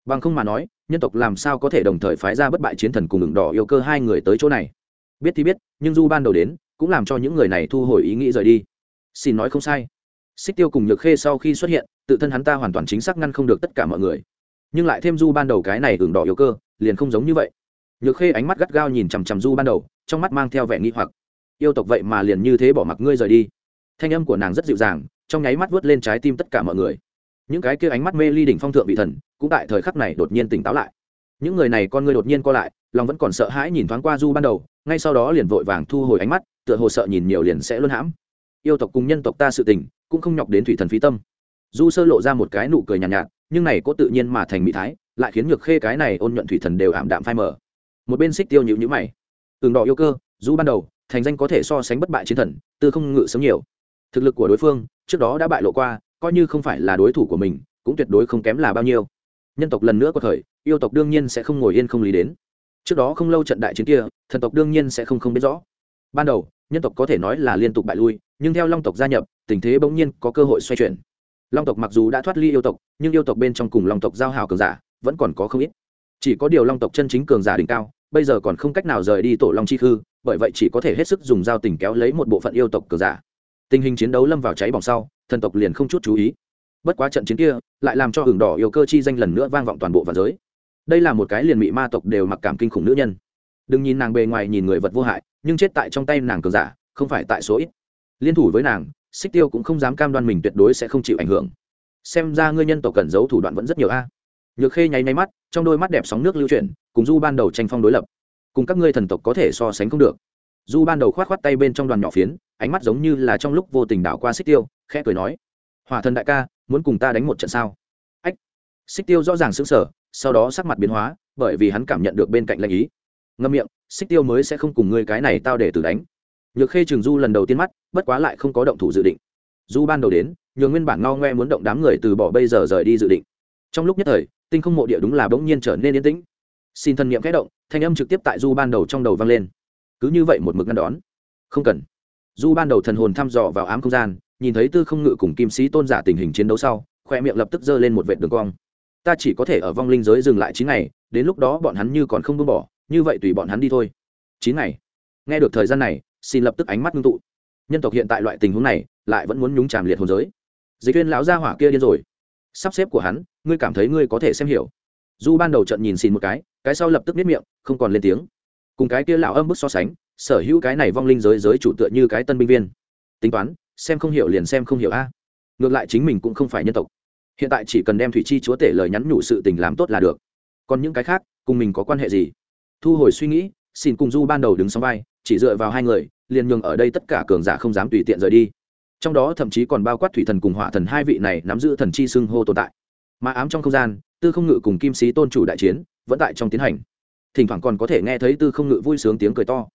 Bằng không mà nói, nhân tộc làm sao có thể đồng thời phái ra bất bại chiến thần cùng ngừng đỏ yêu cơ hai người tới chỗ này? Biết thì biết, nhưng du ban đầu đến, cũng làm cho những người này thu hồi ý nghĩ rời đi. Xin nói không sai xích tiêu cùng nhược khê sau khi xuất hiện, tự thân hắn ta hoàn toàn chính xác ngăn không được tất cả mọi người. Nhưng lại thêm du ban đầu cái này ửng đỏ yêu cơ, liền không giống như vậy. Nhược khê ánh mắt gắt gao nhìn chằm chằm du ban đầu, trong mắt mang theo vẻ nghi hoặc. Yêu tộc vậy mà liền như thế bỏ mặc ngươi rời đi. Thanh âm của nàng rất dịu dàng, trong nháy mắt vớt lên trái tim tất cả mọi người. Những cái kia ánh mắt mê ly đỉnh phong thượng vị thần, cũng tại thời khắc này đột nhiên tỉnh táo lại. Những người này con ngươi đột nhiên co lại, lòng vẫn còn sợ hãi nhìn thoáng qua du ban đầu, ngay sau đó liền vội vàng thu hồi ánh mắt, tựa hồ sợ nhìn nhiều liền sẽ luôn hãm yêu tộc cùng nhân tộc ta sự tình cũng không nhọc đến thủy thần phí tâm. Du sơ lộ ra một cái nụ cười nhàn nhạt, nhạt nhưng này có tự nhiên mà thành mỹ thái lại khiến nhược khê cái này ôn nhuận thủy thần đều ảm đạm phai mở một bên xích tiêu nhữ nhữ mày. Tường đỏ yêu cơ du ban đầu thành danh có thể so sánh bất bại chiến thần tư không ngự sớm nhiều. Thực lực của đối phương trước đó đã bại lộ qua coi như không phải là đối thủ của mình cũng tuyệt đối không kém là bao nhiêu. Nhân tộc lần nữa có thời yêu tộc đương nhiên sẽ không ngồi yên không lý đến. Trước đó không lâu trận đại chiến kia thần tộc đương nhiên sẽ không không biết rõ. Ban đầu nhân tộc có thể nói là liên tục bại lui nhưng theo long tộc gia nhập, tình thế bỗng nhiên có cơ hội xoay chuyển. Long tộc mặc dù đã thoát ly yêu tộc, nhưng yêu tộc bên trong cùng long tộc giao hào cường giả vẫn còn có không ít. Chỉ có điều long tộc chân chính cường giả đỉnh cao, bây giờ còn không cách nào rời đi tổ long chi khư, bởi vậy chỉ có thể hết sức dùng dao tình kéo lấy một bộ phận yêu tộc cường giả. Tình hình chiến đấu lâm vào cháy bỏng sau, thần tộc liền không chút chú ý. Bất quá trận chiến kia lại làm cho hưởng đỏ yêu cơ chi danh lần nữa vang vọng toàn bộ và giới. Đây là một cái liền mị ma tộc đều mặc cảm kinh khủng nữ nhân. Đừng nhìn nàng bề ngoài nhìn người vật vô hại, nhưng chết tại trong tay nàng cường giả, không phải tại số ít liên thủ với nàng, xích tiêu cũng không dám cam đoan mình tuyệt đối sẽ không chịu ảnh hưởng. Xem ra ngươi nhân tộc cần giấu thủ đoạn vẫn rất nhiều a. Nhược khê nháy nháy mắt, trong đôi mắt đẹp sóng nước lưu chuyển, cùng du ban đầu tranh phong đối lập. Cùng các ngươi thần tộc có thể so sánh không được. Du ban đầu khoát khoát tay bên trong đoàn nhỏ phiến, ánh mắt giống như là trong lúc vô tình đảo qua xích tiêu, khẽ cười nói, hỏa thần đại ca, muốn cùng ta đánh một trận sao? Ách. Xích tiêu rõ ràng xứng sở sau đó sắc mặt biến hóa, bởi vì hắn cảm nhận được bên cạnh lệnh ý. Ngâm miệng, xích tiêu mới sẽ không cùng ngươi cái này tao để tử đánh nhược khê trường du lần đầu tiên mắt, bất quá lại không có động thủ dự định. Du ban đầu đến, nhường nguyên bản ngao ngoe muốn động đám người từ bỏ bây giờ rời đi dự định. Trong lúc nhất thời, tinh không mộ địa đúng là bỗng nhiên trở nên yên tĩnh. Xin thân nhiệm kẽ động, thanh âm trực tiếp tại du ban đầu trong đầu vang lên. Cứ như vậy một mực ngăn đón. Không cần. Du ban đầu thần hồn thăm dò vào ám không gian, nhìn thấy tư không ngự cùng kim sĩ tôn giả tình hình chiến đấu sau, khoe miệng lập tức giơ lên một vệ đường cong. Ta chỉ có thể ở vong linh giới dừng lại chín ngày, đến lúc đó bọn hắn như còn không buông bỏ, như vậy tùy bọn hắn đi thôi. Chín ngày. Nghe được thời gian này xin lập tức ánh mắt ngưng tụ. Nhân tộc hiện tại loại tình huống này, lại vẫn muốn nhúng tràm liệt hồn giới. Dịch viên lão gia hỏa kia điên rồi. Sắp xếp của hắn, ngươi cảm thấy ngươi có thể xem hiểu. Du ban đầu trận nhìn xin một cái cái sau lập tức biết miệng, không còn lên tiếng. Cùng cái kia lão âm bức so sánh, sở hữu cái này vong linh giới giới chủ tựa như cái tân binh viên. Tính toán, xem không hiểu liền xem không hiểu a. Ngược lại chính mình cũng không phải nhân tộc. Hiện tại chỉ cần đem thủy chi chúa tể lời nhắn nhủ sự tình làm tốt là được. Còn những cái khác, cùng mình có quan hệ gì? Thu hồi suy nghĩ xin cùng du ban đầu đứng sau vai, chỉ dựa vào hai người, liền nhường ở đây tất cả cường giả không dám tùy tiện rời đi. Trong đó thậm chí còn bao quát thủy thần cùng hỏa thần hai vị này nắm giữ thần chi xưng hô tồn tại. Mà ám trong không gian, tư không ngự cùng kim sĩ tôn chủ đại chiến vẫn tại trong tiến hành. Thỉnh thoảng còn có thể nghe thấy tư không ngự vui sướng tiếng cười to.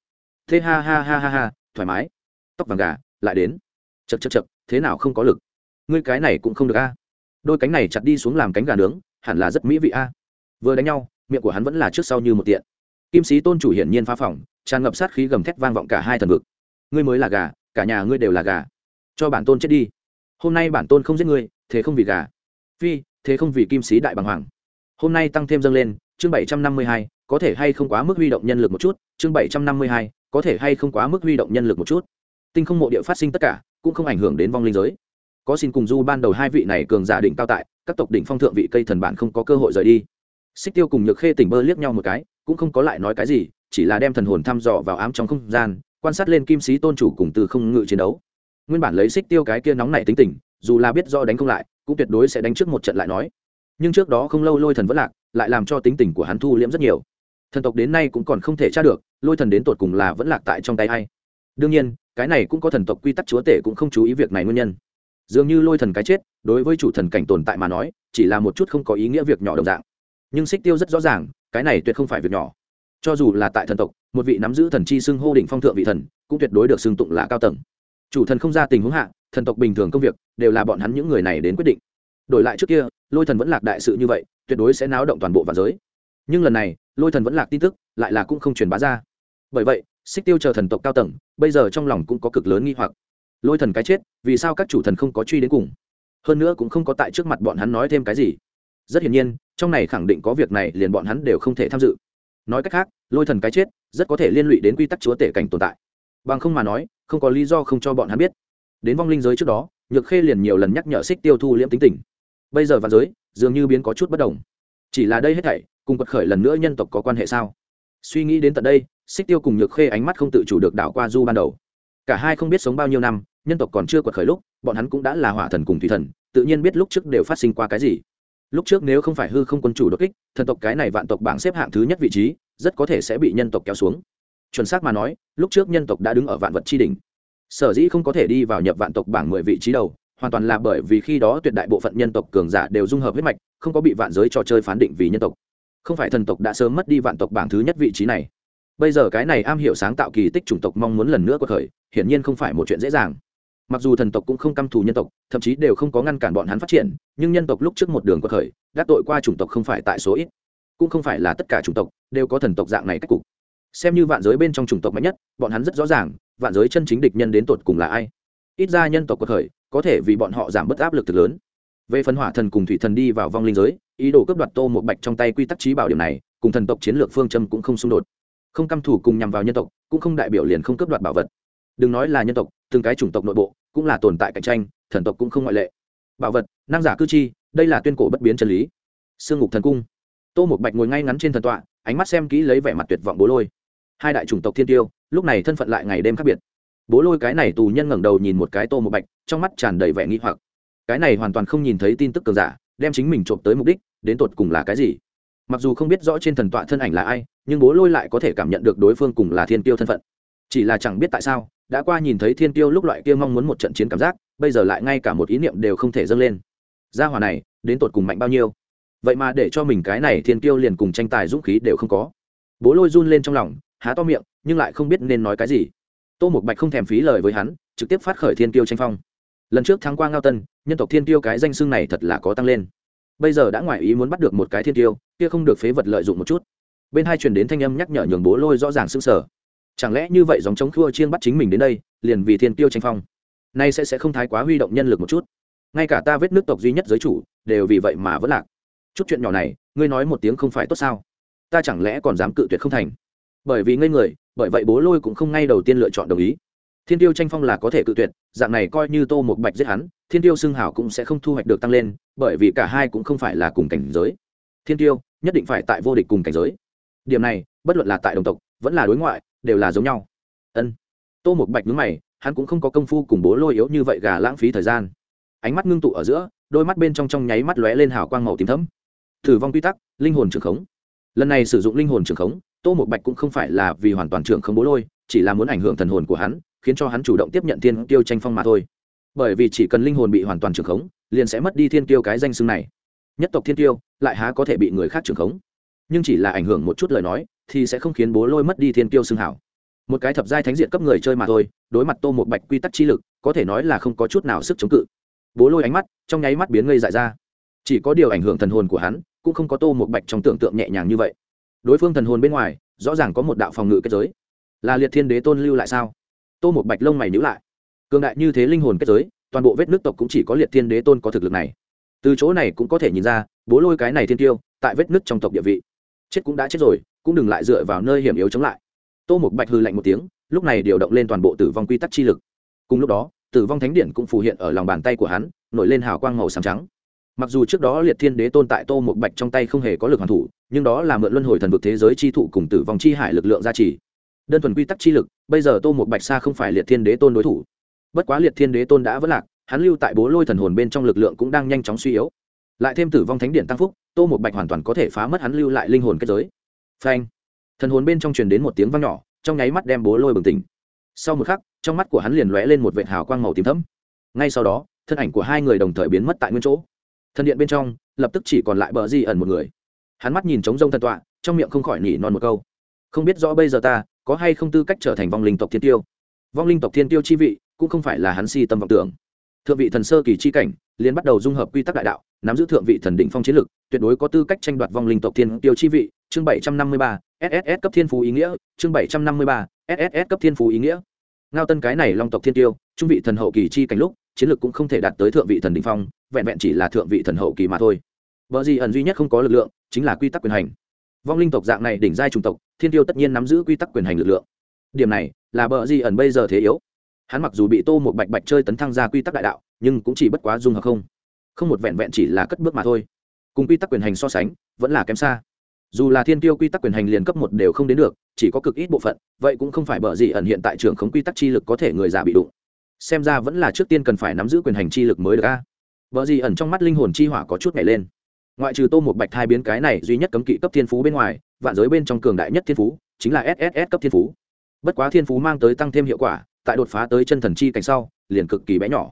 Thế ha ha ha ha ha, thoải mái. Tóc vàng gà, lại đến. Chật chật chật thế nào không có lực? Ngươi cái này cũng không được a. Đôi cánh này chặt đi xuống làm cánh gà nướng, hẳn là rất mỹ vị a. Vừa đánh nhau, miệng của hắn vẫn là trước sau như một tiện kim sĩ tôn chủ hiển nhiên phá phòng, tràn ngập sát khí gầm thét vang vọng cả hai thần vực. Ngươi mới là gà, cả nhà ngươi đều là gà. Cho bản tôn chết đi. Hôm nay bản tôn không giết ngươi, thế không vì gà. Phi, thế không vì kim sĩ đại bằng hoàng. Hôm nay tăng thêm dâng lên, chương bảy trăm năm mươi hai, có thể hay không quá mức huy động nhân lực một chút? Chương bảy trăm năm mươi hai, có thể hay không quá mức huy động nhân lực một chút? Tinh không mộ địa phát sinh tất cả, cũng không ảnh hưởng đến vong linh giới. Có xin cùng du ban đầu hai vị này cường giả đỉnh cao tại, các tộc đỉnh phong thượng vị cây thần bản không có cơ hội rời đi xích tiêu cùng nhược khê tỉnh bơ liếc nhau một cái, cũng không có lại nói cái gì, chỉ là đem thần hồn thăm dò vào ám trong không gian, quan sát lên kim sĩ tôn chủ cùng từ không ngự chiến đấu. Nguyên bản lấy xích tiêu cái kia nóng này tính tình, dù là biết do đánh không lại, cũng tuyệt đối sẽ đánh trước một trận lại nói. Nhưng trước đó không lâu lôi thần vẫn lạc, lại làm cho tính tình của hắn thu liễm rất nhiều. Thần tộc đến nay cũng còn không thể tra được, lôi thần đến tột cùng là vẫn lạc tại trong tay hay đương nhiên, cái này cũng có thần tộc quy tắc chúa tể cũng không chú ý việc này nguyên nhân. Dường như lôi thần cái chết, đối với chủ thần cảnh tồn tại mà nói, chỉ là một chút không có ý nghĩa việc nhỏ đồng dạng nhưng xích tiêu rất rõ ràng, cái này tuyệt không phải việc nhỏ. Cho dù là tại thần tộc, một vị nắm giữ thần chi xưng hô đỉnh phong thượng vị thần, cũng tuyệt đối được xưng tụng là cao tầng. Chủ thần không ra tình huống hạ, thần tộc bình thường công việc, đều là bọn hắn những người này đến quyết định. Đổi lại trước kia, lôi thần vẫn lạc đại sự như vậy, tuyệt đối sẽ náo động toàn bộ vạn giới. Nhưng lần này, lôi thần vẫn lạc tin tức, lại là cũng không truyền bá ra. Bởi vậy, xích tiêu chờ thần tộc cao tầng, bây giờ trong lòng cũng có cực lớn nghi hoặc. Lôi thần cái chết, vì sao các chủ thần không có truy đến cùng? Hơn nữa cũng không có tại trước mặt bọn hắn nói thêm cái gì rất hiển nhiên, trong này khẳng định có việc này liền bọn hắn đều không thể tham dự. Nói cách khác, lôi thần cái chết, rất có thể liên lụy đến quy tắc chúa tể cảnh tồn tại. Bằng không mà nói, không có lý do không cho bọn hắn biết. Đến vong linh giới trước đó, nhược khê liền nhiều lần nhắc nhở xích tiêu thu liễm tính tình. Bây giờ và giới, dường như biến có chút bất đồng. Chỉ là đây hết thảy, cùng quật khởi lần nữa nhân tộc có quan hệ sao? Suy nghĩ đến tận đây xích tiêu cùng nhược khê ánh mắt không tự chủ được đảo qua du ban đầu. Cả hai không biết sống bao nhiêu năm, nhân tộc còn chưa quật khởi lúc, bọn hắn cũng đã là hỏa thần cùng thủy thần, tự nhiên biết lúc trước đều phát sinh qua cái gì lúc trước nếu không phải hư không quân chủ đột kích, thần tộc cái này vạn tộc bảng xếp hạng thứ nhất vị trí, rất có thể sẽ bị nhân tộc kéo xuống. Chuẩn xác mà nói, lúc trước nhân tộc đã đứng ở vạn vật tri đỉnh. Sở dĩ không có thể đi vào nhập vạn tộc bảng mười vị trí đầu, hoàn toàn là bởi vì khi đó tuyệt đại bộ phận nhân tộc cường giả đều dung hợp huyết mạch, không có bị vạn giới trò chơi phán định vì nhân tộc. Không phải thần tộc đã sớm mất đi vạn tộc bảng thứ nhất vị trí này. Bây giờ cái này am hiểu sáng tạo kỳ tích chủng tộc mong muốn lần nữa có khởi, hiển nhiên không phải một chuyện dễ dàng mặc dù thần tộc cũng không căm thù nhân tộc, thậm chí đều không có ngăn cản bọn hắn phát triển, nhưng nhân tộc lúc trước một đường có khởi gác tội qua chủng tộc không phải tại số ít, cũng không phải là tất cả chủng tộc đều có thần tộc dạng này cách cục. Xem như vạn giới bên trong chủng tộc mạnh nhất, bọn hắn rất rõ ràng, vạn giới chân chính địch nhân đến tột cùng là ai. Ít ra nhân tộc có khởi, có thể vì bọn họ giảm bớt áp lực thực lớn. Về phân hỏa thần cùng thủy thần đi vào vong linh giới, ý đồ cướp đoạt tô một bạch trong tay quy tắc trí bảo điểm này, cùng thần tộc chiến lược phương châm cũng không xung đột. Không căm thủ cùng nhằm vào nhân tộc, cũng không đại biểu liền không cướp đoạt bảo vật. Đừng nói là nhân tộc từng cái chủng tộc nội bộ cũng là tồn tại cạnh tranh, thần tộc cũng không ngoại lệ. Bảo vật, năng giả cư chi, đây là tuyên cổ bất biến chân lý. Sương ngục thần cung. Tô một bạch ngồi ngay ngắn trên thần tọa, ánh mắt xem kỹ lấy vẻ mặt tuyệt vọng bố lôi. Hai đại chủng tộc thiên tiêu, lúc này thân phận lại ngày đêm khác biệt. Bố lôi cái này tù nhân ngẩng đầu nhìn một cái tô một bạch, trong mắt tràn đầy vẻ nghi hoặc. Cái này hoàn toàn không nhìn thấy tin tức cường giả, đem chính mình trộm tới mục đích, đến tột cùng là cái gì? Mặc dù không biết rõ trên thần tọa thân ảnh là ai, nhưng bố lôi lại có thể cảm nhận được đối phương cùng là thiên tiêu thân phận. Chỉ là chẳng biết tại sao đã qua nhìn thấy thiên tiêu lúc loại kia mong muốn một trận chiến cảm giác, bây giờ lại ngay cả một ý niệm đều không thể dâng lên. Gia hòa này, đến tột cùng mạnh bao nhiêu? Vậy mà để cho mình cái này thiên tiêu liền cùng tranh tài dũng khí đều không có. Bố lôi run lên trong lòng, há to miệng, nhưng lại không biết nên nói cái gì. Tô một bạch không thèm phí lời với hắn, trực tiếp phát khởi thiên tiêu tranh phong. Lần trước thắng qua ngao tân, nhân tộc thiên tiêu cái danh xưng này thật là có tăng lên. Bây giờ đã ngoài ý muốn bắt được một cái thiên tiêu, kia không được phế vật lợi dụng một chút. Bên hai truyền đến thanh âm nhắc nhở nhường bố lôi rõ ràng s ư sở chẳng lẽ như vậy dòng chống khua chiên bắt chính mình đến đây, liền vì thiên tiêu tranh phong? Nay sẽ sẽ không thái quá huy động nhân lực một chút. Ngay cả ta vết nước tộc duy nhất giới chủ, đều vì vậy mà vẫn lạc. Chút chuyện nhỏ này, ngươi nói một tiếng không phải tốt sao? Ta chẳng lẽ còn dám cự tuyệt không thành? Bởi vì ngây người, bởi vậy bố lôi cũng không ngay đầu tiên lựa chọn đồng ý. Thiên tiêu tranh phong là có thể cự tuyệt, dạng này coi như tô một bạch giết hắn, thiên tiêu xưng hảo cũng sẽ không thu hoạch được tăng lên, bởi vì cả hai cũng không phải là cùng cảnh giới. Thiên tiêu, nhất định phải tại vô địch cùng cảnh giới. Điểm này, bất luận là tại đồng tộc, vẫn là đối ngoại đều là giống nhau. Ân. Tô một bạch nhướng mày, hắn cũng không có công phu cùng bố lôi yếu như vậy gà lãng phí thời gian. Ánh mắt ngưng tụ ở giữa, đôi mắt bên trong trong nháy mắt lóe lên hào quang màu tím thấm thử vong quy tắc, linh hồn trưởng khống. Lần này sử dụng linh hồn trưởng khống, tô một bạch cũng không phải là vì hoàn toàn trưởng không bố lôi, chỉ là muốn ảnh hưởng thần hồn của hắn, khiến cho hắn chủ động tiếp nhận thiên tiêu tranh phong mà thôi. Bởi vì chỉ cần linh hồn bị hoàn toàn trưởng khống, liền sẽ mất đi thiên tiêu cái danh xưng này. Nhất tộc thiên tiêu lại há có thể bị người khác trưởng khống. Nhưng chỉ là ảnh hưởng một chút lời nói thì sẽ không khiến bố lôi mất đi thiên tiêu xưng hảo. Một cái thập giai thánh diện cấp người chơi mà thôi, đối mặt tô một bạch quy tắc chi lực, có thể nói là không có chút nào sức chống cự. Bố lôi ánh mắt, trong nháy mắt biến ngây dại ra. Chỉ có điều ảnh hưởng thần hồn của hắn, cũng không có tô một bạch trong tưởng tượng nhẹ nhàng như vậy. Đối phương thần hồn bên ngoài, rõ ràng có một đạo phòng ngự kết giới. Là liệt thiên đế tôn lưu lại sao? Tô một bạch lông mày nhữ lại. Cường đại như thế linh hồn kết giới, toàn bộ vết nước tộc cũng chỉ có liệt thiên đế tôn có thực lực này. Từ chỗ này cũng có thể nhìn ra, bố lôi cái này thiên tiêu tại vết nước trong tộc địa vị. Chết cũng đã chết rồi cũng đừng lại dựa vào nơi hiểm yếu chống lại. Tô Mục bạch hư lạnh một tiếng, lúc này điều động lên toàn bộ tử vong quy tắc chi lực. Cùng lúc đó, tử vong thánh điện cũng phù hiện ở lòng bàn tay của hắn, nổi lên hào quang màu xám trắng. Mặc dù trước đó liệt thiên đế tôn tại tô một bạch trong tay không hề có lực hoàn thủ, nhưng đó là mượn luân hồi thần vực thế giới chi thụ cùng tử vong chi hải lực lượng gia trì. Đơn thuần quy tắc chi lực, bây giờ tô một bạch xa không phải liệt thiên đế tôn đối thủ. Bất quá liệt thiên đế tôn đã vất lạc, hắn lưu tại bố lôi thần hồn bên trong lực lượng cũng đang nhanh chóng suy yếu. Lại thêm tử vong thánh điện tăng phúc, tô một bạch hoàn toàn có thể phá mất hắn lưu lại linh hồn kết giới phanh. Thần hồn bên trong truyền đến một tiếng vang nhỏ, trong nháy mắt đem bố lôi bừng tỉnh. Sau một khắc, trong mắt của hắn liền lóe lên một vệt hào quang màu tím thẫm. Ngay sau đó, thân ảnh của hai người đồng thời biến mất tại nguyên chỗ. Thần điện bên trong, lập tức chỉ còn lại bờ di ẩn một người. Hắn mắt nhìn trống rông thần tọa, trong miệng không khỏi nỉ non một câu. Không biết rõ bây giờ ta có hay không tư cách trở thành vong linh tộc thiên tiêu? Vong linh tộc thiên tiêu chi vị, cũng không phải là hắn si tâm vọng tưởng. Thượng vị thần sơ kỳ chi cảnh, liền bắt đầu dung hợp quy tắc đại đạo nắm giữ thượng vị thần đỉnh phong chiến lực, tuyệt đối có tư cách tranh đoạt vong linh tộc thiên tiêu chi vị. Chương bảy trăm năm mươi ba sss cấp thiên phú ý nghĩa. Chương bảy trăm năm mươi ba sss cấp thiên phú ý nghĩa. Ngao tân cái này long tộc thiên tiêu, trung vị thần hậu kỳ chi cảnh lúc, chiến lược cũng không thể đạt tới thượng vị thần đỉnh phong, vẹn vẹn chỉ là thượng vị thần hậu kỳ mà thôi. Vợ gì ẩn duy nhất không có lực lượng, chính là quy tắc quyền hành. Vong linh tộc dạng này đỉnh giai chủng tộc, thiên tiêu tất nhiên nắm giữ quy tắc quyền hành lực lượng. Điểm này, là bờ gì ẩn bây giờ thế yếu. Hắn mặc dù bị tô một bạch bạch chơi tấn thăng ra quy tắc đại đạo, nhưng cũng chỉ bất quá dung hợp không không một vẹn vẹn chỉ là cất bước mà thôi. Cùng quy tắc quyền hành so sánh, vẫn là kém xa. Dù là thiên tiêu quy tắc quyền hành liền cấp một đều không đến được, chỉ có cực ít bộ phận, vậy cũng không phải bởi gì ẩn hiện tại trường khống quy tắc chi lực có thể người già bị đụng. Xem ra vẫn là trước tiên cần phải nắm giữ quyền hành chi lực mới được a. Vợ gì ẩn trong mắt linh hồn chi hỏa có chút nhảy lên. Ngoại trừ tô một bạch thai biến cái này duy nhất cấm kỵ cấp thiên phú bên ngoài, vạn giới bên trong cường đại nhất thiên phú chính là sss cấp thiên phú. Bất quá thiên phú mang tới tăng thêm hiệu quả, tại đột phá tới chân thần chi cảnh sau, liền cực kỳ bé nhỏ.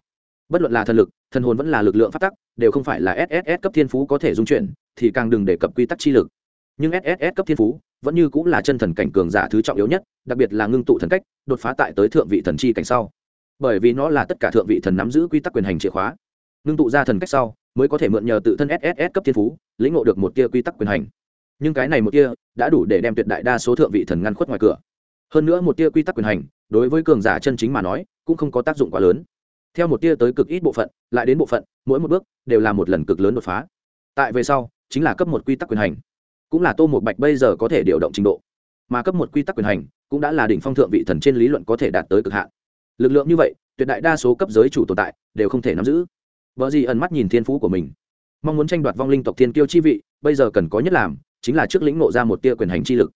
Bất luận là thần lực thần hồn vẫn là lực lượng phát tắc, đều không phải là sss cấp thiên phú có thể dung chuyển, thì càng đừng đề cập quy tắc chi lực. Nhưng sss cấp thiên phú vẫn như cũng là chân thần cảnh cường giả thứ trọng yếu nhất, đặc biệt là ngưng tụ thần cách, đột phá tại tới thượng vị thần chi cảnh sau. Bởi vì nó là tất cả thượng vị thần nắm giữ quy tắc quyền hành chìa khóa. Ngưng tụ ra thần cách sau, mới có thể mượn nhờ tự thân sss cấp thiên phú, lĩnh ngộ được một tia quy tắc quyền hành. Nhưng cái này một tia đã đủ để đem tuyệt đại đa số thượng vị thần ngăn khuất ngoài cửa. Hơn nữa một tia quy tắc quyền hành, đối với cường giả chân chính mà nói, cũng không có tác dụng quá lớn theo một tia tới cực ít bộ phận, lại đến bộ phận, mỗi một bước đều là một lần cực lớn đột phá. Tại về sau, chính là cấp một quy tắc quyền hành. Cũng là tô một bạch bây giờ có thể điều động trình độ. Mà cấp một quy tắc quyền hành cũng đã là đỉnh phong thượng vị thần trên lý luận có thể đạt tới cực hạn. Lực lượng như vậy, tuyệt đại đa số cấp giới chủ tồn tại đều không thể nắm giữ. Vợ gì ẩn mắt nhìn thiên phú của mình. Mong muốn tranh đoạt vong linh tộc thiên kiêu chi vị, bây giờ cần có nhất làm chính là trước lĩnh nộ ra một tia quyền hành chi lực.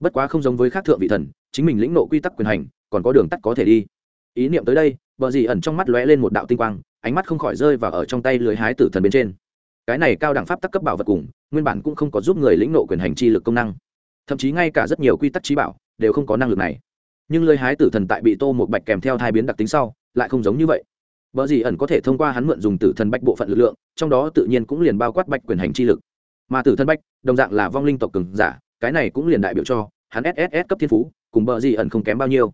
Bất quá không giống với khác thượng vị thần, chính mình lĩnh nộ quy tắc quyền hành, còn có đường tắt có thể đi ý niệm tới đây vợ dì ẩn trong mắt lóe lên một đạo tinh quang ánh mắt không khỏi rơi vào ở trong tay lưới hái tử thần bên trên cái này cao đẳng pháp tắc cấp bảo vật cùng nguyên bản cũng không có giúp người lĩnh nộ quyền hành chi lực công năng thậm chí ngay cả rất nhiều quy tắc trí bảo đều không có năng lực này nhưng lưới hái tử thần tại bị tô một bạch kèm theo thai biến đặc tính sau lại không giống như vậy Bở gì ẩn có thể thông qua hắn mượn dùng tử thần bạch bộ phận lực lượng, trong đó tự nhiên cũng liền bao quát bạch quyền hành chi lực. Mà tử thần bạch, đồng dạng là vong linh tộc cường giả, cái này cũng liền đại biểu cho hắn SSS cấp thiên phú, cùng bờ gì ẩn không kém bao nhiêu.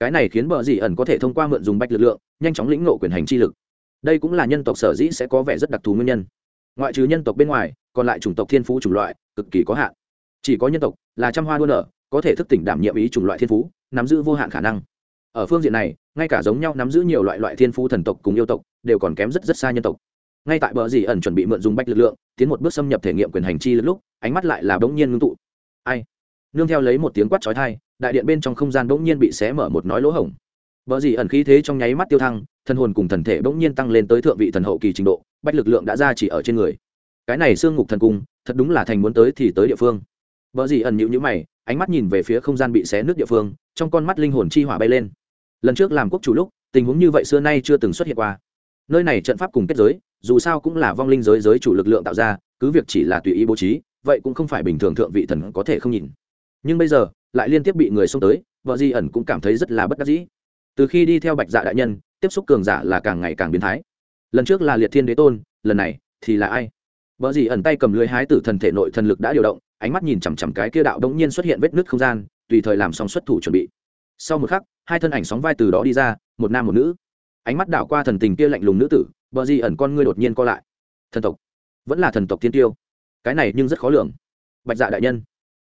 Cái này khiến bờ dị ẩn có thể thông qua mượn dùng bạch lực lượng, nhanh chóng lĩnh ngộ quyền hành chi lực. Đây cũng là nhân tộc sở dĩ sẽ có vẻ rất đặc thù nguyên nhân. Ngoại trừ nhân tộc bên ngoài, còn lại chủng tộc thiên phú chủng loại cực kỳ có hạn. Chỉ có nhân tộc là trăm hoa đua nở, có thể thức tỉnh đảm nhiệm ý chủng loại thiên phú, nắm giữ vô hạn khả năng ở phương diện này ngay cả giống nhau nắm giữ nhiều loại loại thiên phú thần tộc cùng yêu tộc đều còn kém rất rất xa nhân tộc ngay tại bờ dì ẩn chuẩn bị mượn dùng bách lực lượng tiến một bước xâm nhập thể nghiệm quyền hành chi lúc ánh mắt lại là bỗng nhiên ngưng tụ ai nương theo lấy một tiếng quát trói thai đại điện bên trong không gian bỗng nhiên bị xé mở một nói lỗ hổng. Vợ dì ẩn khí thế trong nháy mắt tiêu thăng thân hồn cùng thần thể bỗng nhiên tăng lên tới thượng vị thần hậu kỳ trình độ, bách lực lượng đã ra chỉ ở trên người. Cái này xương ngục thần cung, thật đúng là thành muốn tới thì tới địa phương. Vợ dì ẩn nhịu nhữ mày, ánh mắt nhìn về phía không gian bị xé nước địa phương, trong con mắt linh hồn chi hỏa bay lên. Lần trước làm quốc chủ lúc, tình huống như vậy xưa nay chưa từng xuất hiện qua. Nơi này trận pháp cùng kết giới, dù sao cũng là vong linh giới giới chủ lực lượng tạo ra, cứ việc chỉ là tùy ý bố trí, vậy cũng không phải bình thường thượng vị thần có thể không nhìn nhưng bây giờ, lại liên tiếp bị người xông tới, vợ di ẩn cũng cảm thấy rất là bất đắc dĩ. Từ khi đi theo bạch dạ đại nhân, tiếp xúc cường giả là càng ngày càng biến thái. Lần trước là liệt thiên đế tôn, lần này thì là ai? Vợ di ẩn tay cầm lưới hái tử thần thể nội thần lực đã điều động, ánh mắt nhìn chằm chằm cái kia đạo đống nhiên xuất hiện vết nứt không gian, tùy thời làm xong xuất thủ chuẩn bị. Sau một khắc, hai thân ảnh sóng vai từ đó đi ra, một nam một nữ. Ánh mắt đảo qua thần tình kia lạnh lùng nữ tử bờ di ẩn con ngươi đột nhiên co lại. Thần tộc. Vẫn là thần tộc thiên tiêu. Cái này nhưng rất khó lường. Bạch dạ đại nhân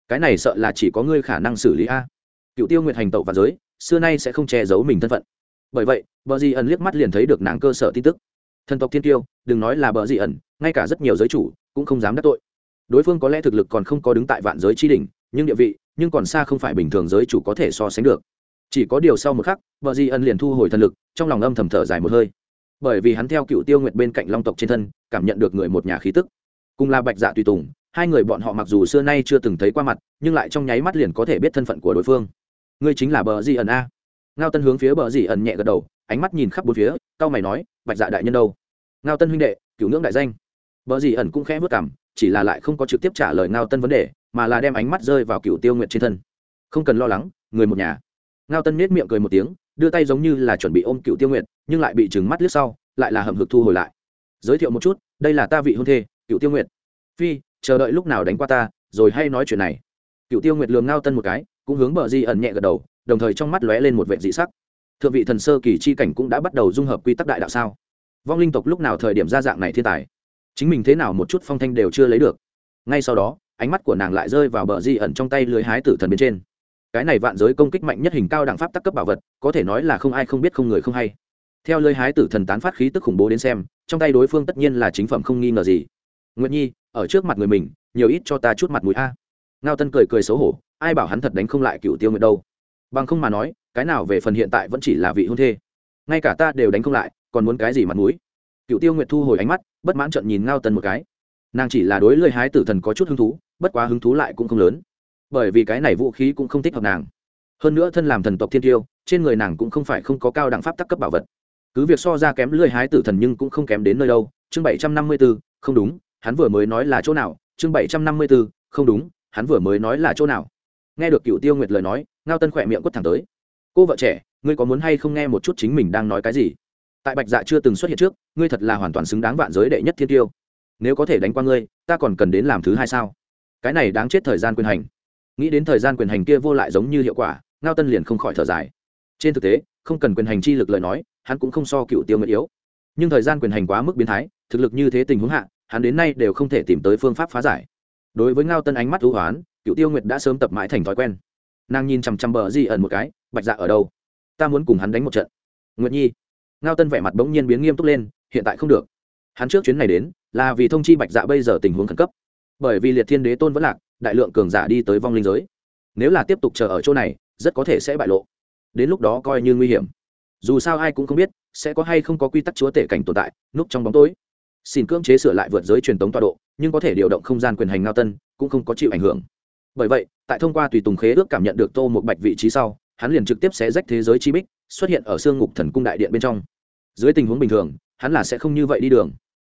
cái này sợ là chỉ có ngươi khả năng xử lý a. Cựu tiêu nguyệt hành tẩu và giới, xưa nay sẽ không che giấu mình thân phận. Bởi vậy, bờ di ẩn liếc mắt liền thấy được nàng cơ sở tin tức. Thần tộc thiên tiêu đừng nói là bờ di ẩn, ngay cả rất nhiều giới chủ cũng không dám đắc tội. Đối phương có lẽ thực lực còn không có đứng tại vạn giới tri đỉnh, nhưng địa vị, nhưng còn xa không phải bình thường giới chủ có thể so sánh được. Chỉ có điều sau một khắc vợ di ân liền thu hồi thần lực, trong lòng âm thầm thở dài một hơi. Bởi vì hắn theo cựu tiêu nguyệt bên cạnh long tộc trên thân, cảm nhận được người một nhà khí tức. Cùng là bạch dạ tùy tùng hai người bọn họ mặc dù xưa nay chưa từng thấy qua mặt, nhưng lại trong nháy mắt liền có thể biết thân phận của đối phương. Ngươi chính là bờ di ẩn a? Ngao tân hướng phía bờ di ẩn nhẹ gật đầu, ánh mắt nhìn khắp bốn phía cao mày nói, bạch dạ đại nhân đâu? Ngao tân huynh đệ cựu ngưỡng đại danh. Bờ di ẩn cũng khẽ vất cảm chỉ là lại không có trực tiếp trả lời ngao tân vấn đề, mà là đem ánh mắt rơi vào cựu tiêu nguyệt trên thân. Không cần lo lắng, người một nhà. Ngao tân nết miệng cười một tiếng, đưa tay giống như là chuẩn bị ôm cựu tiêu nguyệt, nhưng lại bị trừng mắt lướt sau, lại là hầm hực thu hồi lại. Giới thiệu một chút, đây là ta vị hôn thê cựu tiêu nguyệt. Phi chờ đợi lúc nào đánh qua ta, rồi hay nói chuyện này. Cựu tiêu nguyệt lường ngao tân một cái, cũng hướng bờ di ẩn nhẹ gật đầu, đồng thời trong mắt lóe lên một vệ dị sắc. Thượng vị thần sơ kỳ chi cảnh cũng đã bắt đầu dung hợp quy tắc đại đạo sao? Vong linh tộc lúc nào thời điểm ra dạng này thiên tài? Chính mình thế nào một chút phong thanh đều chưa lấy được. Ngay sau đó, ánh mắt của nàng lại rơi vào bờ di ẩn trong tay lưới hái tử thần bên trên. Cái này vạn giới công kích mạnh nhất hình cao đẳng pháp tắc cấp bảo vật, có thể nói là không ai không biết không người không hay. Theo lưới hái tử thần tán phát khí tức khủng bố đến xem, trong tay đối phương tất nhiên là chính phẩm không nghi ngờ gì. Nguyệt nhi ở trước mặt người mình, nhiều ít cho ta chút mặt mũi a. Ngao tân cười cười xấu hổ, ai bảo hắn thật đánh không lại cựu tiêu nguyệt đâu. Bằng không mà nói, cái nào về phần hiện tại vẫn chỉ là vị hôn thê. Ngay cả ta đều đánh không lại, còn muốn cái gì mặt mũi? Cựu tiêu nguyệt thu hồi ánh mắt, bất mãn trận nhìn ngao tân một cái. Nàng chỉ là đối lưỡi hái tử thần có chút hứng thú, bất quá hứng thú lại cũng không lớn. Bởi vì cái này vũ khí cũng không thích hợp nàng. Hơn nữa thân làm thần tộc thiên tiêu, trên người nàng cũng không phải không có cao đẳng pháp tắc cấp bảo vật. Cứ việc so ra kém lười hái tử thần nhưng cũng không kém đến nơi đâu. Chương bảy trăm năm mươi b ố không đúng hắn vừa mới nói là chỗ nào? Chương bảy trăm năm mươi b ố không đúng, hắn vừa mới nói là chỗ nào? Nghe được cựu tiêu nguyệt lời nói, ngao tân khỏe miệng quất thẳng tới. Cô vợ trẻ, ngươi có muốn hay không nghe một chút chính mình đang nói cái gì? Tại bạch dạ chưa từng xuất hiện trước, ngươi thật là hoàn toàn xứng đáng vạn giới đệ nhất thiên tiêu. Nếu có thể đánh qua ngươi, ta còn cần đến làm thứ hai sao? Cái này đáng chết thời gian quyền hành. Nghĩ đến thời gian quyền hành kia vô lại giống như hiệu quả, ngao tân liền không khỏi thở dài. Trên thực tế, không cần quyền hành chi lực lời nói, hắn cũng không so cựu tiêu nguyệt yếu. Nhưng thời gian quyền hành quá mức biến thái, thực lực như thế tình huống hạ hắn đến nay đều không thể tìm tới phương pháp phá giải. Đối với ngao tân ánh mắt hữu hoán cựu tiêu nguyệt đã sớm tập mãi thành thói quen. Nàng nhìn chằm chằm bờ di ẩn một cái, bạch dạ ở đâu? Ta muốn cùng hắn đánh một trận. Nguyệt nhi. Ngao tân vẻ mặt bỗng nhiên biến nghiêm túc lên, hiện tại không được. Hắn trước chuyến này đến, là vì thông chi bạch dạ bây giờ tình huống khẩn cấp. Bởi vì liệt thiên đế tôn vẫn lạc, đại lượng cường giả đi tới vong linh giới. Nếu là tiếp tục chờ ở chỗ này, rất có thể sẽ bại lộ. Đến lúc đó coi như nguy hiểm. Dù sao ai cũng không biết, sẽ có hay không có quy tắc chúa tể cảnh tồn tại, núp trong bóng tối xin cưỡng chế sửa lại vượt giới truyền tống tọa độ, nhưng có thể điều động không gian quyền hành ngao tân, cũng không có chịu ảnh hưởng. Bởi vậy, tại thông qua tùy tùng khế ước cảm nhận được tô một bạch vị trí sau, hắn liền trực tiếp sẽ rách thế giới chi bích, xuất hiện ở xương ngục thần cung đại điện bên trong. Dưới tình huống bình thường, hắn là sẽ không như vậy đi đường.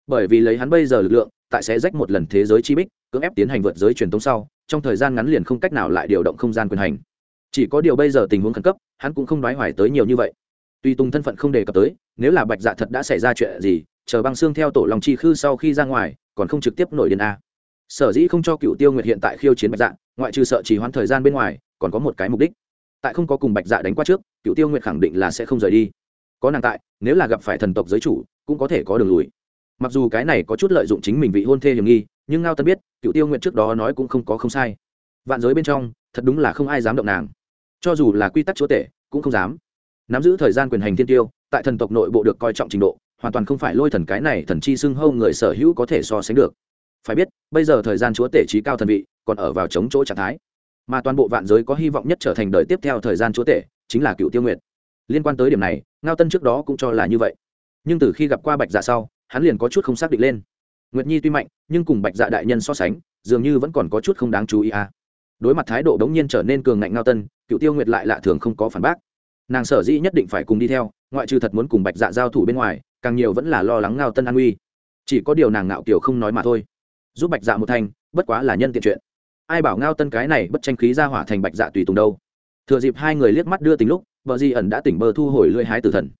Bởi vì lấy hắn bây giờ lực lượng, tại sẽ rách một lần thế giới chi bích, cưỡng ép tiến hành vượt giới truyền tống sau, trong thời gian ngắn liền không cách nào lại điều động không gian quyền hành. Chỉ có điều bây giờ tình huống khẩn cấp, hắn cũng không đoái hoài tới nhiều như vậy. Tuy tung thân phận không đề cập tới, nếu là bạch dạ thật đã xảy ra chuyện gì chờ băng xương theo tổ lòng chi khư sau khi ra ngoài, còn không trực tiếp nổi điên a. Sở dĩ không cho cựu tiêu nguyệt hiện tại khiêu chiến bạch dạ ngoại trừ sợ chỉ hoãn thời gian bên ngoài, còn có một cái mục đích. Tại không có cùng bạch dạ đánh qua trước, cựu tiêu nguyệt khẳng định là sẽ không rời đi. Có nàng tại, nếu là gặp phải thần tộc giới chủ, cũng có thể có đường lùi. Mặc dù cái này có chút lợi dụng chính mình vị hôn thê hiểm nghi, nhưng ngao tân biết, cựu tiêu nguyệt trước đó nói cũng không có không sai. Vạn giới bên trong, thật đúng là không ai dám động nàng. Cho dù là quy tắc chúa tể, cũng không dám. Nắm giữ thời gian quyền hành thiên tiêu, tại thần tộc nội bộ được coi trọng trình độ hoàn toàn không phải lôi thần cái này thần chi xưng hâu người sở hữu có thể so sánh được. Phải biết, bây giờ thời gian chúa tể trí cao thần vị, còn ở vào chống chỗ trạng thái. Mà toàn bộ vạn giới có hy vọng nhất trở thành đời tiếp theo thời gian chúa tể, chính là cựu tiêu nguyệt. Liên quan tới điểm này, ngao tân trước đó cũng cho là như vậy. Nhưng từ khi gặp qua bạch dạ sau, hắn liền có chút không xác định lên. Nguyệt nhi tuy mạnh, nhưng cùng bạch dạ đại nhân so sánh, dường như vẫn còn có chút không đáng chú ý à. đối mặt thái độ đống nhiên trở nên cường ngạnh ngao tân, cựu tiêu nguyệt lại lạ thường không có phản bác. Nàng sở dĩ nhất định phải cùng đi theo, ngoại trừ thật muốn cùng bạch dạ giao thủ bên ngoài càng nhiều vẫn là lo lắng ngao tân an nguy. Chỉ có điều nàng ngạo kiểu không nói mà thôi. Giúp bạch dạ một thành bất quá là nhân tiện chuyện. Ai bảo ngao tân cái này bất tranh khí ra hỏa thành bạch dạ tùy tùng đâu. Thừa dịp hai người liếc mắt đưa tính lúc, vợ di ẩn đã tỉnh bơ thu hồi lưỡi hái tử thần.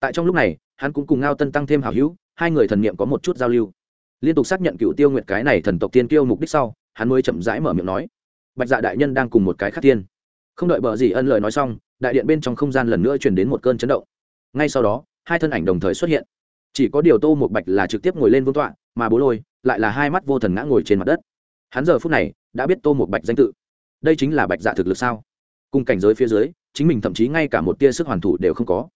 Tại trong lúc này, hắn cũng cùng ngao tân tăng thêm hảo hữu, hai người thần niệm có một chút giao lưu. Liên tục xác nhận cựu tiêu nguyệt cái này thần tộc tiên kiêu mục đích sau, hắn mới chậm rãi mở miệng nói. Bạch dạ đại nhân đang cùng một cái khác tiên. Không đợi bờ gì ân lời nói xong, đại điện bên trong không gian lần nữa truyền đến một cơn chấn động. Ngay sau đó, hai thân ảnh đồng thời xuất hiện chỉ có điều tô một bạch là trực tiếp ngồi lên vương tọa, mà bố lôi lại là hai mắt vô thần ngã ngồi trên mặt đất. Hắn giờ phút này đã biết tô một bạch danh tự. Đây chính là bạch dạ thực lực sao? Cùng cảnh giới phía dưới, chính mình thậm chí ngay cả một tia sức hoàn thủ đều không có.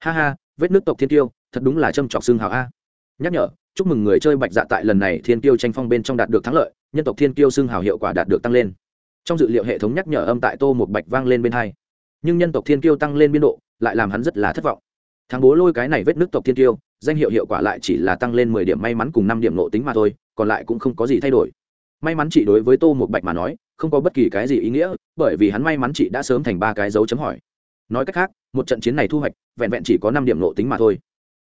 Ha ha, vết nước tộc thiên tiêu, thật đúng là châm trọc xương hào a. Nhắc nhở, chúc mừng người chơi bạch dạ tại lần này thiên tiêu tranh phong bên trong đạt được thắng lợi, nhân tộc thiên tiêu xương hào hiệu quả đạt được tăng lên. Trong dự liệu hệ thống nhắc nhở âm tại tô một bạch vang lên bên hai. Nhưng nhân tộc thiên tiêu tăng lên biên độ, lại làm hắn rất là thất vọng thằng bố lôi cái này vết nước tộc thiên tiêu, danh hiệu hiệu quả lại chỉ là tăng lên mười điểm may mắn cùng năm điểm nộ tính mà thôi, còn lại cũng không có gì thay đổi. May mắn chỉ đối với tô một bạch mà nói, không có bất kỳ cái gì ý nghĩa, bởi vì hắn may mắn chị đã sớm thành ba cái dấu chấm hỏi. Nói cách khác, một trận chiến này thu hoạch, vẹn vẹn chỉ có năm điểm nộ tính mà thôi.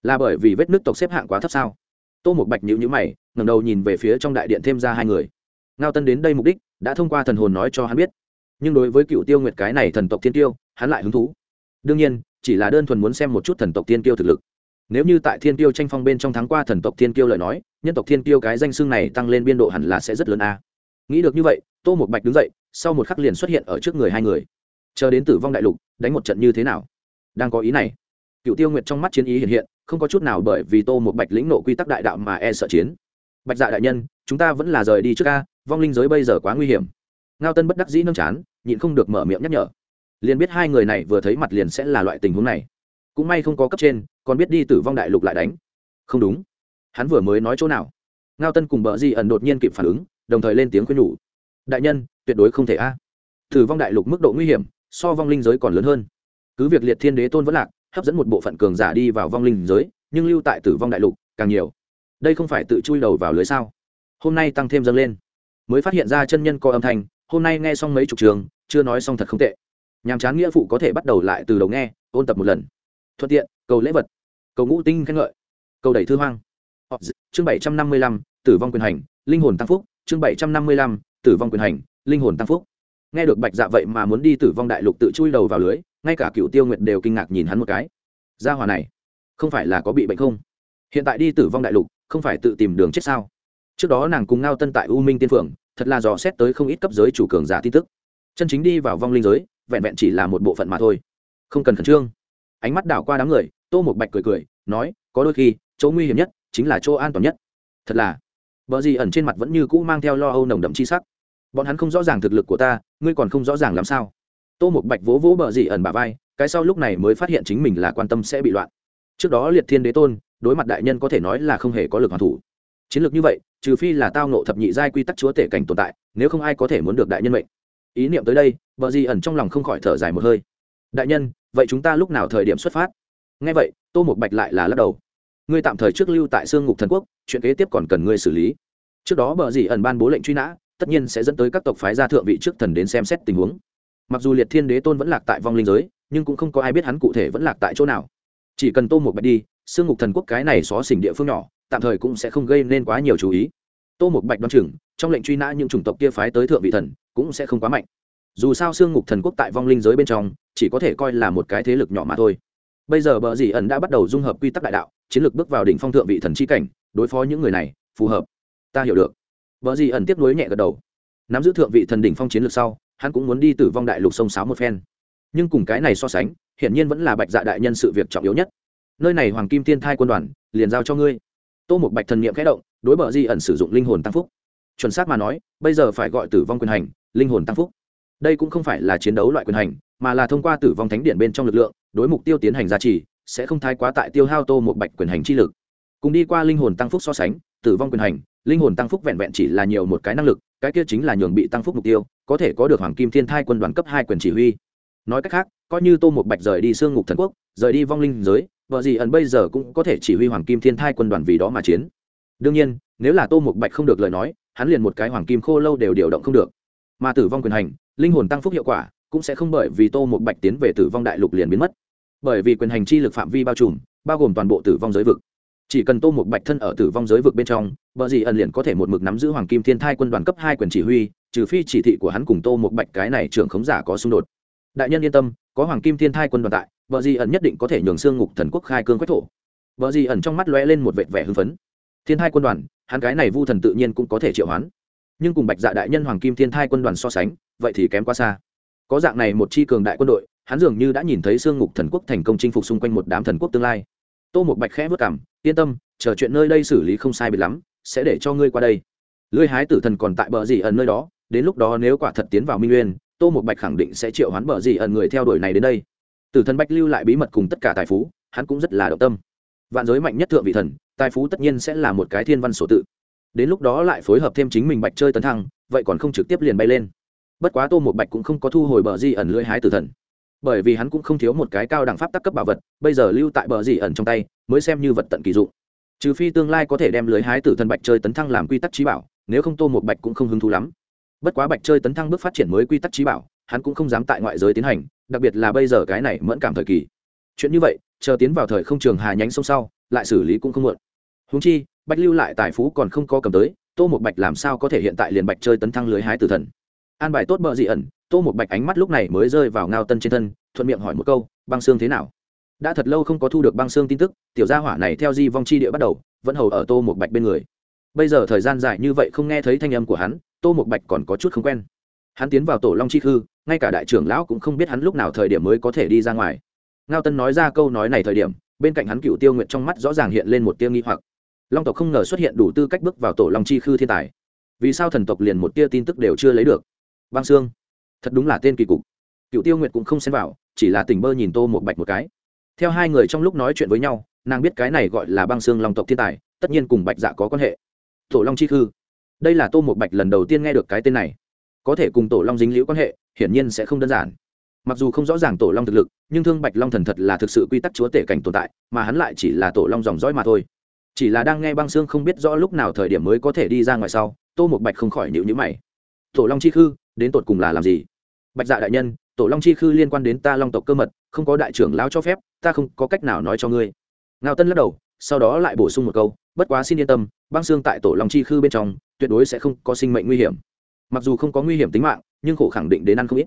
Là bởi vì vết nước tộc xếp hạng quá thấp sao? Tô một bạch nhữ nhữ mày ngầm đầu nhìn về phía trong đại điện thêm ra hai người. Ngao tân đến đây mục đích, đã thông qua thần hồn nói cho hắn biết. Nhưng đối với cựu tiêu nguyệt cái này thần tộc thiên tiêu, hắn lại hứng thú. Đương nhiên chỉ là đơn thuần muốn xem một chút thần tộc thiên tiêu thực lực. Nếu như tại thiên tiêu tranh phong bên trong tháng qua thần tộc thiên tiêu lời nói, nhân tộc thiên tiêu cái danh xưng này tăng lên biên độ hẳn là sẽ rất lớn a. Nghĩ được như vậy, tô một bạch đứng dậy, sau một khắc liền xuất hiện ở trước người hai người. Chờ đến tử vong đại lục, đánh một trận như thế nào? Đang có ý này. Cựu tiêu nguyệt trong mắt chiến ý hiện hiện, không có chút nào bởi vì tô một bạch lĩnh nộ quy tắc đại đạo mà e sợ chiến. Bạch dạ đại nhân, chúng ta vẫn là rời đi trước ca vong linh giới bây giờ quá nguy hiểm. Ngao tân bất đắc dĩ nâng chán, nhịn không được mở miệng nhắc nhở liền biết hai người này vừa thấy mặt liền sẽ là loại tình huống này. Cũng may không có cấp trên, còn biết đi tử vong đại lục lại đánh. Không đúng. Hắn vừa mới nói chỗ nào? Ngao tân cùng bờ di ẩn đột nhiên kịp phản ứng, đồng thời lên tiếng khuyên nhủ. Đại nhân, tuyệt đối không thể a. Tử vong đại lục mức độ nguy hiểm, so vong linh giới còn lớn hơn. Cứ việc liệt thiên đế tôn vẫn lạc, hấp dẫn một bộ phận cường giả đi vào vong linh giới, nhưng lưu tại tử vong đại lục càng nhiều. Đây không phải tự chui đầu vào lưới sao? Hôm nay tăng thêm dâng lên. Mới phát hiện ra chân nhân có âm thanh, hôm nay nghe xong mấy chục trường, chưa nói xong thật không tệ nhàm chán nghĩa phụ có thể bắt đầu lại từ đầu nghe, ôn tập một lần. Thuận tiện, cầu lễ vật. Cầu ngũ tinh khen ngợi. Cầu đẩy thư hoang. Chương bảy trăm năm mươi lăm, tử vong quyền hành, linh hồn tăng phúc. Chương bảy trăm năm mươi lăm, tử vong quyền hành, linh hồn tăng phúc. Nghe được bạch dạ vậy mà muốn đi tử vong đại lục tự chui đầu vào lưới, ngay cả cựu tiêu nguyệt đều kinh ngạc nhìn hắn một cái. Gia hòa này, không phải là có bị bệnh không? Hiện tại đi tử vong đại lục, không phải tự tìm đường chết sao? Trước đó nàng cùng ngao tân tại u minh tiên phượng, thật là dò xét tới không ít cấp giới chủ cường giả tin tức. Chân chính đi vào vong linh giới vẹn vẹn chỉ là một bộ phận mà thôi. Không cần khẩn trương. Ánh mắt đảo qua đám người, tô một bạch cười cười, nói, có đôi khi, chỗ nguy hiểm nhất chính là chỗ an toàn nhất. Thật là vợ gì ẩn trên mặt vẫn như cũ mang theo lo âu nồng đậm chi sắc. Bọn hắn không rõ ràng thực lực của ta, ngươi còn không rõ ràng làm sao. Tô một bạch vỗ vỗ bờ gì ẩn bà vai, cái sau lúc này mới phát hiện chính mình là quan tâm sẽ bị loạn. Trước đó liệt thiên đế tôn, đối mặt đại nhân có thể nói là không hề có lực hoàn thủ. Chiến lược như vậy, trừ phi là tao nộ thập nhị giai quy tắc chúa tể cảnh tồn tại, nếu không ai có thể muốn được đại nhân mệnh ý niệm tới đây, vợ gì ẩn trong lòng không khỏi thở dài một hơi. Đại nhân, vậy chúng ta lúc nào thời điểm xuất phát? Ngay vậy, tô một bạch lại là lắc đầu. Ngươi tạm thời trước lưu tại sương ngục thần quốc, chuyện kế tiếp còn cần ngươi xử lý. Trước đó bờ dì ẩn ban bố lệnh truy nã, tất nhiên sẽ dẫn tới các tộc phái gia thượng vị trước thần đến xem xét tình huống. Mặc dù liệt thiên đế tôn vẫn lạc tại vong linh giới, nhưng cũng không có ai biết hắn cụ thể vẫn lạc tại chỗ nào. Chỉ cần tô một bạch đi, sương ngục thần quốc cái này xó xỉnh địa phương nhỏ, tạm thời cũng sẽ không gây nên quá nhiều chú ý. Tô một bạch đoán chừng, trong lệnh truy nã những chủng tộc kia phái tới thượng vị thần cũng sẽ không quá mạnh. Dù sao xương ngục thần quốc tại vong linh giới bên trong, chỉ có thể coi là một cái thế lực nhỏ mà thôi. Bây giờ bờ dì ẩn đã bắt đầu dung hợp quy tắc đại đạo, chiến lược bước vào đỉnh phong thượng vị thần chi cảnh, đối phó những người này, phù hợp. Ta hiểu được. Bờ dì ẩn tiếp nối nhẹ gật đầu. Nắm giữ thượng vị thần đỉnh phong chiến lược sau, hắn cũng muốn đi tử vong đại lục sông sáo một phen. Nhưng cùng cái này so sánh, hiển nhiên vẫn là bạch dạ đại nhân sự việc trọng yếu nhất. Nơi này hoàng kim tiên thai quân đoàn, liền giao cho ngươi. Tô một bạch thần n i ệ m khẽ động, đối bờ di ẩn sử dụng linh hồn tăng phúc. Chuẩn xác mà nói, bây giờ phải gọi tử vong quyền hành linh hồn tăng phúc. Đây cũng không phải là chiến đấu loại quyền hành, mà là thông qua tử vong thánh điện bên trong lực lượng, đối mục tiêu tiến hành giá trị sẽ không thái quá tại tiêu hao tô một bạch quyền hành chi lực. Cùng đi qua linh hồn tăng phúc so sánh, tử vong quyền hành, linh hồn tăng phúc vẹn vẹn chỉ là nhiều một cái năng lực, cái kia chính là nhường bị tăng phúc mục tiêu, có thể có được hoàng kim thiên thai quân đoàn cấp hai quyền chỉ huy. Nói cách khác, coi như tô một bạch rời đi sương ngục thần quốc, rời đi vong linh giới, vợ gì ẩn bây giờ cũng có thể chỉ huy hoàng kim thiên thai quân đoàn vì đó mà chiến. Đương nhiên, nếu là tô một bạch không được lời nói, hắn liền một cái hoàng kim khô lâu đều điều động không được mà tử vong quyền hành, linh hồn tăng phúc hiệu quả, cũng sẽ không bởi vì tô một bạch tiến về tử vong đại lục liền biến mất. Bởi vì quyền hành chi lực phạm vi bao trùm, bao gồm toàn bộ tử vong giới vực. Chỉ cần tô một bạch thân ở tử vong giới vực bên trong vợ gì ẩn liền có thể một mực nắm giữ hoàng kim thiên thai quân đoàn cấp hai quyền chỉ huy, trừ phi chỉ thị của hắn cùng tô một bạch cái này trưởng khống giả có xung đột. Đại nhân yên tâm, có hoàng kim thiên thai quân đoàn tại vợ gì ẩn nhất định có thể nhường xương ngục thần quốc khai cương quách thổ. Vợ gì ẩn trong mắt lóe lên một vệt vẻ hưng phấn. Thiên thai quân đoàn, hắn cái này vu thần tự nhiên cũng có thể triệu hoán nhưng cùng bạch dạ đại nhân hoàng kim thiên thai quân đoàn so sánh, vậy thì kém quá xa. Có dạng này một chi cường đại quân đội, hắn dường như đã nhìn thấy xương ngục thần quốc thành công chinh phục xung quanh một đám thần quốc tương lai. Tô một bạch khẽ vất cảm, yên tâm, chờ chuyện nơi đây xử lý không sai biệt lắm, sẽ để cho ngươi qua đây. Lưới hái tử thần còn tại bờ gì ẩn nơi đó, đến lúc đó nếu quả thật tiến vào minh nguyên, tô một bạch khẳng định sẽ triệu hoán bờ gì ẩn người theo đuổi này đến đây. Tử thần bạch lưu lại bí mật cùng tất cả tài phú, hắn cũng rất là động tâm. Vạn giới mạnh nhất thượng vị thần, tài phú tất nhiên sẽ là một cái thiên văn sổ tự đến lúc đó lại phối hợp thêm chính mình bạch chơi tấn thăng, vậy còn không trực tiếp liền bay lên. Bất quá tô một bạch cũng không có thu hồi bờ di ẩn lưỡi hái tử thần. Bởi vì hắn cũng không thiếu một cái cao đẳng pháp tắc cấp bảo vật, bây giờ lưu tại bờ di ẩn trong tay, mới xem như vật tận kỳ dụng. Trừ phi tương lai có thể đem lưới hái tử thần bạch chơi tấn thăng làm quy tắc trí bảo, nếu không tô một bạch cũng không hứng thú lắm. Bất quá bạch chơi tấn thăng bước phát triển mới quy tắc trí bảo, hắn cũng không dám tại ngoại giới tiến hành, đặc biệt là bây giờ cái này mẫn cảm thời kỳ. Chuyện như vậy, chờ tiến vào thời không trường hà nhánh sông sau, lại xử lý cũng không muộn. Húng chi bạch lưu lại tài phú còn không có cầm tới, tô một bạch làm sao có thể hiện tại liền bạch chơi tấn thăng lưới hái tử thần? An bài tốt bợ dị ẩn, tô một bạch ánh mắt lúc này mới rơi vào ngao tân trên thân, thuận miệng hỏi một câu, băng xương thế nào? Đã thật lâu không có thu được băng xương tin tức, tiểu gia hỏa này theo di vong chi địa bắt đầu, vẫn hầu ở tô một bạch bên người. Bây giờ thời gian dài như vậy không nghe thấy thanh âm của hắn, tô một bạch còn có chút không quen. Hắn tiến vào tổ long chi khư, ngay cả đại trưởng lão cũng không biết hắn lúc nào thời điểm mới có thể đi ra ngoài. Ngao tân nói ra câu nói này thời điểm, bên cạnh hắn cựu tiêu nguyện trong mắt rõ ràng hiện lên một tiêu nghi hoặc long tộc không ngờ xuất hiện đủ tư cách bước vào tổ long chi khư thiên tài. Vì sao thần tộc liền một tia tin tức đều chưa lấy được? Băng xương thật đúng là tên kỳ cục. Cựu tiêu nguyệt cũng không xem vào, chỉ là tình bơ nhìn tô một bạch một cái. Theo hai người trong lúc nói chuyện với nhau, nàng biết cái này gọi là băng xương long tộc thiên tài, tất nhiên cùng bạch dạ có quan hệ. Tổ long chi khư, đây là tô một bạch lần đầu tiên nghe được cái tên này. Có thể cùng tổ long dính liễu quan hệ, hiển nhiên sẽ không đơn giản. Mặc dù không rõ ràng tổ long thực lực, nhưng thương bạch long thần thật là thực sự quy tắc chúa tể cảnh tồn tại, mà hắn lại chỉ là tổ long dòng dõi mà thôi chỉ là đang nghe băng xương không biết rõ lúc nào thời điểm mới có thể đi ra ngoài sau, tô một bạch không khỏi nhịu nhữ mày. Tổ long chi khư, đến tột cùng là làm gì? Bạch dạ đại nhân, tổ long chi khư liên quan đến ta long tộc cơ mật, không có đại trưởng lao cho phép, ta không có cách nào nói cho ngươi. Ngao tân lắc đầu, sau đó lại bổ sung một câu, bất quá xin yên tâm, băng xương tại tổ long chi khư bên trong, tuyệt đối sẽ không có sinh mệnh nguy hiểm. Mặc dù không có nguy hiểm tính mạng, nhưng khổ khẳng định đến ăn không ít.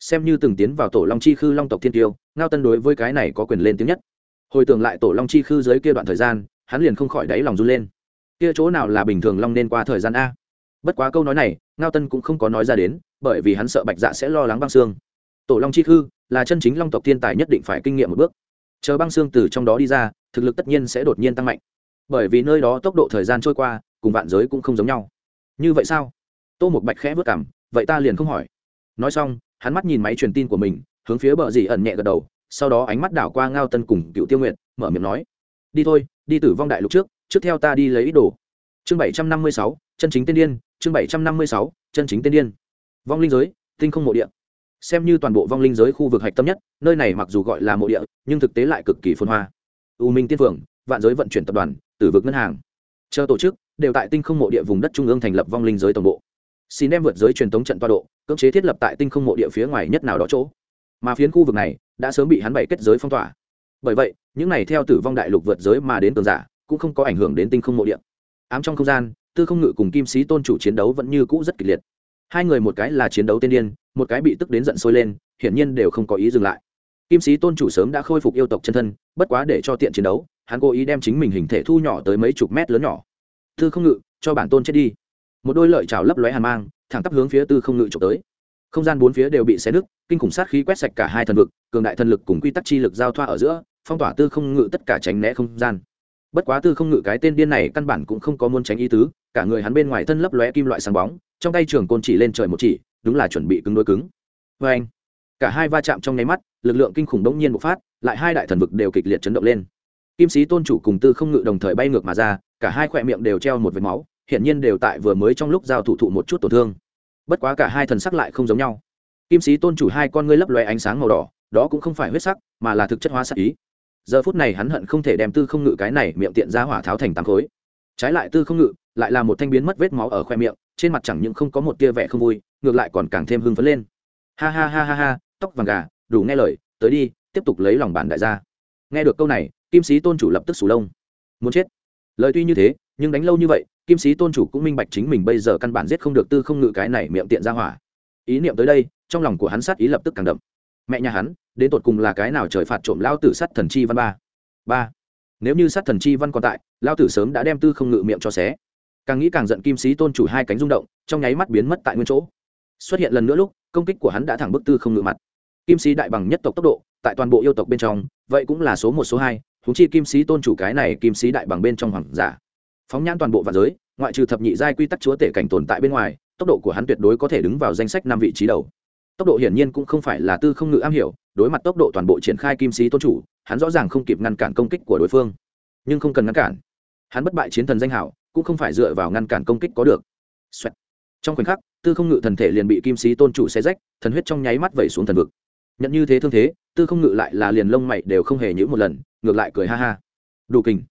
Xem như từng tiến vào tổ long chi khư long tộc thiên tiêu, ngao tân đối với cái này có quyền lên tiếng nhất. Hồi tưởng lại tổ long chi khư dưới kia đoạn thời gian hắn liền không khỏi đáy lòng run lên. Kia chỗ nào là bình thường long nên qua thời gian a? Bất quá câu nói này, ngao tân cũng không có nói ra đến, bởi vì hắn sợ bạch dạ sẽ lo lắng băng xương. Tổ long chi khư là chân chính long tộc thiên tài nhất định phải kinh nghiệm một bước. Chờ băng xương từ trong đó đi ra, thực lực tất nhiên sẽ đột nhiên tăng mạnh. Bởi vì nơi đó tốc độ thời gian trôi qua, cùng vạn giới cũng không giống nhau. Như vậy sao? Tô một bạch khẽ vất cảm vậy ta liền không hỏi. Nói xong, hắn mắt nhìn máy truyền tin của mình, hướng phía bờ dì ẩn nhẹ gật đầu, sau đó ánh mắt đảo qua ngao tân cùng cựu tiêu nguyện mở miệng nói, đi thôi đi tử vong đại lục trước trước theo ta đi lấy ít đồ. Chương bảy trăm năm mươi sáu, chân chính tiên điên, chương bảy trăm năm mươi sáu, chân chính tiên điên. Vong linh giới, tinh không mộ địa. Xem như toàn bộ vong linh giới khu vực hạch tâm nhất, nơi này mặc dù gọi là mộ địa, nhưng thực tế lại cực kỳ phồn hoa. U minh tiên phượng, vạn giới vận chuyển tập đoàn, tử vực ngân hàng. Chờ tổ chức, đều tại tinh không mộ địa vùng đất trung ương thành lập vong linh giới tổng bộ. Xin đem vượt giới truyền thống trận toa độ, cưỡng chế thiết lập tại tinh không mộ địa phía ngoài nhất nào đó chỗ. Mà phiến khu vực này, đã sớm bị hắn bày kết giới phong tỏa. Bởi vậy những này theo tử vong đại lục vượt giới mà đến tường giả, cũng không có ảnh hưởng đến tinh không mộ địa. Ám trong không gian, tư không ngự cùng kim sĩ tôn chủ chiến đấu vẫn như cũ rất kịch liệt. Hai người một cái là chiến đấu tiên điên, một cái bị tức đến giận sôi lên, hiển nhiên đều không có ý dừng lại. Kim sĩ tôn chủ sớm đã khôi phục yêu tộc chân thân, bất quá để cho tiện chiến đấu, hắn cố ý đem chính mình hình thể thu nhỏ tới mấy chục mét lớn nhỏ. Tư không ngự, cho bản tôn chết đi. Một đôi lợi trào lấp lóe hàn mang, thẳng tắp hướng phía tư không ngự trộm tới. Không gian bốn phía đều bị xé nứt, kinh khủng sát khí quét sạch cả hai thần vực, cường đại thần lực cùng quy tắc chi lực giao thoa ở giữa phong tỏa tư không ngự tất cả tránh né không gian. Bất quá tư không ngự cái tên điên này căn bản cũng không có muốn tránh ý tứ, cả người hắn bên ngoài thân lấp lóe kim loại sáng bóng, trong tay trường côn chỉ lên trời một chỉ, đúng là chuẩn bị cứng đôi cứng. Vê anh, cả hai va chạm trong nháy mắt, lực lượng kinh khủng đống nhiên bộc phát, lại hai đại thần vực đều kịch liệt chấn động lên. Kim sĩ tôn chủ cùng tư không ngự đồng thời bay ngược mà ra, cả hai khỏe miệng đều treo một vệt máu hiện nhiên đều tại vừa mới trong lúc giao thủ thụ một chút tổn thương. Bất quá cả hai thần sắc lại không giống nhau. Kim sĩ tôn chủ hai con ngươi lấp loe ánh sáng màu đỏ, đó cũng không phải huyết sắc, mà là thực chất hóa sắc ý giờ phút này hắn hận không thể đem tư không ngự cái này miệng tiện ra hỏa tháo thành tám khối. Trái lại tư không ngự lại là một thanh biến mất vết máu ở khoe miệng, trên mặt chẳng những không có một tia vẻ không vui, ngược lại còn càng thêm hưng phấn lên. Ha ha ha ha ha, tóc vàng gà, đủ nghe lời, tới đi, tiếp tục lấy lòng bản đại gia. Nghe được câu này, kim sĩ tôn chủ lập tức sủ lông. Muốn chết. Lời tuy như thế, nhưng đánh lâu như vậy, kim sĩ tôn chủ cũng minh bạch chính mình bây giờ căn bản giết không được tư không ngự cái này miệng tiện ra hỏa. Ý niệm tới đây, trong lòng của hắn sát ý lập tức càng đậm mẹ nhà hắn, đến tột cùng là cái nào trời phạt trộm lao tử sát thần chi văn ba? Ba. Nếu như sát thần chi văn còn tại lao tử sớm đã đem tư không ngự miệng cho xé. Càng nghĩ càng giận kim sĩ tôn chủ hai cánh rung động, trong nháy mắt biến mất tại nguyên chỗ. Xuất hiện lần nữa lúc, công kích của hắn đã thẳng bức tư không ngự mặt. Kim sĩ đại bằng nhất tộc tốc độ, tại toàn bộ yêu tộc bên trong, vậy cũng là số một, số hai húng chi kim sĩ tôn chủ cái này kim sĩ đại bằng bên trong hoàng giả. Phóng nhãn toàn bộ vạn giới, ngoại trừ thập nhị giai quy tắc chúa tể cảnh tồn tại bên ngoài, tốc độ của hắn tuyệt đối có thể đứng vào danh sách năm vị trí đầu tốc độ hiển nhiên cũng không phải là tư không ngự am hiểu, đối mặt tốc độ toàn bộ triển khai kim sĩ tôn chủ, hắn rõ ràng không kịp ngăn cản công kích của đối phương. Nhưng không cần ngăn cản. Hắn bất bại chiến thần danh hảo, cũng không phải dựa vào ngăn cản công kích có được、Xoẹt. trong khoảnh khắc, tư không ngự thần thể liền bị kim sĩ tôn chủ xe rách, thần huyết trong nháy mắt vẩy xuống thần vực. Nhận như thế thương thế, tư không ngự lại là liền lông mày đều không hề nhữ một lần, ngược lại cười ha ha. Đủ kình.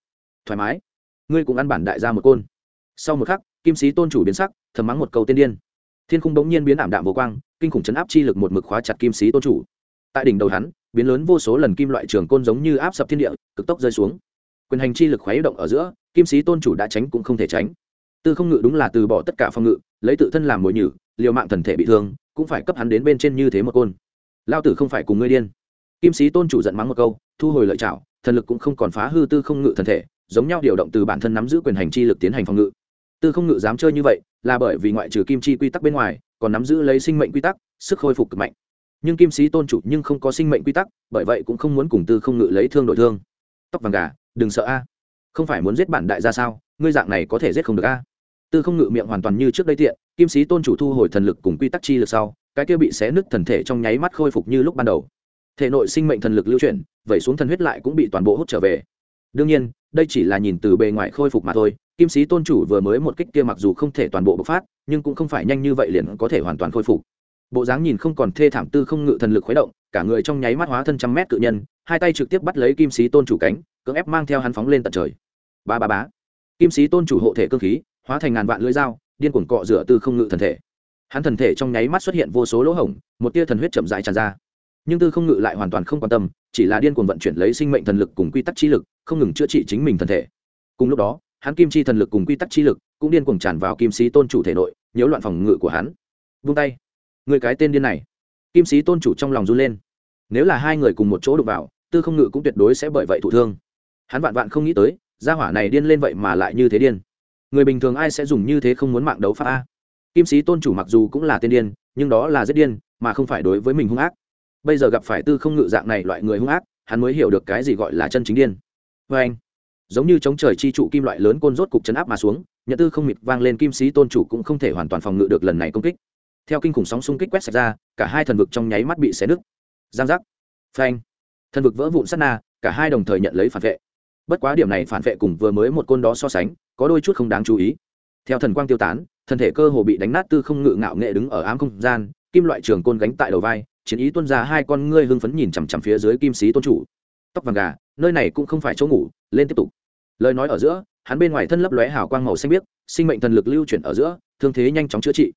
Thoải mái. Ngươi cũng ăn bản đại gia một côn. Sau một khắc, kim sĩ tôn chủ biến sắc, thầm mắng một câu tiên điên thiên khung bỗng nhiên biến ảm đạm vô quang, kinh khủng chấn áp chi lực một mực khóa chặt kim sĩ tôn chủ. Tại đỉnh đầu hắn, biến lớn vô số lần kim loại trường côn giống như áp sập thiên địa, cực tốc rơi xuống. Quyền hành chi lực khuấy động ở giữa, kim sĩ tôn chủ đã tránh cũng không thể tránh. Tư không ngự đúng là từ bỏ tất cả phòng ngự, lấy tự thân làm mồi nhử, liều mạng thần thể bị thương, cũng phải cấp hắn đến bên trên như thế một côn. Lao tử không phải cùng ngươi điên. Kim sĩ tôn chủ giận mắng một câu, thu hồi lợi chảo thần lực cũng không còn phá hư tư không ngự thần thể, giống nhau điều động từ bản thân nắm giữ quyền hành chi lực tiến hành phòng ngự tư không ngự dám chơi như vậy, là bởi vì ngoại trừ kim chi quy tắc bên ngoài, còn nắm giữ lấy sinh mệnh quy tắc, sức khôi phục cực mạnh. Nhưng kim sĩ tôn chủ nhưng không có sinh mệnh quy tắc, bởi vậy cũng không muốn cùng tư không ngự lấy thương đổi thương. Tóc vàng gà, đừng sợ a. Không phải muốn giết bản đại ra sao? Ngươi dạng này có thể giết không được a. Tư không ngự miệng hoàn toàn như trước đây tiện, kim sĩ tôn chủ thu hồi thần lực cùng quy tắc chi lực sau, cái kia bị xé nứt thần thể trong nháy mắt khôi phục như lúc ban đầu. Thể nội sinh mệnh thần lực lưu chuyển, vẩy xuống thần huyết lại cũng bị toàn bộ hút trở về. Đương nhiên, đây chỉ là nhìn từ bề ngoài khôi phục mà thôi kim sĩ tôn chủ vừa mới một kích kia mặc dù không thể toàn bộ bộc phát, nhưng cũng không phải nhanh như vậy liền có thể hoàn toàn khôi phục. Bộ dáng nhìn không còn thê thảm tư không ngự thần lực khuấy động, cả người trong nháy mắt hóa thân trăm mét cự nhân, hai tay trực tiếp bắt lấy kim sĩ tôn chủ cánh, cưỡng ép mang theo hắn phóng lên tận trời. Ba ba bá kim sĩ tôn chủ hộ thể cơ khí, hóa thành ngàn vạn lưỡi dao, điên cuồng cọ rửa tư không ngự thần thể. Hắn thần thể trong nháy mắt xuất hiện vô số lỗ hổng, một tia thần huyết chậm rãi tràn ra. Nhưng tư không ngự lại hoàn toàn không quan tâm, chỉ là điên cuồng vận chuyển lấy sinh mệnh thần lực cùng quy tắc trí lực, không ngừng chữa trị chính mình thần thể. Cùng lúc đó hắn kim chi thần lực cùng quy tắc chi lực cũng điên cuồng tràn vào kim sĩ tôn chủ thể nội, nhiễu loạn phòng ngự của hắn. Vung tay. Người cái tên điên này. Kim sĩ tôn chủ trong lòng run lên. Nếu là hai người cùng một chỗ đụng vào, tư không ngự cũng tuyệt đối sẽ bởi vậy thụ thương. Hắn vạn vạn không nghĩ tới, gia hỏa này điên lên vậy mà lại như thế điên. Người bình thường ai sẽ dùng như thế không muốn mạng đấu pháp a? Kim sĩ tôn chủ mặc dù cũng là tên điên, nhưng đó là rất điên, mà không phải đối với mình hung ác. Bây giờ gặp phải tư không ngự dạng này loại người hung ác, hắn mới hiểu được cái gì gọi là chân chính điên. Vê anh giống như chống trời chi trụ kim loại lớn côn rốt cục chấn áp mà xuống, nhận tư không mịt vang lên kim sĩ tôn chủ cũng không thể hoàn toàn phòng ngự được lần này công kích. Theo kinh khủng sóng xung kích quét sạch ra, cả hai thần vực trong nháy mắt bị xé nứt. Giang giác. Phanh. Thần vực vỡ vụn sát na, cả hai đồng thời nhận lấy phản vệ. Bất quá điểm này phản vệ cùng vừa mới một côn đó so sánh, có đôi chút không đáng chú ý. Theo thần quang tiêu tán, thân thể cơ hồ bị đánh nát tư không ngự ngạo nghệ đứng ở ám không gian, kim loại trường côn gánh tại đầu vai, chiến ý tuân ra hai con ngươi hưng phấn nhìn chằm chằm phía dưới kim sĩ tôn chủ. Tóc vàng gà, nơi này cũng không phải chỗ ngủ, lên tiếp tục lời nói ở giữa, hắn bên ngoài thân lấp lóe hào quang màu xanh biếc, sinh mệnh thần lực lưu chuyển ở giữa, thương thế nhanh chóng chữa trị.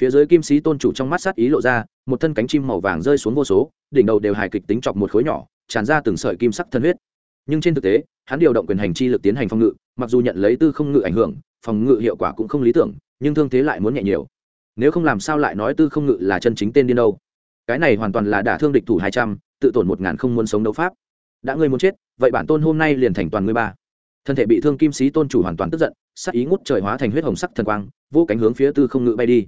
Phía dưới kim sĩ tôn chủ trong mắt sát ý lộ ra, một thân cánh chim màu vàng rơi xuống vô số, đỉnh đầu đều hài kịch tính chọc một khối nhỏ, tràn ra từng sợi kim sắc thân huyết. Nhưng trên thực tế, hắn điều động quyền hành chi lực tiến hành phòng ngự, mặc dù nhận lấy tư không ngự ảnh hưởng, phòng ngự hiệu quả cũng không lý tưởng, nhưng thương thế lại muốn nhẹ nhiều. Nếu không làm sao lại nói tư không ngự là chân chính tên điên đâu? Cái này hoàn toàn là đả thương địch thủ hai trăm, tự tổn một ngàn không muốn sống đấu pháp. Đã ngươi muốn chết, vậy bản tôn hôm nay liền thành toàn ngươi ba thân thể bị thương kim sĩ tôn chủ hoàn toàn tức giận sắc ý ngút trời hóa thành huyết hồng sắc thần quang, vô cánh hướng phía tư không ngự bay đi.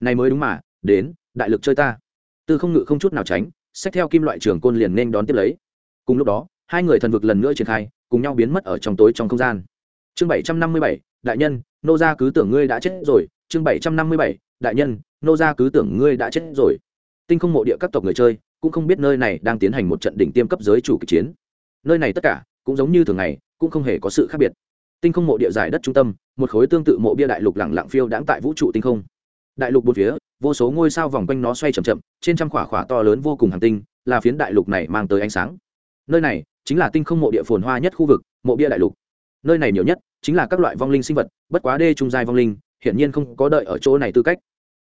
Này mới đúng mà, đến, đại lực chơi ta. Tư không ngự không chút nào tránh xét theo kim loại trường côn liền nên đón tiếp lấy. Cùng lúc đó, hai người thần vực lần nữa triển khai, cùng nhau biến mất ở trong tối trong không gian. Chương bảy trăm năm mươi bảy, đại nhân, nô gia cứ tưởng ngươi đã chết rồi. Chương bảy trăm năm mươi bảy, đại nhân, nô gia cứ tưởng ngươi đã chết rồi. Tinh không mộ địa các tộc người chơi, cũng không biết nơi này đang tiến hành một trận đỉnh tiêm cấp giới chủ kịch chiến. Nơi này tất cả, cũng giống như thường ngày cũng không hề có sự khác biệt. Tinh không mộ địa giải đất trung tâm, một khối tương tự mộ bia đại lục lẳng lặng phiêu đãng tại vũ trụ tinh không. Đại lục bốn phía, vô số ngôi sao vòng quanh nó xoay chậm chậm, trên trăm khỏa khỏa to lớn vô cùng hàng tinh, là phiến đại lục này mang tới ánh sáng. Nơi này chính là tinh không mộ địa phồn hoa nhất khu vực, mộ bia đại lục. Nơi này nhiều nhất chính là các loại vong linh sinh vật, bất quá đê trung giai vong linh, hiển nhiên không có đợi ở chỗ này tư cách.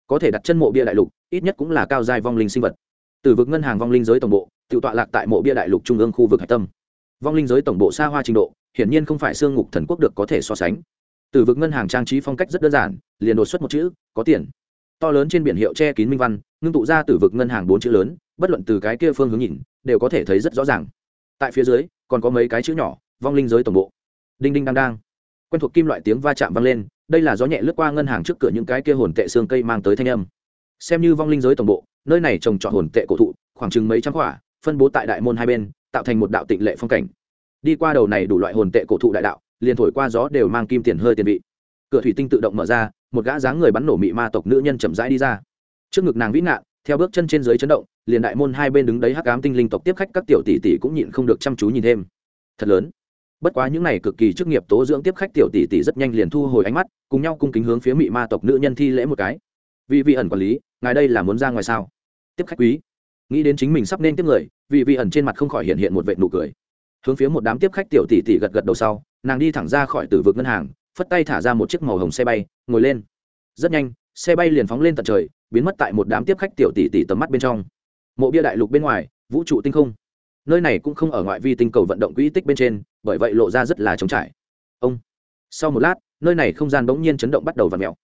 Có thể đặt chân mộ bia đại lục, ít nhất cũng là cao giai vong linh sinh vật. Từ vực ngân hàng vong linh giới tổng bộ, tự tọa lạc tại mộ bia đại lục trung ương khu vực hạch tâm vong linh giới tổng bộ xa hoa trình độ, hiển nhiên không phải xương ngục thần quốc được có thể so sánh. Từ vực ngân hàng trang trí phong cách rất đơn giản, liền đột xuất một chữ, có tiền. To lớn trên biển hiệu che kín minh văn, ngưng tụ ra từ vực ngân hàng bốn chữ lớn, bất luận từ cái kia phương hướng nhìn, đều có thể thấy rất rõ ràng. Tại phía dưới, còn có mấy cái chữ nhỏ, vong linh giới tổng bộ. Đinh đinh đang đang. Quen thuộc kim loại tiếng va chạm vang lên, đây là gió nhẹ lướt qua ngân hàng trước cửa những cái kia hồn tệ xương cây mang tới thanh âm. Xem như vong linh giới tổng bộ, nơi này trồng trọt hồn tệ cổ thụ, khoảng chừng mấy trăm quả, phân bố tại đại môn hai bên tạo thành một đạo tịnh lệ phong cảnh. Đi qua đầu này đủ loại hồn tệ cổ thụ đại đạo, liền thổi qua gió đều mang kim tiền hơi tiền vị. Cửa thủy tinh tự động mở ra, một gã dáng người bắn nổ mị ma tộc nữ nhân chậm rãi đi ra. Trước ngực nàng vĩ nạn theo bước chân trên dưới chấn động, liền đại môn hai bên đứng đấy hắc ám tinh linh tộc tiếp khách các tiểu tỷ tỷ cũng nhịn không được chăm chú nhìn thêm. Thật lớn. Bất quá những này cực kỳ chức nghiệp tố dưỡng tiếp khách tiểu tỷ tỷ rất nhanh liền thu hồi ánh mắt, cùng nhau cung kính hướng phía mị ma tộc nữ nhân thi lễ một cái. Vì vị ẩn quản lý, ngài đây là muốn ra ngoài sao? Tiếp khách quý. Nghĩ đến chính mình sắp nên tiếp người vì vị ẩn trên mặt không khỏi hiện hiện một vệ nụ cười. Hướng phía một đám tiếp khách tiểu tỷ tỷ gật gật đầu sau, nàng đi thẳng ra khỏi từ vực ngân hàng, phất tay thả ra một chiếc màu hồng xe bay, ngồi lên. Rất nhanh, xe bay liền phóng lên tận trời, biến mất tại một đám tiếp khách tiểu tỷ tỷ tầm mắt bên trong. Mộ bia đại lục bên ngoài, vũ trụ tinh không. Nơi này cũng không ở ngoại vi tinh cầu vận động quỹ tích bên trên, bởi vậy lộ ra rất là trống trải. Ông. Sau một lát, nơi này không gian bỗng nhiên chấn động bắt đầu và mèo. Mẹo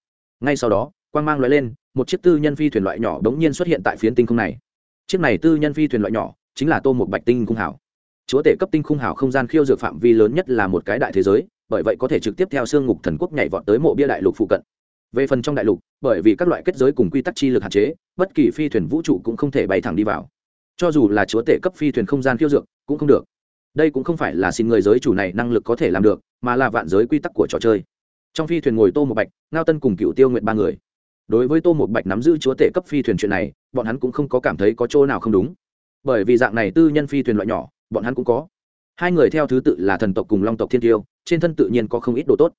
ngay sau đó, quang mang loại lên, một chiếc tư nhân phi thuyền loại nhỏ bỗng nhiên xuất hiện tại phiến tinh không này. Chiếc này tư nhân phi thuyền loại nhỏ chính là tô một bạch tinh khung hảo chúa tể cấp tinh khung hảo không gian khiêu dược phạm vi lớn nhất là một cái đại thế giới, bởi vậy có thể trực tiếp theo xương ngục thần quốc nhảy vọt tới mộ bia đại lục phụ cận. Về phần trong đại lục, bởi vì các loại kết giới cùng quy tắc chi lực hạn chế, bất kỳ phi thuyền vũ trụ cũng không thể bay thẳng đi vào. Cho dù là chúa tể cấp phi thuyền không gian khiêu dược, cũng không được. Đây cũng không phải là xin người giới chủ này năng lực có thể làm được, mà là vạn giới quy tắc của trò chơi. Trong phi thuyền ngồi tô một bạch, ngao tân cùng cựu tiêu nguyện ba người. Đối với tô một bạch nắm giữ chúa tể cấp phi thuyền chuyện này, bọn hắn cũng không có cảm thấy có chỗ nào không đúng bởi vì dạng này tư nhân phi thuyền loại nhỏ, bọn hắn cũng có. Hai người theo thứ tự là thần tộc cùng long tộc thiên tiêu trên thân tự nhiên có không ít đồ tốt.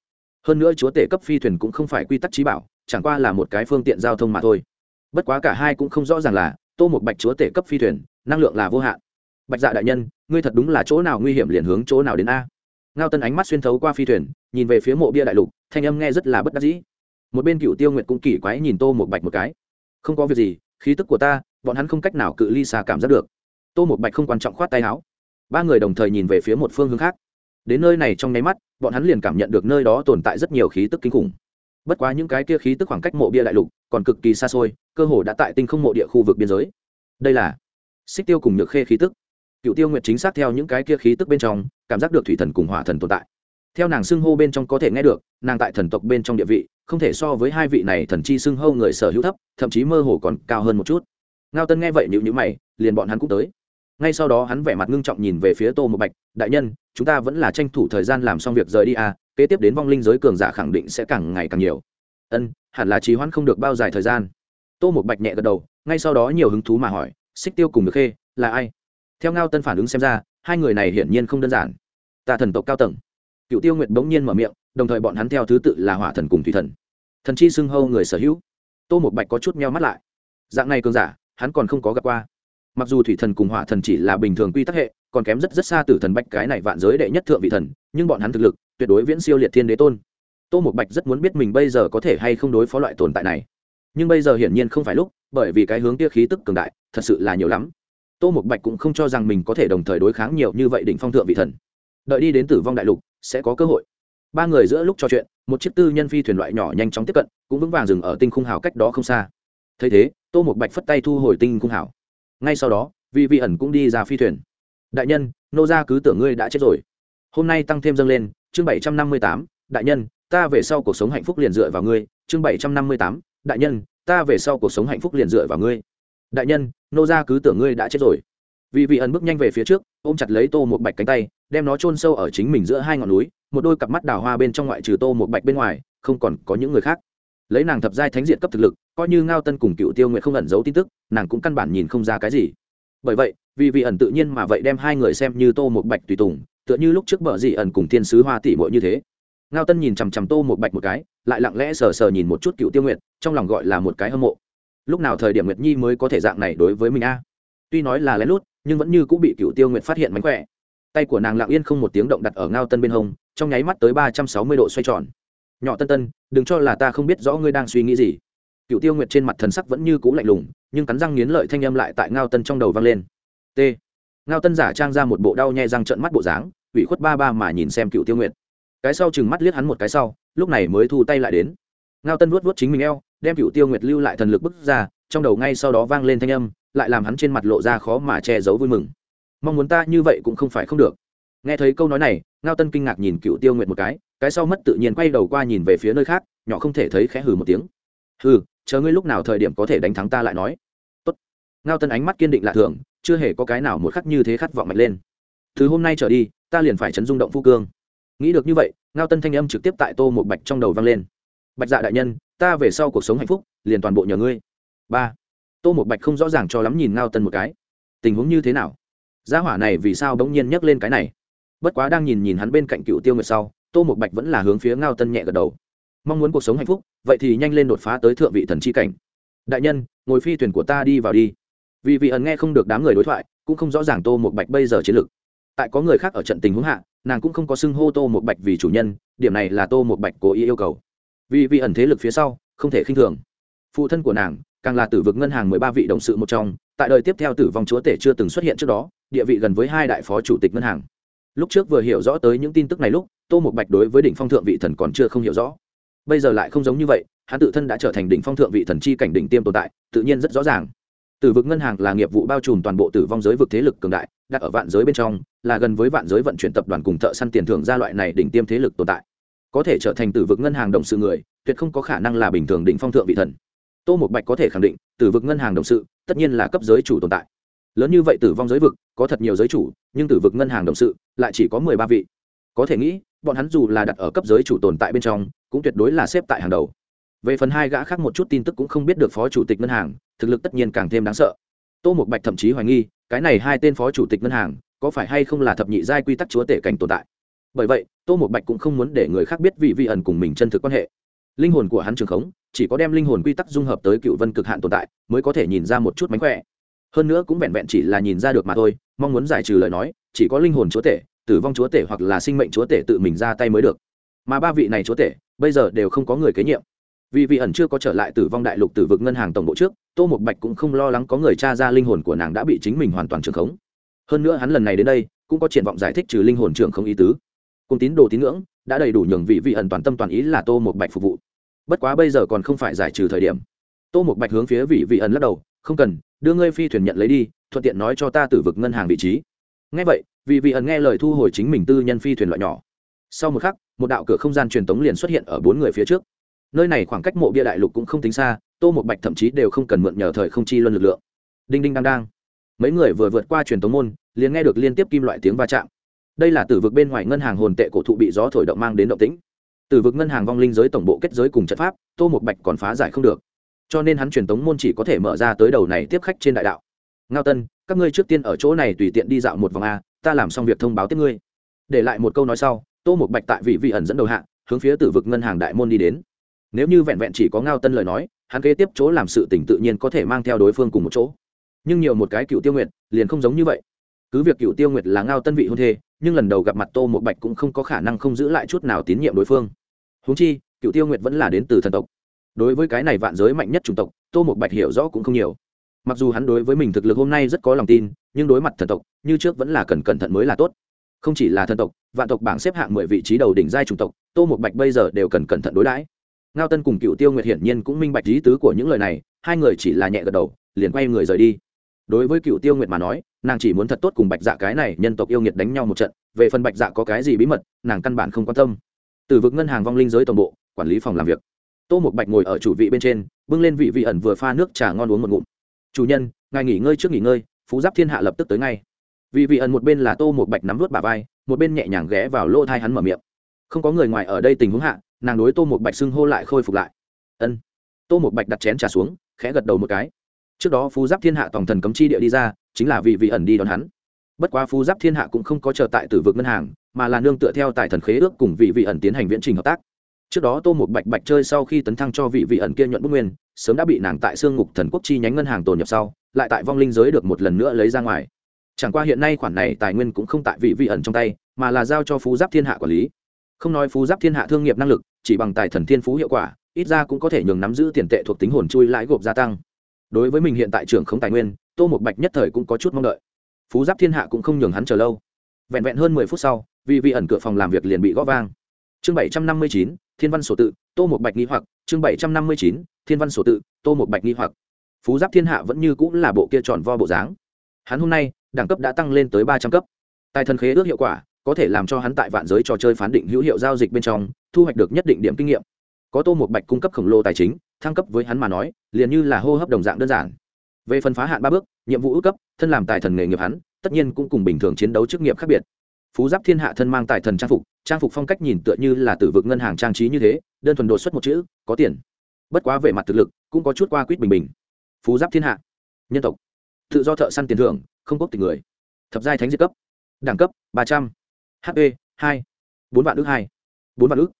Hơn nữa chúa tể cấp phi thuyền cũng không phải quy tắc trí bảo, chẳng qua là một cái phương tiện giao thông mà thôi. Bất quá cả hai cũng không rõ ràng là, tô một bạch chúa tể cấp phi thuyền, năng lượng là vô hạn. Bạch dạ đại nhân, ngươi thật đúng là chỗ nào nguy hiểm liền hướng chỗ nào đến a. Ngao tân ánh mắt xuyên thấu qua phi thuyền, nhìn về phía mộ bia đại lục, thanh âm nghe rất là bất đắc dĩ. Một bên cựu tiêu nguyệt cũng kỳ quái nhìn tô một bạch một cái. Không có việc gì khí tức của ta, bọn hắn không cách nào cự ly xa cảm giác được. Tô một bạch không quan trọng khoát tay áo. Ba người đồng thời nhìn về phía một phương hướng khác. Đến nơi này trong nháy mắt, bọn hắn liền cảm nhận được nơi đó tồn tại rất nhiều khí tức kinh khủng. Bất quá những cái kia khí tức khoảng cách mộ bia đại lục còn cực kỳ xa xôi, cơ hồ đã tại tinh không mộ địa khu vực biên giới. Đây là xích tiêu cùng nhược khê khí tức. Cựu tiêu nguyệt chính xác theo những cái kia khí tức bên trong, cảm giác được thủy thần cùng hỏa thần tồn tại theo nàng xưng hô bên trong có thể nghe được, nàng tại thần tộc bên trong địa vị, không thể so với hai vị này thần chi xưng hô người sở hữu thấp, thậm chí mơ hồ còn cao hơn một chút. Ngao tân nghe vậy nhịu nhữ mày, liền bọn hắn cũng tới. Ngay sau đó hắn vẻ mặt ngưng trọng nhìn về phía tô một bạch, đại nhân, chúng ta vẫn là tranh thủ thời gian làm xong việc rời đi à kế tiếp đến vong linh giới cường giả khẳng định sẽ càng ngày càng nhiều. Ân, hẳn là trí hoãn không được bao dài thời gian. Tô một bạch nhẹ gật đầu, ngay sau đó nhiều hứng thú mà hỏi, xích tiêu cùng được khê là ai? Theo ngao tân phản ứng xem ra, hai người này hiển nhiên không đơn giản. Ta thần tộc cao tầng cựu tiêu nguyệt bỗng nhiên mở miệng, đồng thời bọn hắn theo thứ tự là hỏa thần cùng thủy thần. Thần chi xưng hâu người sở hữu. Tô một bạch có chút meo mắt lại. Dạng này cường giả, hắn còn không có gặp qua. Mặc dù thủy thần cùng hỏa thần chỉ là bình thường quy tắc hệ, còn kém rất rất xa từ thần bạch cái này vạn giới đệ nhất thượng vị thần, nhưng bọn hắn thực lực tuyệt đối viễn siêu liệt thiên đế tôn. Tô một bạch rất muốn biết mình bây giờ có thể hay không đối phó loại tồn tại này. Nhưng bây giờ hiển nhiên không phải lúc, bởi vì cái hướng kia khí tức cường đại, thật sự là nhiều lắm. Tô một bạch cũng không cho rằng mình có thể đồng thời đối kháng nhiều như vậy đỉnh phong thượng vị thần. Đợi đi đến tử vong đại lục sẽ có cơ hội. Ba người giữa lúc trò chuyện, một chiếc tư nhân phi thuyền loại nhỏ nhanh chóng tiếp cận, cũng vững vàng dừng ở tinh khung hào cách đó không xa. Thấy thế, tô một bạch phất tay thu hồi tinh khung hào. Ngay sau đó vị vị ẩn cũng đi ra phi thuyền. Đại nhân, nô gia cứ tưởng ngươi đã chết rồi. Hôm nay tăng thêm dâng lên, chương bảy trăm năm mươi tám, đại nhân, ta về sau cuộc sống hạnh phúc liền dựa vào ngươi. Chương bảy trăm năm mươi tám, đại nhân, ta về sau cuộc sống hạnh phúc liền dựa vào ngươi. Đại nhân, nô gia cứ tưởng ngươi đã chết rồi. Vị vị ẩn bước nhanh về phía trước, ôm chặt lấy tô một bạch cánh tay đem nó chôn sâu ở chính mình giữa hai ngọn núi, một đôi cặp mắt đào hoa bên trong ngoại trừ tô một bạch bên ngoài, không còn có những người khác. Lấy nàng thập giai thánh diện cấp thực lực, coi như ngao tân cùng cựu tiêu nguyện không ẩn giấu tin tức, nàng cũng căn bản nhìn không ra cái gì. Bởi vậy, vì vị ẩn tự nhiên mà vậy đem hai người xem như tô một bạch tùy tùng, tựa như lúc trước bờ dị ẩn cùng thiên sứ hoa tỷ bội như thế. Ngao tân nhìn chằm chằm tô một bạch một cái, lại lặng lẽ sờ sờ nhìn một chút cựu tiêu nguyện trong lòng gọi là một cái hâm mộ. Lúc nào thời điểm nguyệt nhi mới có thể dạng này đối với mình a? Tuy nói là lén lút, nhưng vẫn như cũng bị cựu tiêu nguyện phát hiện mánh khỏe tay của nàng lặng yên không một tiếng động đặt ở ngao tân bên hông, trong nháy mắt tới ba trăm sáu mươi độ xoay tròn. Nhỏ tân tân, đừng cho là ta không biết rõ ngươi đang suy nghĩ gì. Cựu tiêu nguyệt trên mặt thần sắc vẫn như cũ lạnh lùng, nhưng cắn răng nghiến lợi thanh âm lại tại ngao tân trong đầu vang lên. T. Ngao tân giả trang ra một bộ đau nhẹ răng trận mắt bộ dáng, ủy khuất ba ba mà nhìn xem cựu tiêu nguyệt. Cái sau chừng mắt liếc hắn một cái sau, lúc này mới thu tay lại đến. Ngao tân vuốt vuốt chính mình eo, đem cựu tiêu nguyệt lưu lại thần lực bức ra, trong đầu ngay sau đó vang lên thanh âm, lại làm hắn trên mặt lộ ra khó mà che giấu vui mừng mong muốn ta như vậy cũng không phải không được. Nghe thấy câu nói này, ngao tân kinh ngạc nhìn cựu tiêu nguyệt một cái cái sau mất tự nhiên quay đầu qua nhìn về phía nơi khác, nhỏ không thể thấy khẽ hừ một tiếng. Hừ, chờ ngươi lúc nào thời điểm có thể đánh thắng ta lại nói. Tốt. ngao tân ánh mắt kiên định lạ thường, chưa hề có cái nào một khắc như thế khát vọng mạnh lên. Từ hôm nay trở đi, ta liền phải chấn dung động phu cương. Nghĩ được như vậy, ngao tân thanh âm trực tiếp tại tô một bạch trong đầu vang lên. Bạch dạ đại nhân, ta về sau cuộc sống hạnh phúc, liền toàn bộ nhờ ngươi. Ba. Tô một bạch không rõ ràng cho lắm nhìn ngao tân một cái. Tình huống như thế nào? Gia hỏa này vì sao bỗng nhiên nhắc lên cái này? Bất quá đang nhìn nhìn hắn bên cạnh cựu tiêu nguyệt sau, tô một bạch vẫn là hướng phía ngao tân nhẹ gật đầu. Mong muốn cuộc sống hạnh phúc, vậy thì nhanh lên đột phá tới thượng vị thần c h i cảnh. Đại nhân, ngồi phi thuyền của ta đi vào đi. Vì vị ẩn nghe không được đám người đối thoại, cũng không rõ ràng tô một bạch bây giờ chiến lược tại có người khác ở trận tình huống hạ, nàng cũng không có xưng hô tô một bạch vì chủ nhân, điểm này là tô một bạch cố ý yêu cầu. Vì vị ẩn thế lực phía sau, không thể khinh thường. Phụ thân của nàng, càng là tử vực ngân hàng mười ba vị đồng sự một trong, tại đời tiếp theo tử vong chúa tể chưa từng xuất hiện trước đó địa vị gần với hai đại phó chủ tịch ngân hàng. Lúc trước vừa hiểu rõ tới những tin tức này lúc, tô một bạch đối với đỉnh phong thượng vị thần còn chưa không hiểu rõ. Bây giờ lại không giống như vậy, hắn tự thân đã trở thành đỉnh phong thượng vị thần chi cảnh đỉnh tiêm tồn tại, tự nhiên rất rõ ràng. Tử vực ngân hàng là nghiệp vụ bao trùm toàn bộ tử vong giới vực thế lực cường đại, đặt ở vạn giới bên trong, là gần với vạn giới vận chuyển tập đoàn cùng thợ săn tiền thưởng ra loại này đỉnh tiêm thế lực tồn tại. Có thể trở thành tử vực ngân hàng đồng sự người, tuyệt không có khả năng là bình thường đỉnh phong thượng vị thần. Tô một bạch có thể khẳng định, tử vực ngân hàng đồng sự, tất nhiên là cấp giới chủ tồn tại lớn như vậy tử vong giới vực, có thật nhiều giới chủ, nhưng tử vực ngân hàng đồng sự lại chỉ có mười ba vị. Có thể nghĩ, bọn hắn dù là đặt ở cấp giới chủ tồn tại bên trong, cũng tuyệt đối là xếp tại hàng đầu. Về phần hai gã khác một chút tin tức cũng không biết được phó chủ tịch ngân hàng, thực lực tất nhiên càng thêm đáng sợ. Tô một bạch thậm chí hoài nghi, cái này hai tên phó chủ tịch ngân hàng, có phải hay không là thập nhị giai quy tắc chúa tể cảnh tồn tại? Bởi vậy, tô một bạch cũng không muốn để người khác biết vị vi ẩn cùng mình chân thực quan hệ. Linh hồn của hắn trường khống, chỉ có đem linh hồn quy tắc dung hợp tới cựu vân cực hạn tồn tại, mới có thể nhìn ra một chút mánh khỏe hơn nữa cũng vẹn vẹn chỉ là nhìn ra được mà thôi, mong muốn giải trừ lời nói, chỉ có linh hồn chúa tể, tử vong chúa tể hoặc là sinh mệnh chúa tể tự mình ra tay mới được. Mà ba vị này chúa tể, bây giờ đều không có người kế nhiệm. Vì vị ẩn chưa có trở lại tử vong đại lục tử vực ngân hàng tổng bộ trước, tô một bạch cũng không lo lắng có người t r a ra linh hồn của nàng đã bị chính mình hoàn toàn trường khống. Hơn nữa hắn lần này đến đây, cũng có triển vọng giải thích trừ linh hồn trường không ý tứ. Cùng tín đồ tín ngưỡng, đã đầy đủ nhường vị vị ẩn toàn tâm toàn ý là tô một bạch phục vụ. Bất quá bây giờ còn không phải giải trừ thời điểm. Tô một bạch hướng phía vị vị ẩn lắc đầu không cần, đưa ngươi phi thuyền nhận lấy đi, thuận tiện nói cho ta tử vực ngân hàng vị trí. Ngay vậy vị vị ẩn nghe lời thu hồi chính mình tư nhân phi thuyền loại nhỏ. Sau một khắc, một đạo cửa không gian truyền tống liền xuất hiện ở bốn người phía trước. Nơi này khoảng cách mộ bia đại lục cũng không tính xa, tô một bạch thậm chí đều không cần mượn nhờ thời không chi luân lực lượng. Đinh đinh đang đang. Mấy người vừa vượt qua truyền tống môn, liền nghe được liên tiếp kim loại tiếng va chạm. Đây là tử vực bên ngoài ngân hàng hồn tệ cổ thụ bị gió thổi động mang đến động tĩnh. Tử vực ngân hàng vong linh giới tổng bộ kết giới cùng trận pháp, tô một bạch còn phá giải không được cho nên hắn truyền tống môn chỉ có thể mở ra tới đầu này tiếp khách trên đại đạo. Ngao tân, các ngươi trước tiên ở chỗ này tùy tiện đi dạo một vòng a, ta làm xong việc thông báo tiếp ngươi. Để lại một câu nói sau, tô một bạch tại vị vị ẩn dẫn đầu hạ, hướng phía tử vực ngân hàng đại môn đi đến. Nếu như vẹn vẹn chỉ có ngao tân lời nói, hắn kế tiếp chỗ làm sự tỉnh tự nhiên có thể mang theo đối phương cùng một chỗ. Nhưng nhiều một cái cựu tiêu nguyệt, liền không giống như vậy. Cứ việc cựu tiêu nguyệt là ngao tân vị hôn thê, nhưng lần đầu gặp mặt tô một bạch cũng không có khả năng không giữ lại chút nào tín nhiệm đối phương. Húng chi, cựu tiêu nguyệt vẫn là đến từ thần tộc đối với cái này vạn giới mạnh nhất chủng tộc, tô một bạch hiểu rõ cũng không nhiều. Mặc dù hắn đối với mình thực lực hôm nay rất có lòng tin, nhưng đối mặt thần tộc, như trước vẫn là cần cẩn thận mới là tốt. Không chỉ là thần tộc, vạn tộc bảng xếp hạng mười vị trí đầu đỉnh giai chủng tộc, tô một bạch bây giờ đều cần cẩn thận đối đãi. Ngao tân cùng cựu tiêu nguyệt hiển nhiên cũng minh bạch lý tứ của những lời này, hai người chỉ là nhẹ gật đầu, liền quay người rời đi. Đối với cựu tiêu nguyệt mà nói, nàng chỉ muốn thật tốt cùng bạch dạ cái này nhân tộc yêu nghiệt đánh nhau một trận, về phần bạch dạ có cái gì bí mật, nàng căn bản không quan tâm. Từ vực ngân hàng vong linh giới tổng bộ, quản lý phòng làm việc tô một bạch ngồi ở chủ vị bên trên, bưng lên vị vị ẩn vừa pha nước trà ngon uống một ngụm. Chủ nhân, ngài nghỉ ngơi trước nghỉ ngơi, phú giáp thiên hạ lập tức tới ngay. Vị vị ẩn một bên là tô một bạch nắm vớt bà vai, một bên nhẹ nhàng ghé vào lỗ thai hắn mở miệng. Không có người ngoài ở đây tình huống hạ, nàng đối tô một bạch xưng hô lại khôi phục lại. Ân. Tô một bạch đặt chén trà xuống, khẽ gật đầu một cái. Trước đó phú giáp thiên hạ tổng thần cấm chi địa đi ra, chính là vị vị ẩn đi đón hắn. Bất quá phú giáp thiên hạ cũng không có chờ tại tử vực ngân hàng, mà là nương tựa theo tài thần khế ước cùng vị vị ẩn tiến hành viễn trình hợp tác trước đó tô một bạch bạch chơi sau khi tấn thăng cho vị vị ẩn kia nhuận bút nguyên, sớm đã bị nàng tại xương ngục thần quốc chi nhánh ngân hàng tồn nhập sau, lại tại vong linh giới được một lần nữa lấy ra ngoài. Chẳng qua hiện nay khoản này tài nguyên cũng không tại vị vị ẩn trong tay, mà là giao cho phú giáp thiên hạ quản lý. Không nói phú giáp thiên hạ thương nghiệp năng lực, chỉ bằng tài thần thiên phú hiệu quả, ít ra cũng có thể nhường nắm giữ tiền tệ thuộc tính hồn chui lãi gộp gia tăng. Đối với mình hiện tại trưởng không tài nguyên, tô một bạch nhất thời cũng có chút mong đợi. Phú giáp thiên hạ cũng không nhường hắn chờ lâu. Vẹn vẹn hơn mười phút sau vì vị ẩn cửa phòng làm việc liền bị gõ vang. Chương bảy trăm năm mươi chín thiên văn sổ tự, tô một bạch nghi hoặc, chương bảy trăm năm mươi chín, thiên văn sổ tự, tô một bạch nghi hoặc. Phú giáp thiên hạ vẫn như cũng là bộ kia tròn vo bộ dáng. Hắn hôm nay, đẳng cấp đã tăng lên tới ba trăm cấp. Tài thần khế ước hiệu quả, có thể làm cho hắn tại vạn giới trò chơi phán định hữu hiệu giao dịch bên trong, thu hoạch được nhất định điểm kinh nghiệm. Có tô một bạch cung cấp khổng lồ tài chính, thăng cấp với hắn mà nói, liền như là hô hấp đồng dạng đơn giản. Về phần phá hạn ba bước, nhiệm vụ ước cấp, thân làm tài thần nghề nghiệp hắn, tất nhiên cũng cùng bình thường chiến đấu chức nghiệp khác biệt phú giáp thiên hạ thân mang tài thần trang phục trang phục phong cách nhìn tựa như là tử vực ngân hàng trang trí như thế, đơn thuần đột xuất một chữ, có tiền. Bất quá về mặt thực lực cũng có chút qua quýt bình bình. Phú giáp thiên hạ, nhân tộc, tự do thợ săn tiền thưởng, không quốc tịch người. Thập giai thánh diệt cấp, đẳng cấp ba trăm, H hp hai, bốn vạn ước hai, bốn vạn ước.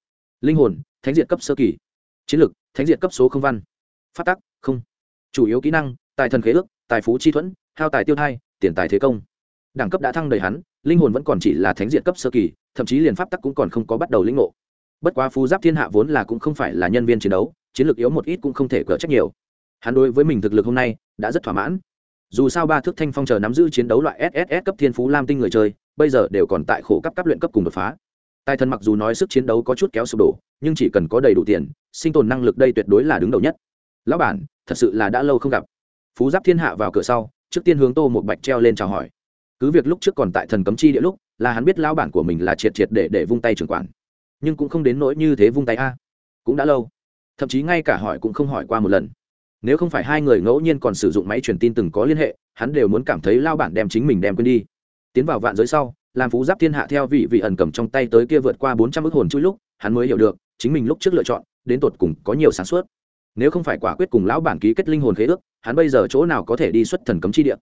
Linh hồn, thánh diệt cấp sơ kỳ. Chiến lược thánh diệt cấp số không văn. Phát tắc, không. Chủ yếu kỹ năng, tài thần khế ước, tài phú chi thuẫn, hao tài tiêu thai, tiền tài thế công đẳng cấp đã thăng đầy hắn, linh hồn vẫn còn chỉ là thánh diệt cấp sơ kỳ, thậm chí liền pháp tắc cũng còn không có bắt đầu lĩnh ngộ. Bất quá phú giáp thiên hạ vốn là cũng không phải là nhân viên chiến đấu, chiến lược yếu một ít cũng không thể cỡ trách nhiều. Hắn đối với mình thực lực hôm nay đã rất thỏa mãn. Dù sao ba thước thanh phong chờ nắm giữ chiến đấu loại sss cấp thiên phú lam tinh người chơi, bây giờ đều còn tại khổ cấp cấp luyện cấp cùng đột phá. Tài thần mặc dù nói sức chiến đấu có chút kéo sụp đổ, nhưng chỉ cần có đầy đủ tiền, sinh tồn năng lực đây tuyệt đối là đứng đầu nhất. Lão bản, thật sự là đã lâu không gặp. Phú giáp thiên hạ vào cửa sau, trước tiên hướng tô một bạch treo lên chào hỏi cứ việc lúc trước còn tại thần cấm chi địa lúc, là hắn biết lão bản của mình là triệt triệt để để vung tay trưởng quản. Nhưng cũng không đến nỗi như thế vung tay a. Cũng đã lâu. Thậm chí ngay cả hỏi cũng không hỏi qua một lần. Nếu không phải hai người ngẫu nhiên còn sử dụng máy truyền tin từng có liên hệ, hắn đều muốn cảm thấy lao bản đem chính mình đem quên đi. Tiến vào vạn giới sau, làm phú giáp thiên hạ theo vị vị ẩn cầm trong tay tới kia vượt qua bốn trăm ước hồn chui lúc, hắn mới hiểu được, chính mình lúc trước lựa chọn, đến tột cùng có nhiều sáng suốt. Nếu không phải quả quyết cùng lão bản ký kết linh hồn khế ước, hắn bây giờ chỗ nào có thể đi xuất thần cấm chi địa?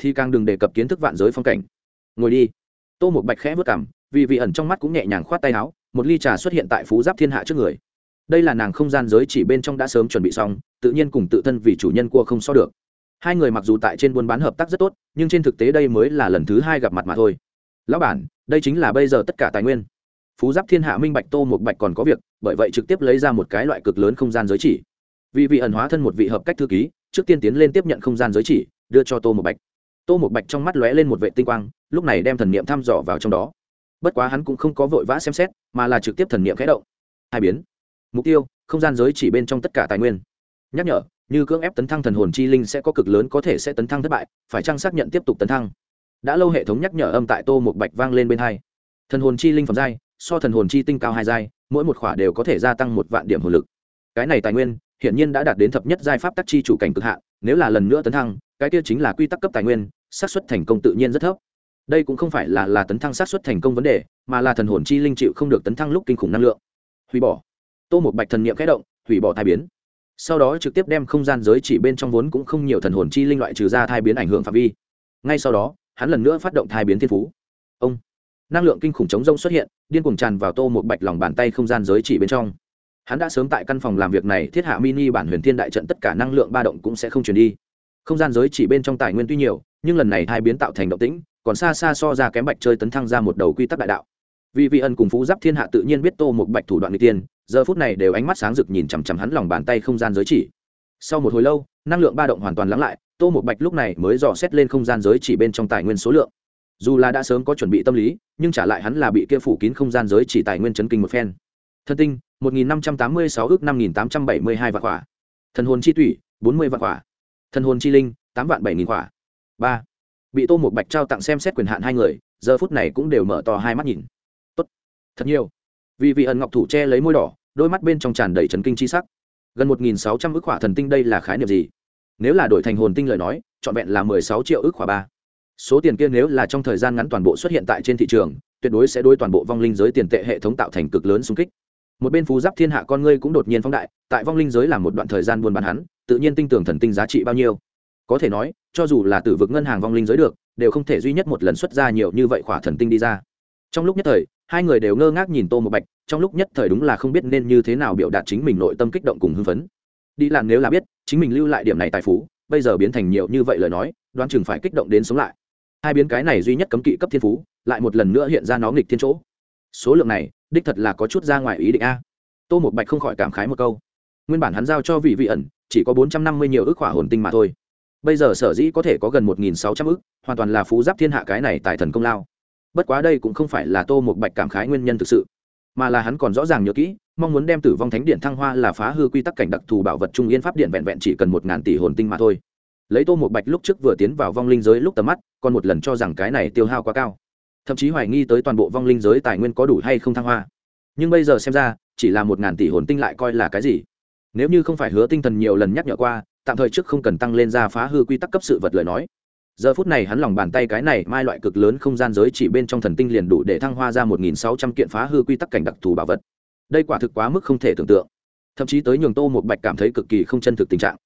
Thì càng đừng đề cập kiến thức vạn giới phong cảnh. Ngồi đi. Tô một bạch khẽ vất cảm, vì vị ẩn trong mắt cũng nhẹ nhàng khoát tay áo, một ly trà xuất hiện tại phú giáp thiên hạ trước người. Đây là nàng không gian giới chỉ bên trong đã sớm chuẩn bị xong, tự nhiên cùng tự thân vì chủ nhân cua không so được. Hai người mặc dù tại trên buôn bán hợp tác rất tốt, nhưng trên thực tế đây mới là lần thứ hai gặp mặt mà thôi. Lão bản, đây chính là bây giờ tất cả tài nguyên. Phú giáp thiên hạ minh bạch tô một bạch còn có việc, bởi vậy trực tiếp lấy ra một cái loại cực lớn không gian giới chỉ. Vì vị ẩn hóa thân một vị hợp cách thư ký, trước tiên tiến lên tiếp nhận không gian giới chỉ, đưa cho tô một bạch tô một bạch trong mắt lóe lên một vệ tinh quang, lúc này đem thần niệm thăm dò vào trong đó. Bất quá hắn cũng không có vội vã xem xét, mà là trực tiếp thần niệm khẽ động. Hai biến. Mục tiêu, không gian giới chỉ bên trong tất cả tài nguyên. Nhắc nhở, như cưỡng ép tấn thăng thần hồn chi linh sẽ có cực lớn có thể sẽ tấn thăng thất bại, phải chăng xác nhận tiếp tục tấn thăng? Đã lâu hệ thống nhắc nhở âm tại tô một bạch vang lên bên hai. Thần hồn chi linh phẩm giai, so thần hồn chi tinh cao hai giai, mỗi một khỏa đều có thể gia tăng một vạn điểm hồn lực. Cái này tài nguyên, hiển nhiên đã đạt đến thập nhất giai pháp tắc chi chủ cảnh cực hạn, nếu là lần nữa tấn thăng cái kia chính là quy tắc cấp tài nguyên, xác suất thành công tự nhiên rất thấp. Đây cũng không phải là là tấn thăng xác suất thành công vấn đề, mà là thần hồn chi linh chịu không được tấn thăng lúc kinh khủng năng lượng. Hủy bỏ. Tô một bạch thần niệm khẽ động, hủy bỏ thai biến. Sau đó trực tiếp đem không gian giới chỉ bên trong vốn cũng không nhiều thần hồn chi linh loại trừ ra thai biến ảnh hưởng phạm vi. Ngay sau đó, hắn lần nữa phát động thai biến thiên phú. Ông. Năng lượng kinh khủng chống rông xuất hiện, điên cuồng tràn vào tô một bạch lòng bàn tay không gian giới chỉ bên trong. Hắn đã sớm tại căn phòng làm việc này, thiết hạ mini bản huyền thiên đại trận, tất cả năng lượng ba động cũng sẽ không chuyển đi không gian giới chỉ bên trong tài nguyên tuy nhiều, nhưng lần này hai biến tạo thành động tĩnh, còn xa xa so ra kém bạch chơi tấn thăng ra một đầu quy tắc đại đạo. Vì vị ân cùng phú giáp thiên hạ tự nhiên biết tô một bạch thủ đoạn n g tiên, giờ phút này đều ánh mắt sáng rực nhìn chằm chằm hắn lòng bàn tay không gian giới chỉ. Sau một hồi lâu, năng lượng ba động hoàn toàn lắng lại, tô một bạch lúc này mới dò xét lên không gian giới chỉ bên trong tài nguyên số lượng. Dù là đã sớm có chuẩn bị tâm lý, nhưng trả lại hắn là bị kia phủ kín không gian giới chỉ tài nguyên chấn kinh một phen. Thân tinh, một nghìn năm trăm tám mươi sáu ước năm nghìn tám trăm bảy mươi hai vạn quả. Thần hồn chi thủy, bốn mươi vạn quả thần hồn chi linh, tám vạn bảy nghìn quả ba. Bị tô một bạch trao tặng xem xét quyền hạn hai người, giờ phút này cũng đều mở to hai mắt nhìn. Tốt. Thật nhiều. Vì vị ẩn ngọc thủ che lấy môi đỏ, đôi mắt bên trong tràn đầy trấn kinh chi sắc. Gần một nghìn sáu trăm ước khỏa thần tinh đây là khái niệm gì? Nếu là đổi thành hồn tinh lời nói, trọn vẹn là mười sáu triệu ước khỏa ba. Số tiền kia nếu là trong thời gian ngắn toàn bộ xuất hiện tại trên thị trường, tuyệt đối sẽ đôi toàn bộ vong linh giới tiền tệ hệ thống tạo thành cực lớn xung kích. Một bên phú giáp thiên hạ con ngươi cũng đột nhiên phóng đại, tại vong linh giới là một đoạn thời gian buôn bán hắn tự nhiên tinh tưởng thần tinh giá trị bao nhiêu? Có thể nói, cho dù là tử vực ngân hàng vong linh giới được, đều không thể duy nhất một lần xuất ra nhiều như vậy khỏa thần tinh đi ra. Trong lúc nhất thời, hai người đều ngơ ngác nhìn tô một bạch, trong lúc nhất thời đúng là không biết nên như thế nào biểu đạt chính mình nội tâm kích động cùng hưng phấn. Đi làm nếu là biết, chính mình lưu lại điểm này tài phú, bây giờ biến thành nhiều như vậy lời nói, đoán chừng phải kích động đến sống lại. Hai biến cái này duy nhất cấm kỵ cấp thiên phú, lại một lần nữa hiện ra nó nghịch thiên chỗ. Số lượng này, đích thật là có chút ra ngoài ý định a. Tô một bạch không khỏi cảm khái một câu nguyên bản hắn giao cho vị vị ẩn, chỉ có bốn trăm năm mươi nhiều ước khỏa hồn tinh mà thôi. Bây giờ sở dĩ có thể có gần một nghìn sáu trăm ước, hoàn toàn là phú giáp thiên hạ cái này tại thần công lao. Bất quá đây cũng không phải là tô một bạch cảm khái nguyên nhân thực sự, mà là hắn còn rõ ràng nhớ kỹ, mong muốn đem tử vong thánh điện thăng hoa là phá hư quy tắc cảnh đặc thù bảo vật trung yên pháp điện vẹn vẹn chỉ cần một ngàn tỷ hồn tinh mà thôi. Lấy tô một bạch lúc trước vừa tiến vào vong linh giới lúc tầm mắt, còn một lần cho rằng cái này tiêu hao quá cao. Thậm chí hoài nghi tới toàn bộ vong linh giới tài nguyên có đủ hay không thăng hoa. Nhưng bây giờ xem ra, chỉ là một ngàn tỷ hồn tinh lại coi là cái gì? Nếu như không phải hứa tinh thần nhiều lần nhắc nhở qua, tạm thời trước không cần tăng lên ra phá hư quy tắc cấp sự vật lời nói. Giờ phút này hắn lòng bàn tay cái này mai loại cực lớn không gian giới chỉ bên trong thần tinh liền đủ để thăng hoa ra một nghìn sáu trăm kiện phá hư quy tắc cảnh đặc thù bảo vật. Đây quả thực quá mức không thể tưởng tượng. Thậm chí tới nhường tô một bạch cảm thấy cực kỳ không chân thực tình trạng.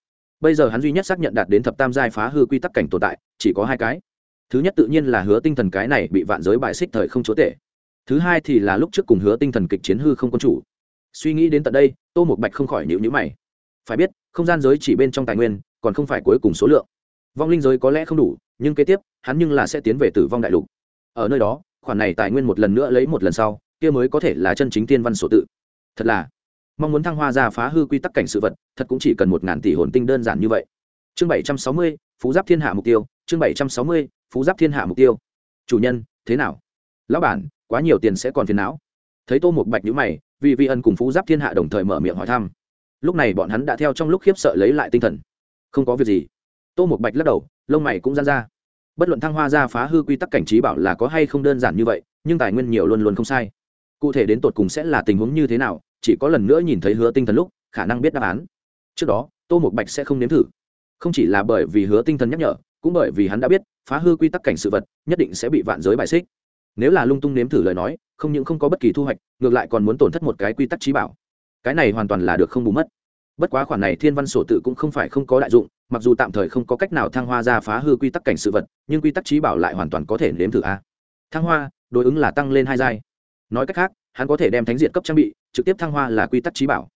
Bây giờ hắn duy nhất xác nhận đạt đến thập tam giai phá hư quy tắc cảnh tồn tại, chỉ có hai cái. Thứ nhất tự nhiên là hứa tinh thần cái này bị vạn giới bại xích thời không chúa tể. Thứ hai thì là lúc trước cùng hứa tinh thần kịch chiến hư không quân chủ suy nghĩ đến tận đây, tô một bạch không khỏi nhịu nhữ mày. Phải biết, không gian giới chỉ bên trong tài nguyên, còn không phải cuối cùng số lượng. Vong linh giới có lẽ không đủ, nhưng kế tiếp, hắn nhưng là sẽ tiến về tử vong đại lục. Ở nơi đó, khoản này tài nguyên một lần nữa lấy một lần sau, kia mới có thể là chân chính tiên văn sổ tự. Thật là, mong muốn thăng hoa ra phá hư quy tắc cảnh sự vật, thật cũng chỉ cần một ngàn tỷ hồn tinh đơn giản như vậy. Chương bảy trăm sáu mươi, phú giáp thiên hạ mục tiêu, chương bảy trăm sáu mươi, phú giáp thiên hạ mục tiêu. Chủ nhân, thế nào? Lão bản, quá nhiều tiền sẽ còn phiền não. Thấy tô một bạch nhữ mày vì vi ân cùng phú giáp thiên hạ đồng thời mở miệng hỏi thăm. Lúc này bọn hắn đã theo trong lúc khiếp sợ lấy lại tinh thần. Không có việc gì. Tô một bạch lắc đầu, lông mày cũng dán ra. Bất luận thăng hoa ra phá hư quy tắc cảnh trí bảo là có hay không đơn giản như vậy, nhưng tài nguyên nhiều luôn luôn không sai. Cụ thể đến tột cùng sẽ là tình huống như thế nào, chỉ có lần nữa nhìn thấy hứa tinh thần lúc, khả năng biết đáp án. Trước đó, tô một bạch sẽ không nếm thử. Không chỉ là bởi vì hứa tinh thần nhắc nhở, cũng bởi vì hắn đã biết, phá hư quy tắc cảnh sự vật nhất định sẽ bị vạn giới bài xích nếu là lung tung nếm thử lời nói, không những không có bất kỳ thu hoạch, ngược lại còn muốn tổn thất một cái quy tắc trí bảo. Cái này hoàn toàn là được không bù mất. Bất quá khoản này thiên văn sổ tự cũng không phải không có đại dụng, mặc dù tạm thời không có cách nào thăng hoa ra phá hư quy tắc cảnh sự vật, nhưng quy tắc trí bảo lại hoàn toàn có thể nếm thử a. Thăng hoa, đối ứng là tăng lên hai giai. Nói cách khác, hắn có thể đem thánh diện cấp trang bị, trực tiếp thăng hoa là quy tắc trí bảo.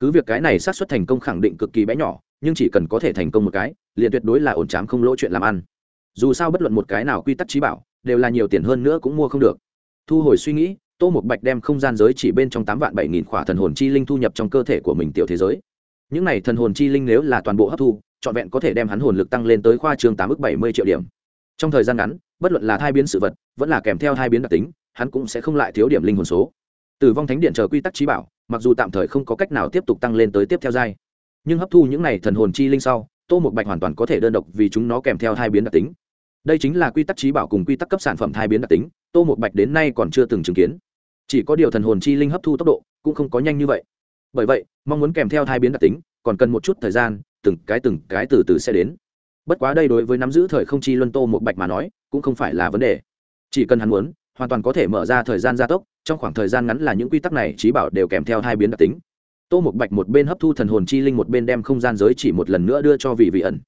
Cứ việc cái này sát xuất thành công khẳng định cực kỳ bé nhỏ, nhưng chỉ cần có thể thành công một cái, liền tuyệt đối là ổn trám không lỗ chuyện làm ăn. Dù sao bất luận một cái nào quy tắc trí bảo đều là nhiều tiền hơn nữa cũng mua không được. Thu hồi suy nghĩ, tô một bạch đem không gian giới chỉ bên trong tám vạn bảy nghìn khỏa thần hồn chi linh thu nhập trong cơ thể của mình tiểu thế giới. Những này thần hồn chi linh nếu là toàn bộ hấp thu, trọn vẹn có thể đem hắn hồn lực tăng lên tới khoa trường tám ước bảy mươi triệu điểm. Trong thời gian ngắn, bất luận là thai biến sự vật, vẫn là kèm theo thai biến đặc tính, hắn cũng sẽ không lại thiếu điểm linh hồn số. Tử vong thánh điện chờ quy tắc trí bảo, mặc dù tạm thời không có cách nào tiếp tục tăng lên tới tiếp theo giai, nhưng hấp thu những này thần hồn chi linh sau, tô một bạch hoàn toàn có thể đơn độc vì chúng nó kèm theo hai biến đặc tính đây chính là quy tắc trí bảo cùng quy tắc cấp sản phẩm thai biến đặc tính, tô một bạch đến nay còn chưa từng chứng kiến. Chỉ có điều thần hồn chi linh hấp thu tốc độ cũng không có nhanh như vậy. Bởi vậy, mong muốn kèm theo thai biến đặc tính, còn cần một chút thời gian, từng cái từng cái từ từ sẽ đến. Bất quá đây đối với nắm giữ thời không chi luân tô một bạch mà nói, cũng không phải là vấn đề. Chỉ cần hắn muốn, hoàn toàn có thể mở ra thời gian gia tốc, trong khoảng thời gian ngắn là những quy tắc này trí bảo đều kèm theo hai biến đặc tính. Tô một bạch một bên hấp thu thần hồn chi linh một bên đem không gian giới chỉ một lần nữa đưa cho vị vị ẩn.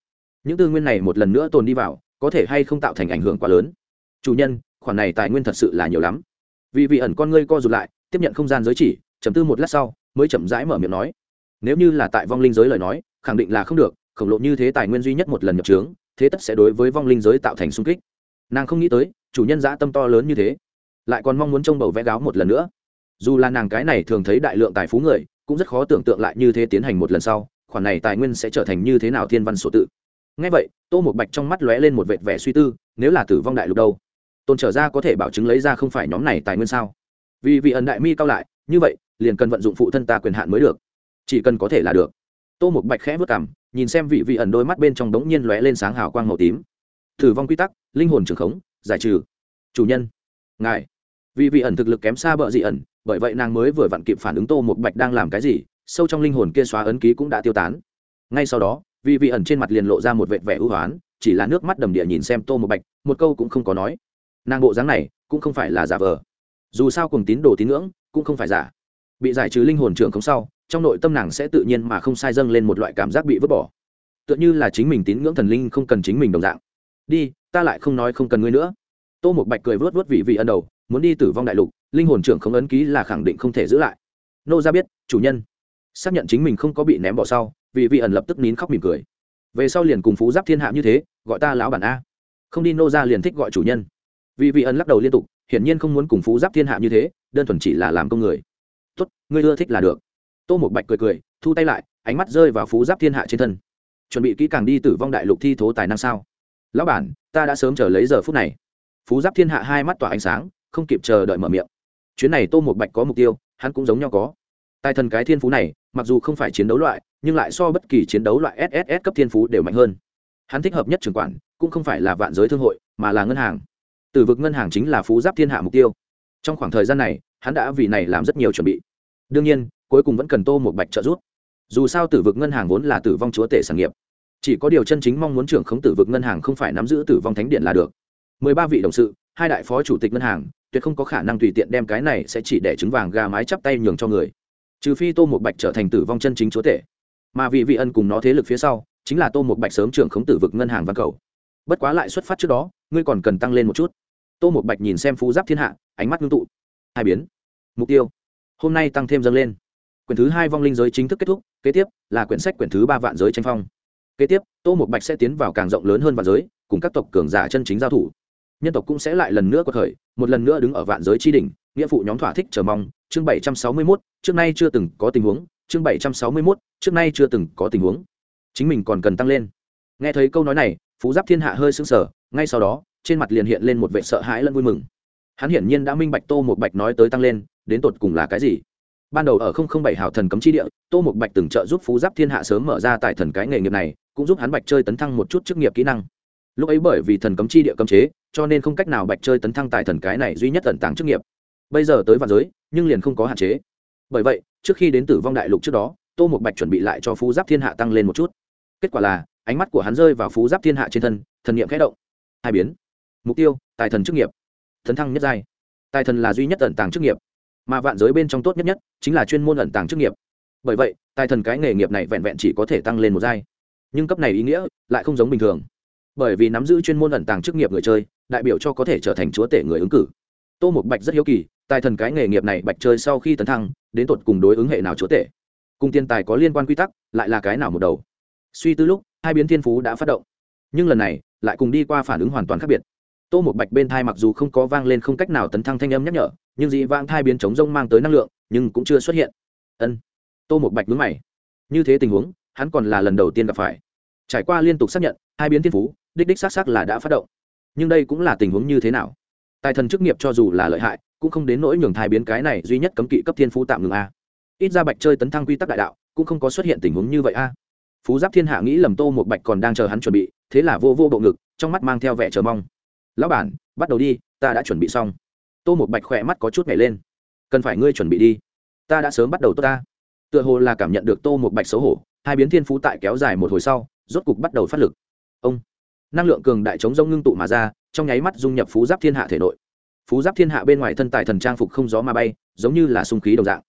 Những tư nguyên này một lần nữa tồn đi vào có thể hay không tạo thành ảnh hưởng quá lớn. Chủ nhân, khoản này tài nguyên thật sự là nhiều lắm. Vì vị ẩn con ngươi co rụt lại, tiếp nhận không gian giới chỉ chấm tư một lát sau, mới chậm rãi mở miệng nói. Nếu như là tại vong linh giới lời nói, khẳng định là không được, khổng lộ như thế tài nguyên duy nhất một lần nhập trướng, thế tất sẽ đối với vong linh giới tạo thành sung kích. Nàng không nghĩ tới, chủ nhân dã tâm to lớn như thế. Lại còn mong muốn trông bầu vẽ gáo một lần nữa. Dù là nàng cái này thường thấy đại lượng tài phú người, cũng rất khó tưởng tượng lại như thế tiến hành một lần sau, khoản này tài nguyên sẽ trở thành như thế nào thiên văn sổ tự ngay vậy, tô một bạch trong mắt lóe lên một vệt vẻ suy tư, nếu là tử vong đại lục đâu? Tôn trở ra có thể bảo chứng lấy ra không phải nhóm này tài nguyên sao? Vì vị ẩn đại mi cao lại, như vậy, liền cần vận dụng phụ thân ta quyền hạn mới được. Chỉ cần có thể là được. Tô một bạch khẽ vất cảm nhìn xem vị vị ẩn đôi mắt bên trong đống nhiên lóe lên sáng hào quang màu tím. Tử vong quy tắc, linh hồn trường khống, giải trừ. Chủ nhân. Ngài. Vị vị ẩn thực lực kém xa bợ dị ẩn, bởi vậy nàng mới vừa vặn kịp phản ứng tô một bạch đang làm cái gì, sâu trong linh hồn kia xóa ấn ký cũng đã tiêu tán. Ngay sau đó vị vị ẩn trên mặt liền lộ ra một vệt vẻ ưu hoán, chỉ là nước mắt đầm địa nhìn xem tô một bạch, một câu cũng không có nói. Nàng bộ dáng này cũng không phải là giả vờ. Dù sao cùng tín đồ tín ngưỡng cũng không phải giả. Bị giải trừ linh hồn trưởng không sau, trong nội tâm nàng sẽ tự nhiên mà không sai dâng lên một loại cảm giác bị vứt bỏ. Tựa như là chính mình tín ngưỡng thần linh không cần chính mình đồng dạng. Đi, ta lại không nói không cần ngươi nữa. Tô một bạch cười vớt vớt vị vị ân đầu, muốn đi tử vong đại lục, linh hồn trưởng không ấn ký là khẳng định không thể giữ lại. Nô ra biết, chủ nhân. Xác nhận chính mình không có bị ném bỏ sau vì vị ẩn lập tức nín khóc mỉm cười. Về sau liền cùng phú giáp thiên hạ như thế, gọi ta lão bản a. Không đi nô ra liền thích gọi chủ nhân. Vì vị ẩn lắc đầu liên tục, hiển nhiên không muốn cùng phú giáp thiên hạ như thế, đơn thuần chỉ là làm công người. Tốt, ngươi ưa thích là được. Tô một bạch cười cười, thu tay lại, ánh mắt rơi vào phú giáp thiên hạ trên thân. Chuẩn bị kỹ càng đi tử vong đại lục thi thố tài năng sao? Lão bản, ta đã sớm chờ lấy giờ phút này. Phú giáp thiên hạ hai mắt tỏa ánh sáng, không kịp chờ đợi mở miệng. Chuyến này tô một bạch có mục tiêu, hắn cũng giống nhau có. Tài thần cái thiên phú này, mặc dù không phải chiến đấu loại nhưng lại so bất kỳ chiến đấu loại sss cấp thiên phú đều mạnh hơn. Hắn thích hợp nhất trường quản, cũng không phải là vạn giới thương hội, mà là ngân hàng. Từ vực ngân hàng chính là phú giáp thiên hạ mục tiêu. Trong khoảng thời gian này, hắn đã vì này làm rất nhiều chuẩn bị. Đương nhiên, cuối cùng vẫn cần tô một bạch trợ giúp. Dù sao tử vực ngân hàng vốn là tử vong chúa tể sản nghiệp. Chỉ có điều chân chính mong muốn trưởng khống tử vực ngân hàng không phải nắm giữ tử vong thánh điện là được. Mười ba vị đồng sự, hai đại phó chủ tịch ngân hàng, tuyệt không có khả năng tùy tiện đem cái này sẽ chỉ để trứng vàng gà mái chắp tay nhường cho người. Trừ phi tô một bạch trở thành tử vong chân chính chúa tể mà vì vị ân cùng nó thế lực phía sau, chính là tô một bạch sớm trưởng khống tử vực ngân hàng văn cầu. Bất quá lại xuất phát trước đó, ngươi còn cần tăng lên một chút. Tô một bạch nhìn xem phú giáp thiên hạ, ánh mắt ngưng tụ. Hai biến. Mục tiêu. Hôm nay tăng thêm dâng lên. Quyển thứ hai vong linh giới chính thức kết thúc, kế tiếp là quyển sách quyển thứ ba vạn giới tranh phong. Kế tiếp, tô một bạch sẽ tiến vào càng rộng lớn hơn vạn giới, cùng các tộc cường giả chân chính giao thủ. Nhân tộc cũng sẽ lại lần nữa có thời, một lần nữa đứng ở vạn giới tri đỉnh, nghĩa phụ nhóm thỏa thích chờ mong. Chương bảy trăm sáu mươi mốt, trước nay chưa từng có tình huống chương bảy trăm sáu mươi mốt, trước nay chưa từng có tình huống. Chính mình còn cần tăng lên. Nghe thấy câu nói này, phú giáp thiên hạ hơi sững sờ, ngay sau đó, trên mặt liền hiện lên một vẻ sợ hãi lẫn vui mừng. Hắn hiển nhiên đã minh bạch tô một bạch nói tới tăng lên, đến tột cùng là cái gì. Ban đầu ở không không bảy hảo thần cấm chi địa, tô một bạch từng trợ giúp phú giáp thiên hạ sớm mở ra tại thần cái nghề nghiệp này, cũng giúp hắn bạch chơi tấn thăng một chút chức nghiệp kỹ năng. Lúc ấy bởi vì thần cấm chi địa cấm chế, cho nên không cách nào bạch chơi tấn thăng tại thần cái này duy nhất tận tàng chức nghiệp. Bây giờ tới vạn giới, nhưng liền không có hạn chế bởi vậy, trước khi đến tử vong đại lục trước đó, tô một bạch chuẩn bị lại cho phú giáp thiên hạ tăng lên một chút. Kết quả là, ánh mắt của hắn rơi vào phú giáp thiên hạ trên thân, thần n i ệ m khẽ động. Hai biến. Mục tiêu, tài thần chức nghiệp. Thần thăng nhất giai. Tài thần là duy nhất ẩn tàng chức nghiệp. Mà vạn giới bên trong tốt nhất nhất, chính là chuyên môn ẩn tàng chức nghiệp. Bởi vậy, tài thần cái nghề nghiệp này vẹn vẹn chỉ có thể tăng lên một giai. Nhưng cấp này ý nghĩa lại không giống bình thường. Bởi vì nắm giữ chuyên môn ẩn tàng chức nghiệp người chơi, đại biểu cho có thể trở thành chúa tể người ứng cử. Tô một bạch rất hiếu kỳ tài thần cái nghề nghiệp này bạch chơi sau khi tấn thăng, đến tột cùng đối ứng hệ nào chúa tể. Cùng tiền tài có liên quan quy tắc, lại là cái nào một đầu? Suy tư lúc, hai biến thiên phú đã phát động. Nhưng lần này, lại cùng đi qua phản ứng hoàn toàn khác biệt. Tô một bạch bên thai mặc dù không có vang lên không cách nào tấn thăng thanh âm nhắc nhở, nhưng dị vang thai biến chống rông mang tới năng lượng, nhưng cũng chưa xuất hiện. Ân. Tô một bạch mướn mày. Như thế tình huống, hắn còn là lần đầu tiên gặp phải. Trải qua liên tục xác nhận, hai biến thiên phú, đích đích xác xác là đã phát động. Nhưng đây cũng là tình huống như thế nào? Tài thần chức nghiệp cho dù là lợi hại, cũng không đến nỗi nhường thai biến cái này duy nhất cấm kỵ cấp thiên phú tạm ngừng a. Ít ra bạch chơi tấn thăng quy tắc đại đạo, cũng không có xuất hiện tình huống như vậy a. Phú giáp thiên hạ nghĩ lầm tô một bạch còn đang chờ hắn chuẩn bị, thế là vô vô bộ ngực, trong mắt mang theo vẻ chờ mong. Lão bản, bắt đầu đi, ta đã chuẩn bị xong. Tô một bạch khỏe mắt có chút nhảy lên. Cần phải ngươi chuẩn bị đi. Ta đã sớm bắt đầu tốt ta. Tựa hồ là cảm nhận được tô một bạch xấu hổ, hai biến thiên phú tại kéo dài một hồi sau, rốt cục bắt đầu phát lực. Ông năng lượng cường đại chống rông ngưng tụ mà ra, trong nháy mắt dung nhập phú giáp thiên hạ thể nội. Phú giáp thiên hạ bên ngoài thân tài thần trang phục không gió mà bay, giống như là sung khí đồng dạng.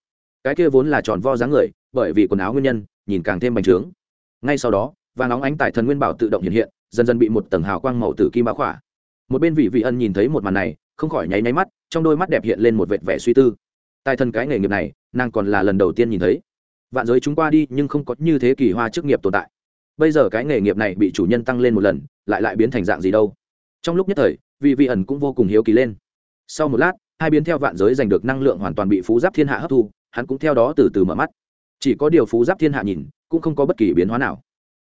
Cái kia vốn là tròn vo dáng người, bởi vì quần áo nguyên nhân, nhìn càng thêm bành trướng. Ngay sau đó, vàng óng ánh tài thần nguyên bảo tự động hiện hiện, dần dần bị một tầng hào quang màu tử kim bá khỏa. Một bên vị vị ân nhìn thấy một màn này, không khỏi nháy nháy mắt, trong đôi mắt đẹp hiện lên một vệt vẻ suy tư. Tài thần cái nghề nghiệp này, nàng còn là lần đầu tiên nhìn thấy. Vạn giới chúng qua đi nhưng không có như thế kỳ hoa chức nghiệp tồn tại bây giờ cái nghề nghiệp này bị chủ nhân tăng lên một lần, lại lại biến thành dạng gì đâu? Trong lúc nhất thời vị vị ẩn cũng vô cùng hiếu kỳ lên. Sau một lát, hai biến theo vạn giới giành được năng lượng hoàn toàn bị phú giáp thiên hạ hấp thu, hắn cũng theo đó từ từ mở mắt. Chỉ có điều phú giáp thiên hạ nhìn, cũng không có bất kỳ biến hóa nào.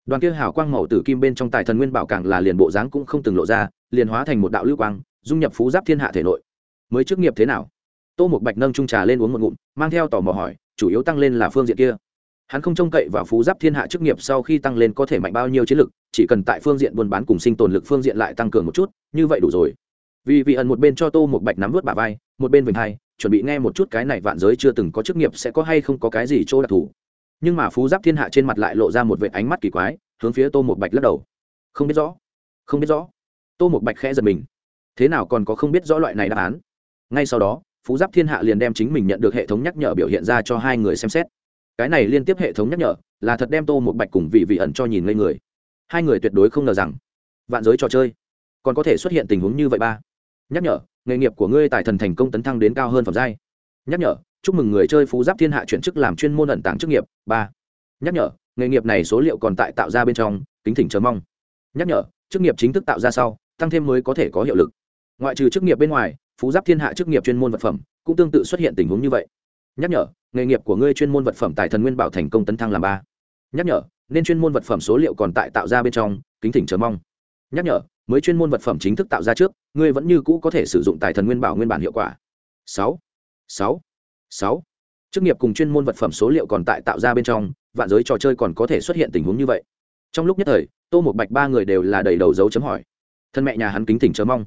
Đoàn kia hào quang màu tử kim bên trong tài thần nguyên bảo càng là liền bộ dáng cũng không từng lộ ra, liền hóa thành một đạo lưu quang, dung nhập phú giáp thiên hạ thể nội. Mới chức nghiệp thế nào? Tô một bạch nâng trung trà lên uống một ngụm, mang theo tò mò hỏi, chủ yếu tăng lên là phương diện kia hắn không trông cậy vào phú giáp thiên hạ chức nghiệp sau khi tăng lên có thể mạnh bao nhiêu chiến lực, chỉ cần tại phương diện buôn bán cùng sinh tồn lực phương diện lại tăng cường một chút, như vậy đủ rồi. Vì vị ẩn một bên cho tô một bạch nắm vớt bà vai, một bên vịnh hai, chuẩn bị nghe một chút cái này vạn giới chưa từng có chức nghiệp sẽ có hay không có cái gì chỗ đặc thù. Nhưng mà phú giáp thiên hạ trên mặt lại lộ ra một vệ ánh mắt kỳ quái, hướng phía tô một bạch lắc đầu. Không biết rõ, không biết rõ. Tô một bạch khẽ giật mình. Thế nào còn có không biết rõ loại này đáp án? Ngay sau đó, phú giáp thiên hạ liền đem chính mình nhận được hệ thống nhắc nhở biểu hiện ra cho hai người xem xét cái này liên tiếp hệ thống nhắc nhở là thật đem tô một bạch cùng vị vị ẩn cho nhìn ngây người. Hai người tuyệt đối không ngờ rằng, vạn giới trò chơi còn có thể xuất hiện tình huống như vậy ba. Nhắc nhở, nghề nghiệp của ngươi tại thần thành công tấn thăng đến cao hơn phẩm giai. Nhắc nhở, chúc mừng người chơi phú giáp thiên hạ chuyển chức làm chuyên môn ẩn tàng chức nghiệp, ba. Nhắc nhở, nghề nghiệp này số liệu còn tại tạo ra bên trong, kính thỉnh chờ mong. Nhắc nhở, chức nghiệp chính thức tạo ra sau, tăng thêm mới có thể có hiệu lực. Ngoại trừ chức nghiệp bên ngoài, phú giáp thiên hạ chức nghiệp chuyên môn vật phẩm cũng tương tự xuất hiện tình huống như vậy nhắc nhở, nghề nghiệp của ngươi chuyên môn vật phẩm tài thần nguyên bảo thành công tấn thăng làm ba. Nhắc nhở, nên chuyên môn vật phẩm số liệu còn tại tạo ra bên trong, kính thỉnh chờ mong. Nhắc nhở, mới chuyên môn vật phẩm chính thức tạo ra trước, ngươi vẫn như cũ có thể sử dụng tài thần nguyên bảo nguyên bản hiệu quả. Sáu. Sáu. Sáu. Chức nghiệp cùng chuyên môn vật phẩm số liệu còn tại tạo ra bên trong, vạn giới trò chơi còn có thể xuất hiện tình huống như vậy. Trong lúc nhất thời, tô một bạch ba người đều là đầy đầu dấu chấm hỏi. Thân mẹ nhà hắn kính thỉnh chờ mong.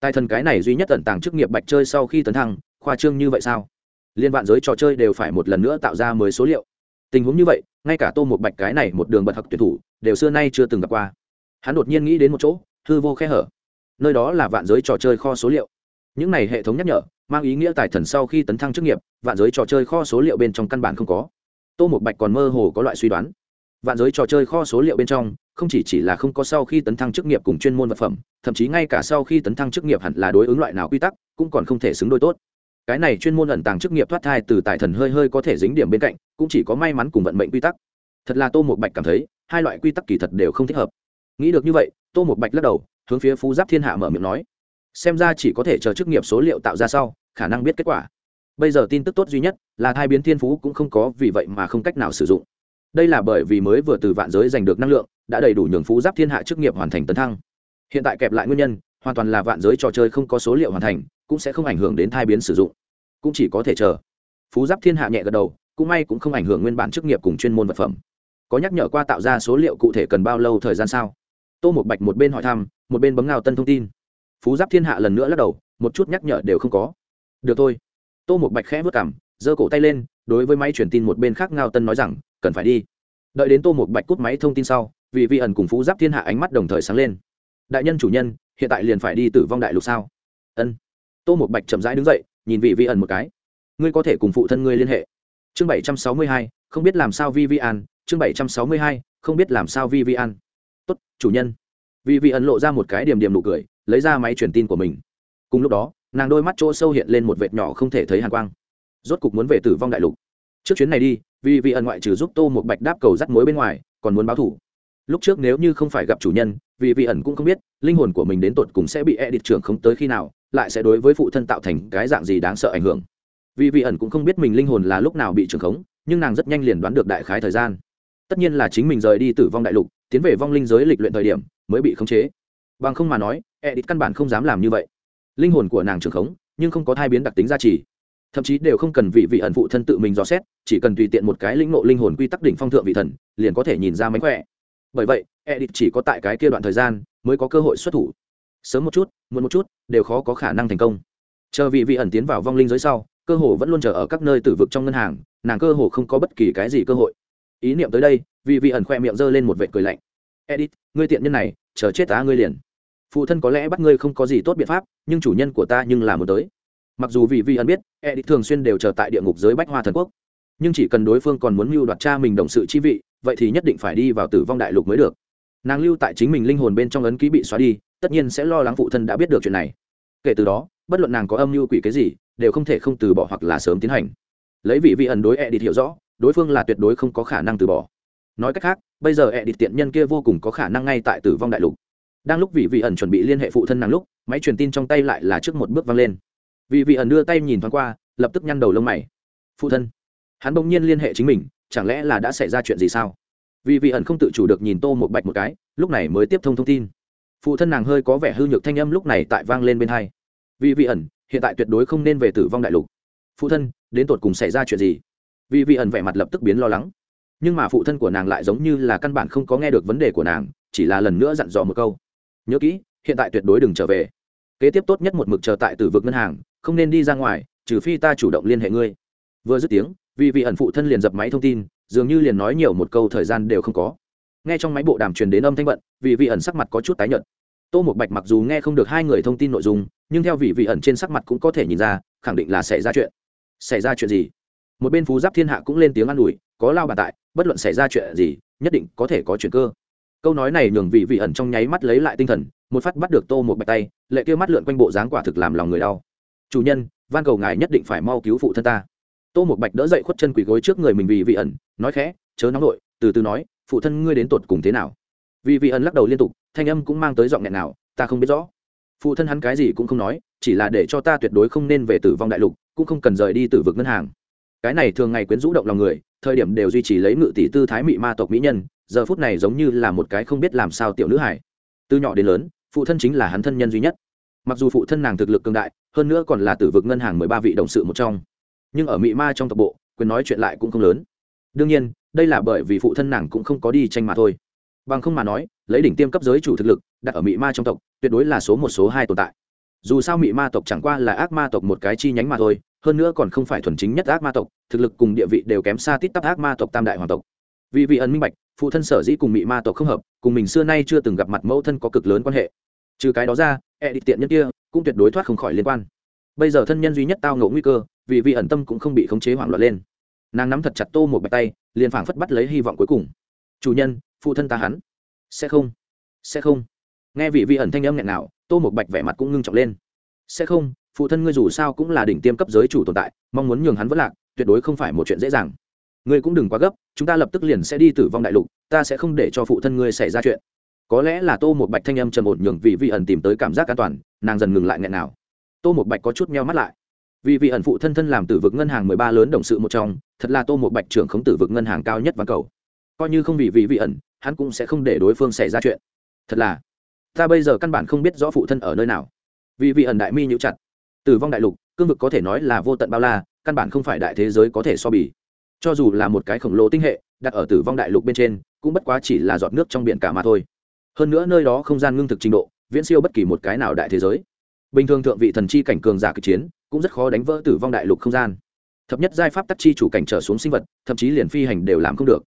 Tài thần cái này duy nhất tận tàng chức nghiệp bạch chơi sau khi tấn thăng, khoa trương như vậy sao? Liên vạn giới trò chơi đều phải một lần nữa tạo ra mới số liệu. Tình huống như vậy, ngay cả tô một bạch cái này một đường bật học tuyển thủ, đều xưa nay chưa từng gặp qua. Hắn đột nhiên nghĩ đến một chỗ, hư vô khe hở. Nơi đó là vạn giới trò chơi kho số liệu. Những này hệ thống nhắc nhở, mang ý nghĩa tài thần sau khi tấn thăng chức nghiệp, vạn giới trò chơi kho số liệu bên trong căn bản không có. Tô một bạch còn mơ hồ có loại suy đoán. Vạn giới trò chơi kho số liệu bên trong, không chỉ chỉ là không có sau khi tấn thăng chức nghiệp cùng chuyên môn vật phẩm, thậm chí ngay cả sau khi tấn thăng chức nghiệp hẳn là đối ứng loại nào quy tắc, cũng còn không thể xứng đôi tốt cái này chuyên môn ẩn tàng chức nghiệp thoát thai từ tài thần hơi hơi có thể dính điểm bên cạnh, cũng chỉ có may mắn cùng vận mệnh quy tắc. Thật là tô một bạch cảm thấy, hai loại quy tắc kỳ thật đều không thích hợp. Nghĩ được như vậy, tô một bạch lắc đầu, hướng phía phú giáp thiên hạ mở miệng nói. Xem ra chỉ có thể chờ chức nghiệp số liệu tạo ra sau, khả năng biết kết quả. Bây giờ tin tức tốt duy nhất là thai biến thiên phú cũng không có, vì vậy mà không cách nào sử dụng. Đây là bởi vì mới vừa từ vạn giới giành được năng lượng, đã đầy đủ nhường phú giáp thiên hạ chức nghiệp hoàn thành tấn thăng. Hiện tại kẹp lại nguyên nhân, hoàn toàn là vạn giới trò chơi không có số liệu hoàn thành, cũng sẽ không ảnh hưởng đến thai biến sử dụng cũng chỉ có thể chờ. Phú giáp thiên hạ nhẹ gật đầu, cũng may cũng không ảnh hưởng nguyên bản chức nghiệp cùng chuyên môn vật phẩm. Có nhắc nhở qua tạo ra số liệu cụ thể cần bao lâu thời gian sao? Tô một bạch một bên hỏi thăm, một bên bấm ngao tân thông tin. Phú giáp thiên hạ lần nữa lắc đầu, một chút nhắc nhở đều không có. Được thôi. Tô một bạch khẽ vất cảm giơ cổ tay lên, đối với máy truyền tin một bên khác ngao tân nói rằng, cần phải đi. Đợi đến tô một bạch cút máy thông tin sau, vì vi ẩn cùng phú giáp thiên hạ ánh mắt đồng thời sáng lên. Đại nhân chủ nhân, hiện tại liền phải đi tử vong đại lục sao? Ân. Tô một bạch chậm rãi đứng dậy nhìn vị vi ẩn một cái. Ngươi có thể cùng phụ thân ngươi liên hệ. Chương bảy trăm sáu mươi hai, không biết làm sao vi vi an chương bảy trăm sáu mươi hai, không biết làm sao vi vi an tốt, chủ nhân. Vì vi ẩn lộ ra một cái điểm điểm nụ cười, lấy ra máy truyền tin của mình. Cùng lúc đó, nàng đôi mắt chỗ sâu hiện lên một vệt nhỏ không thể thấy hàn quang. Rốt cục muốn về tử vong đại lục. Trước chuyến này đi vì vị ẩn ngoại trừ giúp tô một bạch đáp cầu rắt mối bên ngoài, còn muốn báo thủ. Lúc trước nếu như không phải gặp chủ nhân vì vị ẩn cũng không biết, linh hồn của mình đến tột cùng sẽ bị e địch trưởng không tới khi nào lại sẽ đối với phụ thân tạo thành cái dạng gì đáng sợ ảnh hưởng. Vì vị ẩn cũng không biết mình linh hồn là lúc nào bị trưởng khống, nhưng nàng rất nhanh liền đoán được đại khái thời gian. Tất nhiên là chính mình rời đi tử vong đại lục, tiến về vong linh giới lịch luyện thời điểm mới bị khống chế. Bằng không mà nói e địch căn bản không dám làm như vậy. Linh hồn của nàng trưởng khống, nhưng không có thai biến đặc tính gia trì. Thậm chí đều không cần vị vị ẩn phụ thân tự mình dò xét, chỉ cần tùy tiện một cái lĩnh ngộ linh hồn quy tắc đỉnh phong thượng vị thần, liền có thể nhìn ra mánh khỏe. Bởi vậy edit chỉ có tại cái kia đoạn thời gian mới có cơ hội xuất thủ sớm một chút, muộn một chút, đều khó có khả năng thành công. Chờ vị vị ẩn tiến vào vong linh giới sau, cơ hồ vẫn luôn chờ ở các nơi tử vực trong ngân hàng, nàng cơ hồ không có bất kỳ cái gì cơ hội. Ý niệm tới đây, vị vị ẩn khoe miệng giơ lên một vệ cười lạnh. Edit ngươi tiện nhân này, chờ chết tá ngươi liền. Phụ thân có lẽ bắt ngươi không có gì tốt biện pháp, nhưng chủ nhân của ta nhưng là một tới. Mặc dù vị vị ẩn biết edit thường xuyên đều chờ tại địa ngục giới bách hoa thần quốc. Nhưng chỉ cần đối phương còn muốn mưu đoạt cha mình đồng sự chi vị, vậy thì nhất định phải đi vào tử vong đại lục mới được. Nàng lưu tại chính mình linh hồn bên trong ấn ký bị xóa đi tất nhiên sẽ lo lắng phụ thân đã biết được chuyện này. Kể từ đó, bất luận nàng có âm mưu quỷ cái gì, đều không thể không từ bỏ hoặc là sớm tiến hành. Lấy vị vị ẩn đối edit hiểu rõ, đối phương là tuyệt đối không có khả năng từ bỏ. Nói cách khác, bây giờ edit tiện nhân kia vô cùng có khả năng ngay tại tử vong đại lục. Đang lúc vị vị ẩn chuẩn bị liên hệ phụ thân nàng lúc, máy truyền tin trong tay lại là trước một bước văng lên. Vị vị ẩn đưa tay nhìn thoáng qua, lập tức nhăn đầu lông mày. Phụ thân, hắn bỗng nhiên liên hệ chính mình, chẳng lẽ là đã xảy ra chuyện gì sao? Vì vị ẩn không tự chủ được nhìn tô một bạch một cái, lúc này mới tiếp thông thông tin phụ thân nàng hơi có vẻ hư nhược thanh âm lúc này tại vang lên bên hai. Vì vị ẩn, hiện tại tuyệt đối không nên về tử vong đại lục. Phụ thân, đến tột cùng xảy ra chuyện gì? Vì vị ẩn vẻ mặt lập tức biến lo lắng. Nhưng mà phụ thân của nàng lại giống như là căn bản không có nghe được vấn đề của nàng, chỉ là lần nữa dặn dò một câu. Nhớ kỹ, hiện tại tuyệt đối đừng trở về. Kế tiếp tốt nhất một mực chờ tại tử vực ngân hàng, không nên đi ra ngoài, trừ phi ta chủ động liên hệ ngươi. Vừa dứt tiếng, vì vị ẩn phụ thân liền dập máy thông tin, dường như liền nói nhiều một câu thời gian đều không có nghe trong máy bộ đàm truyền đến âm thanh bận vì vị ẩn sắc mặt có chút tái nhợt. Tô một bạch mặc dù nghe không được hai người thông tin nội dung, nhưng theo vị vị ẩn trên sắc mặt cũng có thể nhìn ra, khẳng định là xảy ra chuyện. Xảy ra chuyện gì? Một bên phú giáp thiên hạ cũng lên tiếng an ủi, có lao bàn tại, bất luận xảy ra chuyện gì, nhất định có thể có chuyện cơ. Câu nói này nhường vị vị ẩn trong nháy mắt lấy lại tinh thần, một phát bắt được tô một bạch tay, lệ kêu mắt lượn quanh bộ dáng quả thực làm lòng người đau. Chủ nhân, van cầu ngài nhất định phải mau cứu phụ thân ta. Tô một bạch đỡ dậy khuất chân quỳ gối trước người mình vì vị ẩn, nói khẽ, chớ nóng nội, từ từ nói phụ thân ngươi đến tột cùng thế nào? Vì vị ẩn lắc đầu liên tục, thanh âm cũng mang tới giọng nghẹn nào, ta không biết rõ. Phụ thân hắn cái gì cũng không nói, chỉ là để cho ta tuyệt đối không nên về tử vong đại lục, cũng không cần rời đi từ vực ngân hàng. Cái này thường ngày quyến rũ động lòng người, thời điểm đều duy trì lấy ngự tỷ tư thái mị ma tộc mỹ nhân, giờ phút này giống như là một cái không biết làm sao tiểu nữ hải từ nhỏ đến lớn, phụ thân chính là hắn thân nhân duy nhất. Mặc dù phụ thân nàng thực lực cường đại, hơn nữa còn là tử vực ngân hàng mười ba vị đồng sự một trong. Nhưng ở mị ma trong tộc bộ, quyền nói chuyện lại cũng không lớn. Đương nhiên đây là bởi vì phụ thân nàng cũng không có đi tranh mà thôi. Bằng không mà nói, lấy đỉnh tiêm cấp giới chủ thực lực, đặt ở mị ma trong tộc, tuyệt đối là số một, số hai tồn tại. Dù sao mị ma tộc chẳng qua là ác ma tộc một cái chi nhánh mà thôi, hơn nữa còn không phải thuần chính nhất ác ma tộc, thực lực cùng địa vị đều kém xa tít tắp ác ma tộc tam đại hoàng tộc. Vì vị ẩn minh bạch, phụ thân sở dĩ cùng mị ma tộc không hợp, cùng mình xưa nay chưa từng gặp mặt mẫu thân có cực lớn quan hệ. Trừ cái đó ra e đi tiện nhân kia cũng tuyệt đối thoát không khỏi liên quan. Bây giờ thân nhân duy nhất tao ngộ nguy cơ, vì vị ẩn tâm cũng không bị khống chế hoảng loạn lên nàng nắm thật chặt tô một bạch tay, liền phảng phất bắt lấy hy vọng cuối cùng. Chủ nhân, phụ thân ta hắn. Sẽ không sẽ không. Nghe vị vi ẩn thanh âm nghẹn nào, tô một bạch vẻ mặt cũng ngưng trọng lên. Sẽ không, phụ thân ngươi dù sao cũng là đỉnh tiêm cấp giới chủ tồn tại, mong muốn nhường hắn vất lạc, tuyệt đối không phải một chuyện dễ dàng. Ngươi cũng đừng quá gấp, chúng ta lập tức liền sẽ đi tử vong đại lục, ta sẽ không để cho phụ thân ngươi xảy ra chuyện. Có lẽ là tô một bạch thanh âm trầm ổn nhường vị vi ẩn tìm tới cảm giác an toàn, nàng dần ngừng lại nghẹn nào. Tô một bạch có chút meo mắt lại vì vị ẩn phụ thân thân làm tử vực ngân hàng mười ba lớn đồng sự một trong, thật là tô một bạch trưởng khống tử vực ngân hàng cao nhất và cầu. Coi như không vì vị vị ẩn, hắn cũng sẽ không để đối phương xảy ra chuyện. Thật là, ta bây giờ căn bản không biết rõ phụ thân ở nơi nào. Vì vị ẩn đại mi nhũ chặt, tử vong đại lục, cương vực có thể nói là vô tận bao la, căn bản không phải đại thế giới có thể so bì. Cho dù là một cái khổng lồ tinh hệ, đặt ở tử vong đại lục bên trên, cũng bất quá chỉ là giọt nước trong biển cả mà thôi. Hơn nữa nơi đó không gian ngưng thực trình độ, viễn siêu bất kỳ một cái nào đại thế giới. Bình thường thượng vị thần chi cảnh cường giả kịch chiến cũng rất khó đánh vỡ tử vong đại lục không gian. Thập nhất giai pháp tắc chi chủ cảnh trở xuống sinh vật, thậm chí liền phi hành đều làm không được.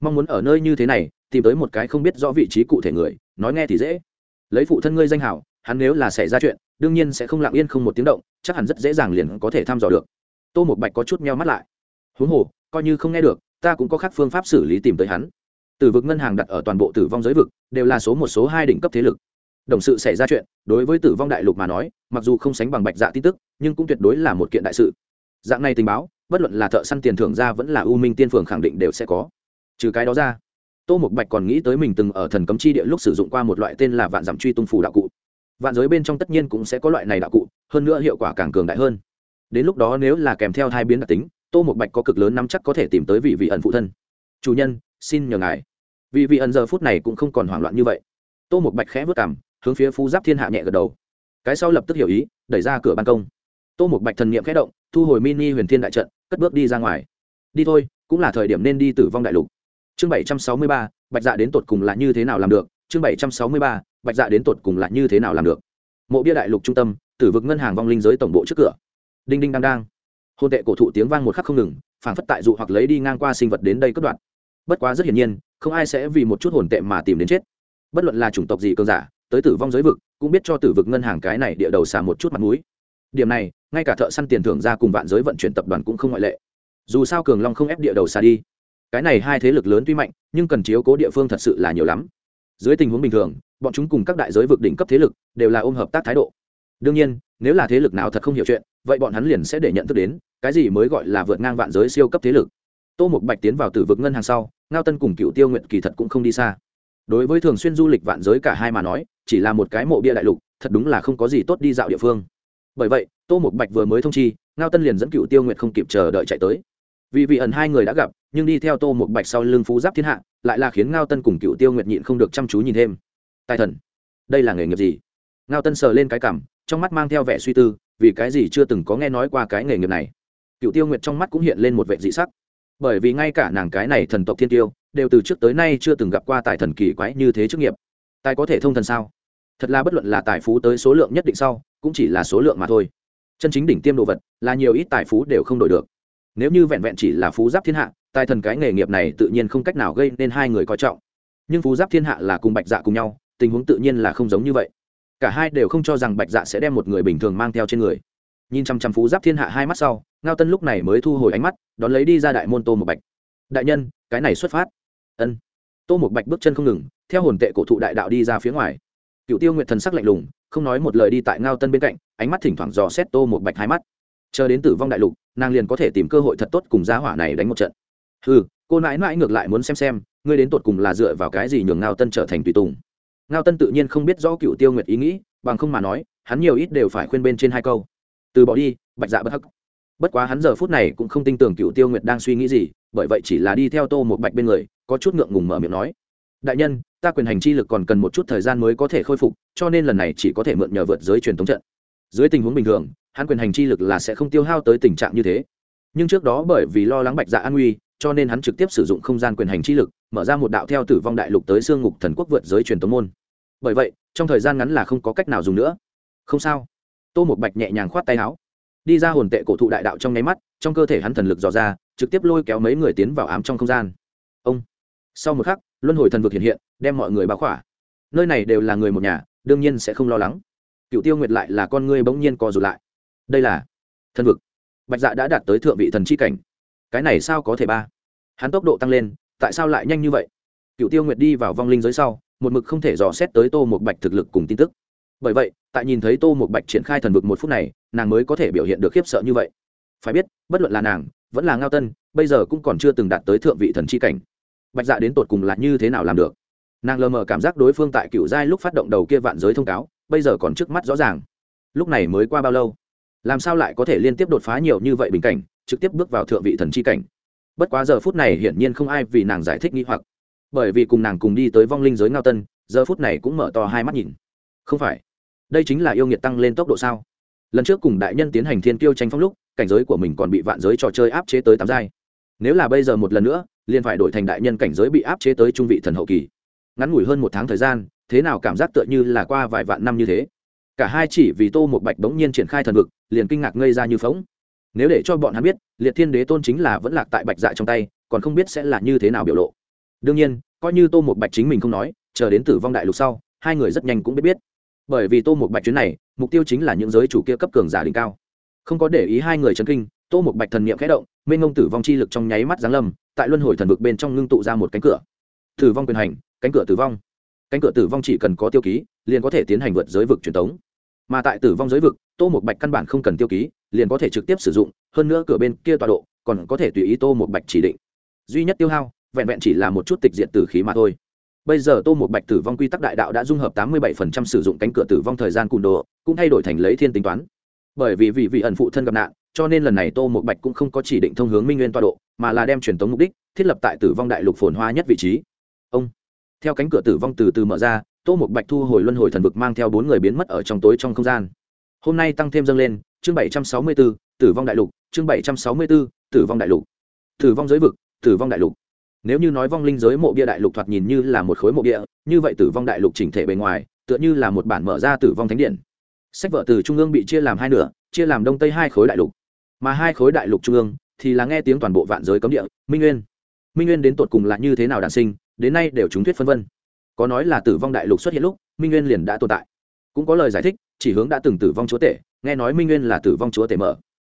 Mong muốn ở nơi như thế này, tìm tới một cái không biết rõ vị trí cụ thể người, nói nghe thì dễ. Lấy phụ thân ngươi danh hảo, hắn nếu là xảy ra chuyện, đương nhiên sẽ không lặng yên không một tiếng động, chắc hẳn rất dễ dàng liền có thể thăm dò được. Tô một bạch có chút meo mắt lại. Huống hồ, coi như không nghe được, ta cũng có khác phương pháp xử lý tìm tới hắn. Tử vực ngân hàng đặt ở toàn bộ tử vong giới vực, đều là số một, số hai đỉnh cấp thế lực đồng sự xảy ra chuyện, đối với tử vong đại lục mà nói, mặc dù không sánh bằng bạch dạ tin tức, nhưng cũng tuyệt đối là một kiện đại sự. Dạng này tình báo, bất luận là thợ săn tiền thưởng ra vẫn là u minh tiên phường khẳng định đều sẽ có. Trừ cái đó ra, tô mục bạch còn nghĩ tới mình từng ở thần cấm chi địa lúc sử dụng qua một loại tên là vạn dặm truy tung phủ đạo cụ. Vạn giới bên trong tất nhiên cũng sẽ có loại này đạo cụ, hơn nữa hiệu quả càng cường đại hơn. Đến lúc đó nếu là kèm theo hai biến đặc tính, tô một bạch có cực lớn nắm chắc có thể tìm tới vị vị ẩn phụ thân. Chủ nhân, xin nhờ ngài. Vị vị ẩn giờ phút này cũng không còn hoảng loạn như vậy. Tô một bạch khẽ vất cảm hướng phía phú giáp thiên hạ nhẹ gật đầu. Cái sau lập tức hiểu ý, đẩy ra cửa ban công. Tô một bạch thần niệm khẽ động, thu hồi mini huyền thiên đại trận, cất bước đi ra ngoài. Đi thôi, cũng là thời điểm nên đi tử vong đại lục. Chương bảy trăm sáu mươi ba, bạch dạ đến tột cùng là như thế nào làm được? Chương bảy trăm sáu mươi ba, bạch dạ đến tột cùng là như thế nào làm được? Mộ bia đại lục trung tâm, tử vực ngân hàng vong linh giới tổng bộ trước cửa. Đinh đinh đang đang. Hôn tệ cổ thụ tiếng vang một khắc không ngừng phản phất tại dụ hoặc lấy đi ngang qua sinh vật đến đây cất đoạn. Bất quá rất hiển nhiên, không ai sẽ vì một chút hồn tệ mà tìm đến chết. Bất luận là chủng tộc gì cơn giả tới tử vong giới vực, cũng biết cho tử vực ngân hàng cái này địa đầu xả một chút mặt mũi. Điểm này, ngay cả thợ săn tiền thưởng ra cùng vạn giới vận chuyển tập đoàn cũng không ngoại lệ. Dù sao cường long không ép địa đầu xả đi. Cái này hai thế lực lớn tuy mạnh, nhưng cần chiếu cố địa phương thật sự là nhiều lắm. Dưới tình huống bình thường, bọn chúng cùng các đại giới vực đỉnh cấp thế lực đều là ôm hợp tác thái độ. Đương nhiên, nếu là thế lực nào thật không hiểu chuyện, vậy bọn hắn liền sẽ để nhận thức đến, cái gì mới gọi là vượt ngang vạn giới siêu cấp thế lực. Tô mục bạch tiến vào tử vực ngân hàng sau, ngao tân cùng cựu tiêu nguyện kỳ thật cũng không đi xa. Đối với thường xuyên du lịch vạn giới cả hai mà nói chỉ là một cái mộ bia đại lục, thật đúng là không có gì tốt đi dạo địa phương. Bởi vậy, tô mục bạch vừa mới thông chi, ngao tân liền dẫn cựu tiêu nguyệt không kịp chờ đợi chạy tới. Vì vị ẩn hai người đã gặp, nhưng đi theo tô mục bạch sau lưng phú giáp thiên hạ, lại là khiến ngao tân cùng cựu tiêu nguyệt nhịn không được chăm chú nhìn thêm. Tài thần, đây là nghề nghiệp gì? Ngao tân sờ lên cái cảm, trong mắt mang theo vẻ suy tư, vì cái gì chưa từng có nghe nói qua cái nghề nghiệp này. Cựu tiêu nguyệt trong mắt cũng hiện lên một vệ dị sắc. Bởi vì ngay cả nàng cái này thần tộc thiên tiêu, đều từ trước tới nay chưa từng gặp qua tài thần kỳ quái như thế chức nghiệp. Tài có thể thông thần sao? Thật là bất luận là tài phú tới số lượng nhất định sau, cũng chỉ là số lượng mà thôi. Chân chính đỉnh tiêm đồ vật là nhiều ít tài phú đều không đổi được. Nếu như vẹn vẹn chỉ là phú giáp thiên hạ, tài thần cái nghề nghiệp này tự nhiên không cách nào gây nên hai người coi trọng. Nhưng phú giáp thiên hạ là cùng bạch dạ cùng nhau, tình huống tự nhiên là không giống như vậy. Cả hai đều không cho rằng bạch dạ sẽ đem một người bình thường mang theo trên người. Nhìn chăm chăm phú giáp thiên hạ hai mắt sau, ngao tân lúc này mới thu hồi ánh mắt, đón lấy đi ra đại môn tô một bạch. Đại nhân, cái này xuất phát. Ân. Tô một bạch bước chân không ngừng, theo hồn tệ cổ thụ đại đạo đi ra phía ngoài cựu tiêu nguyện thần sắc lạnh lùng, không nói một lời đi tại ngao tân bên cạnh, ánh mắt thỉnh thoảng dò xét tô một bạch hai mắt. Chờ đến tử vong đại lục, nàng liền có thể tìm cơ hội thật tốt cùng giá hỏa này đánh một trận. Ừ cô nãi nãi ngược lại muốn xem xem, ngươi đến tột cùng là dựa vào cái gì nhường ngao tân trở thành tùy tùng. Ngao tân tự nhiên không biết rõ cựu tiêu nguyệt ý nghĩ, bằng không mà nói, hắn nhiều ít đều phải khuyên bên trên hai câu. Từ bỏ đi, bạch dạ bất hắc. Bất quá hắn giờ phút này cũng không tin tưởng cựu tiêu nguyệt đang suy nghĩ gì, bởi vậy chỉ là đi theo tô một bạch bên người, có chút ngượng ngùng mở miệng nói đại nhân, ta quyền hành chi lực còn cần một chút thời gian mới có thể khôi phục, cho nên lần này chỉ có thể mượn nhờ vượt giới truyền thống trận. Dưới tình huống bình thường, hắn quyền hành chi lực là sẽ không tiêu hao tới tình trạng như thế. Nhưng trước đó bởi vì lo lắng bạch dạ an nguy cho nên hắn trực tiếp sử dụng không gian quyền hành chi lực, mở ra một đạo theo tử vong đại lục tới xương ngục thần quốc vượt giới truyền tống môn. Bởi vậy, trong thời gian ngắn là không có cách nào dùng nữa. Không sao. Tô một bạch nhẹ nhàng khoát tay áo. Đi ra hồn tệ cổ thụ đại đạo trong nháy mắt, trong cơ thể hắn thần lực dò ra, trực tiếp lôi kéo mấy người tiến vào ám trong không gian. Ông. Sau một khắc luân hồi thần vực hiện hiện, đem mọi người báo khỏa. Nơi này đều là người một nhà, đương nhiên sẽ không lo lắng. Cựu tiêu nguyệt lại là con ngươi bỗng nhiên co rụt lại. Đây là thần vực. Bạch dạ đã đạt tới thượng vị thần c h i cảnh. Cái này sao có thể ba? Hắn tốc độ tăng lên, tại sao lại nhanh như vậy? Cựu tiêu nguyệt đi vào vong linh giới sau, một mực không thể dò xét tới tô một bạch thực lực cùng tin tức. Bởi vậy, tại nhìn thấy tô một bạch triển khai thần vực một phút này, nàng mới có thể biểu hiện được khiếp sợ như vậy. Phải biết, bất luận là nàng, vẫn là ngao tân, bây giờ cũng còn chưa từng đạt tới thượng vị thần c h i cảnh bạch dạ đến tột cùng là như thế nào làm được? Nàng lờ mờ cảm giác đối phương tại cựu giai lúc phát động đầu kia vạn giới thông cáo, bây giờ còn trước mắt rõ ràng. Lúc này mới qua bao lâu? Làm sao lại có thể liên tiếp đột phá nhiều như vậy bình cảnh, trực tiếp bước vào thượng vị thần c h i cảnh? Bất quá giờ phút này hiển nhiên không ai vì nàng giải thích nghi hoặc. Bởi vì cùng nàng cùng đi tới vong linh giới ngao tân, giờ phút này cũng mở to hai mắt nhìn. Không phải. Đây chính là yêu nghiệt tăng lên tốc độ sao? Lần trước cùng đại nhân tiến hành thiên tiêu tranh phong lúc, cảnh giới của mình còn bị vạn giới trò chơi áp chế tới tám giai. Nếu là bây giờ một lần nữa liền phải đổi thành đại nhân cảnh giới bị áp chế tới trung vị thần hậu kỳ. Ngắn ngủi hơn một tháng thời gian, thế nào cảm giác tựa như là qua vài vạn năm như thế? Cả hai chỉ vì tô một bạch bỗng nhiên triển khai thần vực, liền kinh ngạc ngây ra như phóng nếu để cho bọn hắn biết, liệt thiên đế tôn chính là vẫn lạc tại bạch dạ trong tay, còn không biết sẽ là như thế nào biểu lộ. Đương nhiên, coi như tô một bạch chính mình không nói, chờ đến tử vong đại lục sau, hai người rất nhanh cũng biết biết. Bởi vì tô một bạch chuyến này, mục tiêu chính là những giới chủ kia cấp cường giả đỉnh cao. Không có để ý hai người chấn kinh, tô một bạch thần niệm khẽ động, mênh ngông tử vong chi lực trong nháy mắt giáng lâm tại luân hồi thần vực bên trong ngưng tụ ra một cánh cửa. Tử vong quyền hành, cánh cửa tử vong. Cánh cửa tử vong chỉ cần có tiêu ký, liền có thể tiến hành vượt giới vực truyền thống mà tại tử vong giới vực, tô một bạch căn bản không cần tiêu ký, liền có thể trực tiếp sử dụng, hơn nữa cửa bên kia tọa độ, còn có thể tùy ý tô một bạch chỉ định. Duy nhất tiêu hao, vẹn vẹn chỉ là một chút tịch diện tử khí mà thôi. Bây giờ tô một bạch tử vong quy tắc đại đạo đã dung hợp tám mươi bảy phần trăm sử dụng cánh cửa tử vong thời gian cùn đồ, cũng thay đổi thành lấy thiên tính toán. Bởi vì vị vị ẩn phụ thân gặp nạn cho nên lần này tô một bạch cũng không có chỉ định thông hướng minh nguyên toa độ, mà là đem truyền tống mục đích thiết lập tại tử vong đại lục phồn hoa nhất vị trí. Ông, theo cánh cửa tử vong từ từ mở ra, tô một bạch thu hồi luân hồi thần vực mang theo bốn người biến mất ở trong tối trong không gian. Hôm nay tăng thêm dâng lên, chương bảy trăm sáu mươi b ố tử vong đại lục, chương bảy trăm sáu mươi b ố tử vong đại lục. Tử vong giới vực, tử vong đại lục. Nếu như nói vong linh giới mộ bia đại lục thoạt nhìn như là một khối mộ bia, như vậy tử vong đại lục chỉnh thể bề ngoài, tựa như là một bản mở ra tử vong thánh điện. Sách vợ từ trung ương bị chia làm hai nửa, chia làm đông tây hai khối đại lục mà hai khối đại lục trung ương thì là nghe tiếng toàn bộ vạn giới cấm địa. Minh nguyên minh nguyên đến tột cùng là như thế nào đản sinh, đến nay đều chúng thuyết phân vân. Có nói là tử vong đại lục xuất hiện lúc, minh nguyên liền đã tồn tại. Cũng có lời giải thích, chỉ hướng đã từng tử vong chúa tể, nghe nói minh nguyên là tử vong chúa tể mở.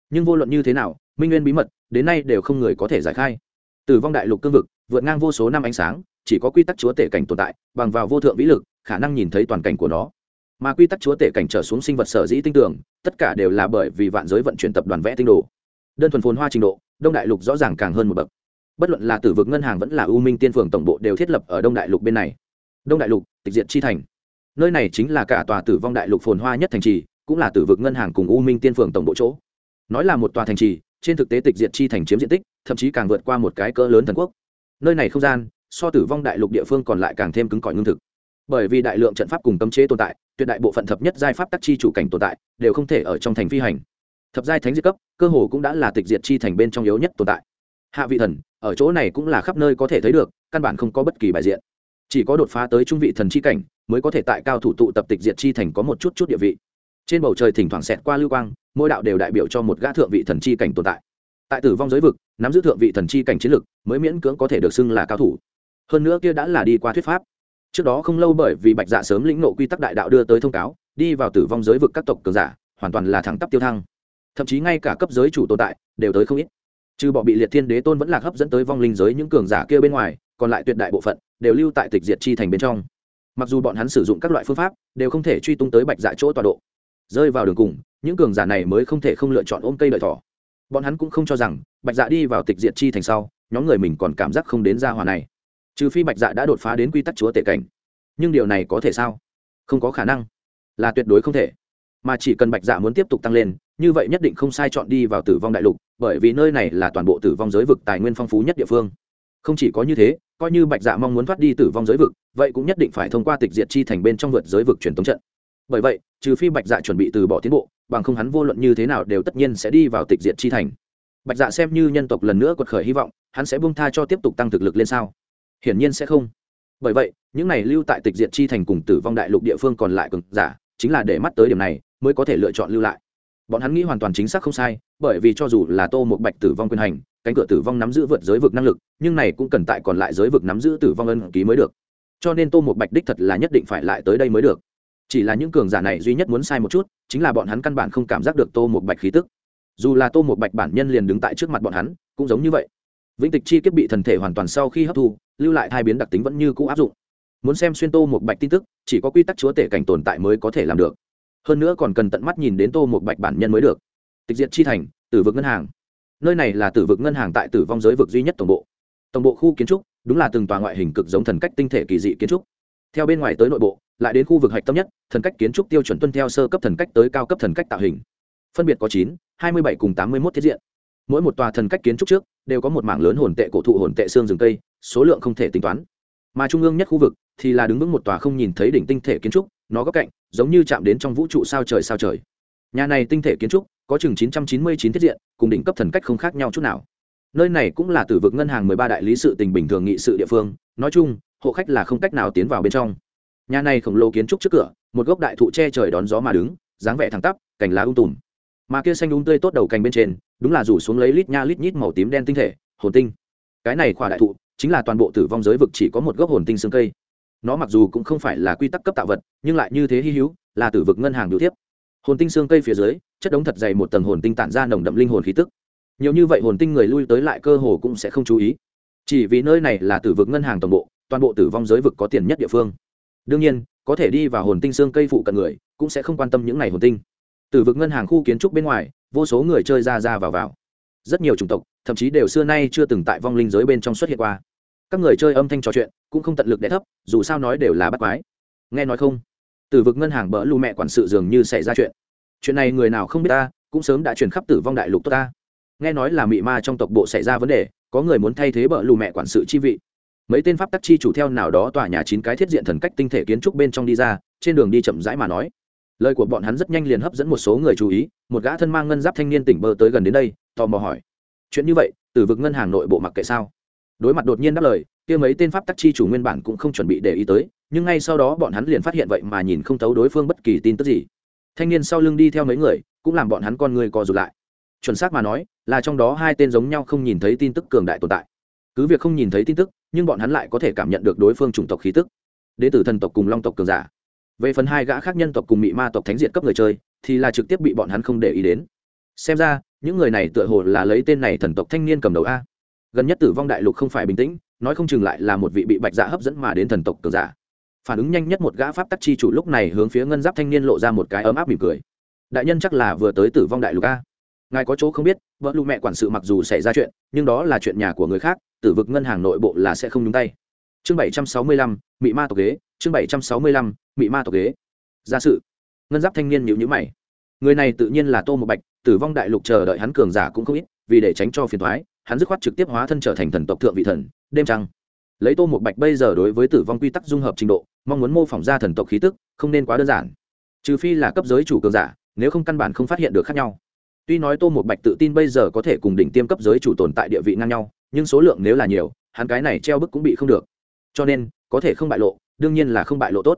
Nhưng vô luận như thế nào, minh nguyên bí mật, đến nay đều không người có thể giải khai. Tử vong đại lục cương vực, vượt ngang vô số năm ánh sáng, chỉ có quy tắc chúa tể cảnh tồn tại, bằng vào vô thượng vĩ lực, khả năng nhìn thấy toàn cảnh của nó mà quy tắc chúa tể cảnh trở xuống sinh vật sở dĩ tinh tưởng tất cả đều là bởi vì vạn giới vận chuyển tập đoàn vẽ tinh đồ. Đơn thuần phồn hoa trình độ, đông đại lục rõ ràng càng hơn một bậc. Bất luận là tử vực ngân hàng vẫn là u minh tiên phường tổng bộ đều thiết lập ở đông đại lục bên này. Đông đại lục, tịch diện chi thành. Nơi này chính là cả tòa tử vong đại lục phồn hoa nhất thành trì, cũng là tử vực ngân hàng cùng u minh tiên phường tổng bộ chỗ. Nói là một tòa thành trì, trên thực tế tịch diệt chi thành chiếm diện tích, thậm chí càng vượt qua một cái cỡ lớn thần quốc. Nơi này không gian, so tử vong đại lục địa phương còn lại càng thêm cứng cỏi ngưng thực bởi vì đại lượng trận pháp cùng cấm chế tồn tại, tuyệt đại bộ phận thập nhất giai pháp tắc chi chủ cảnh tồn tại đều không thể ở trong thành phi hành. Thập giai thánh diệt cấp, cơ hồ cũng đã là tịch diệt chi thành bên trong yếu nhất tồn tại. Hạ vị thần, ở chỗ này cũng là khắp nơi có thể thấy được, căn bản không có bất kỳ bài diện. Chỉ có đột phá tới trung vị thần chi cảnh, mới có thể tại cao thủ tụ tập tịch diệt chi thành có một chút chút địa vị. Trên bầu trời thỉnh thoảng xẹt qua lưu quang, mỗi đạo đều đại biểu cho một gã thượng vị thần chi cảnh tồn tại. Tại tử vong giới vực, nắm giữ thượng vị thần chi cảnh chiến lực, mới miễn cưỡng có thể được xưng là cao thủ. Hơn nữa kia đã là đi qua thuyết pháp trước đó không lâu bởi vì bạch dạ sớm lĩnh nộ quy tắc đại đạo đưa tới thông cáo, đi vào tử vong giới vực các tộc cường giả, hoàn toàn là thẳng tắp tiêu thăng. Thậm chí ngay cả cấp giới chủ tồn tại đều tới không ít. Trừ bỏ bị liệt thiên đế tôn vẫn lạc hấp dẫn tới vong linh giới những cường giả kia bên ngoài, còn lại tuyệt đại bộ phận đều lưu tại tịch diệt chi thành bên trong. Mặc dù bọn hắn sử dụng các loại phương pháp đều không thể truy tung tới bạch dạ chỗ tọa độ. Rơi vào đường cùng, những cường giả này mới không thể không lựa chọn ôm cây lợi thỏ. Bọn hắn cũng không cho rằng bạch dạ đi vào tịch diệt chi thành sau, nhóm người mình còn cảm giác không đến gia hòa này trừ phi bạch dạ đã đột phá đến quy tắc chúa tể cảnh. Nhưng điều này có thể sao? Không có khả năng. Là tuyệt đối không thể. Mà chỉ cần bạch dạ muốn tiếp tục tăng lên, như vậy nhất định không sai chọn đi vào tử vong đại lục, bởi vì nơi này là toàn bộ tử vong giới vực tài nguyên phong phú nhất địa phương. Không chỉ có như thế, coi như bạch dạ mong muốn thoát đi tử vong giới vực, vậy cũng nhất định phải thông qua tịch diệt chi thành bên trong vượt giới vực truyền thống trận. Bởi vậy, trừ phi bạch dạ chuẩn bị từ bỏ tiến bộ, bằng không hắn vô luận như thế nào đều tất nhiên sẽ đi vào tịch diệt chi thành. Bạch dạ xem như nhân tộc lần nữa quật khởi hy vọng, hắn sẽ buông tha cho tiếp tục tăng thực lực lên sao? Hiển nhiên sẽ không. Bởi vậy, những này lưu tại tịch diệt chi thành cùng tử vong đại lục địa phương còn lại cực giả, chính là để mắt tới điểm này, mới có thể lựa chọn lưu lại. Bọn hắn nghĩ hoàn toàn chính xác không sai, bởi vì cho dù là tô một bạch tử vong quyền hành, cánh cửa tử vong nắm giữ vượt giới vực năng lực, nhưng này cũng cần tại còn lại giới vực nắm giữ tử vong ân ký mới được. Cho nên tô một bạch đích thật là nhất định phải lại tới đây mới được. Chỉ là những cường giả này duy nhất muốn sai một chút, chính là bọn hắn căn bản không cảm giác được tô một bạch khí tức. Dù là tô một bạch bản nhân liền đứng tại trước mặt bọn hắn, cũng giống như vậy vĩnh tịch chi kiếp bị thần thể hoàn toàn sau khi hấp thu, lưu lại hai biến đặc tính vẫn như cũ áp dụng. Muốn xem xuyên tô một bạch tin tức, chỉ có quy tắc chúa tể cảnh tồn tại mới có thể làm được. Hơn nữa còn cần tận mắt nhìn đến tô một bạch bản nhân mới được. Tịch diệt chi thành, tử vực ngân hàng. Nơi này là tử vực ngân hàng tại tử vong giới vực duy nhất tổng bộ. Tổng bộ khu kiến trúc, đúng là từng tòa ngoại hình cực giống thần cách tinh thể kỳ dị kiến trúc. Theo bên ngoài tới nội bộ, lại đến khu vực hạch tâm nhất, thần cách kiến trúc tiêu chuẩn tuân theo sơ cấp thần cách tới cao cấp thần cách tạo hình. Phân biệt có chín, hai mươi bảy cùng tám mươi một thiết diện mỗi một tòa thần cách kiến trúc trước đều có một mảng lớn hồn tệ cổ thụ hồn tệ xương rừng cây, số lượng không thể tính toán. Mà trung ương nhất khu vực thì là đứng vững một tòa không nhìn thấy đỉnh tinh thể kiến trúc, nó có cạnh, giống như chạm đến trong vũ trụ sao trời sao trời. Nhà này tinh thể kiến trúc có chừng chín trăm chín mươi chín thiết diện, cùng đỉnh cấp thần cách không khác nhau chút nào. Nơi này cũng là tử vực ngân hàng mười ba đại lý sự tình bình thường nghị sự địa phương, nói chung, hộ khách là không cách nào tiến vào bên trong. Nhà này khổng lồ kiến trúc trước cửa, một gốc đại thụ che trời đón gió mà đứng, dáng vẻ thẳng tắp, cành lá ung um tùm mà kia xanh đúng tươi tốt đầu cành bên trên, đúng là rủ xuống lấy lít nha lít nhít màu tím đen tinh thể, hồn tinh. Cái này khỏa đại thụ, chính là toàn bộ tử vong giới vực chỉ có một gốc hồn tinh xương cây. Nó mặc dù cũng không phải là quy tắc cấp tạo vật, nhưng lại như thế hy hữu, là tử vực ngân hàng biểu tiếp hồn tinh xương cây phía dưới, chất đống thật dày một tầng hồn tinh tản ra nồng đậm linh hồn khí tức. Nhiều như vậy hồn tinh người lui tới lại cơ hồ cũng sẽ không chú ý. Chỉ vì nơi này là tử vực ngân hàng toàn bộ toàn bộ tử vong giới vực có tiền nhất địa phương. Đương nhiên, có thể đi vào hồn tinh xương cây phụ cận người, cũng sẽ không quan tâm những ngày hồn tinh. Từ vực ngân hàng khu kiến trúc bên ngoài, vô số người chơi ra ra vào vào. Rất nhiều chủng tộc, thậm chí đều xưa nay chưa từng tại vong linh giới bên trong xuất hiện qua. Các người chơi âm thanh trò chuyện, cũng không tận lực đẻ thấp, dù sao nói đều là bắt quái. Nghe nói không? Từ vực ngân hàng bỡ lù mẹ quản sự dường như xảy ra chuyện. Chuyện này người nào không biết ta, cũng sớm đã truyền khắp tử vong đại lục tốt ta. Nghe nói là mị ma trong tộc bộ xảy ra vấn đề, có người muốn thay thế bỡ lù mẹ quản sự chi vị. Mấy tên pháp tắc chi chủ theo nào đó tòa nhà chín cái thiết diện thần cách tinh thể kiến trúc bên trong đi ra, trên đường đi chậm rãi mà nói lời của bọn hắn rất nhanh liền hấp dẫn một số người chú ý, một gã thân mang ngân giáp thanh niên tỉnh bơ tới gần đến đây, tò mò hỏi. Chuyện như vậy, từ vực ngân hàng nội bộ mặc kệ sao? Đối mặt đột nhiên đáp lời, kia mấy tên pháp tắc chi chủ nguyên bản cũng không chuẩn bị để ý tới, nhưng ngay sau đó bọn hắn liền phát hiện vậy mà nhìn không thấu đối phương bất kỳ tin tức gì. Thanh niên sau lưng đi theo mấy người, cũng làm bọn hắn con người co rụt lại. Chuẩn xác mà nói, là trong đó hai tên giống nhau không nhìn thấy tin tức cường đại tồn tại. Cứ việc không nhìn thấy tin tức, nhưng bọn hắn lại có thể cảm nhận được đối phương chủng tộc khí tức. Đ tử thần tộc cùng long tộc cường giả về phần hai gã khác nhân tộc cùng mị ma tộc thánh diện cấp người chơi, thì là trực tiếp bị bọn hắn không để ý đến. Xem ra, những người này tựa hồ là lấy tên này thần tộc thanh niên cầm đầu a. Gần nhất tử vong đại lục không phải bình tĩnh, nói không chừng lại là một vị bị bạch dạ hấp dẫn mà đến thần tộc cường giả. Phản ứng nhanh nhất một gã pháp tắc chi chủ lúc này hướng phía ngân giáp thanh niên lộ ra một cái ấm áp mỉm cười. Đại nhân chắc là vừa tới tử vong đại lục a. Ngài có chỗ không biết, vợ lụ mẹ quản sự mặc dù xảy ra chuyện, nhưng đó là chuyện nhà của người khác, tử vực ngân hàng nội bộ là sẽ không nhúng tay. Chương bảy trăm sáu mươi lăm, mị ma tộc ghế chương bảy trăm sáu mươi lăm, mị ma tộc ghế gia sự. Ngân giáp thanh niên nhịu nhữ mày. Người này tự nhiên là tô một bạch, tử vong đại lục chờ đợi hắn cường giả cũng không ít, vì để tránh cho phiền thoái hắn dứt khoát trực tiếp hóa thân trở thành thần tộc thượng vị thần, đêm trăng. Lấy tô một bạch bây giờ đối với tử vong quy tắc dung hợp trình độ, mong muốn mô phỏng ra thần tộc khí tức, không nên quá đơn giản. Trừ phi là cấp giới chủ cường giả, nếu không căn bản không phát hiện được khác nhau. Tuy nói tô một bạch tự tin bây giờ có thể cùng đỉnh tiêm cấp giới chủ tồn tại địa vị ngang nhau, nhưng số lượng nếu là nhiều, hắn cái này treo bức cũng bị không được. Cho nên, có thể không bại lộ đương nhiên là không bại lộ tốt.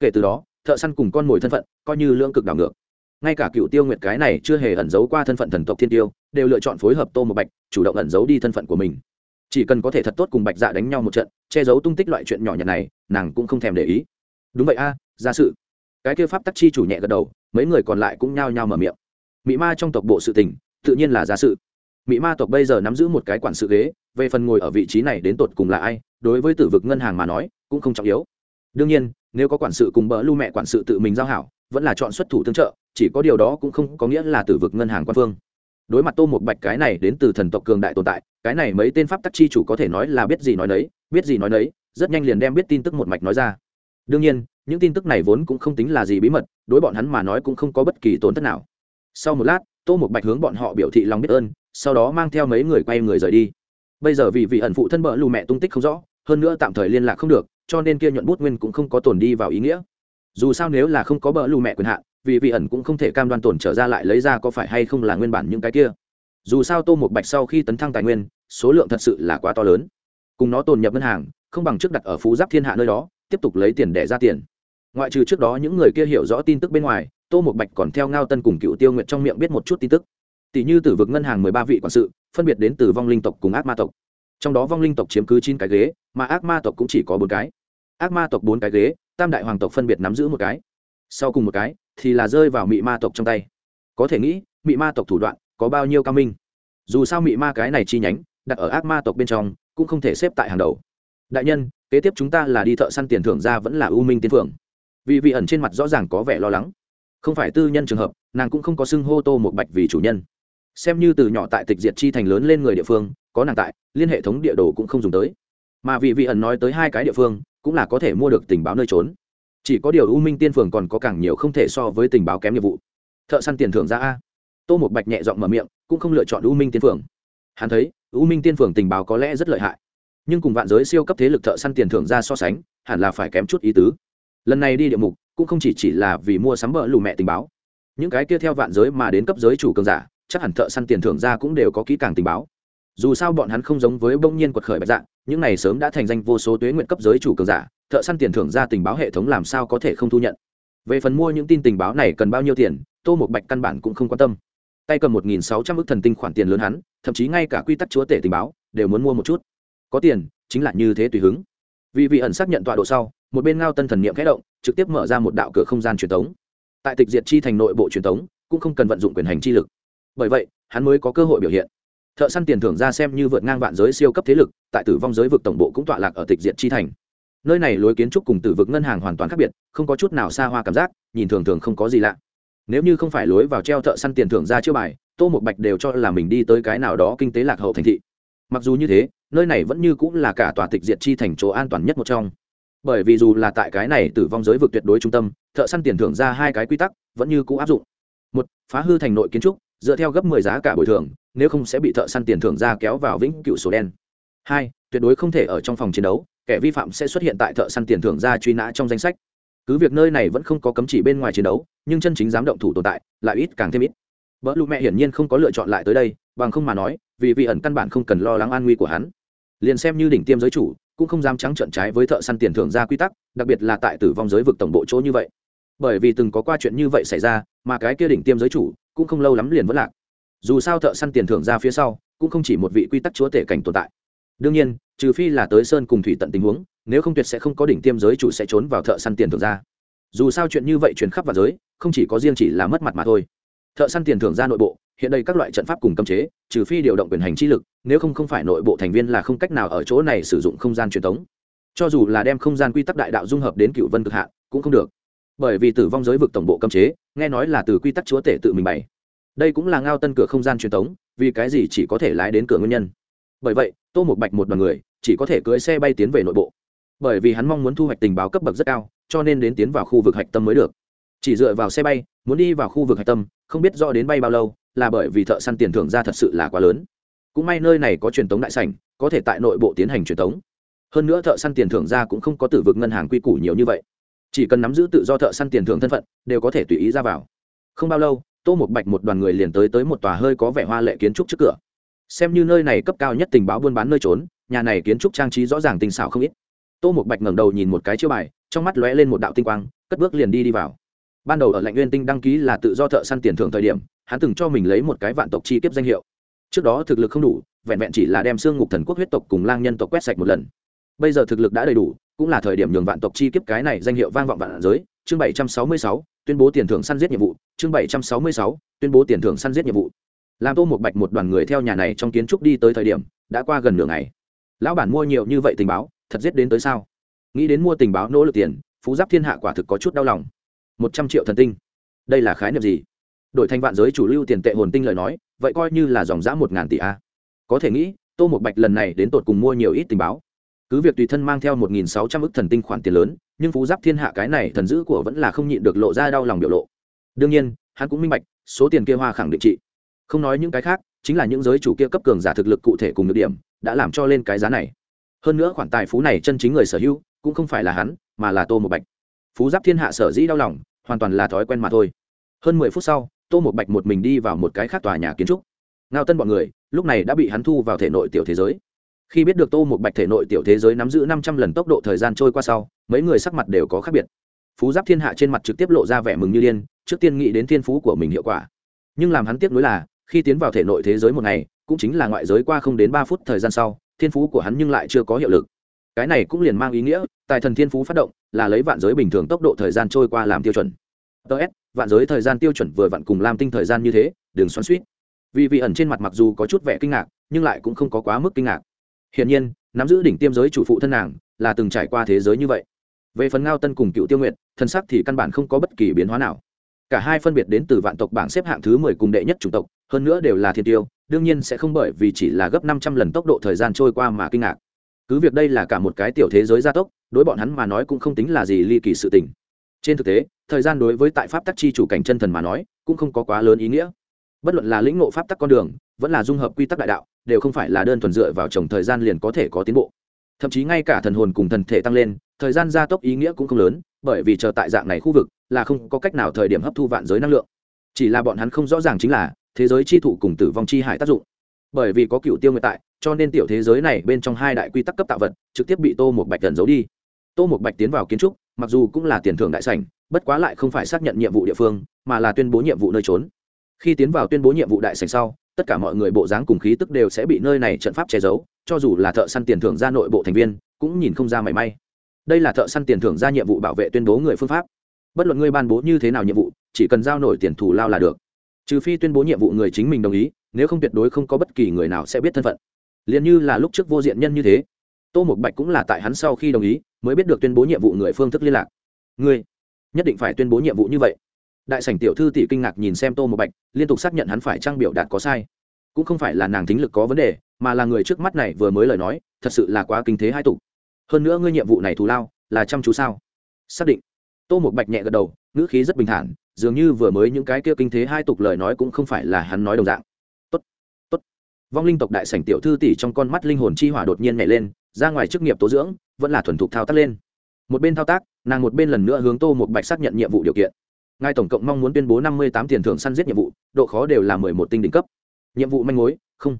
Kể từ đó thợ săn cùng con mồi thân phận coi như lưỡng cực đảo ngược. Ngay cả cựu tiêu nguyệt cái này chưa hề ẩn giấu qua thân phận thần tộc thiên tiêu đều lựa chọn phối hợp tô một bạch chủ động ẩn giấu đi thân phận của mình. Chỉ cần có thể thật tốt cùng bạch dạ đánh nhau một trận che giấu tung tích loại chuyện nhỏ nhặt này nàng cũng không thèm để ý. Đúng vậy a à, ra sự. Cái kia pháp tắc chi chủ nhẹ gật đầu mấy người còn lại cũng nhao nhao mở miệng. Mỹ ma trong tộc bộ sự tình tự nhiên là ra sự. Mỹ ma tộc bây giờ nắm giữ một cái quản sự ghế về phần ngồi ở vị trí này đến tột cùng là ai đối với tử vực ngân hàng mà nói cũng không trọng yếu đương nhiên, nếu có quản sự cùng bỡ lưu mẹ quản sự tự mình giao hảo, vẫn là chọn xuất thủ tương trợ, chỉ có điều đó cũng không có nghĩa là từ vực ngân hàng quan phương. Đối mặt tô một bạch cái này đến từ thần tộc cường đại tồn tại, cái này mấy tên pháp tắc chi chủ có thể nói là biết gì nói nấy, biết gì nói nấy, rất nhanh liền đem biết tin tức một mạch nói ra. Đương nhiên, những tin tức này vốn cũng không tính là gì bí mật, đối bọn hắn mà nói cũng không có bất kỳ tổn thất nào. Sau một lát, tô một bạch hướng bọn họ biểu thị lòng biết ơn, sau đó mang theo mấy người quay người rời đi. Bây giờ vì vị ẩn phụ thân bợ lù mẹ tung tích không rõ, hơn nữa tạm thời liên lạc không được cho nên kia nhuận bút nguyên cũng không có tồn đi vào ý nghĩa. Dù sao nếu là không có bợ lù mẹ quyền hạn, vì vị ẩn cũng không thể cam đoan tổn trở ra lại lấy ra có phải hay không là nguyên bản những cái kia. Dù sao tô một bạch sau khi tấn thăng tài nguyên, số lượng thật sự là quá to lớn. Cùng nó tồn nhập ngân hàng, không bằng trước đặt ở phú giáp thiên hạ nơi đó, tiếp tục lấy tiền để ra tiền. Ngoại trừ trước đó những người kia hiểu rõ tin tức bên ngoài, tô một bạch còn theo ngao tân cùng cựu tiêu nguyện trong miệng biết một chút tin tức. Tỷ như tử vực ngân hàng mười ba vị quản sự, phân biệt đến từ vong linh tộc cùng ác ma tộc. Trong đó vong linh tộc chiếm cứ chín cái ghế, mà ác ma tộc cũng chỉ có bốn cái ác ma tộc bốn cái ghế, tam đại hoàng tộc phân biệt nắm giữ một cái. Sau cùng một cái, thì là rơi vào mị ma tộc trong tay. Có thể nghĩ, mị ma tộc thủ đoạn có bao nhiêu cao minh. Dù sao mị ma cái này chi nhánh, đặt ở ác ma tộc bên trong, cũng không thể xếp tại hàng đầu. Đại nhân, kế tiếp chúng ta là đi thợ săn tiền thưởng ra vẫn là ưu minh Tiến phượng vì vị ẩn trên mặt rõ ràng có vẻ lo lắng. Không phải tư nhân trường hợp, nàng cũng không có xưng hô tô một bạch vì chủ nhân. Xem như từ nhỏ tại tịch diệt chi thành lớn lên người địa phương, có nàng tại, liên hệ thống địa đồ cũng không dùng tới. Mà vì vị ẩn nói tới hai cái địa phương cũng là có thể mua được tình báo nơi trốn. Chỉ có điều u minh tiên phường còn có càng nhiều không thể so với tình báo kém nghiệp vụ. Thợ săn tiền thưởng ra a. Tô một bạch nhẹ giọng mở miệng, cũng không lựa chọn u minh tiên phường. Hắn thấy, u minh tiên phường tình báo có lẽ rất lợi hại. Nhưng cùng vạn giới siêu cấp thế lực thợ săn tiền thưởng ra so sánh, hẳn là phải kém chút ý tứ. Lần này đi địa mục, cũng không chỉ chỉ là vì mua sắm bờ lù mẹ tình báo. Những cái kia theo vạn giới mà đến cấp giới chủ cường giả, chắc hẳn thợ săn tiền thưởng ra cũng đều có kỹ càng tình báo. Dù sao bọn hắn không giống với bỗng nhiên quật khởi bạch dạng những này sớm đã thành danh vô số tuế nguyện cấp giới chủ cường giả, thợ săn tiền thưởng ra tình báo hệ thống làm sao có thể không thu nhận? Về phần mua những tin tình báo này cần bao nhiêu tiền, tô một bạch căn bản cũng không quan tâm. Tay cầm một nghìn sáu trăm ước thần tinh khoản tiền lớn hắn, thậm chí ngay cả quy tắc chúa tể tình báo, đều muốn mua một chút. Có tiền, chính là như thế tùy hứng. Vì vị ẩn xác nhận tọa độ sau, một bên ngao tân thần niệm khẽ động, trực tiếp mở ra một đạo cửa không gian truyền thống tại tịch diệt chi thành nội bộ truyền thống cũng không cần vận dụng quyền hành chi lực. Bởi vậy, hắn mới có cơ hội biểu hiện thợ săn tiền thưởng ra xem như vượt ngang vạn giới siêu cấp thế lực, tại tử vong giới vực tổng bộ cũng tọa lạc ở tịch diện chi thành. Nơi này lối kiến trúc cùng tử vực ngân hàng hoàn toàn khác biệt, không có chút nào xa hoa cảm giác, nhìn thường thường không có gì lạ. Nếu như không phải lối vào treo thợ săn tiền thưởng ra chưa bài, tô một bạch đều cho là mình đi tới cái nào đó kinh tế lạc hậu thành thị. Mặc dù như thế, nơi này vẫn như cũng là cả tòa tịch diệt chi thành chỗ an toàn nhất một trong. Bởi vì dù là tại cái này tử vong giới vực tuyệt đối trung tâm, thợ săn tiền thưởng ra hai cái quy tắc vẫn như cũ áp dụng. Một, phá hư thành nội kiến trúc dựa theo gấp mười giá cả bồi thường, nếu không sẽ bị thợ săn tiền thưởng ra kéo vào vĩnh cựu sổ đen. Hai, tuyệt đối không thể ở trong phòng chiến đấu, kẻ vi phạm sẽ xuất hiện tại thợ săn tiền thưởng ra truy nã trong danh sách. Cứ việc nơi này vẫn không có cấm chỉ bên ngoài chiến đấu, nhưng chân chính dám động thủ tồn tại, lại ít càng thêm ít. Vợ lụ mẹ hiển nhiên không có lựa chọn lại tới đây, bằng không mà nói, vì vị ẩn căn bản không cần lo lắng an nguy của hắn. Liền xem như đỉnh tiêm giới chủ, cũng không dám trắng trợn trái với thợ săn tiền thưởng ra quy tắc, đặc biệt là tại tử vong giới vực tổng bộ chỗ như vậy. Bởi vì từng có qua chuyện như vậy xảy ra, mà cái kia đỉnh tiêm giới chủ cũng không lâu lắm liền vẫn lạc. Dù sao thợ săn tiền thưởng ra phía sau, cũng không chỉ một vị quy tắc chúa tể cảnh tồn tại. Đương nhiên, trừ phi là tới sơn cùng thủy tận tình huống, nếu không tuyệt sẽ không có đỉnh tiêm giới chủ sẽ trốn vào thợ săn tiền thưởng ra. Dù sao chuyện như vậy chuyển khắp vào giới, không chỉ có riêng chỉ là mất mặt mà thôi. Thợ săn tiền thưởng ra nội bộ, hiện đây các loại trận pháp cùng cấm chế, trừ phi điều động quyền hành chi lực, nếu không không phải nội bộ thành viên là không cách nào ở chỗ này sử dụng không gian truyền thống. Cho dù là đem không gian quy tắc đại đạo dung hợp đến cựu vân cực hạ cũng không được bởi vì tử vong giới vực tổng bộ cấm chế, nghe nói là từ quy tắc chúa tể tự mình bày. Đây cũng là ngao tân cửa không gian truyền thống, vì cái gì chỉ có thể lái đến cửa nguyên nhân? Bởi vậy, tô một bạch một đoàn người, chỉ có thể cưới xe bay tiến về nội bộ. Bởi vì hắn mong muốn thu hoạch tình báo cấp bậc rất cao, cho nên đến tiến vào khu vực hạch tâm mới được. Chỉ dựa vào xe bay, muốn đi vào khu vực hạch tâm, không biết rõ đến bay bao lâu, là bởi vì thợ săn tiền thưởng ra thật sự là quá lớn. Cũng may nơi này có truyền thống đại sảnh, có thể tại nội bộ tiến hành truyền thống. Hơn nữa thợ săn tiền thưởng ra cũng không có tử vực ngân hàng quy củ nhiều như vậy chỉ cần nắm giữ tự do thợ săn tiền thưởng thân phận, đều có thể tùy ý ra vào. Không bao lâu, tô một bạch một đoàn người liền tới tới một tòa hơi có vẻ hoa lệ kiến trúc trước cửa. Xem như nơi này cấp cao nhất tình báo buôn bán nơi trốn, nhà này kiến trúc trang trí rõ ràng tinh xảo không ít. Tô một bạch ngẩng đầu nhìn một cái chiêu bài, trong mắt lóe lên một đạo tinh quang, cất bước liền đi đi vào. Ban đầu ở lạnh nguyên tinh đăng ký là tự do thợ săn tiền thưởng thời điểm, hắn từng cho mình lấy một cái vạn tộc chi kiếp danh hiệu. Trước đó thực lực không đủ, vẹn vẹn chỉ là đem xương ngục thần quốc huyết tộc cùng lang nhân tộc quét sạch một lần. Bây giờ thực lực đã đầy đủ cũng là thời điểm nhường vạn tộc chi kiếp cái này danh hiệu vang vọng vạn giới. Chương bảy trăm sáu mươi sáu, tuyên bố tiền thưởng săn giết nhiệm vụ. Chương bảy trăm sáu mươi sáu, tuyên bố tiền thưởng săn giết nhiệm vụ. Làm tô một bạch một đoàn người theo nhà này trong kiến trúc đi tới thời điểm, đã qua gần nửa ngày. Lão bản mua nhiều như vậy tình báo, thật giết đến tới sao? Nghĩ đến mua tình báo nỗ lực tiền, phú giáp thiên hạ quả thực có chút đau lòng. Một trăm triệu thần tinh. Đây là khái niệm gì? Đổi thành vạn giới chủ lưu tiền tệ hồn tinh lời nói, vậy coi như là dòng giã một ngàn tỷ a. Có thể nghĩ, tô một bạch lần này đến tột cùng mua nhiều ít tình báo cứ việc tùy thân mang theo một nghìn sáu trăm ức thần tinh khoản tiền lớn, nhưng phú giáp thiên hạ cái này thần dữ của vẫn là không nhịn được lộ ra đau lòng biểu lộ. Đương nhiên, hắn cũng minh bạch, số tiền kia hoa khẳng định trị. Không nói những cái khác, chính là những giới chủ kia cấp cường giả thực lực cụ thể cùng được điểm, đã làm cho lên cái giá này. Hơn nữa khoản tài phú này chân chính người sở hữu, cũng không phải là hắn, mà là tô một bạch. Phú giáp thiên hạ sở dĩ đau lòng, hoàn toàn là thói quen mà thôi. Hơn mười phút sau, tô một bạch một mình đi vào một cái khác tòa nhà kiến trúc. Ngao tân bọn người, lúc này đã bị hắn thu vào thể nội tiểu thế giới khi biết được tô một bạch thể nội tiểu thế giới nắm giữ năm trăm lần tốc độ thời gian trôi qua sau, mấy người sắc mặt đều có khác biệt. Phú giáp thiên hạ trên mặt trực tiếp lộ ra vẻ mừng như điên, trước tiên nghĩ đến thiên phú của mình hiệu quả. Nhưng làm hắn tiếc nuối là, khi tiến vào thể nội thế giới một ngày, cũng chính là ngoại giới qua không đến ba phút thời gian sau, thiên phú của hắn nhưng lại chưa có hiệu lực. Cái này cũng liền mang ý nghĩa, tài thần thiên phú phát động, là lấy vạn giới bình thường tốc độ thời gian trôi qua làm tiêu chuẩn. Ts vạn giới thời gian tiêu chuẩn vừa vặn cùng làm tinh thời gian như thế, đừng xoắn suýt vì vị ẩn trên mặt mặc dù có chút vẻ kinh ngạc, nhưng lại cũng không có quá mức kinh ngạc hiển nhiên, nắm giữ đỉnh tiêm giới chủ phụ thân nàng là từng trải qua thế giới như vậy. Về phần ngao tân cùng cựu tiêu nguyện thân sắc thì căn bản không có bất kỳ biến hóa nào. Cả hai phân biệt đến từ vạn tộc bảng xếp hạng thứ mười cùng đệ nhất chủng tộc, hơn nữa đều là thiên tiêu, đương nhiên sẽ không bởi vì chỉ là gấp năm trăm lần tốc độ thời gian trôi qua mà kinh ngạc. Cứ việc đây là cả một cái tiểu thế giới gia tốc, đối bọn hắn mà nói cũng không tính là gì ly kỳ sự tình. Trên thực tế, thời gian đối với tại pháp tắc chi chủ cảnh chân thần mà nói, cũng không có quá lớn ý nghĩa bất luận là lĩnh ngộ pháp tắc con đường, vẫn là dung hợp quy tắc đại đạo, đều không phải là đơn thuần dựa vào trồng thời gian liền có thể có tiến bộ. Thậm chí ngay cả thần hồn cùng thần thể tăng lên, thời gian gia tốc ý nghĩa cũng không lớn, bởi vì chờ tại dạng này khu vực, là không có cách nào thời điểm hấp thu vạn giới năng lượng. Chỉ là bọn hắn không rõ ràng chính là, thế giới chi thụ cùng tử vong chi hải tác dụng. Bởi vì có cựu tiêu nguyện tại, cho nên tiểu thế giới này bên trong hai đại quy tắc cấp tạo vật, trực tiếp bị tô một bạch gần giấu đi. Tô một bạch tiến vào kiến trúc, mặc dù cũng là tiền thưởng đại sảnh, bất quá lại không phải xác nhận nhiệm vụ địa phương, mà là tuyên bố nhiệm vụ nơi trốn khi tiến vào tuyên bố nhiệm vụ đại sảnh sau, tất cả mọi người bộ dáng cùng khí tức đều sẽ bị nơi này trận pháp che giấu, cho dù là thợ săn tiền thưởng ra nội bộ thành viên, cũng nhìn không ra mảy may. Đây là thợ săn tiền thưởng ra nhiệm vụ bảo vệ tuyên bố người phương pháp. Bất luận ngươi ban bố như thế nào nhiệm vụ, chỉ cần giao nổi tiền thù lao là được. Trừ phi tuyên bố nhiệm vụ người chính mình đồng ý, nếu không tuyệt đối không có bất kỳ người nào sẽ biết thân phận. Liền như là lúc trước vô diện nhân như thế. Tô một bạch cũng là tại hắn sau khi đồng ý, mới biết được tuyên bố nhiệm vụ người phương thức liên lạc. Ngươi nhất định phải tuyên bố nhiệm vụ như vậy đại sảnh tiểu thư tỷ kinh ngạc nhìn xem tô một bạch, liên tục xác nhận hắn phải trang biểu đạt có sai. Cũng không phải là nàng tính lực có vấn đề, mà là người trước mắt này vừa mới lời nói, thật sự là quá kinh thế hai tục hơn nữa ngươi nhiệm vụ này thù lao, là chăm chú sao? Xác định. Tô một bạch nhẹ gật đầu, ngữ khí rất bình thản, dường như vừa mới những cái kia kinh thế hai tục lời nói cũng không phải là hắn nói đồng dạng. Tốt tốt. Vong linh tộc đại sảnh tiểu thư tỷ trong con mắt linh hồn chi hỏa đột nhiên nhảy lên, ra ngoài chức nghiệp tố dưỡng, vẫn là thuần thục thao tác lên. Một bên thao tác, nàng một bên lần nữa hướng tô một bạch xác nhận nhiệm vụ điều kiện ngài tổng cộng mong muốn tuyên bố năm mươi tám tiền thưởng săn giết nhiệm vụ, độ khó đều là mười một tinh đỉnh cấp. Nhiệm vụ manh mối, không.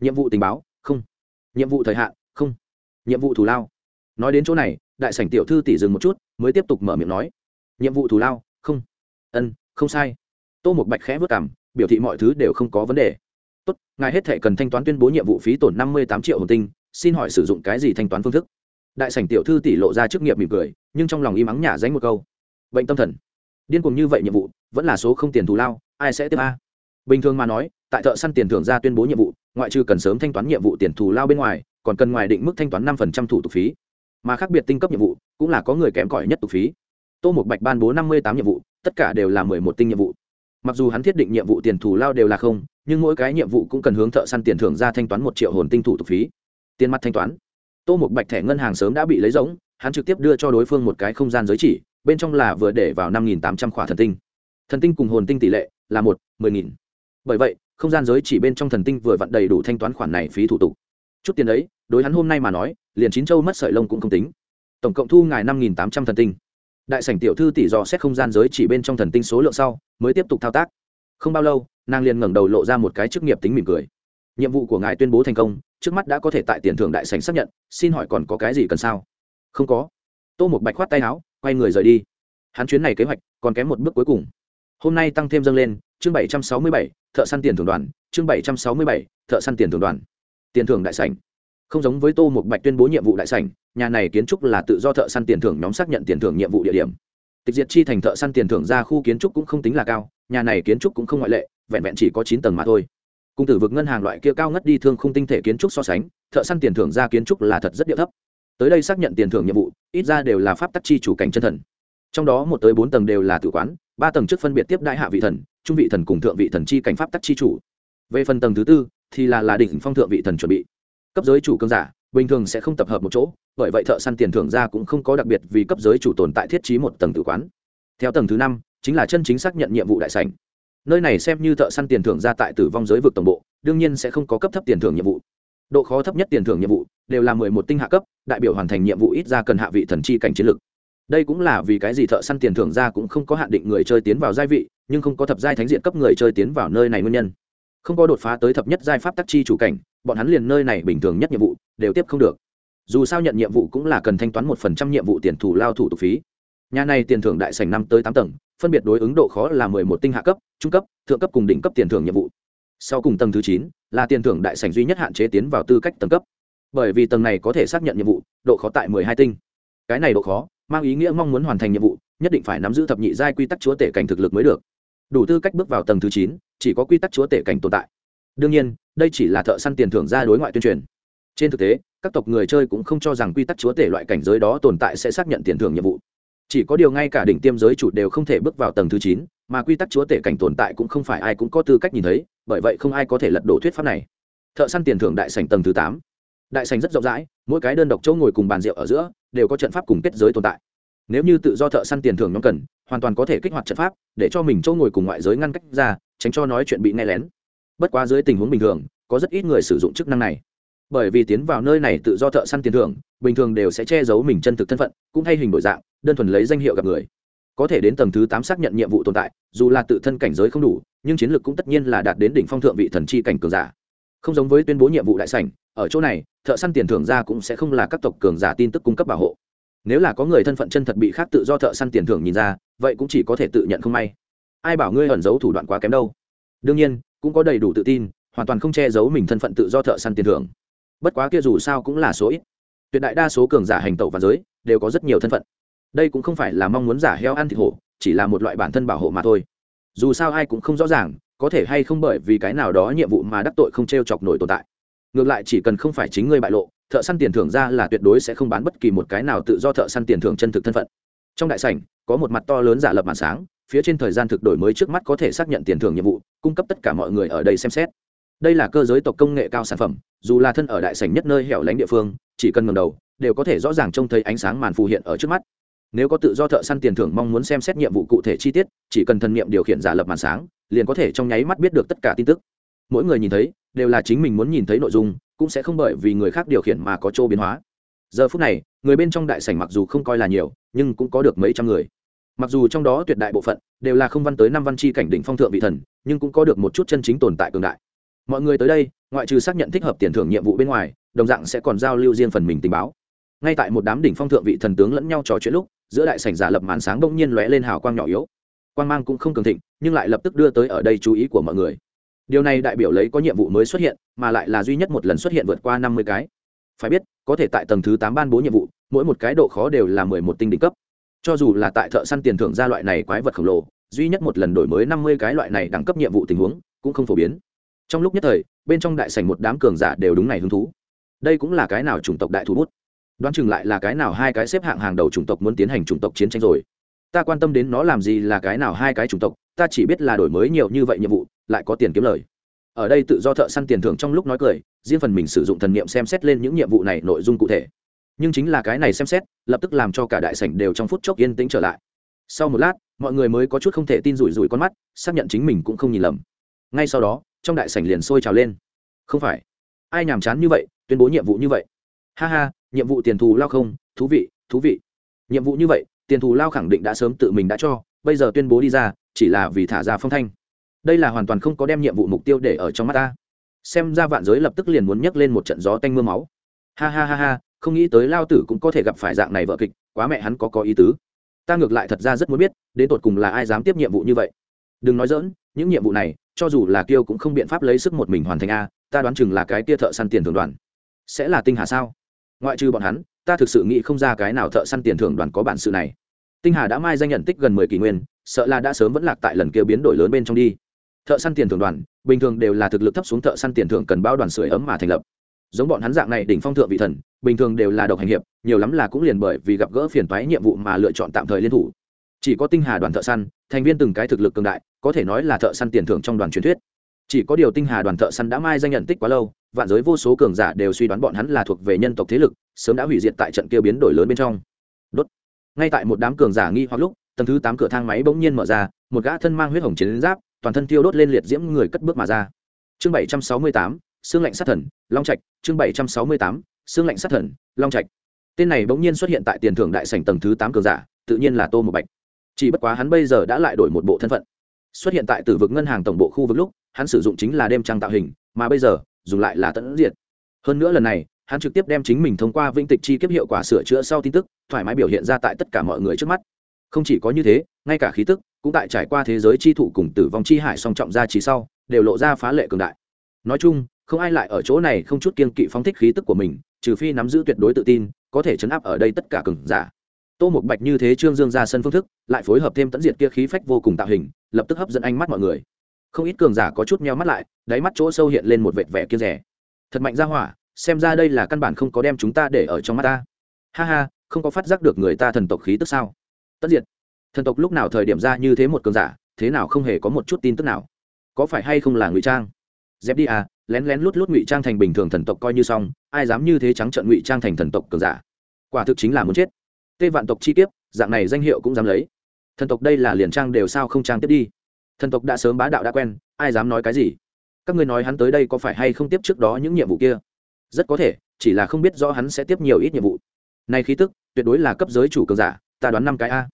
Nhiệm vụ tình báo, không. Nhiệm vụ thời hạn, không. Nhiệm vụ thù lao. Nói đến chỗ này, đại sảnh tiểu thư tỷ dừng một chút, mới tiếp tục mở miệng nói. Nhiệm vụ thù lao, không. Ân, không sai. Tô một bạch khẽ vất cảm, biểu thị mọi thứ đều không có vấn đề. Tốt, ngài hết thể cần thanh toán tuyên bố nhiệm vụ phí tổn năm mươi tám triệu hồn tinh, xin hỏi sử dụng cái gì thanh toán phương thức? Đại sảnh tiểu thư tỷ lộ ra chức nghiệp mỉm cười, nhưng trong lòng im ắng nhả dánh một câu. Bệnh tâm thần điên cuồng như vậy nhiệm vụ, vẫn là số không tiền thù lao, ai sẽ tiếp a? Bình thường mà nói, tại thợ săn tiền thưởng ra tuyên bố nhiệm vụ, ngoại trừ cần sớm thanh toán nhiệm vụ tiền thù lao bên ngoài, còn cần ngoài định mức thanh toán năm phần trăm thủ tục phí. Mà khác biệt tinh cấp nhiệm vụ, cũng là có người kém cỏi nhất tục phí. Tô một bạch ban bố năm mươi tám nhiệm vụ, tất cả đều là mười một tinh nhiệm vụ. Mặc dù hắn thiết định nhiệm vụ tiền thù lao đều là không, nhưng mỗi cái nhiệm vụ cũng cần hướng thợ săn tiền thưởng ra thanh toán một triệu hồn tinh thủ tục phí. Tiền mặt thanh toán. Tô một bạch thẻ ngân hàng sớm đã bị lấy rỗng, hắn trực tiếp đưa cho đối phương một cái không gian giới chỉ bên trong là vừa để vào năm nghìn tám trăm khỏa thần tinh. Thần tinh cùng hồn tinh tỷ lệ là một, mười nghìn. Bởi vậy, không gian giới chỉ bên trong thần tinh vừa vặn đầy đủ thanh toán khoản này phí thủ tục. Chút tiền đấy, đối hắn hôm nay mà nói, liền chín châu mất sợi lông cũng không tính. Tổng cộng thu ngài năm nghìn tám trăm thần tinh. Đại sảnh tiểu thư tỷ dò xét không gian giới chỉ bên trong thần tinh số lượng sau, mới tiếp tục thao tác. Không bao lâu, nàng liền ngẩng đầu lộ ra một cái chức nghiệp tính mỉm cười. Nhiệm vụ của ngài tuyên bố thành công, trước mắt đã có thể tại tiền thưởng đại sảnh xác nhận, xin hỏi còn có cái gì cần sao? Không có. Tô một bạch khoát tay áo quay người rời đi. Hắn chuyến này kế hoạch còn kém một bước cuối cùng. Hôm nay tăng thêm dâng lên, chương bảy trăm sáu mươi bảy, thợ săn tiền thưởng đoàn, chương bảy trăm sáu mươi bảy, thợ săn tiền thưởng đoàn. Tiền thưởng đại sảnh. Không giống với tô một bạch tuyên bố nhiệm vụ đại sảnh, nhà này kiến trúc là tự do thợ săn tiền thưởng nhóm xác nhận tiền thưởng nhiệm vụ địa điểm. Tịch diệt chi thành thợ săn tiền thưởng ra khu kiến trúc cũng không tính là cao, nhà này kiến trúc cũng không ngoại lệ, vẹn vẹn chỉ có chín tầng mà thôi. Cùng tử vực ngân hàng loại kia cao ngất đi thương không tinh thể kiến trúc so sánh, thợ săn tiền thưởng ra kiến trúc là thật rất địa thấp tới đây xác nhận tiền thưởng nhiệm vụ, ít ra đều là pháp tắc chi chủ cảnh chân thần. Trong đó một tới bốn tầng đều là tử quán, ba tầng trước phân biệt tiếp đại hạ vị thần, trung vị thần cùng thượng vị thần chi cảnh pháp tắc chi chủ. Về phần tầng thứ tư, thì là là đỉnh phong thượng vị thần chuẩn bị. Cấp giới chủ cương giả, bình thường sẽ không tập hợp một chỗ, bởi vậy thợ săn tiền thưởng ra cũng không có đặc biệt vì cấp giới chủ tồn tại thiết trí một tầng tử quán. Theo tầng thứ năm, chính là chân chính xác nhận nhiệm vụ đại sảnh. Nơi này xem như thợ săn tiền thưởng ra tại tử vong giới vực tổng bộ, đương nhiên sẽ không có cấp thấp tiền thưởng nhiệm vụ độ khó thấp nhất tiền thưởng nhiệm vụ đều là mười một tinh hạ cấp, đại biểu hoàn thành nhiệm vụ ít ra cần hạ vị thần chi cảnh chiến lực đây cũng là vì cái gì thợ săn tiền thưởng ra cũng không có hạn định người chơi tiến vào giai vị, nhưng không có thập giai thánh diện cấp người chơi tiến vào nơi này nguyên nhân. Không có đột phá tới thập nhất giai pháp tắc chi chủ cảnh, bọn hắn liền nơi này bình thường nhất nhiệm vụ đều tiếp không được. Dù sao nhận nhiệm vụ cũng là cần thanh toán một phần trăm nhiệm vụ tiền thù lao thủ tục phí. Nhà này tiền thưởng đại sảnh năm tới tám tầng, phân biệt đối ứng độ khó là mười một tinh hạ cấp, trung cấp, thượng cấp cùng đỉnh cấp tiền thưởng nhiệm vụ sau cùng tầng thứ chín là tiền thưởng đại sảnh duy nhất hạn chế tiến vào tư cách tầng cấp. Bởi vì tầng này có thể xác nhận nhiệm vụ, độ khó tại mười hai tinh. Cái này độ khó mang ý nghĩa mong muốn hoàn thành nhiệm vụ, nhất định phải nắm giữ thập nhị giai quy tắc chúa tể cảnh thực lực mới được. Đủ tư cách bước vào tầng thứ chín, chỉ có quy tắc chúa tể cảnh tồn tại. Đương nhiên, đây chỉ là thợ săn tiền thưởng ra đối ngoại tuyên truyền. Trên thực tế, các tộc người chơi cũng không cho rằng quy tắc chúa tể loại cảnh giới đó tồn tại sẽ xác nhận tiền thưởng nhiệm vụ. Chỉ có điều ngay cả đỉnh tiêm giới chủ đều không thể bước vào tầng thứ chín, mà quy tắc chúa tể cảnh tồn tại cũng không phải ai cũng có tư cách nhìn thấy bởi vậy không ai có thể lật đổ thuyết pháp này. Thợ săn tiền thưởng đại sành tầng thứ tám. Đại sành rất rộng rãi, mỗi cái đơn độc chỗ ngồi cùng bàn rượu ở giữa đều có trận pháp cùng kết giới tồn tại. Nếu như tự do thợ săn tiền thưởng nhóm cần, hoàn toàn có thể kích hoạt trận pháp, để cho mình chỗ ngồi cùng ngoại giới ngăn cách ra, tránh cho nói chuyện bị nghe lén. Bất quá dưới tình huống bình thường, có rất ít người sử dụng chức năng này. Bởi vì tiến vào nơi này tự do thợ săn tiền thưởng, bình thường đều sẽ che giấu mình chân thực thân phận, cũng thay hình đổi dạng, đơn thuần lấy danh hiệu gặp người. Có thể đến tầng thứ tám xác nhận nhiệm vụ tồn tại, dù là tự thân cảnh giới không đủ nhưng chiến lược cũng tất nhiên là đạt đến đỉnh phong thượng vị thần chi cảnh cường giả. Không giống với tuyên bố nhiệm vụ đại sảnh, ở chỗ này, thợ săn tiền thưởng ra cũng sẽ không là các tộc cường giả tin tức cung cấp bảo hộ. Nếu là có người thân phận chân thật bị khác tự do thợ săn tiền thưởng nhìn ra, vậy cũng chỉ có thể tự nhận không may. Ai bảo ngươi ẩn giấu thủ đoạn quá kém đâu? Đương nhiên, cũng có đầy đủ tự tin, hoàn toàn không che giấu mình thân phận tự do thợ săn tiền thưởng. Bất quá kia dù sao cũng là số ít. Tuyệt đại đa số cường giả hành tẩu và giới, đều có rất nhiều thân phận. Đây cũng không phải là mong muốn giả heo ăn thịt hổ, chỉ là một loại bản thân bảo hộ mà thôi dù sao ai cũng không rõ ràng, có thể hay không bởi vì cái nào đó nhiệm vụ mà đắc tội không t r e o chọc nổi tồn tại. Ngược lại chỉ cần không phải chính ngươi bại lộ, thợ săn tiền thưởng ra là tuyệt đối sẽ không bán bất kỳ một cái nào tự do thợ săn tiền thưởng chân thực thân phận. Trong đại sảnh, có một mặt to lớn giả lập màn sáng, phía trên thời gian thực đổi mới trước mắt có thể xác nhận tiền thưởng nhiệm vụ, cung cấp tất cả mọi người ở đây xem xét. Đây là cơ giới tộc công nghệ cao sản phẩm, dù là thân ở đại sảnh nhất nơi hẻo lánh địa phương, chỉ cần ngầm đầu, đều có thể rõ ràng trông thấy ánh sáng màn phù hiện ở trước mắt nếu có tự do thợ săn tiền thưởng mong muốn xem xét nhiệm vụ cụ thể chi tiết, chỉ cần thần nghiệm điều khiển giả lập màn sáng, liền có thể trong nháy mắt biết được tất cả tin tức. Mỗi người nhìn thấy, đều là chính mình muốn nhìn thấy nội dung, cũng sẽ không bởi vì người khác điều khiển mà có chỗ biến hóa. Giờ phút này, người bên trong đại sảnh mặc dù không coi là nhiều, nhưng cũng có được mấy trăm người. Mặc dù trong đó tuyệt đại bộ phận đều là không văn tới năm văn chi cảnh đỉnh phong thượng vị thần, nhưng cũng có được một chút chân chính tồn tại cường đại. Mọi người tới đây, ngoại trừ xác nhận thích hợp tiền thưởng nhiệm vụ bên ngoài, đồng dạng sẽ còn giao lưu riêng phần mình tình báo. Ngay tại một đám đỉnh phong thượng vị thần tướng lẫn nhau trò chuyện lúc giữa đại sảnh giả lập màn sáng bỗng nhiên lóe lên hào quang nhỏ yếu. Quang mang cũng không cường thịnh, nhưng lại lập tức đưa tới ở đây chú ý của mọi người. Điều này đại biểu lấy có nhiệm vụ mới xuất hiện, mà lại là duy nhất một lần xuất hiện vượt qua năm mươi cái. Phải biết, có thể tại tầng thứ tám ban bố nhiệm vụ, mỗi một cái độ khó đều là mười một tinh đỉnh cấp. Cho dù là tại thợ săn tiền thưởng ra loại này quái vật khổng lồ, duy nhất một lần đổi mới năm mươi cái loại này đẳng cấp nhiệm vụ tình huống cũng không phổ biến. Trong lúc nhất thời, bên trong đại sảnh một đám cường giả đều đúng này hứng thú. Đây cũng là cái nào chủng tộc đại thủ bút? Đoán chừng lại là cái nào hai cái xếp hạng hàng đầu chủng tộc muốn tiến hành chủng tộc chiến tranh rồi. Ta quan tâm đến nó làm gì là cái nào hai cái chủng tộc, ta chỉ biết là đổi mới nhiều như vậy nhiệm vụ, lại có tiền kiếm lời. Ở đây tự do thợ săn tiền thưởng trong lúc nói cười, riêng phần mình sử dụng thần niệm xem xét lên những nhiệm vụ này nội dung cụ thể. Nhưng chính là cái này xem xét, lập tức làm cho cả đại sảnh đều trong phút chốc yên tĩnh trở lại. Sau một lát, mọi người mới có chút không thể tin rủi rủi con mắt, xác nhận chính mình cũng không nhìn lầm. Ngay sau đó, trong đại sảnh liền sôi trào lên. Không phải. Ai nhàm chán như vậy, tuyên bố nhiệm vụ như vậy. Ha ha nhiệm vụ tiền thù lao không, thú vị thú vị. Nhiệm vụ như vậy, tiền thù lao khẳng định đã sớm tự mình đã cho, bây giờ tuyên bố đi ra, chỉ là vì thả ra phong thanh. Đây là hoàn toàn không có đem nhiệm vụ mục tiêu để ở trong mắt ta. Xem ra vạn giới lập tức liền muốn nhấc lên một trận gió tanh mưa máu. Ha ha ha ha, không nghĩ tới lao tử cũng có thể gặp phải dạng này vợ kịch, quá mẹ hắn có có ý tứ. Ta ngược lại thật ra rất muốn biết, đến tột cùng là ai dám tiếp nhiệm vụ như vậy. Đừng nói dỡn những nhiệm vụ này, cho dù là kiêu cũng không biện pháp lấy sức một mình hoàn thành a, ta đoán chừng là cái tia thợ săn tiền thường đoàn. Sẽ là tinh hà sao? Ngoại trừ bọn hắn, ta thực sự nghĩ không ra cái nào thợ săn tiền thưởng đoàn có bản sự này. Tinh hà đã mai danh nhận tích gần mười kỷ nguyên, sợ là đã sớm vẫn lạc tại lần kia biến đổi lớn bên trong đi. Thợ săn tiền thưởng đoàn, bình thường đều là thực lực thấp xuống thợ săn tiền thưởng cần bao đoàn sưởi ấm mà thành lập. Giống bọn hắn dạng này đỉnh phong thượng vị thần, bình thường đều là độc hành hiệp, nhiều lắm là cũng liền bởi vì gặp gỡ phiền toái nhiệm vụ mà lựa chọn tạm thời liên thủ. Chỉ có tinh hà đoàn thợ săn, thành viên từng cái thực lực cường đại, có thể nói là thợ săn tiền thưởng trong đoàn truyền thuyết. Chỉ có điều tinh hà đoàn thợ săn đã mai danh nhận tích quá lâu vạn giới vô số cường giả đều suy đoán bọn hắn là thuộc về nhân tộc thế lực, sớm đã hủy diệt tại trận kia biến đổi lớn bên trong. Đốt. Ngay tại một đám cường giả nghi hoặc lúc, tầng thứ tám cửa thang máy bỗng nhiên mở ra, một gã thân mang huyết hồng chiến giáp, toàn thân tiêu đốt lên liệt diễm người cất bước mà ra. Chương bảy trăm sáu mươi tám, xương lạnh sát thần, long trạch, chương bảy trăm sáu mươi tám, xương lạnh sát thần, long trạch. Tên này bỗng nhiên xuất hiện tại tiền thưởng đại sảnh tầng thứ tám cường giả, tự nhiên là tô một bạch. Chỉ bất quá hắn bây giờ đã lại đổi một bộ thân phận. Xuất hiện tại tử vực ngân hàng tổng bộ khu vực lúc, hắn sử dụng chính là đêm trăng tạo hình, mà bây giờ dùng lại là tận diệt. Hơn nữa lần này, hắn trực tiếp đem chính mình thông qua vĩnh tịch chi kiếp hiệu quả sửa chữa sau tin tức, thoải mái biểu hiện ra tại tất cả mọi người trước mắt. Không chỉ có như thế, ngay cả khí tức, cũng tại trải qua thế giới chi thụ cùng tử vong chi hải song trọng ra chỉ sau, đều lộ ra phá lệ cường đại. Nói chung, không ai lại ở chỗ này không chút kiên kỵ phóng thích khí tức của mình, trừ phi nắm giữ tuyệt đối tự tin, có thể chấn áp ở đây tất cả cường giả. Tô một bạch như thế trương dương ra sân phương thức, lại phối hợp thêm tận diệt kia khí phách vô cùng tạo hình, lập tức hấp dẫn ánh mắt mọi người không ít cường giả có chút meo mắt lại, đáy mắt chỗ sâu hiện lên một vệt vẻ kia rẻ. Thật mạnh ra hỏa, xem ra đây là căn bản không có đem chúng ta để ở trong mắt ta. Ha ha, không có phát giác được người ta thần tộc khí tức sao? Tất diệt. Thần tộc lúc nào thời điểm ra như thế một cường giả, thế nào không hề có một chút tin tức nào. Có phải hay không là ngụy trang? Dép đi à lén lén lút lút ngụy trang thành bình thường thần tộc coi như xong, ai dám như thế trắng trợn ngụy trang thành thần tộc cường giả? Quả thực chính là muốn chết. Tê vạn tộc chi kiếp, dạng này danh hiệu cũng dám lấy. Thần tộc đây là liền trang đều sao không trang tiếp đi thần tộc đã sớm bá đạo đã quen, ai dám nói cái gì? Các ngươi nói hắn tới đây có phải hay không tiếp trước đó những nhiệm vụ kia? Rất có thể, chỉ là không biết rõ hắn sẽ tiếp nhiều ít nhiệm vụ. Này khí tức, tuyệt đối là cấp giới chủ cường giả, ta đoán năm cái a.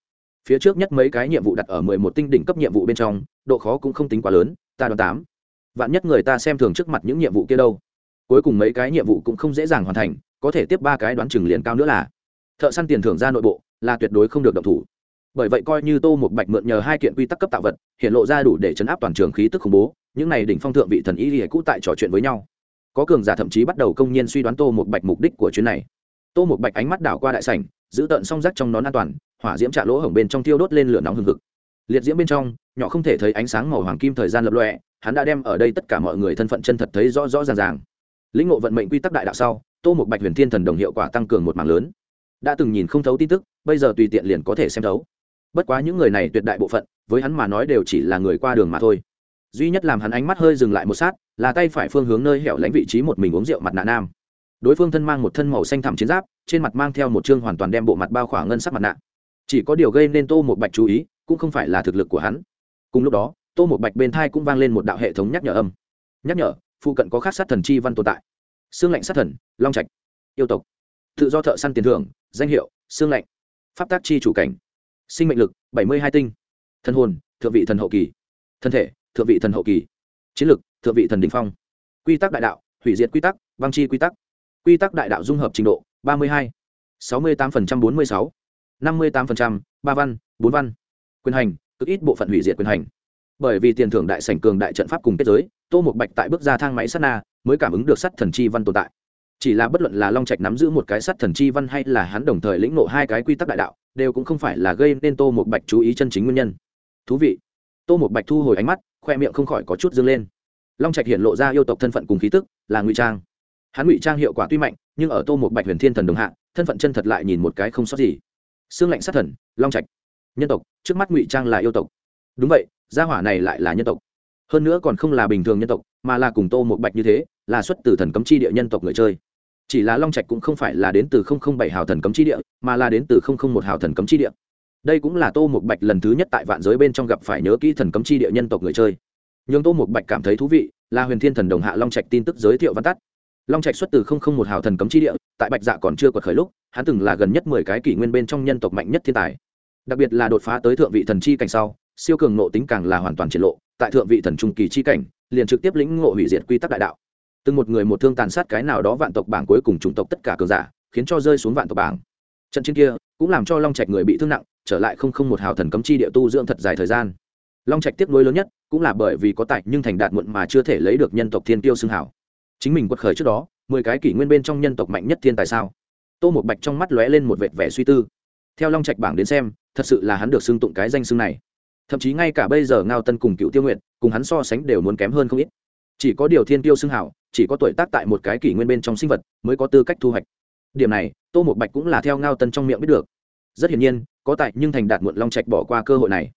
Phía trước nhất mấy cái nhiệm vụ đặt ở mười một tinh đỉnh cấp nhiệm vụ bên trong, độ khó cũng không tính quá lớn, ta đoán tám. Vạn nhất người ta xem thường trước mặt những nhiệm vụ kia đâu. Cuối cùng mấy cái nhiệm vụ cũng không dễ dàng hoàn thành, có thể tiếp ba cái đoán chừng liền cao nữa là. Thợ săn tiền thưởng ra nội bộ, là tuyệt đối không được động thủ bởi vậy coi như tô một bạch mượn nhờ hai kiện quy tắc cấp tạo vật, hiện lộ ra đủ để chấn áp toàn trường khí tức khủng bố, những này đỉnh phong thượng vị thần y lìa cũ tại trò chuyện với nhau. Có cường giả thậm chí bắt đầu công nhiên suy đoán tô một bạch mục đích của chuyến này. Tô một bạch ánh mắt đảo qua đại sảnh, giữ tận song rắc trong nón an toàn, hỏa diễm trạ lỗ hổng bên trong tiêu đốt lên lửa nóng hừng hực. Liệt diễm bên trong, nhỏ không thể thấy ánh sáng màu hoàng kim thời gian lập lọe hắn đã đem ở đây tất cả mọi người thân phận chân thật thấy rõ rõ ràng ràng. Lĩnh ngộ vận mệnh quy tắc đại đạo sau, tô một bạch huyền thiên thần đồng hiệu quả tăng cường một mảng lớn. Đã từng nhìn không thấu tin tức, bây giờ tùy tiện liền có thể xem thấu bất quá những người này tuyệt đại bộ phận, với hắn mà nói đều chỉ là người qua đường mà thôi. Duy nhất làm hắn ánh mắt hơi dừng lại một sát, là tay phải phương hướng nơi hẻo lánh vị trí một mình uống rượu mặt nạ nam. Đối phương thân mang một thân màu xanh thẳm chiến giáp, trên mặt mang theo một chương hoàn toàn đem bộ mặt bao khỏa ngân sắc mặt nạ. Chỉ có điều gây nên tô một bạch chú ý, cũng không phải là thực lực của hắn. Cùng lúc đó, tô một bạch bên thai cũng vang lên một đạo hệ thống nhắc nhở âm. Nhắc nhở, phụ cận có khác sát thần chi văn tồn tại. Xương lạnh sát thần, long trạch. Yêu tộc. Tự do thợ săn tiền thưởng, danh hiệu, xương lạnh. Pháp tác chi chủ cảnh sinh mệnh lực, bảy mươi hai tinh. Thân hồn, thượng vị thần hậu kỳ. Thân thể, thượng vị thần hậu kỳ. Chiến lực, thượng vị thần đình phong. Quy tắc đại đạo, hủy diệt quy tắc băng chi quy tắc. Quy tắc đại đạo dung hợp trình độ, ba mươi hai. sáu mươi tám bốn mươi sáu. năm mươi tám ba văn, bốn văn. Quyền hành, cực ít bộ phận hủy diệt quyền hành. Bởi vì tiền thưởng đại sảnh cường đại trận pháp cùng kết giới, tô một bạch tại bước ra thang máy sắt na, mới cảm ứng được sắt thần chi văn tồn tại chỉ là bất luận là long trạch nắm giữ một cái sắt thần chi văn hay là hắn đồng thời lĩnh ngộ hai cái quy tắc đại đạo, đều cũng không phải là gây nên tô một bạch chú ý chân chính nguyên nhân. Thú vị. Tô một bạch thu hồi ánh mắt, khoe miệng không khỏi có chút dâng lên. Long trạch hiện lộ ra yêu tộc thân phận cùng khí tức, là ngụy trang. Hắn ngụy trang hiệu quả tuy mạnh, nhưng ở tô một bạch huyền thiên thần đồng hạ, thân phận chân thật lại nhìn một cái không sót gì. Xương lạnh sát thần, long trạch. Nhân tộc, trước mắt ngụy trang là yêu tộc. Đúng vậy, gia hỏa này lại là nhân tộc. Hơn nữa còn không là bình thường nhân tộc, mà là cùng tô một bạch như thế, là xuất từ thần cấm chi địa nhân tộc người chơi chỉ là long trạch cũng không phải là đến từ bảy hào thần cấm chi địa, mà là đến từ một hào thần cấm chi địa. Đây cũng là tô một bạch lần thứ nhất tại vạn giới bên trong gặp phải nhớ kỹ thần cấm chi địa nhân tộc người chơi. Nhưng tô một bạch cảm thấy thú vị, là huyền thiên thần đồng hạ long trạch tin tức giới thiệu văn tắt. Long trạch xuất từ một hào thần cấm chi địa, tại bạch dạ còn chưa quật khởi lúc, hắn từng là gần nhất mười cái kỷ nguyên bên trong nhân tộc mạnh nhất thiên tài. Đặc biệt là đột phá tới thượng vị thần chi cảnh sau, siêu cường nộ tính càng là hoàn toàn triển lộ, tại thượng vị thần trung kỳ chi cảnh, liền trực tiếp lĩnh ngộ hủy diệt quy tắc đại đạo từng một người một thương tàn sát cái nào đó vạn tộc bảng cuối cùng chủng tộc tất cả cường giả, khiến cho rơi xuống vạn tộc bảng. Trận chiến kia cũng làm cho long trạch người bị thương nặng, trở lại không không một hào thần cấm chi địa tu dưỡng thật dài thời gian. Long trạch tiếp nối lớn nhất cũng là bởi vì có tài nhưng thành đạt muộn mà chưa thể lấy được nhân tộc thiên tiêu xưng hảo. Chính mình quật khởi trước đó, mười cái kỷ nguyên bên trong nhân tộc mạnh nhất thiên tài sao? Tô một bạch trong mắt lóe lên một vệt vẻ suy tư. Theo long trạch bảng đến xem, thật sự là hắn được xưng tụng cái danh xưng này. Thậm chí ngay cả bây giờ ngao tân cùng cựu tiêu nguyện cùng hắn so sánh đều muốn kém hơn không ít chỉ có điều thiên tiêu xưng hảo, chỉ có tuổi tác tại một cái kỷ nguyên bên trong sinh vật mới có tư cách thu hoạch. Điểm này, tô một bạch cũng là theo ngao tân trong miệng biết được. Rất hiển nhiên, có tại nhưng thành đạt muộn long trạch bỏ qua cơ hội này.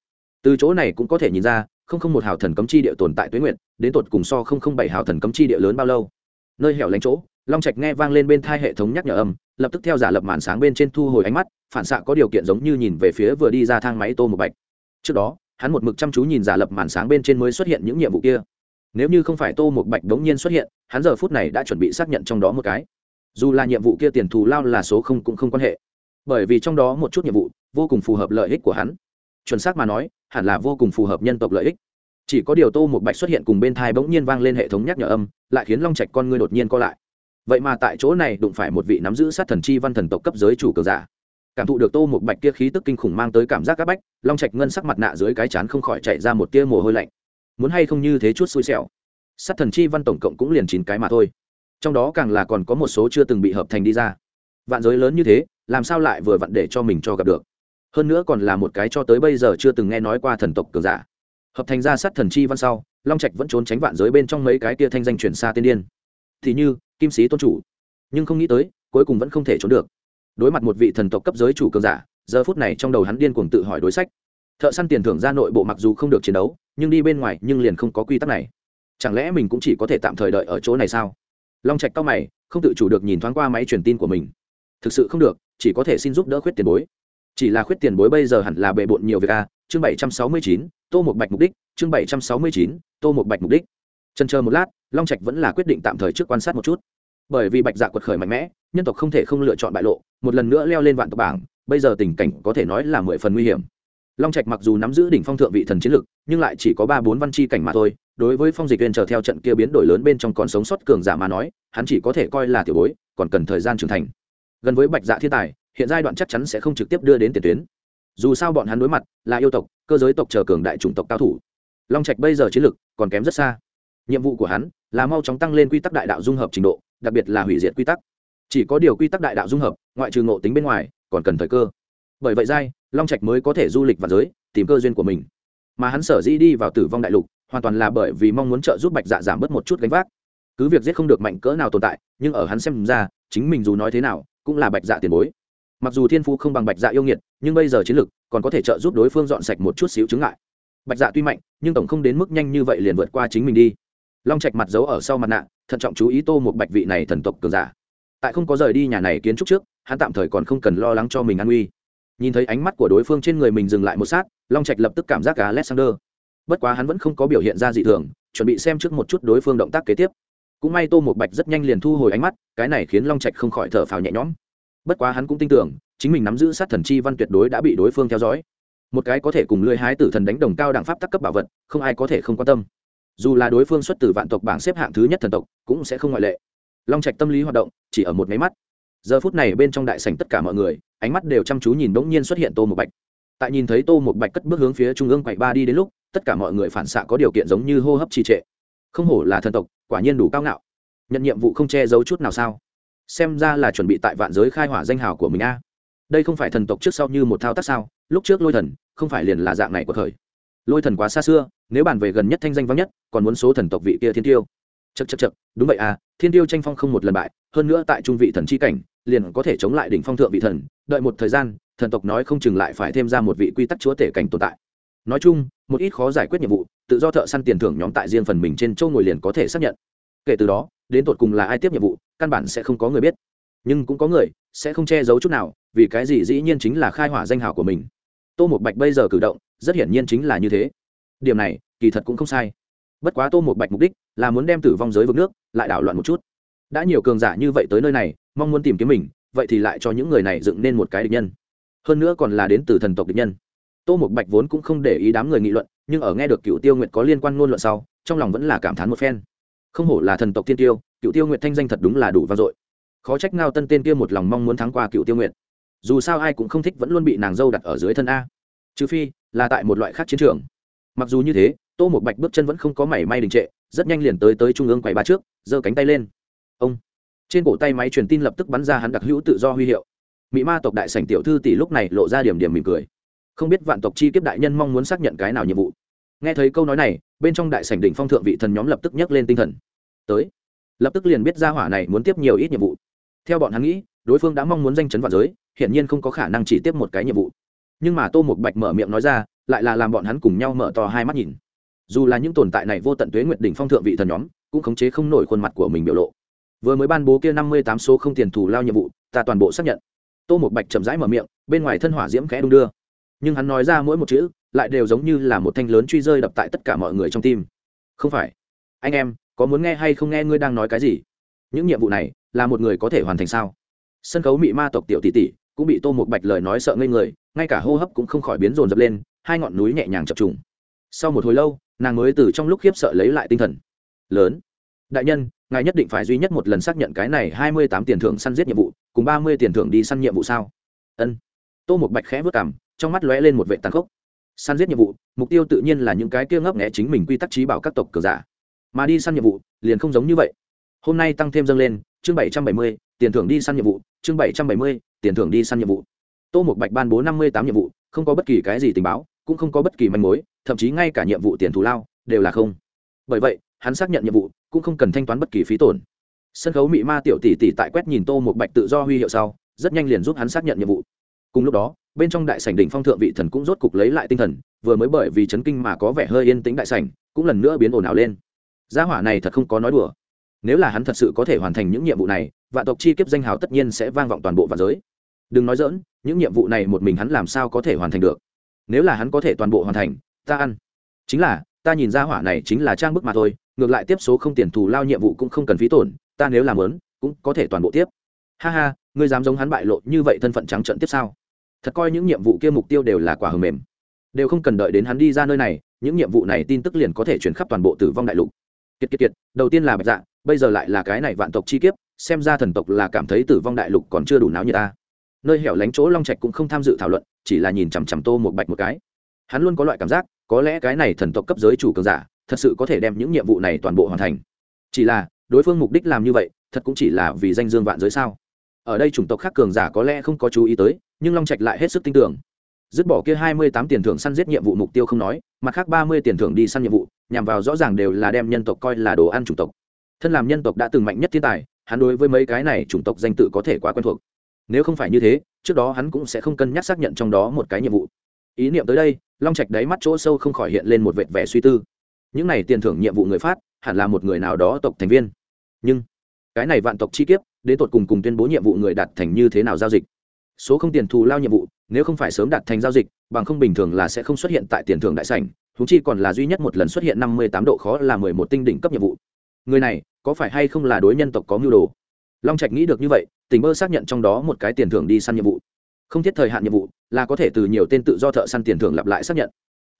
Từ chỗ này cũng có thể nhìn ra, không không một hào thần cấm chi địa tồn tại tuế nguyện đến tột cùng so không không bảy hào thần cấm chi địa lớn bao lâu. Nơi hẻo lánh chỗ, long trạch nghe vang lên bên thai hệ thống nhắc nhở âm, lập tức theo giả lập màn sáng bên trên thu hồi ánh mắt, phản xạ có điều kiện giống như nhìn về phía vừa đi ra thang máy tô một bạch. Trước đó, hắn một mực chăm chú nhìn giả lập màn sáng bên trên mới xuất hiện những nhiệm vụ kia nếu như không phải tô một bạch đống nhiên xuất hiện, hắn giờ phút này đã chuẩn bị xác nhận trong đó một cái. Dù là nhiệm vụ kia tiền thù lao là số không cũng không quan hệ. Bởi vì trong đó một chút nhiệm vụ, vô cùng phù hợp lợi ích của hắn. Chuẩn xác mà nói, hẳn là vô cùng phù hợp nhân tộc lợi ích. Chỉ có điều tô một bạch xuất hiện cùng bên thai bỗng nhiên vang lên hệ thống nhắc nhở âm, lại khiến long trạch con ngươi đột nhiên co lại. Vậy mà tại chỗ này đụng phải một vị nắm giữ sát thần chi văn thần tộc cấp giới chủ cờ giả. Cảm thụ được tô một bạch kia khí tức kinh khủng mang tới cảm giác áp bách, long trạch ngân sắc mặt nạ dưới cái chán không khỏi chạy ra một tia mồ hôi lạnh muốn hay không như thế chút xui xẻo. Sát thần chi văn tổng cộng cũng liền chín cái mà thôi. Trong đó càng là còn có một số chưa từng bị hợp thành đi ra. Vạn giới lớn như thế, làm sao lại vừa vặn để cho mình cho gặp được? Hơn nữa còn là một cái cho tới bây giờ chưa từng nghe nói qua thần tộc cường giả. Hợp thành ra sát thần chi văn sau, long trạch vẫn trốn tránh vạn giới bên trong mấy cái kia thanh danh chuyển xa tiên điên. Thì như, kim sĩ tôn chủ. Nhưng không nghĩ tới, cuối cùng vẫn không thể trốn được. Đối mặt một vị thần tộc cấp giới chủ cường giả, giờ phút này trong đầu hắn điên cuồng tự hỏi đối sách. Thợ săn tiền thưởng ra nội bộ mặc dù không được chiến đấu nhưng đi bên ngoài nhưng liền không có quy tắc này. Chẳng lẽ mình cũng chỉ có thể tạm thời đợi ở chỗ này sao? Long trạch cao mày, không tự chủ được nhìn thoáng qua máy truyền tin của mình. Thực sự không được, chỉ có thể xin giúp đỡ khuyết tiền bối. Chỉ là khuyết tiền bối bây giờ hẳn là bề bộn nhiều việc a. Chương bảy trăm sáu mươi chín, tô một bạch mục đích. Chương bảy trăm sáu mươi chín, tô một bạch mục đích. Chân chờ một lát, long trạch vẫn là quyết định tạm thời trước quan sát một chút. Bởi vì bạch dạ quật khởi mạnh mẽ, nhân tộc không thể không lựa chọn bại lộ, một lần nữa leo lên vạn tộc bảng, bây giờ tình cảnh có thể nói là mười phần nguy hiểm long trạch mặc dù nắm giữ đỉnh phong thượng vị thần chiến lực, nhưng lại chỉ có ba bốn văn chi cảnh mà thôi. Đối với phong dịch viên chờ theo trận kia biến đổi lớn bên trong còn sống sót cường giả mà nói, hắn chỉ có thể coi là tiểu bối, còn cần thời gian trưởng thành. Gần với bạch dạ thiên tài, hiện giai đoạn chắc chắn sẽ không trực tiếp đưa đến tiền tuyến. Dù sao bọn hắn đối mặt là yêu tộc, cơ giới tộc chờ cường đại chủng tộc cao thủ. Long trạch bây giờ chiến lực còn kém rất xa. Nhiệm vụ của hắn là mau chóng tăng lên quy tắc đại đạo dung hợp trình độ, đặc biệt là hủy diệt quy tắc. Chỉ có điều quy tắc đại đạo dung hợp, ngoại trừ ngộ tính bên ngoài, còn cần thời cơ. Bởi vậy giai long trạch mới có thể du lịch vào giới, tìm cơ duyên của mình. Mà hắn sở dĩ đi vào tử vong đại lục, hoàn toàn là bởi vì mong muốn trợ giúp bạch dạ giảm bớt một chút gánh vác. Cứ việc giết không được mạnh cỡ nào tồn tại, nhưng ở hắn xem ra, chính mình dù nói thế nào, cũng là bạch dạ tiền bối. Mặc dù thiên phú không bằng bạch dạ yêu nghiệt, nhưng bây giờ chiến lực, còn có thể trợ giúp đối phương dọn sạch một chút xíu chứng ngại. Bạch dạ tuy mạnh, nhưng tổng không đến mức nhanh như vậy liền vượt qua chính mình đi. Long trạch mặt giấu ở sau mặt nạ, thận trọng chú ý tô một bạch vị này thần tộc cường giả. Tại không có rời đi nhà này kiến trúc trước, hắn tạm thời còn không cần lo lắng cho mình an nguy nhìn thấy ánh mắt của đối phương trên người mình dừng lại một sát, long trạch lập tức cảm giác cả alexander. Bất quá hắn vẫn không có biểu hiện ra dị thường, chuẩn bị xem trước một chút đối phương động tác kế tiếp. Cũng may tô một bạch rất nhanh liền thu hồi ánh mắt, cái này khiến long trạch không khỏi thở phào nhẹ nhõm. Bất quá hắn cũng tin tưởng, chính mình nắm giữ sát thần chi văn tuyệt đối đã bị đối phương theo dõi. Một cái có thể cùng lưới hái tử thần đánh đồng cao đẳng pháp tắc cấp bảo vật, không ai có thể không quan tâm. Dù là đối phương xuất từ vạn tộc bảng xếp hạng thứ nhất thần tộc, cũng sẽ không ngoại lệ. Long trạch tâm lý hoạt động, chỉ ở một máy mắt giờ phút này bên trong đại sảnh tất cả mọi người, ánh mắt đều chăm chú nhìn bỗng nhiên xuất hiện tô một bạch. Tại nhìn thấy tô một bạch cất bước hướng phía trung ương quậy ba đi đến lúc, tất cả mọi người phản xạ có điều kiện giống như hô hấp trì trệ. Không hổ là thần tộc, quả nhiên đủ cao ngạo. Nhận nhiệm vụ không che giấu chút nào sao? Xem ra là chuẩn bị tại vạn giới khai hỏa danh hào của mình a. Đây không phải thần tộc trước sau như một thao tác sao? Lúc trước lôi thần, không phải liền là dạng này của thời. Lôi thần quá xa xưa, nếu bàn về gần nhất thanh danh vắng nhất, còn muốn số thần tộc vị kia thiên tiêu. Chật chật chật đúng vậy à thiên tiêu tranh phong không một lần bại, hơn nữa tại trung vị thần c h i cảnh liền có thể chống lại đỉnh phong thượng vị thần, đợi một thời gian, thần tộc nói không chừng lại phải thêm ra một vị quy tắc chúa tể cảnh tồn tại. Nói chung, một ít khó giải quyết nhiệm vụ, tự do thợ săn tiền thưởng nhóm tại riêng phần mình trên châu ngồi liền có thể xác nhận. Kể từ đó, đến tột cùng là ai tiếp nhiệm vụ, căn bản sẽ không có người biết. Nhưng cũng có người sẽ không che giấu chút nào, vì cái gì dĩ nhiên chính là khai hỏa danh hào của mình. Tô một bạch bây giờ cử động, rất hiển nhiên chính là như thế. Điểm này, kỳ thật cũng không sai. Bất quá tô một bạch mục đích là muốn đem tử vong giới vực nước lại đảo loạn một chút. Đã nhiều cường giả như vậy tới nơi này mong muốn tìm kiếm mình, vậy thì lại cho những người này dựng nên một cái địch nhân. Hơn nữa còn là đến từ thần tộc địch nhân. Tô một bạch vốn cũng không để ý đám người nghị luận, nhưng ở nghe được cựu tiêu nguyệt có liên quan ngôn luận sau, trong lòng vẫn là cảm thán một phen. Không hổ là thần tộc tiên tiêu, cựu tiêu nguyệt thanh danh thật đúng là đủ vang dội. Khó trách ngao tân tên kia một lòng mong muốn thắng qua cựu tiêu nguyệt. Dù sao ai cũng không thích vẫn luôn bị nàng dâu đặt ở dưới thân a. Trừ phi, là tại một loại khác chiến trường. Mặc dù như thế, tô một bạch bước chân vẫn không có mảy may đình trệ, rất nhanh liền tới tới trung ương quầy ba trước, giơ cánh tay lên. Ông! Trên cổ tay máy truyền tin lập tức bắn ra hắn đặc hữu tự do huy hiệu. Mỹ ma tộc đại sảnh tiểu thư tỷ lúc này lộ ra điểm điểm mỉm cười. Không biết vạn tộc chi kiếp đại nhân mong muốn xác nhận cái nào nhiệm vụ. Nghe thấy câu nói này, bên trong đại sảnh đỉnh phong thượng vị thần nhóm lập tức nhấc lên tinh thần. Tới. Lập tức liền biết ra hỏa này muốn tiếp nhiều ít nhiệm vụ. Theo bọn hắn nghĩ, đối phương đã mong muốn danh chấn vạn giới, hiển nhiên không có khả năng chỉ tiếp một cái nhiệm vụ. Nhưng mà tô một bạch mở miệng nói ra, lại là làm bọn hắn cùng nhau mở to hai mắt nhìn. Dù là những tồn tại này vô tận tuế nguyện đỉnh phong thượng vị thần nhóm, cũng khống chế không nổi khuôn mặt của mình biểu lộ vừa mới ban bố kia năm mươi tám số không tiền thù lao nhiệm vụ, ta toàn bộ xác nhận. Tô một bạch chậm rãi mở miệng, bên ngoài thân hỏa diễm khẽ đung đưa. Nhưng hắn nói ra mỗi một chữ, lại đều giống như là một thanh lớn truy rơi đập tại tất cả mọi người trong tim. Không phải. Anh em, có muốn nghe hay không nghe ngươi đang nói cái gì? Những nhiệm vụ này, là một người có thể hoàn thành sao? Sân khấu mị ma tộc tiểu tỷ tỷ cũng bị tô một bạch lời nói sợ ngây người, ngay cả hô hấp cũng không khỏi biến rồn dập lên, hai ngọn núi nhẹ nhàng chập trùng. Sau một hồi lâu, nàng mới từ trong lúc khiếp sợ lấy lại tinh thần. Lớn. Đại nhân ngài nhất định phải duy nhất một lần xác nhận cái này hai mươi tám tiền thưởng săn giết nhiệm vụ, cùng ba mươi tiền thưởng đi săn nhiệm vụ sao? Ân. Tô một bạch khẽ vớt cảm trong mắt lóe lên một vệ tàn khốc. Săn giết nhiệm vụ, mục tiêu tự nhiên là những cái kia ngấp nghẽ chính mình quy tắc trí bảo các tộc cờ giả. Mà đi săn nhiệm vụ, liền không giống như vậy. Hôm nay tăng thêm dâng lên, chương bảy trăm bảy mươi, tiền thưởng đi săn nhiệm vụ, chương bảy trăm bảy mươi, tiền thưởng đi săn nhiệm vụ. Tô một bạch ban bố năm mươi tám nhiệm vụ, không có bất kỳ cái gì tình báo, cũng không có bất kỳ manh mối, thậm chí ngay cả nhiệm vụ tiền thù lao, đều là không. Bởi vậy hắn xác nhận nhiệm vụ, cũng không cần thanh toán bất kỳ phí tổn. Sân khấu mị ma tiểu tỷ tỷ tại quét nhìn tô một bạch tự do huy hiệu sau, rất nhanh liền giúp hắn xác nhận nhiệm vụ. Cùng lúc đó, bên trong đại sảnh đỉnh phong thượng vị thần cũng rốt cục lấy lại tinh thần, vừa mới bởi vì chấn kinh mà có vẻ hơi yên tĩnh đại sảnh, cũng lần nữa biến ồn ào lên. Gia hỏa này thật không có nói đùa. Nếu là hắn thật sự có thể hoàn thành những nhiệm vụ này, vạn tộc chi kiếp danh hào tất nhiên sẽ vang vọng toàn bộ vạn giới. Đừng nói dỡn những nhiệm vụ này một mình hắn làm sao có thể hoàn thành được? Nếu là hắn có thể toàn bộ hoàn thành, ta ăn. Chính là, ta nhìn ra hỏa này chính là trang bức mà thôi ngược lại tiếp số không tiền thù lao nhiệm vụ cũng không cần phí tổn, ta nếu làm lớn, cũng có thể toàn bộ tiếp. Ha ha, ngươi dám giống hắn bại lộ như vậy thân phận trắng trận tiếp sao? Thật coi những nhiệm vụ kia mục tiêu đều là quả hầm mềm. Đều không cần đợi đến hắn đi ra nơi này, những nhiệm vụ này tin tức liền có thể chuyển khắp toàn bộ tử vong đại lục. Kiệt kiệt kiệt, đầu tiên là bạch dạ bây giờ lại là cái này vạn tộc chi kiếp, xem ra thần tộc là cảm thấy tử vong đại lục còn chưa đủ náo như ta. Nơi hẻo lánh chỗ long trạch cũng không tham dự thảo luận, chỉ là nhìn chằm chằm tô một bạch một cái. Hắn luôn có loại cảm giác, có lẽ cái này thần tộc cấp giới chủ cường giả thật sự có thể đem những nhiệm vụ này toàn bộ hoàn thành. Chỉ là, đối phương mục đích làm như vậy, thật cũng chỉ là vì danh dương vạn giới sao? Ở đây chủng tộc khác cường giả có lẽ không có chú ý tới, nhưng long trạch lại hết sức tin tưởng. Dứt bỏ kia hai mươi tám tiền thưởng săn giết nhiệm vụ mục tiêu không nói, mặt khác ba mươi tiền thưởng đi săn nhiệm vụ, nhằm vào rõ ràng đều là đem nhân tộc coi là đồ ăn chủng tộc. Thân làm nhân tộc đã từng mạnh nhất thiên tài, hắn đối với mấy cái này chủng tộc danh tự có thể quá quen thuộc. Nếu không phải như thế, trước đó hắn cũng sẽ không cân nhắc xác nhận trong đó một cái nhiệm vụ. Ý niệm tới đây, long trạch đáy mắt chỗ sâu không khỏi hiện lên một vệt vẻ suy tư những này tiền thưởng nhiệm vụ người phát, hẳn là một người nào đó tộc thành viên. Nhưng, cái này vạn tộc chi kiếp, đến tột cùng cùng tuyên bố nhiệm vụ người đạt thành như thế nào giao dịch? Số không tiền thù lao nhiệm vụ, nếu không phải sớm đạt thành giao dịch, bằng không bình thường là sẽ không xuất hiện tại tiền thưởng đại sảnh thú chi còn là duy nhất một lần xuất hiện năm mươi tám độ khó là mười một tinh đỉnh cấp nhiệm vụ. Người này, có phải hay không là đối nhân tộc có mưu đồ? Long trạch nghĩ được như vậy, tình mơ xác nhận trong đó một cái tiền thưởng đi săn nhiệm vụ. Không thiết thời hạn nhiệm vụ, là có thể từ nhiều tên tự do thợ săn tiền thưởng lặp lại xác nhận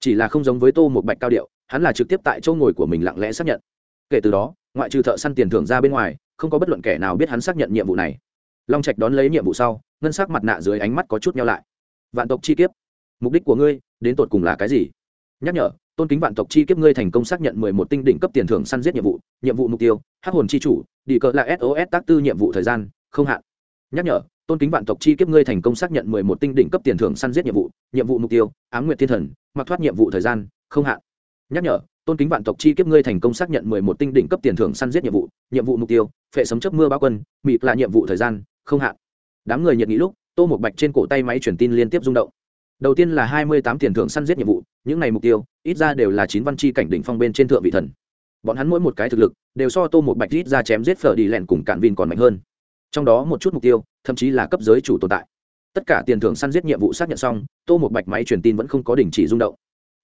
chỉ là không giống với tô một bạch cao điệu, hắn là trực tiếp tại chỗ ngồi của mình lặng lẽ xác nhận. Kể từ đó, ngoại trừ thợ săn tiền thưởng ra bên ngoài, không có bất luận kẻ nào biết hắn xác nhận nhiệm vụ này. Long trạch đón lấy nhiệm vụ sau, ngân sắc mặt nạ dưới ánh mắt có chút nhau lại. Vạn tộc chi kiếp. Mục đích của ngươi, đến tột cùng là cái gì? Nhắc nhở, tôn kính vạn tộc chi kiếp ngươi thành công xác nhận mười một tinh đỉnh cấp tiền thưởng săn giết nhiệm vụ nhiệm vụ mục tiêu, hắc hồn chi chủ đi cỡ là sos tác tư nhiệm vụ thời gian, không hạn. Nhắc nhở tôn kính vạn tộc chi kiếp ngươi thành công xác nhận mười một tinh đỉnh cấp tiền thưởng săn giết nhiệm vụ nhiệm vụ mục tiêu, ám nguyện thiên thần, mặc thoát nhiệm vụ thời gian, không hạn. Nhắc nhở, tôn kính vạn tộc chi kiếp ngươi thành công xác nhận mười một tinh đỉnh cấp tiền thưởng săn giết nhiệm vụ nhiệm vụ mục tiêu, phệ sấm chấp mưa bao quân, mịt là nhiệm vụ thời gian, không hạn. Đám người nhiệt nghĩ lúc, tô một bạch trên cổ tay máy truyền tin liên tiếp rung động. Đầu tiên là hai mươi tám tiền thưởng săn giết nhiệm vụ, những này mục tiêu, ít ra đều là chín văn chi cảnh đỉnh phong bên trên thượng vị thần. Bọn hắn mỗi một cái thực lực, đều so tô một bạch ít ra chém giết phở đi lẹn cùng cạn vin còn mạnh hơn trong đó một chút mục tiêu, thậm chí là cấp giới chủ tồn tại. Tất cả tiền thưởng săn giết nhiệm vụ xác nhận xong, tô một bạch máy truyền tin vẫn không có đình chỉ rung động.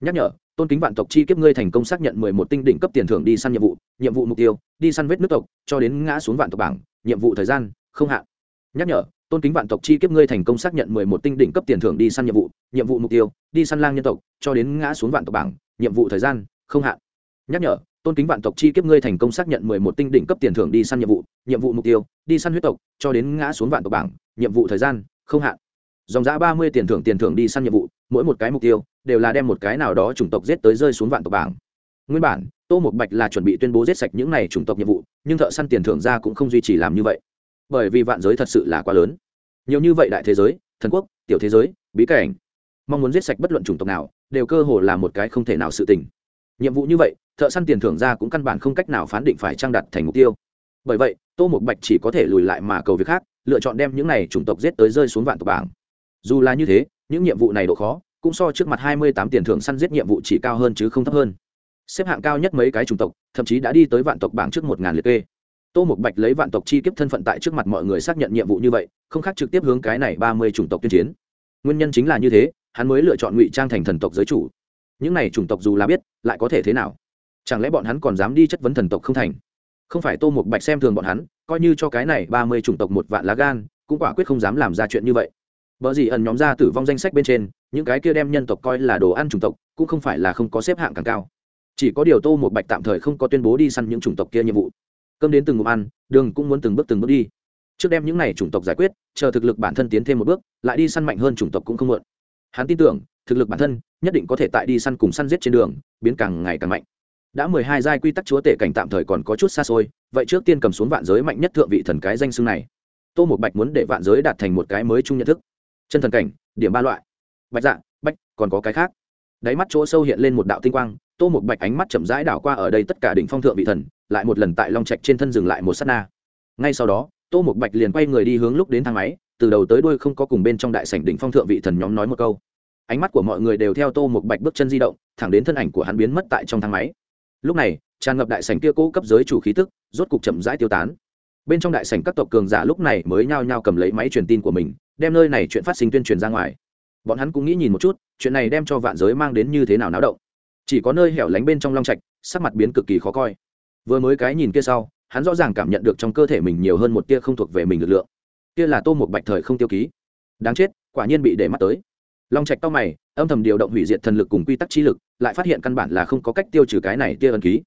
Nhắc nhở, tôn kính vạn tộc chi kiếp ngươi thành công xác nhận mười một tinh đỉnh cấp tiền thưởng đi săn nhiệm vụ nhiệm vụ mục tiêu, đi săn vết nước tộc, cho đến ngã xuống vạn tộc bảng, nhiệm vụ thời gian, không hạn. Nhắc nhở, tôn kính vạn tộc chi kiếp ngươi thành công xác nhận mười một tinh đỉnh cấp tiền thưởng đi săn nhiệm vụ nhiệm vụ mục tiêu, đi săn lang nhân tộc, cho đến ngã xuống vạn tộc bảng, nhiệm vụ thời gian, không hạn. Nhắc nhở tôn kính vạn tộc chi kiếp ngươi thành công xác nhận mười một tinh đỉnh cấp tiền thưởng đi săn nhiệm vụ nhiệm vụ mục tiêu, đi săn huyết tộc, cho đến ngã xuống vạn tộc bảng, nhiệm vụ thời gian, không hạn. Dòng giã ba mươi tiền thưởng tiền thưởng đi săn nhiệm vụ, mỗi một cái mục tiêu đều là đem một cái nào đó chủng tộc giết tới rơi xuống vạn tộc bảng. Nguyên bản, tô một bạch là chuẩn bị tuyên bố giết sạch những này chủng tộc nhiệm vụ, nhưng thợ săn tiền thưởng ra cũng không duy trì làm như vậy. Bởi vì vạn giới thật sự là quá lớn. Nhiều như vậy đại thế giới, thần quốc, tiểu thế giới, bí cảnh, mong muốn giết sạch bất luận chủng tộc nào, đều cơ hồ là một cái không thể nào sự tình nhiệm vụ như vậy, thợ săn tiền thưởng ra cũng căn bản không cách nào phán định phải trang đặt thành mục tiêu. Bởi vậy, tô một bạch chỉ có thể lùi lại mà cầu việc khác, lựa chọn đem những này chủng tộc giết tới rơi xuống vạn tộc bảng. Dù là như thế, những nhiệm vụ này độ khó, cũng so trước mặt hai mươi tám tiền thưởng săn giết nhiệm vụ chỉ cao hơn chứ không thấp hơn. Xếp hạng cao nhất mấy cái chủng tộc, thậm chí đã đi tới vạn tộc bảng trước một ngàn liệt kê. Tô một bạch lấy vạn tộc chi kiếp thân phận tại trước mặt mọi người xác nhận nhiệm vụ như vậy, không khác trực tiếp hướng cái này ba mươi chủng tộc tuyên chiến. Nguyên nhân chính là như thế, hắn mới lựa chọn ngụy trang thành thần tộc giới chủ những này chủng tộc dù là biết lại có thể thế nào chẳng lẽ bọn hắn còn dám đi chất vấn thần tộc không thành không phải tô một bạch xem thường bọn hắn coi như cho cái này ba mươi chủng tộc một vạn lá gan cũng quả quyết không dám làm ra chuyện như vậy bởi gì ẩn nhóm ra tử vong danh sách bên trên, những cái kia đem nhân tộc coi là đồ ăn chủng tộc, cũng không phải là không có xếp hạng càng cao. Chỉ có điều Tô một Bạch tạm thời không có tuyên bố đi săn những chủng tộc kia nhiệm vụ. Cơm đến từng ngụm ăn, đường cũng muốn từng bước từng bước đi. trước đem những này chủng tộc giải quyết chờ thực lực bản thân tiến thêm một bước lại đi săn mạnh hơn chủng tộc cũng không muộn hắn tin tưởng thực lực bản thân nhất định có thể tại đi săn cùng săn giết trên đường, biến càng ngày càng mạnh. Đã mười hai giai quy tắc chúa tể cảnh tạm thời còn có chút xa xôi, vậy trước tiên cầm xuống vạn giới mạnh nhất thượng vị thần cái danh xưng này. Tô một bạch muốn để vạn giới đạt thành một cái mới chung nhận thức. Chân thần cảnh, điểm ba loại. Bạch dạ bạch, còn có cái khác. Đáy mắt chỗ sâu hiện lên một đạo tinh quang, tô một bạch ánh mắt chậm rãi đảo qua ở đây tất cả đỉnh phong thượng vị thần, lại một lần tại long trạch trên thân dừng lại một s á t na. Ngay sau đó, tô một bạch liền quay người đi hướng lúc đến thang máy, từ đầu tới đuôi không có cùng bên trong đại sảnh đỉnh phong thượng vị thần nhóm nói một câu ánh mắt của mọi người đều theo tô một bạch bước chân di động, thẳng đến thân ảnh của hắn biến mất tại trong thang máy. Lúc này, tràn ngập đại sảnh kia cố cấp giới chủ khí tức, rốt cục chậm rãi tiêu tán. Bên trong đại sảnh các tộc cường giả lúc này mới nhao nhao cầm lấy máy truyền tin của mình, đem nơi này chuyện phát sinh tuyên truyền ra ngoài. Bọn hắn cũng nghĩ nhìn một chút, chuyện này đem cho vạn giới mang đến như thế nào náo động. Chỉ có nơi hẻo lánh bên trong long trạch, sắc mặt biến cực kỳ khó coi. Vừa mới cái nhìn kia sau, hắn rõ ràng cảm nhận được trong cơ thể mình nhiều hơn một tia không thuộc về mình lực lượng. Kia là tô một bạch thời không tiêu ký. Đáng chết, quả nhiên bị để mắt tới long trạch to mày, âm thầm điều động hủy diệt thần lực cùng quy tắc chi lực, lại phát hiện căn bản là không có cách tiêu trừ cái này tia ân ký.